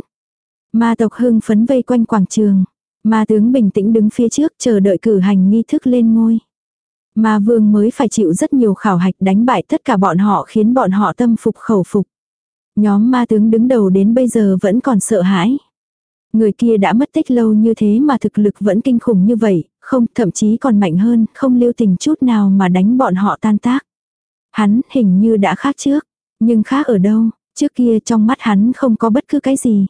S1: Ma tộc hưng phấn vây quanh quảng trường. Ma tướng bình tĩnh đứng phía trước chờ đợi cử hành nghi thức lên ngôi. Ma vương mới phải chịu rất nhiều khảo hạch đánh bại tất cả bọn họ khiến bọn họ tâm phục khẩu phục. Nhóm ma tướng đứng đầu đến bây giờ vẫn còn sợ hãi. Người kia đã mất tích lâu như thế mà thực lực vẫn kinh khủng như vậy, không thậm chí còn mạnh hơn, không lưu tình chút nào mà đánh bọn họ tan tác. Hắn hình như đã khác trước, nhưng khác ở đâu, trước kia trong mắt hắn không có bất cứ cái gì.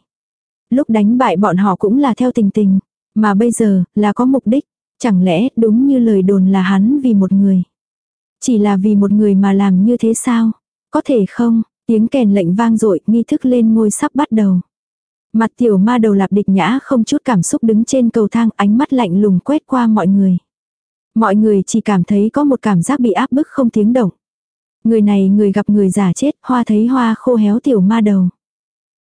S1: Lúc đánh bại bọn họ cũng là theo tình tình, mà bây giờ là có mục đích, chẳng lẽ đúng như lời đồn là hắn vì một người. Chỉ là vì một người mà làm như thế sao? Có thể không? Tiếng kèn lệnh vang dội nghi thức lên ngôi sắp bắt đầu. Mặt tiểu ma đầu lạp địch nhã không chút cảm xúc đứng trên cầu thang ánh mắt lạnh lùng quét qua mọi người. Mọi người chỉ cảm thấy có một cảm giác bị áp bức không tiếng động. Người này người gặp người giả chết, hoa thấy hoa khô héo tiểu ma đầu.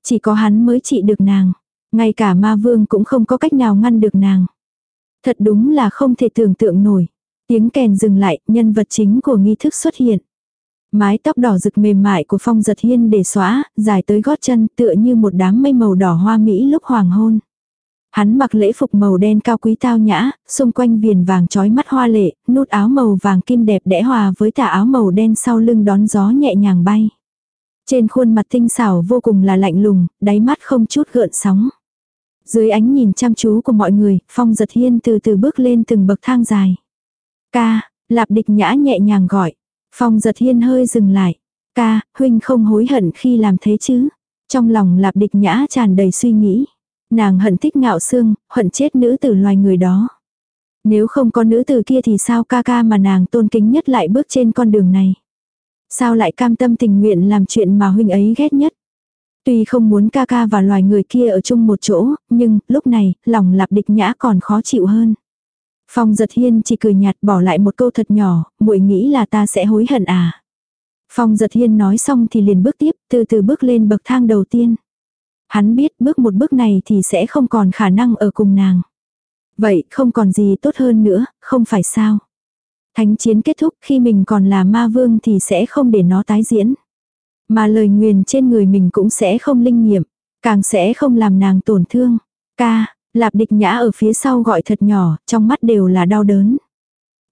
S1: Chỉ có hắn mới trị được nàng. Ngay cả ma vương cũng không có cách nào ngăn được nàng. Thật đúng là không thể tưởng tượng nổi. Tiếng kèn dừng lại, nhân vật chính của nghi thức xuất hiện. Mái tóc đỏ rực mềm mại của phong giật hiên để xóa, dài tới gót chân tựa như một đám mây màu đỏ hoa mỹ lúc hoàng hôn. Hắn mặc lễ phục màu đen cao quý tao nhã, xung quanh viền vàng trói mắt hoa lệ, nút áo màu vàng kim đẹp đẽ hòa với tà áo màu đen sau lưng đón gió nhẹ nhàng bay. Trên khuôn mặt tinh xảo vô cùng là lạnh lùng, đáy mắt không chút gợn sóng. Dưới ánh nhìn chăm chú của mọi người, phong giật hiên từ từ bước lên từng bậc thang dài. Ca, lạp địch nhã nhẹ nhàng gọi. Phong giật hiên hơi dừng lại. Ca, huynh không hối hận khi làm thế chứ. Trong lòng lạp địch nhã tràn đầy suy nghĩ. Nàng hận thích ngạo xương, hận chết nữ tử loài người đó. Nếu không có nữ tử kia thì sao ca ca mà nàng tôn kính nhất lại bước trên con đường này. Sao lại cam tâm tình nguyện làm chuyện mà huynh ấy ghét nhất. Tuy không muốn ca ca và loài người kia ở chung một chỗ, nhưng lúc này, lòng lạp địch nhã còn khó chịu hơn. Phong giật hiên chỉ cười nhạt bỏ lại một câu thật nhỏ, muội nghĩ là ta sẽ hối hận à. Phong giật hiên nói xong thì liền bước tiếp, từ từ bước lên bậc thang đầu tiên. Hắn biết bước một bước này thì sẽ không còn khả năng ở cùng nàng. Vậy không còn gì tốt hơn nữa, không phải sao. Thánh chiến kết thúc khi mình còn là ma vương thì sẽ không để nó tái diễn. Mà lời nguyền trên người mình cũng sẽ không linh nghiệm, càng sẽ không làm nàng tổn thương. Ca, lạp địch nhã ở phía sau gọi thật nhỏ, trong mắt đều là đau đớn.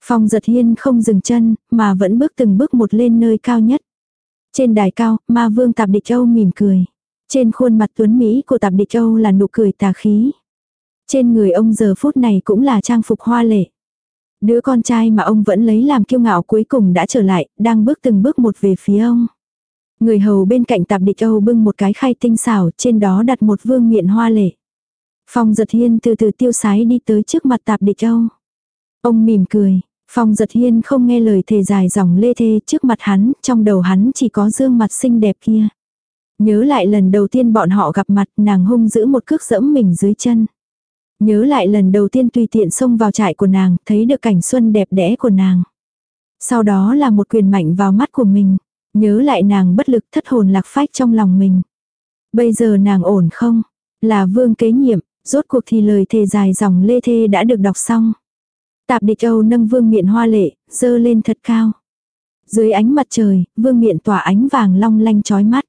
S1: Phong giật hiên không dừng chân, mà vẫn bước từng bước một lên nơi cao nhất. Trên đài cao, ma vương tạp địch châu mỉm cười. Trên khuôn mặt tuấn Mỹ của tạp địch châu là nụ cười tà khí. Trên người ông giờ phút này cũng là trang phục hoa lệ. Đứa con trai mà ông vẫn lấy làm kiêu ngạo cuối cùng đã trở lại, đang bước từng bước một về phía ông. Người hầu bên cạnh tạp địch Âu bưng một cái khay tinh xảo, trên đó đặt một vương miện hoa lệ. Phong giật hiên từ từ tiêu sái đi tới trước mặt tạp địch Âu. Ông mỉm cười, Phong giật hiên không nghe lời thề dài dòng lê thê trước mặt hắn, trong đầu hắn chỉ có dương mặt xinh đẹp kia. Nhớ lại lần đầu tiên bọn họ gặp mặt nàng hung giữ một cước dẫm mình dưới chân. Nhớ lại lần đầu tiên tùy tiện xông vào trại của nàng, thấy được cảnh xuân đẹp đẽ của nàng. Sau đó là một quyền mạnh vào mắt của mình. Nhớ lại nàng bất lực thất hồn lạc phách trong lòng mình. Bây giờ nàng ổn không? Là vương kế nhiệm, rốt cuộc thì lời thề dài dòng lê thê đã được đọc xong. Tạp địch Âu nâng vương miện hoa lệ, dơ lên thật cao. Dưới ánh mặt trời, vương miện tỏa ánh vàng long lanh chói mắt.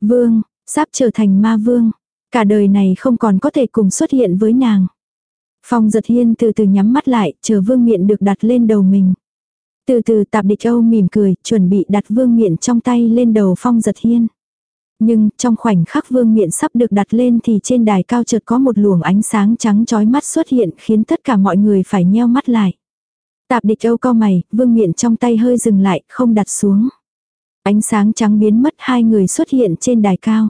S1: Vương, sắp trở thành ma vương. Cả đời này không còn có thể cùng xuất hiện với nàng. Phong giật hiên từ từ nhắm mắt lại, chờ vương miện được đặt lên đầu mình. Từ từ tạp địch Âu mỉm cười, chuẩn bị đặt vương miện trong tay lên đầu phong giật hiên. Nhưng trong khoảnh khắc vương miện sắp được đặt lên thì trên đài cao chợt có một luồng ánh sáng trắng chói mắt xuất hiện khiến tất cả mọi người phải nheo mắt lại. Tạp địch Âu co mày, vương miện trong tay hơi dừng lại, không đặt xuống. Ánh sáng trắng biến mất hai người xuất hiện trên đài cao.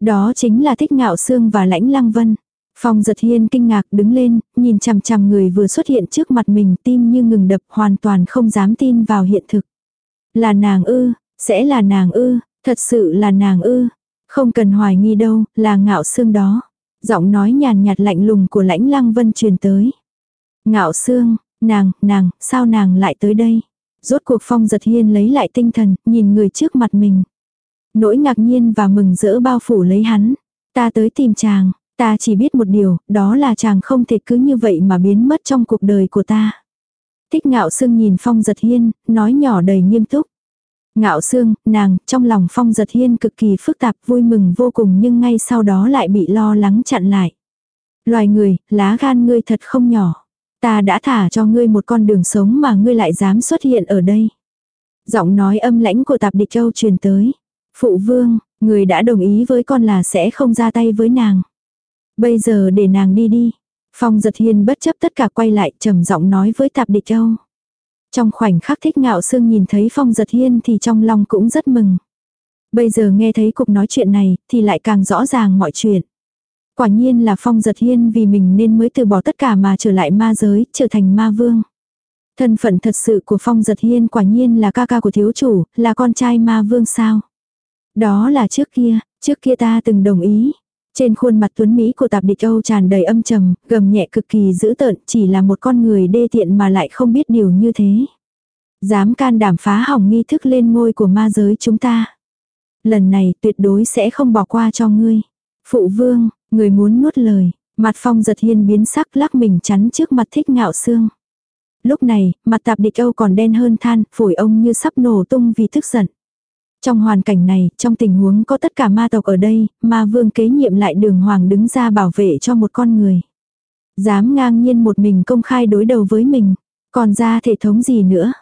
S1: Đó chính là Thích Ngạo Sương và Lãnh Lăng Vân. Phong giật hiên kinh ngạc đứng lên, nhìn chằm chằm người vừa xuất hiện trước mặt mình tim như ngừng đập hoàn toàn không dám tin vào hiện thực. Là nàng ư, sẽ là nàng ư, thật sự là nàng ư, không cần hoài nghi đâu, là ngạo xương đó. Giọng nói nhàn nhạt lạnh lùng của lãnh lăng vân truyền tới. Ngạo xương, nàng, nàng, sao nàng lại tới đây? Rốt cuộc phong giật hiên lấy lại tinh thần, nhìn người trước mặt mình. Nỗi ngạc nhiên và mừng rỡ bao phủ lấy hắn. Ta tới tìm chàng, Ta chỉ biết một điều, đó là chàng không thể cứ như vậy mà biến mất trong cuộc đời của ta. Thích ngạo sương nhìn phong giật hiên, nói nhỏ đầy nghiêm túc. Ngạo sương, nàng, trong lòng phong giật hiên cực kỳ phức tạp vui mừng vô cùng nhưng ngay sau đó lại bị lo lắng chặn lại. Loài người, lá gan ngươi thật không nhỏ. Ta đã thả cho ngươi một con đường sống mà ngươi lại dám xuất hiện ở đây. Giọng nói âm lãnh của tạp địch châu truyền tới. Phụ vương, người đã đồng ý với con là sẽ không ra tay với nàng. Bây giờ để nàng đi đi. Phong giật hiên bất chấp tất cả quay lại trầm giọng nói với tạp địch châu. Trong khoảnh khắc thích ngạo sương nhìn thấy phong giật hiên thì trong lòng cũng rất mừng. Bây giờ nghe thấy cuộc nói chuyện này thì lại càng rõ ràng mọi chuyện. Quả nhiên là phong giật hiên vì mình nên mới từ bỏ tất cả mà trở lại ma giới, trở thành ma vương. Thân phận thật sự của phong giật hiên quả nhiên là ca ca của thiếu chủ, là con trai ma vương sao. Đó là trước kia, trước kia ta từng đồng ý, trên khuôn mặt tuấn Mỹ của tạp địch Âu tràn đầy âm trầm, gầm nhẹ cực kỳ dữ tợn, chỉ là một con người đê tiện mà lại không biết điều như thế. Dám can đảm phá hỏng nghi thức lên ngôi của ma giới chúng ta. Lần này tuyệt đối sẽ không bỏ qua cho ngươi. Phụ vương, người muốn nuốt lời, mặt phong giật hiên biến sắc lắc mình chắn trước mặt thích ngạo xương. Lúc này, mặt tạp địch Âu còn đen hơn than, phổi ông như sắp nổ tung vì tức giận. Trong hoàn cảnh này, trong tình huống có tất cả ma tộc ở đây, ma vương kế nhiệm lại đường hoàng đứng ra bảo vệ cho một con người. Dám ngang nhiên một mình công khai đối đầu với mình. Còn ra thể thống gì nữa?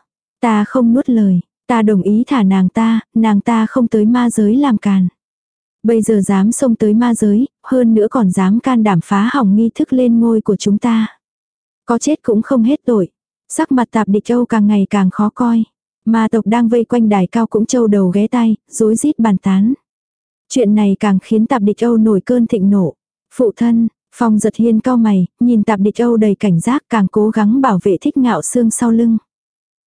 S1: Ta không nuốt lời. Ta đồng ý thả nàng ta, nàng ta không tới ma giới làm càn. Bây giờ dám xông tới ma giới, hơn nữa còn dám can đảm phá hỏng nghi thức lên ngôi của chúng ta. Có chết cũng không hết tội. Sắc mặt tạp địch châu càng ngày càng khó coi. Ma tộc đang vây quanh đài cao cũng trâu đầu ghé tay, rối rít bàn tán. Chuyện này càng khiến tạp địch Âu nổi cơn thịnh nộ. Phụ thân, phong giật hiên cao mày, nhìn tạp địch Âu đầy cảnh giác càng cố gắng bảo vệ thích ngạo xương sau lưng.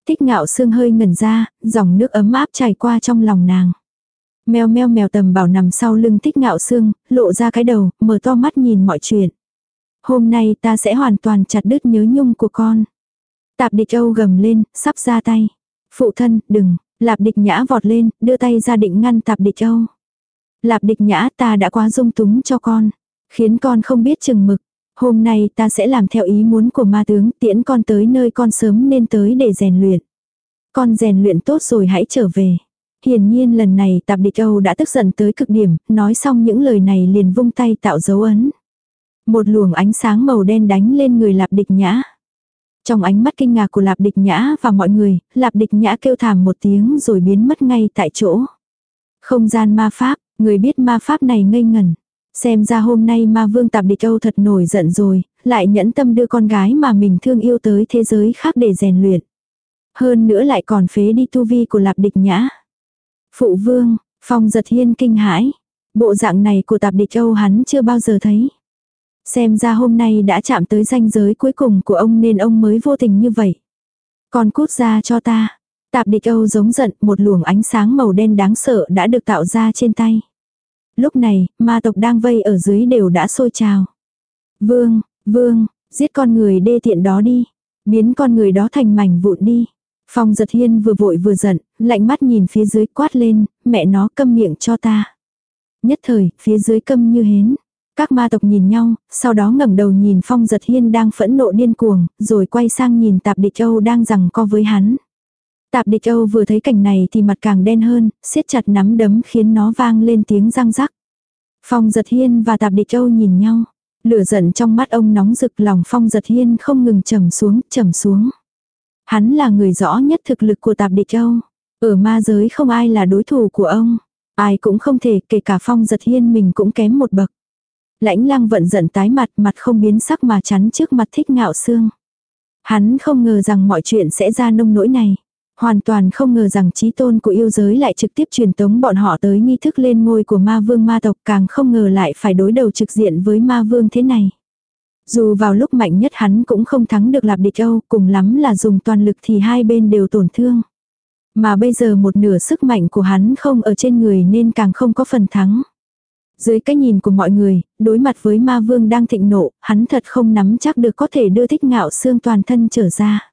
S1: Thích ngạo xương hơi ngẩn ra, dòng nước ấm áp chảy qua trong lòng nàng. Mèo meo mèo tầm bảo nằm sau lưng thích ngạo xương, lộ ra cái đầu, mở to mắt nhìn mọi chuyện. Hôm nay ta sẽ hoàn toàn chặt đứt nhớ nhung của con. Tạp địch Âu gầm lên, sắp ra tay. Phụ thân, đừng, lạp địch nhã vọt lên, đưa tay ra định ngăn tạp địch châu. Lạp địch nhã ta đã quá dung túng cho con. Khiến con không biết chừng mực. Hôm nay ta sẽ làm theo ý muốn của ma tướng tiễn con tới nơi con sớm nên tới để rèn luyện. Con rèn luyện tốt rồi hãy trở về. Hiển nhiên lần này tạp địch Âu đã tức giận tới cực điểm, nói xong những lời này liền vung tay tạo dấu ấn. Một luồng ánh sáng màu đen đánh lên người lạp địch nhã. Trong ánh mắt kinh ngạc của lạp địch nhã và mọi người, lạp địch nhã kêu thảm một tiếng rồi biến mất ngay tại chỗ. Không gian ma pháp, người biết ma pháp này ngây ngẩn. Xem ra hôm nay ma vương tạp địch Âu thật nổi giận rồi, lại nhẫn tâm đưa con gái mà mình thương yêu tới thế giới khác để rèn luyện. Hơn nữa lại còn phế đi tu vi của lạp địch nhã. Phụ vương, phong giật hiên kinh hãi. Bộ dạng này của tạp địch Âu hắn chưa bao giờ thấy. Xem ra hôm nay đã chạm tới ranh giới cuối cùng của ông nên ông mới vô tình như vậy. Con cút ra cho ta. Tạp địch Âu giống giận một luồng ánh sáng màu đen đáng sợ đã được tạo ra trên tay. Lúc này, ma tộc đang vây ở dưới đều đã sôi trào. Vương, vương, giết con người đê tiện đó đi. Biến con người đó thành mảnh vụn đi. Phong giật hiên vừa vội vừa giận, lạnh mắt nhìn phía dưới quát lên, mẹ nó câm miệng cho ta. Nhất thời, phía dưới câm như hến. Các ma tộc nhìn nhau, sau đó ngẩng đầu nhìn phong giật hiên đang phẫn nộ điên cuồng, rồi quay sang nhìn tạp địch châu đang rằng co với hắn. Tạp địch châu vừa thấy cảnh này thì mặt càng đen hơn, siết chặt nắm đấm khiến nó vang lên tiếng răng rắc. Phong giật hiên và tạp địch châu nhìn nhau. Lửa giận trong mắt ông nóng rực lòng phong giật hiên không ngừng trầm xuống, trầm xuống. Hắn là người rõ nhất thực lực của tạp địch châu Ở ma giới không ai là đối thủ của ông. Ai cũng không thể, kể cả phong giật hiên mình cũng kém một bậc. Lãnh lăng vận giận tái mặt, mặt không biến sắc mà chắn trước mặt thích ngạo xương. Hắn không ngờ rằng mọi chuyện sẽ ra nông nỗi này. Hoàn toàn không ngờ rằng trí tôn của yêu giới lại trực tiếp truyền tống bọn họ tới nghi thức lên ngôi của ma vương ma tộc càng không ngờ lại phải đối đầu trực diện với ma vương thế này. Dù vào lúc mạnh nhất hắn cũng không thắng được lạp địch Âu, cùng lắm là dùng toàn lực thì hai bên đều tổn thương. Mà bây giờ một nửa sức mạnh của hắn không ở trên người nên càng không có phần thắng. Dưới cái nhìn của mọi người, đối mặt với ma vương đang thịnh nộ, hắn thật không nắm chắc được có thể đưa thích ngạo xương toàn thân trở ra.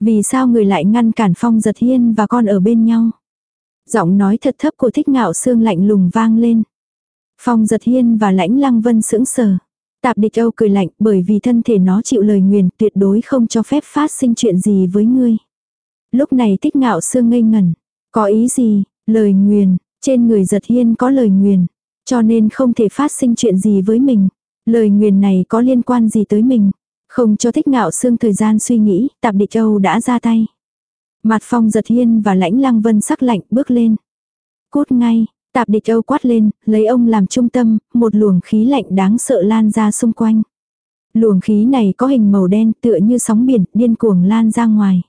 S1: Vì sao người lại ngăn cản phong giật hiên và con ở bên nhau? Giọng nói thật thấp của thích ngạo xương lạnh lùng vang lên. Phong giật hiên và lãnh lăng vân sững sờ. Tạp địch Âu cười lạnh bởi vì thân thể nó chịu lời nguyền tuyệt đối không cho phép phát sinh chuyện gì với ngươi. Lúc này thích ngạo xương ngây ngẩn. Có ý gì, lời nguyền, trên người giật hiên có lời nguyền. Cho nên không thể phát sinh chuyện gì với mình. Lời nguyền này có liên quan gì tới mình. Không cho thích ngạo xương thời gian suy nghĩ, tạp địch Âu đã ra tay. Mặt phong giật hiên và lãnh lăng vân sắc lạnh bước lên. Cút ngay, tạp địch Âu quát lên, lấy ông làm trung tâm, một luồng khí lạnh đáng sợ lan ra xung quanh. Luồng khí này có hình màu đen tựa như sóng biển, điên cuồng lan ra ngoài.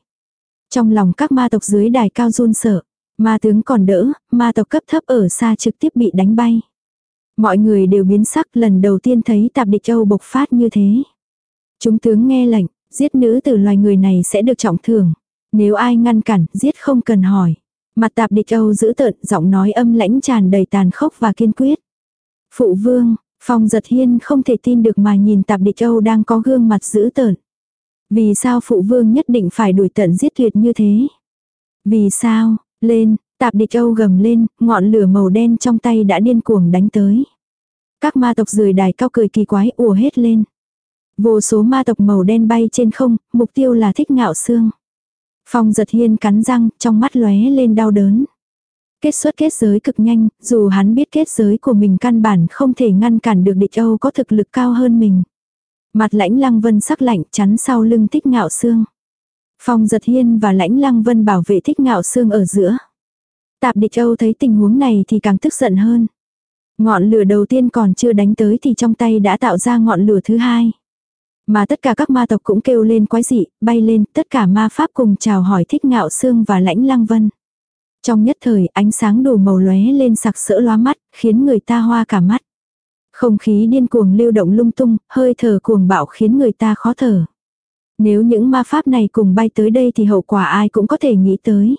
S1: Trong lòng các ma tộc dưới đài cao run sợ, ma tướng còn đỡ, ma tộc cấp thấp ở xa trực tiếp bị đánh bay. Mọi người đều biến sắc lần đầu tiên thấy tạp địch châu bộc phát như thế. Chúng tướng nghe lệnh, giết nữ từ loài người này sẽ được trọng thưởng. Nếu ai ngăn cản, giết không cần hỏi. Mặt tạp địch Âu giữ tợn, giọng nói âm lãnh tràn đầy tàn khốc và kiên quyết. Phụ vương, phong giật hiên không thể tin được mà nhìn tạp địch Âu đang có gương mặt giữ tợn. Vì sao phụ vương nhất định phải đuổi tận giết tuyệt như thế? Vì sao, lên, tạp địch Âu gầm lên, ngọn lửa màu đen trong tay đã điên cuồng đánh tới. Các ma tộc rời đài cao cười kỳ quái ùa hết lên. Vô số ma tộc màu đen bay trên không, mục tiêu là thích ngạo xương. Phong giật hiên cắn răng, trong mắt lóe lên đau đớn. Kết xuất kết giới cực nhanh, dù hắn biết kết giới của mình căn bản không thể ngăn cản được địch Âu có thực lực cao hơn mình. Mặt lãnh lăng vân sắc lạnh chắn sau lưng thích ngạo xương. Phong giật hiên và lãnh lăng vân bảo vệ thích ngạo xương ở giữa. Tạp địch Âu thấy tình huống này thì càng tức giận hơn. Ngọn lửa đầu tiên còn chưa đánh tới thì trong tay đã tạo ra ngọn lửa thứ hai. Mà tất cả các ma tộc cũng kêu lên quái dị, bay lên, tất cả ma pháp cùng chào hỏi thích ngạo xương và lãnh lăng vân. Trong nhất thời ánh sáng đủ màu lóe lên sặc sỡ loa mắt, khiến người ta hoa cả mắt. Không khí điên cuồng lưu động lung tung, hơi thở cuồng bạo khiến người ta khó thở. Nếu những ma pháp này cùng bay tới đây thì hậu quả ai cũng có thể nghĩ tới.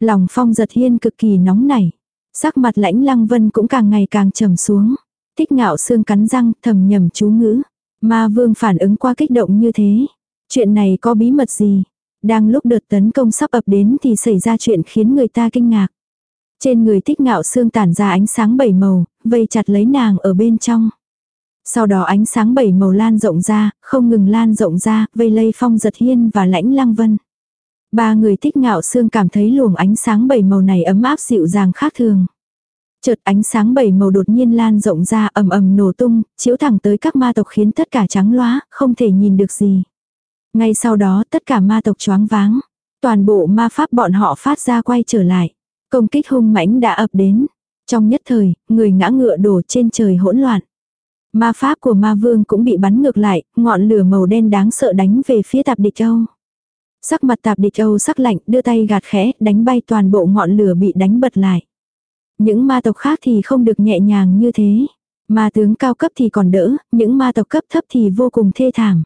S1: Lòng phong giật hiên cực kỳ nóng nảy. Sắc mặt lãnh lăng vân cũng càng ngày càng trầm xuống. Thích ngạo xương cắn răng thầm nhầm chú ngữ. Ma vương phản ứng qua kích động như thế. Chuyện này có bí mật gì? Đang lúc đợt tấn công sắp ập đến thì xảy ra chuyện khiến người ta kinh ngạc. Trên người thích ngạo xương tản ra ánh sáng bảy màu, vây chặt lấy nàng ở bên trong. Sau đó ánh sáng bảy màu lan rộng ra, không ngừng lan rộng ra, vây lây phong giật hiên và lãnh lăng vân. Ba người thích ngạo xương cảm thấy luồng ánh sáng bảy màu này ấm áp dịu dàng khác thường. Chợt ánh sáng bảy màu đột nhiên lan rộng ra ầm ầm nổ tung, chiếu thẳng tới các ma tộc khiến tất cả trắng loá, không thể nhìn được gì. Ngay sau đó tất cả ma tộc choáng váng. Toàn bộ ma pháp bọn họ phát ra quay trở lại. Công kích hung mãnh đã ập đến. Trong nhất thời, người ngã ngựa đổ trên trời hỗn loạn. Ma pháp của ma vương cũng bị bắn ngược lại, ngọn lửa màu đen đáng sợ đánh về phía tạp địch châu. Sắc mặt tạp địch Âu sắc lạnh, đưa tay gạt khẽ, đánh bay toàn bộ ngọn lửa bị đánh bật lại. Những ma tộc khác thì không được nhẹ nhàng như thế. Ma tướng cao cấp thì còn đỡ, những ma tộc cấp thấp thì vô cùng thê thảm.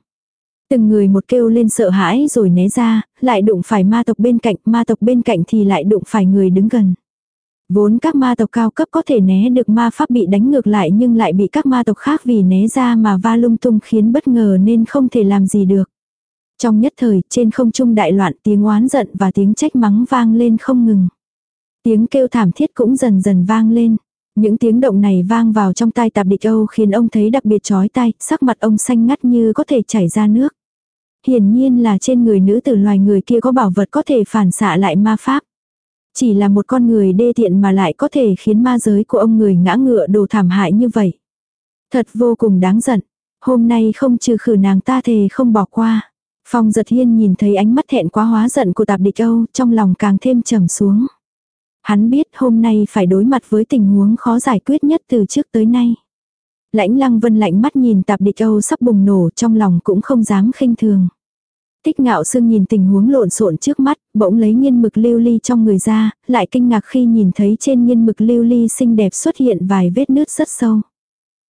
S1: Từng người một kêu lên sợ hãi rồi né ra, lại đụng phải ma tộc bên cạnh, ma tộc bên cạnh thì lại đụng phải người đứng gần. Vốn các ma tộc cao cấp có thể né được ma pháp bị đánh ngược lại nhưng lại bị các ma tộc khác vì né ra mà va lung tung khiến bất ngờ nên không thể làm gì được. Trong nhất thời, trên không trung đại loạn tiếng oán giận và tiếng trách mắng vang lên không ngừng. Tiếng kêu thảm thiết cũng dần dần vang lên. Những tiếng động này vang vào trong tai tạp địch Âu khiến ông thấy đặc biệt chói tai, sắc mặt ông xanh ngắt như có thể chảy ra nước. Hiển nhiên là trên người nữ tử loài người kia có bảo vật có thể phản xạ lại ma pháp. Chỉ là một con người đê tiện mà lại có thể khiến ma giới của ông người ngã ngựa đồ thảm hại như vậy. Thật vô cùng đáng giận. Hôm nay không trừ khử nàng ta thề không bỏ qua. Phong giật hiên nhìn thấy ánh mắt thẹn quá hóa giận của tạp địch Âu, trong lòng càng thêm trầm xuống. Hắn biết hôm nay phải đối mặt với tình huống khó giải quyết nhất từ trước tới nay. Lãnh lăng vân lạnh mắt nhìn tạp địch Âu sắp bùng nổ trong lòng cũng không dám khinh thường. Tích ngạo sương nhìn tình huống lộn xộn trước mắt, bỗng lấy nghiên mực lưu ly trong người ra, lại kinh ngạc khi nhìn thấy trên nghiên mực lưu ly xinh đẹp xuất hiện vài vết nứt rất sâu.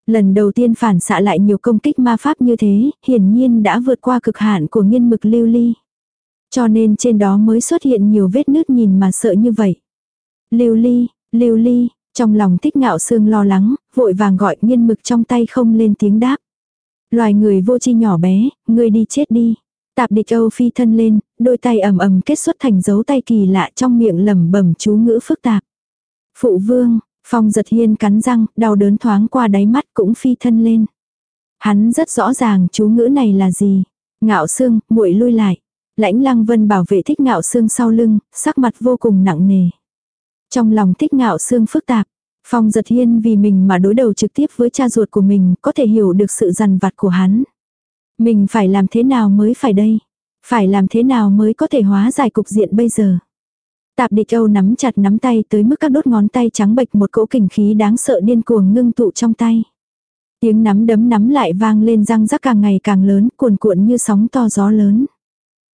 S1: Lần đầu tiên phản xạ lại nhiều công kích ma pháp như thế, hiển nhiên đã vượt qua cực hạn của nghiên mực lưu ly. Cho nên trên đó mới xuất hiện nhiều vết nứt nhìn mà sợ như vậy. Lưu ly, lưu ly, trong lòng thích ngạo sương lo lắng, vội vàng gọi nghiên mực trong tay không lên tiếng đáp. Loài người vô chi nhỏ bé, người đi chết đi. Tạp địch Âu phi thân lên, đôi tay ầm ầm kết xuất thành dấu tay kỳ lạ trong miệng lẩm bẩm chú ngữ phức tạp. Phụ vương, phong giật hiên cắn răng, đau đớn thoáng qua đáy mắt cũng phi thân lên. Hắn rất rõ ràng chú ngữ này là gì. Ngạo xương, muội lui lại. Lãnh lăng vân bảo vệ thích ngạo xương sau lưng, sắc mặt vô cùng nặng nề. Trong lòng thích ngạo xương phức tạp, Phong giật hiên vì mình mà đối đầu trực tiếp với cha ruột của mình có thể hiểu được sự dằn vặt của hắn. Mình phải làm thế nào mới phải đây? Phải làm thế nào mới có thể hóa giải cục diện bây giờ? Tạp địch Âu nắm chặt nắm tay tới mức các đốt ngón tay trắng bệch một cỗ kình khí đáng sợ điên cuồng ngưng tụ trong tay. Tiếng nắm đấm nắm lại vang lên răng rắc càng ngày càng lớn, cuồn cuộn như sóng to gió lớn.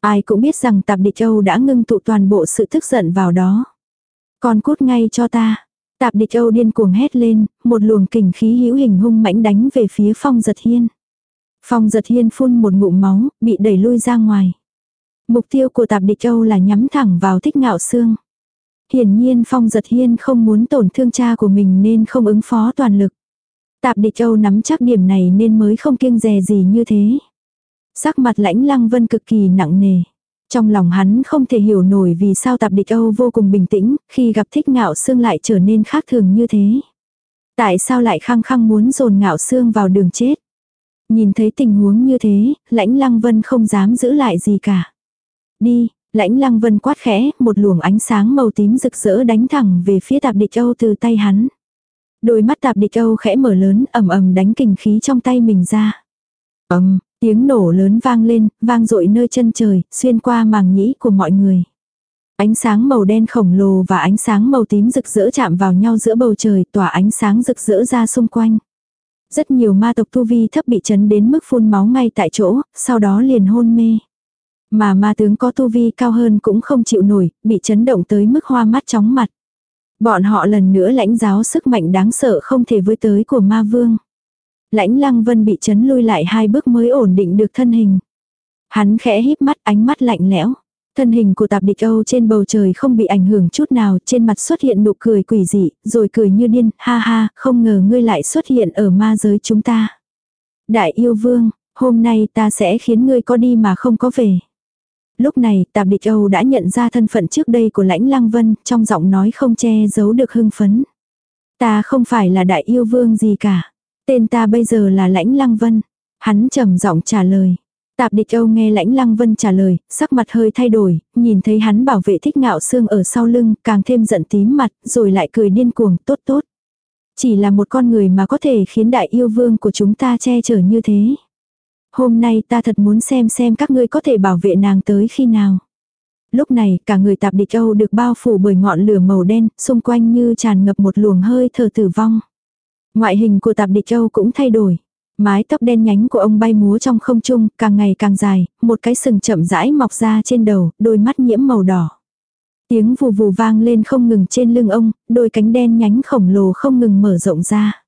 S1: Ai cũng biết rằng tạp địch Âu đã ngưng tụ toàn bộ sự tức giận vào đó. Con cút ngay cho ta. Tạp địch Âu điên cuồng hét lên, một luồng kình khí hữu hình hung mãnh đánh về phía phong giật hiên. Phong giật hiên phun một ngụm máu, bị đẩy lui ra ngoài. Mục tiêu của tạp địch Âu là nhắm thẳng vào thích ngạo xương. Hiển nhiên phong giật hiên không muốn tổn thương cha của mình nên không ứng phó toàn lực. Tạp địch Âu nắm chắc điểm này nên mới không kiêng dè gì như thế. Sắc mặt lãnh lăng vân cực kỳ nặng nề. Trong lòng hắn không thể hiểu nổi vì sao tạp địch Âu vô cùng bình tĩnh, khi gặp thích ngạo xương lại trở nên khác thường như thế. Tại sao lại khăng khăng muốn dồn ngạo xương vào đường chết? Nhìn thấy tình huống như thế, lãnh lăng vân không dám giữ lại gì cả. Đi, lãnh lăng vân quát khẽ, một luồng ánh sáng màu tím rực rỡ đánh thẳng về phía tạp địch Âu từ tay hắn. Đôi mắt tạp địch Âu khẽ mở lớn, ầm ầm đánh kình khí trong tay mình ra. ầm, tiếng nổ lớn vang lên, vang dội nơi chân trời, xuyên qua màng nhĩ của mọi người. Ánh sáng màu đen khổng lồ và ánh sáng màu tím rực rỡ chạm vào nhau giữa bầu trời, tỏa ánh sáng rực rỡ ra xung quanh. Rất nhiều ma tộc tu vi thấp bị chấn đến mức phun máu ngay tại chỗ, sau đó liền hôn mê. Mà ma tướng có tu vi cao hơn cũng không chịu nổi, bị chấn động tới mức hoa mắt chóng mặt. Bọn họ lần nữa lãnh giáo sức mạnh đáng sợ không thể với tới của ma vương. Lãnh lăng vân bị chấn lui lại hai bước mới ổn định được thân hình. Hắn khẽ híp mắt ánh mắt lạnh lẽo. Thân hình của tạp địch Âu trên bầu trời không bị ảnh hưởng chút nào, trên mặt xuất hiện nụ cười quỷ dị, rồi cười như điên, ha ha, không ngờ ngươi lại xuất hiện ở ma giới chúng ta. Đại yêu vương, hôm nay ta sẽ khiến ngươi có đi mà không có về. Lúc này, tạp địch Âu đã nhận ra thân phận trước đây của lãnh lăng vân, trong giọng nói không che giấu được hưng phấn. Ta không phải là đại yêu vương gì cả. Tên ta bây giờ là lãnh lăng vân. Hắn trầm giọng trả lời. Tạp địch Âu nghe lãnh lăng vân trả lời, sắc mặt hơi thay đổi, nhìn thấy hắn bảo vệ thích ngạo xương ở sau lưng, càng thêm giận tím mặt, rồi lại cười điên cuồng, tốt tốt. Chỉ là một con người mà có thể khiến đại yêu vương của chúng ta che chở như thế. Hôm nay ta thật muốn xem xem các ngươi có thể bảo vệ nàng tới khi nào. Lúc này cả người tạp địch Âu được bao phủ bởi ngọn lửa màu đen, xung quanh như tràn ngập một luồng hơi thở tử vong. Ngoại hình của tạp địch Âu cũng thay đổi. Mái tóc đen nhánh của ông bay múa trong không trung, càng ngày càng dài, một cái sừng chậm rãi mọc ra trên đầu, đôi mắt nhiễm màu đỏ. Tiếng vù vù vang lên không ngừng trên lưng ông, đôi cánh đen nhánh khổng lồ không ngừng mở rộng ra.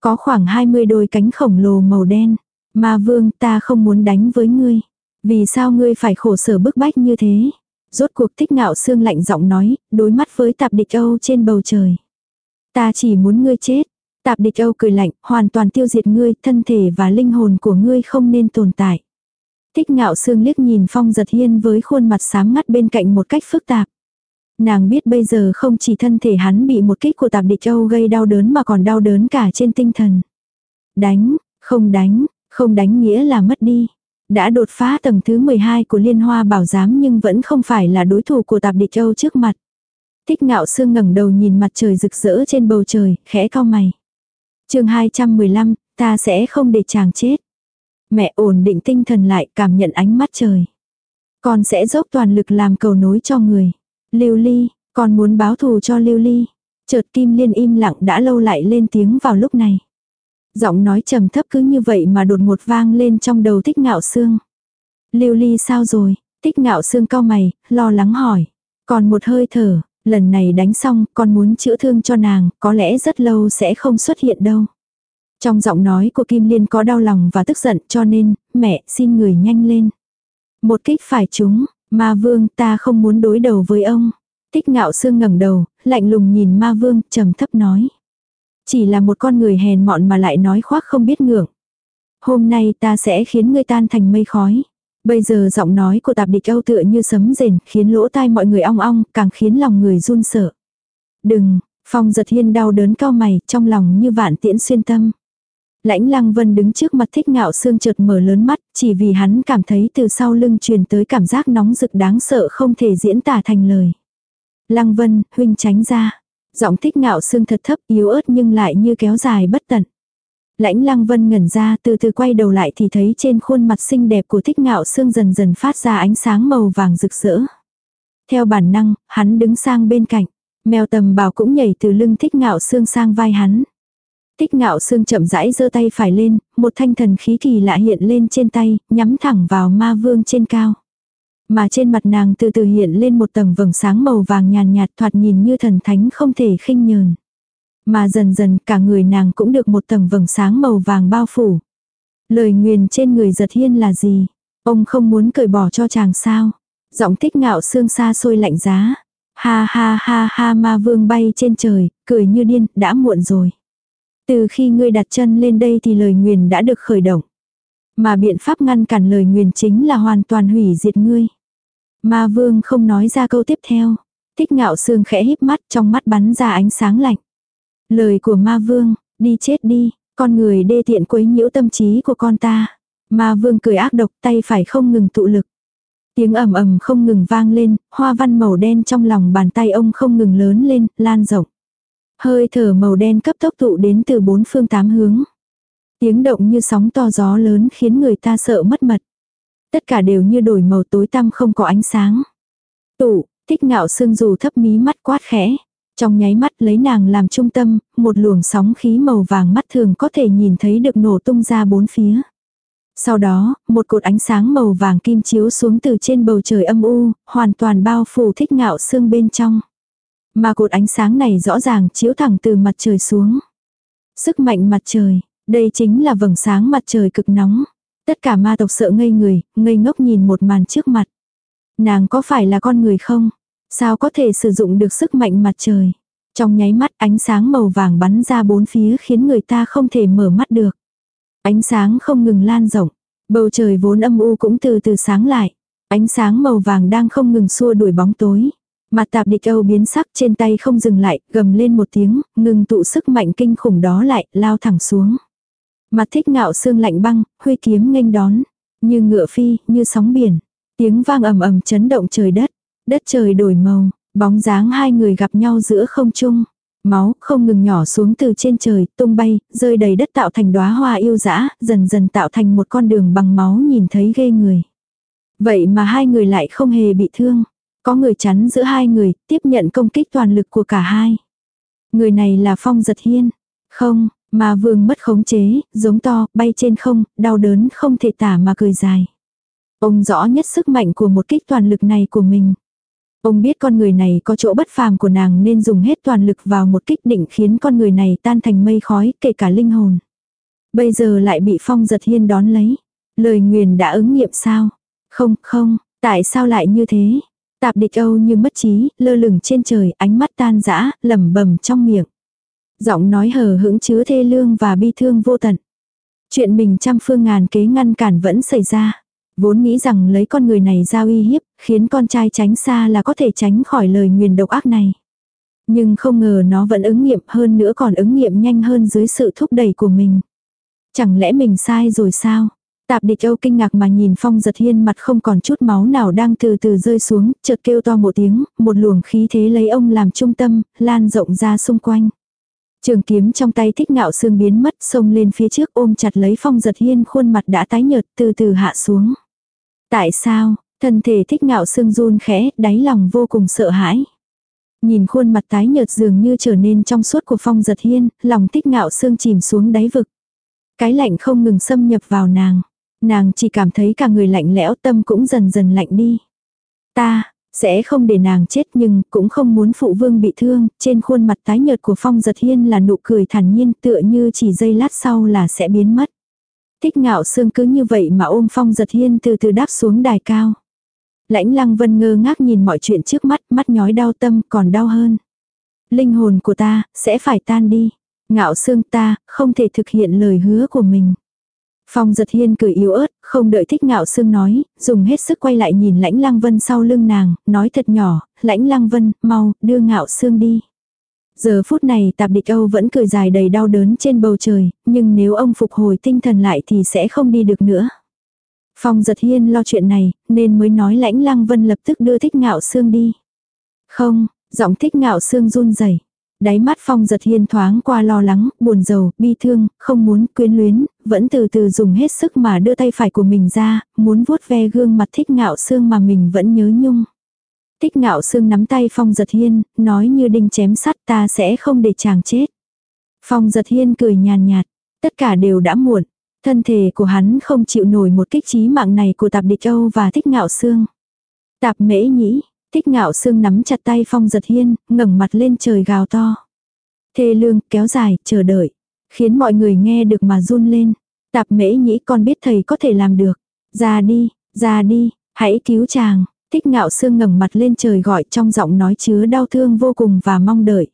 S1: Có khoảng 20 đôi cánh khổng lồ màu đen. Ma vương ta không muốn đánh với ngươi. Vì sao ngươi phải khổ sở bức bách như thế? Rốt cuộc thích ngạo xương lạnh giọng nói, đối mắt với tạp địch Âu trên bầu trời. Ta chỉ muốn ngươi chết. Tạp địch Âu cười lạnh, hoàn toàn tiêu diệt ngươi, thân thể và linh hồn của ngươi không nên tồn tại. Thích ngạo xương liếc nhìn phong giật hiên với khuôn mặt sáng ngắt bên cạnh một cách phức tạp. Nàng biết bây giờ không chỉ thân thể hắn bị một kích của tạp địch Âu gây đau đớn mà còn đau đớn cả trên tinh thần. Đánh, không đánh, không đánh nghĩa là mất đi. Đã đột phá tầng thứ 12 của liên hoa bảo giám nhưng vẫn không phải là đối thủ của tạp địch Âu trước mặt. Thích ngạo sương ngẩng đầu nhìn mặt trời rực rỡ trên bầu trời, khẽ cau mày. chương 215, ta sẽ không để chàng chết. Mẹ ổn định tinh thần lại cảm nhận ánh mắt trời. Con sẽ dốc toàn lực làm cầu nối cho người. Lưu ly, con muốn báo thù cho lưu ly. Chợt kim liên im lặng đã lâu lại lên tiếng vào lúc này. Giọng nói trầm thấp cứ như vậy mà đột ngột vang lên trong đầu thích ngạo xương. Lưu ly sao rồi? Thích ngạo xương cao mày, lo lắng hỏi. Còn một hơi thở, lần này đánh xong, con muốn chữa thương cho nàng, có lẽ rất lâu sẽ không xuất hiện đâu. Trong giọng nói của Kim Liên có đau lòng và tức giận cho nên, mẹ xin người nhanh lên. Một kích phải chúng, ma vương ta không muốn đối đầu với ông. Thích ngạo xương ngẩng đầu, lạnh lùng nhìn ma vương, trầm thấp nói. Chỉ là một con người hèn mọn mà lại nói khoác không biết ngưỡng. Hôm nay ta sẽ khiến ngươi tan thành mây khói. Bây giờ giọng nói của tạp địch âu tựa như sấm rền, khiến lỗ tai mọi người ong ong, càng khiến lòng người run sợ. Đừng, phong giật hiên đau đớn cao mày, trong lòng như vạn tiễn xuyên tâm. Lãnh lăng vân đứng trước mặt thích ngạo xương chợt mở lớn mắt, chỉ vì hắn cảm thấy từ sau lưng truyền tới cảm giác nóng rực đáng sợ không thể diễn tả thành lời. Lăng vân, huynh tránh ra. Giọng thích ngạo xương thật thấp yếu ớt nhưng lại như kéo dài bất tận. Lãnh lăng vân ngẩn ra từ từ quay đầu lại thì thấy trên khuôn mặt xinh đẹp của thích ngạo xương dần dần phát ra ánh sáng màu vàng rực rỡ. Theo bản năng, hắn đứng sang bên cạnh. Mèo tầm bảo cũng nhảy từ lưng thích ngạo xương sang vai hắn. Thích ngạo xương chậm rãi giơ tay phải lên, một thanh thần khí kỳ lạ hiện lên trên tay, nhắm thẳng vào ma vương trên cao. Mà trên mặt nàng từ từ hiện lên một tầng vầng sáng màu vàng nhàn nhạt thoạt nhìn như thần thánh không thể khinh nhờn. Mà dần dần cả người nàng cũng được một tầng vầng sáng màu vàng bao phủ. Lời nguyền trên người giật hiên là gì? Ông không muốn cởi bỏ cho chàng sao? Giọng thích ngạo xương xa xôi lạnh giá. Ha ha ha ha ma vương bay trên trời, cười như điên, đã muộn rồi. Từ khi ngươi đặt chân lên đây thì lời nguyền đã được khởi động. Mà biện pháp ngăn cản lời nguyền chính là hoàn toàn hủy diệt ngươi. Ma vương không nói ra câu tiếp theo. Thích ngạo sương khẽ híp mắt trong mắt bắn ra ánh sáng lạnh. Lời của ma vương, đi chết đi, con người đê tiện quấy nhiễu tâm trí của con ta. Ma vương cười ác độc tay phải không ngừng tụ lực. Tiếng ầm ầm không ngừng vang lên, hoa văn màu đen trong lòng bàn tay ông không ngừng lớn lên, lan rộng. Hơi thở màu đen cấp tốc tụ đến từ bốn phương tám hướng. Tiếng động như sóng to gió lớn khiến người ta sợ mất mật. Tất cả đều như đổi màu tối tăm không có ánh sáng. Tụ, thích ngạo sương dù thấp mí mắt quát khẽ. Trong nháy mắt lấy nàng làm trung tâm, một luồng sóng khí màu vàng mắt thường có thể nhìn thấy được nổ tung ra bốn phía. Sau đó, một cột ánh sáng màu vàng kim chiếu xuống từ trên bầu trời âm u, hoàn toàn bao phủ thích ngạo xương bên trong. Mà cột ánh sáng này rõ ràng chiếu thẳng từ mặt trời xuống. Sức mạnh mặt trời, đây chính là vầng sáng mặt trời cực nóng. Tất cả ma tộc sợ ngây người, ngây ngốc nhìn một màn trước mặt. Nàng có phải là con người không? Sao có thể sử dụng được sức mạnh mặt trời? Trong nháy mắt ánh sáng màu vàng bắn ra bốn phía khiến người ta không thể mở mắt được. Ánh sáng không ngừng lan rộng. Bầu trời vốn âm u cũng từ từ sáng lại. Ánh sáng màu vàng đang không ngừng xua đuổi bóng tối. Mặt tạp địch âu biến sắc trên tay không dừng lại, gầm lên một tiếng, ngừng tụ sức mạnh kinh khủng đó lại, lao thẳng xuống. Mặt thích ngạo xương lạnh băng, huy kiếm nghênh đón. Như ngựa phi, như sóng biển. Tiếng vang ầm ầm chấn động trời đất. Đất trời đổi màu, bóng dáng hai người gặp nhau giữa không trung. Máu không ngừng nhỏ xuống từ trên trời, tung bay, rơi đầy đất tạo thành đóa hoa yêu dã, dần dần tạo thành một con đường bằng máu nhìn thấy ghê người. Vậy mà hai người lại không hề bị thương. Có người chắn giữa hai người, tiếp nhận công kích toàn lực của cả hai. Người này là Phong Giật Hiên. Không, mà vương mất khống chế, giống to, bay trên không, đau đớn không thể tả mà cười dài. Ông rõ nhất sức mạnh của một kích toàn lực này của mình. Ông biết con người này có chỗ bất phàm của nàng nên dùng hết toàn lực vào một kích định khiến con người này tan thành mây khói, kể cả linh hồn. Bây giờ lại bị phong giật hiên đón lấy. Lời nguyền đã ứng nghiệm sao? Không, không, tại sao lại như thế? Tạp địch âu như mất trí, lơ lửng trên trời, ánh mắt tan dã, lẩm bẩm trong miệng. Giọng nói hờ hững chứa thê lương và bi thương vô tận. Chuyện mình trăm phương ngàn kế ngăn cản vẫn xảy ra. Vốn nghĩ rằng lấy con người này ra uy hiếp, khiến con trai tránh xa là có thể tránh khỏi lời nguyền độc ác này. Nhưng không ngờ nó vẫn ứng nghiệm hơn nữa còn ứng nghiệm nhanh hơn dưới sự thúc đẩy của mình. Chẳng lẽ mình sai rồi sao? Tạp địch Âu kinh ngạc mà nhìn phong giật hiên mặt không còn chút máu nào đang từ từ rơi xuống, chợt kêu to một tiếng, một luồng khí thế lấy ông làm trung tâm, lan rộng ra xung quanh. Trường kiếm trong tay thích ngạo xương biến mất xông lên phía trước ôm chặt lấy phong giật hiên khuôn mặt đã tái nhợt từ từ hạ xuống. Tại sao, thân thể thích ngạo xương run khẽ, đáy lòng vô cùng sợ hãi. Nhìn khuôn mặt tái nhợt dường như trở nên trong suốt của phong giật hiên, lòng thích ngạo xương chìm xuống đáy vực. Cái lạnh không ngừng xâm nhập vào nàng. Nàng chỉ cảm thấy cả người lạnh lẽo tâm cũng dần dần lạnh đi. Ta, sẽ không để nàng chết nhưng cũng không muốn phụ vương bị thương, trên khuôn mặt tái nhợt của Phong Giật Hiên là nụ cười thản nhiên tựa như chỉ giây lát sau là sẽ biến mất. Thích ngạo xương cứ như vậy mà ôm Phong Giật Hiên từ từ đáp xuống đài cao. Lãnh lăng vân ngơ ngác nhìn mọi chuyện trước mắt, mắt nhói đau tâm còn đau hơn. Linh hồn của ta, sẽ phải tan đi. Ngạo xương ta, không thể thực hiện lời hứa của mình. Phong giật hiên cười yếu ớt, không đợi thích ngạo sương nói, dùng hết sức quay lại nhìn lãnh lăng vân sau lưng nàng, nói thật nhỏ, lãnh lăng vân, mau, đưa ngạo sương đi. Giờ phút này tạp địch Âu vẫn cười dài đầy đau đớn trên bầu trời, nhưng nếu ông phục hồi tinh thần lại thì sẽ không đi được nữa. Phong giật hiên lo chuyện này, nên mới nói lãnh lăng vân lập tức đưa thích ngạo sương đi. Không, giọng thích ngạo sương run rẩy Đáy mắt phong giật hiên thoáng qua lo lắng, buồn rầu, bi thương, không muốn quyến luyến, vẫn từ từ dùng hết sức mà đưa tay phải của mình ra, muốn vuốt ve gương mặt thích ngạo xương mà mình vẫn nhớ nhung. Thích ngạo xương nắm tay phong giật hiên, nói như đinh chém sắt ta sẽ không để chàng chết. Phong giật hiên cười nhàn nhạt, tất cả đều đã muộn. Thân thể của hắn không chịu nổi một kích trí mạng này của tạp địch Âu và thích ngạo xương. Tạp mễ nhĩ, Thích ngạo sương nắm chặt tay phong giật hiên, ngẩng mặt lên trời gào to. Thê lương, kéo dài, chờ đợi. Khiến mọi người nghe được mà run lên. Tạp mễ nhĩ con biết thầy có thể làm được. Ra đi, ra đi, hãy cứu chàng. Thích ngạo sương ngẩng mặt lên trời gọi trong giọng nói chứa đau thương vô cùng và mong đợi.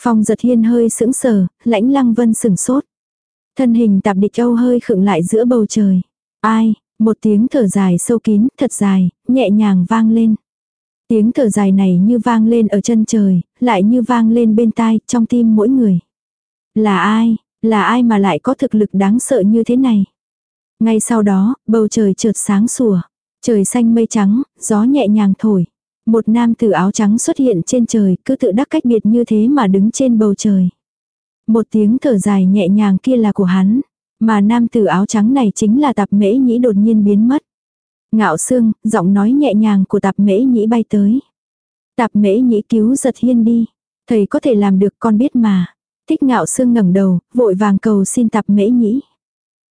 S1: Phong giật hiên hơi sững sờ, lãnh lăng vân sừng sốt. Thân hình tạp địch âu hơi khựng lại giữa bầu trời. Ai, một tiếng thở dài sâu kín, thật dài, nhẹ nhàng vang lên. Tiếng thở dài này như vang lên ở chân trời, lại như vang lên bên tai, trong tim mỗi người. Là ai, là ai mà lại có thực lực đáng sợ như thế này? Ngay sau đó, bầu trời chợt sáng sủa. Trời xanh mây trắng, gió nhẹ nhàng thổi. Một nam tử áo trắng xuất hiện trên trời, cứ tự đắc cách biệt như thế mà đứng trên bầu trời. Một tiếng thở dài nhẹ nhàng kia là của hắn. Mà nam tử áo trắng này chính là tạp mễ nhĩ đột nhiên biến mất. Ngạo sương, giọng nói nhẹ nhàng của tạp mễ nhĩ bay tới. Tạp mễ nhĩ cứu giật hiên đi. Thầy có thể làm được con biết mà. Thích ngạo sương ngẩng đầu, vội vàng cầu xin tạp mễ nhĩ.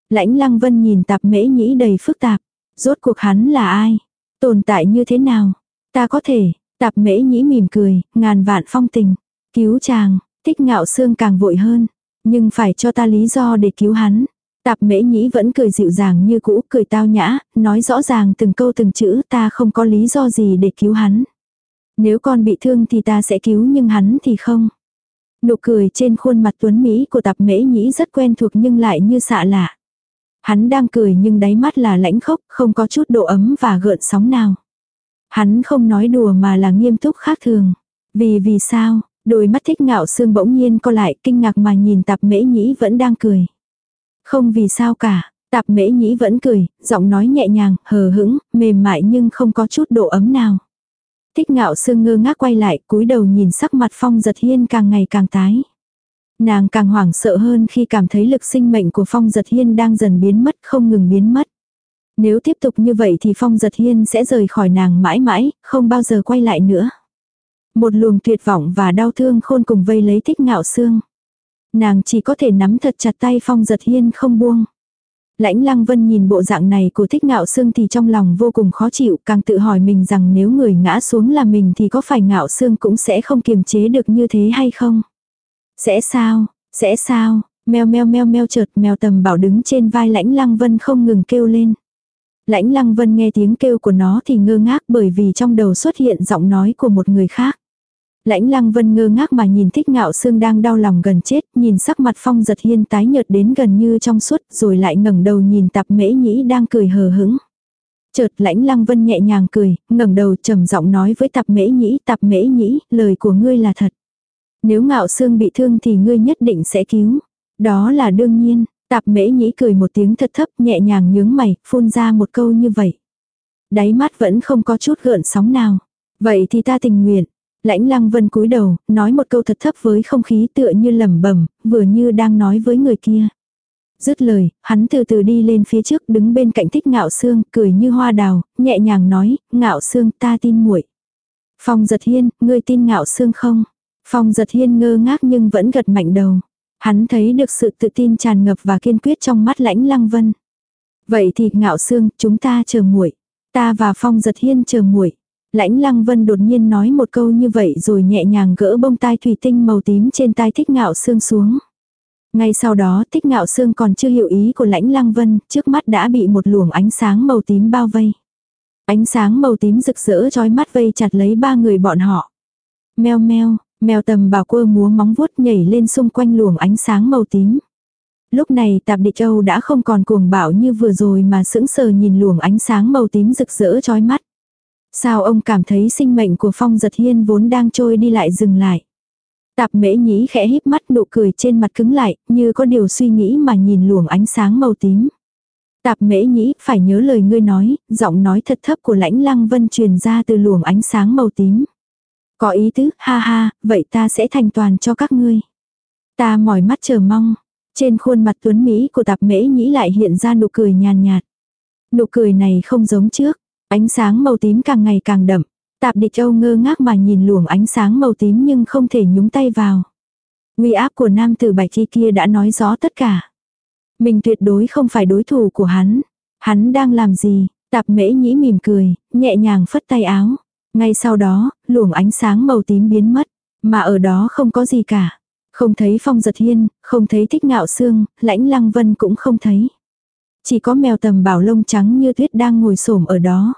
S1: Lãnh lăng vân nhìn tạp mễ nhĩ đầy phức tạp. Rốt cuộc hắn là ai? Tồn tại như thế nào? Ta có thể, tạp mễ nhĩ mỉm cười, ngàn vạn phong tình. Cứu chàng, thích ngạo sương càng vội hơn. Nhưng phải cho ta lý do để cứu hắn. Tạp mễ nhĩ vẫn cười dịu dàng như cũ, cười tao nhã, nói rõ ràng từng câu từng chữ ta không có lý do gì để cứu hắn. Nếu con bị thương thì ta sẽ cứu nhưng hắn thì không. Nụ cười trên khuôn mặt tuấn Mỹ của tạp mễ nhĩ rất quen thuộc nhưng lại như xạ lạ. Hắn đang cười nhưng đáy mắt là lãnh khốc, không có chút độ ấm và gợn sóng nào. Hắn không nói đùa mà là nghiêm túc khác thường. Vì vì sao, đôi mắt thích ngạo xương bỗng nhiên co lại kinh ngạc mà nhìn tạp mễ nhĩ vẫn đang cười. Không vì sao cả, tạp mễ nhĩ vẫn cười, giọng nói nhẹ nhàng, hờ hững, mềm mại nhưng không có chút độ ấm nào. Thích ngạo xương ngơ ngác quay lại, cúi đầu nhìn sắc mặt phong giật hiên càng ngày càng tái. Nàng càng hoảng sợ hơn khi cảm thấy lực sinh mệnh của phong giật hiên đang dần biến mất, không ngừng biến mất. Nếu tiếp tục như vậy thì phong giật hiên sẽ rời khỏi nàng mãi mãi, không bao giờ quay lại nữa. Một luồng tuyệt vọng và đau thương khôn cùng vây lấy thích ngạo xương. Nàng chỉ có thể nắm thật chặt tay phong giật hiên không buông. Lãnh lăng vân nhìn bộ dạng này của thích ngạo xương thì trong lòng vô cùng khó chịu, càng tự hỏi mình rằng nếu người ngã xuống là mình thì có phải ngạo xương cũng sẽ không kiềm chế được như thế hay không? Sẽ sao, sẽ sao, meo meo meo meo chợt mèo tầm bảo đứng trên vai lãnh lăng vân không ngừng kêu lên. Lãnh lăng vân nghe tiếng kêu của nó thì ngơ ngác bởi vì trong đầu xuất hiện giọng nói của một người khác. Lãnh lăng vân ngơ ngác mà nhìn thích ngạo xương đang đau lòng gần chết, nhìn sắc mặt phong giật hiên tái nhợt đến gần như trong suốt, rồi lại ngẩng đầu nhìn tạp mễ nhĩ đang cười hờ hững. Chợt lãnh lăng vân nhẹ nhàng cười, ngẩng đầu trầm giọng nói với tạp mễ nhĩ, tạp mễ nhĩ, lời của ngươi là thật. Nếu ngạo xương bị thương thì ngươi nhất định sẽ cứu. Đó là đương nhiên, tạp mễ nhĩ cười một tiếng thật thấp nhẹ nhàng nhướng mày, phun ra một câu như vậy. Đáy mắt vẫn không có chút gợn sóng nào. Vậy thì ta tình nguyện. Lãnh lăng vân cúi đầu, nói một câu thật thấp với không khí tựa như lẩm bẩm vừa như đang nói với người kia. Dứt lời, hắn từ từ đi lên phía trước đứng bên cạnh thích ngạo xương, cười như hoa đào, nhẹ nhàng nói, ngạo xương ta tin muội Phong giật hiên, ngươi tin ngạo xương không? Phong giật hiên ngơ ngác nhưng vẫn gật mạnh đầu. Hắn thấy được sự tự tin tràn ngập và kiên quyết trong mắt lãnh lăng vân. Vậy thì ngạo xương, chúng ta chờ muội Ta và phong giật hiên chờ muội Lãnh lăng vân đột nhiên nói một câu như vậy rồi nhẹ nhàng gỡ bông tai thủy tinh màu tím trên tai thích ngạo xương xuống. Ngay sau đó thích ngạo xương còn chưa hiểu ý của lãnh lăng vân, trước mắt đã bị một luồng ánh sáng màu tím bao vây. Ánh sáng màu tím rực rỡ trói mắt vây chặt lấy ba người bọn họ. Meo meo, Mèo tầm bảo quơ múa móng vuốt nhảy lên xung quanh luồng ánh sáng màu tím. Lúc này tạp địch châu đã không còn cuồng bạo như vừa rồi mà sững sờ nhìn luồng ánh sáng màu tím rực rỡ chói mắt. Sao ông cảm thấy sinh mệnh của phong giật hiên vốn đang trôi đi lại dừng lại. Tạp mễ nhĩ khẽ híp mắt nụ cười trên mặt cứng lại, như có điều suy nghĩ mà nhìn luồng ánh sáng màu tím. Tạp mễ nhĩ, phải nhớ lời ngươi nói, giọng nói thật thấp của lãnh lăng vân truyền ra từ luồng ánh sáng màu tím. Có ý tứ, ha ha, vậy ta sẽ thành toàn cho các ngươi. Ta mỏi mắt chờ mong. Trên khuôn mặt tuấn Mỹ của tạp mễ nhĩ lại hiện ra nụ cười nhàn nhạt. Nụ cười này không giống trước. Ánh sáng màu tím càng ngày càng đậm. Tạp địch châu ngơ ngác mà nhìn luồng ánh sáng màu tím nhưng không thể nhúng tay vào. Nguy áp của nam tử bạch chi kia đã nói rõ tất cả. Mình tuyệt đối không phải đối thủ của hắn. Hắn đang làm gì? Tạp mễ nhĩ mỉm cười, nhẹ nhàng phất tay áo. Ngay sau đó, luồng ánh sáng màu tím biến mất, mà ở đó không có gì cả. Không thấy phong giật hiên, không thấy thích ngạo xương, lãnh lăng vân cũng không thấy. Chỉ có mèo tầm bảo lông trắng như tuyết đang ngồi xổm ở đó.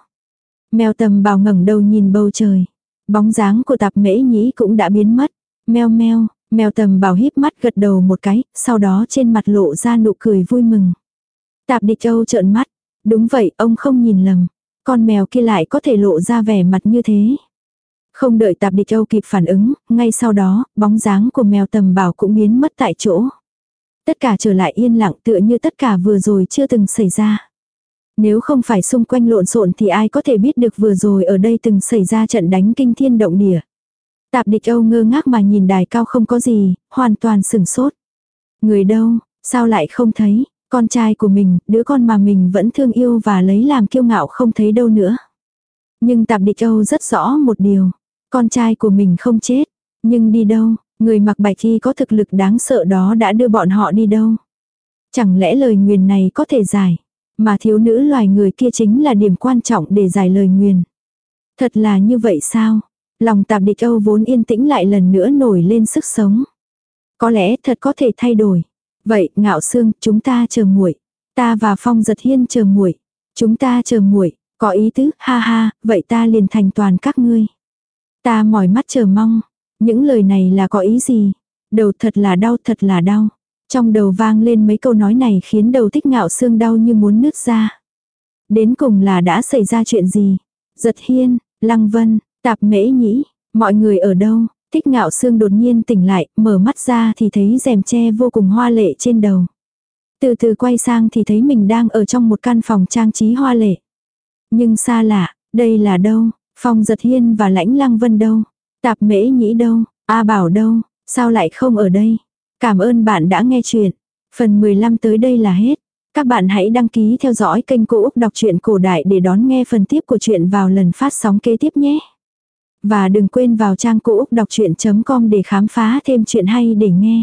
S1: Mèo tầm bảo ngẩng đầu nhìn bầu trời. Bóng dáng của tạp mễ nhĩ cũng đã biến mất. Mèo meo, mèo tầm bảo híp mắt gật đầu một cái, sau đó trên mặt lộ ra nụ cười vui mừng. Tạp địch châu trợn mắt. Đúng vậy, ông không nhìn lầm. Con mèo kia lại có thể lộ ra vẻ mặt như thế. Không đợi tạp địch châu kịp phản ứng, ngay sau đó, bóng dáng của mèo tầm bảo cũng biến mất tại chỗ. Tất cả trở lại yên lặng tựa như tất cả vừa rồi chưa từng xảy ra. Nếu không phải xung quanh lộn xộn thì ai có thể biết được vừa rồi ở đây từng xảy ra trận đánh kinh thiên động địa. Tạp địch Âu ngơ ngác mà nhìn đài cao không có gì, hoàn toàn sừng sốt. Người đâu, sao lại không thấy, con trai của mình, đứa con mà mình vẫn thương yêu và lấy làm kiêu ngạo không thấy đâu nữa. Nhưng tạp địch Âu rất rõ một điều. Con trai của mình không chết. Nhưng đi đâu, người mặc bạch y có thực lực đáng sợ đó đã đưa bọn họ đi đâu. Chẳng lẽ lời nguyền này có thể giải. Mà thiếu nữ loài người kia chính là điểm quan trọng để giải lời nguyền. Thật là như vậy sao? Lòng tạp địch Âu vốn yên tĩnh lại lần nữa nổi lên sức sống. Có lẽ thật có thể thay đổi. Vậy, ngạo xương, chúng ta chờ muội. Ta và Phong giật hiên chờ muội. Chúng ta chờ muội, có ý tứ, ha ha, vậy ta liền thành toàn các ngươi. Ta mỏi mắt chờ mong. Những lời này là có ý gì? Đầu thật là đau, thật là đau. Trong đầu vang lên mấy câu nói này khiến đầu thích ngạo xương đau như muốn nứt ra. Đến cùng là đã xảy ra chuyện gì? Giật hiên, lăng vân, tạp mễ nhĩ, mọi người ở đâu? Thích ngạo xương đột nhiên tỉnh lại, mở mắt ra thì thấy rèm tre vô cùng hoa lệ trên đầu. Từ từ quay sang thì thấy mình đang ở trong một căn phòng trang trí hoa lệ. Nhưng xa lạ, đây là đâu? phòng giật hiên và lãnh lăng vân đâu? Tạp mễ nhĩ đâu? A bảo đâu? Sao lại không ở đây? Cảm ơn bạn đã nghe chuyện. Phần 15 tới đây là hết. Các bạn hãy đăng ký theo dõi kênh Cô Úc Đọc truyện Cổ Đại để đón nghe phần tiếp của chuyện vào lần phát sóng kế tiếp nhé. Và đừng quên vào trang cô úc đọc chuyện.com để khám phá thêm chuyện hay để nghe.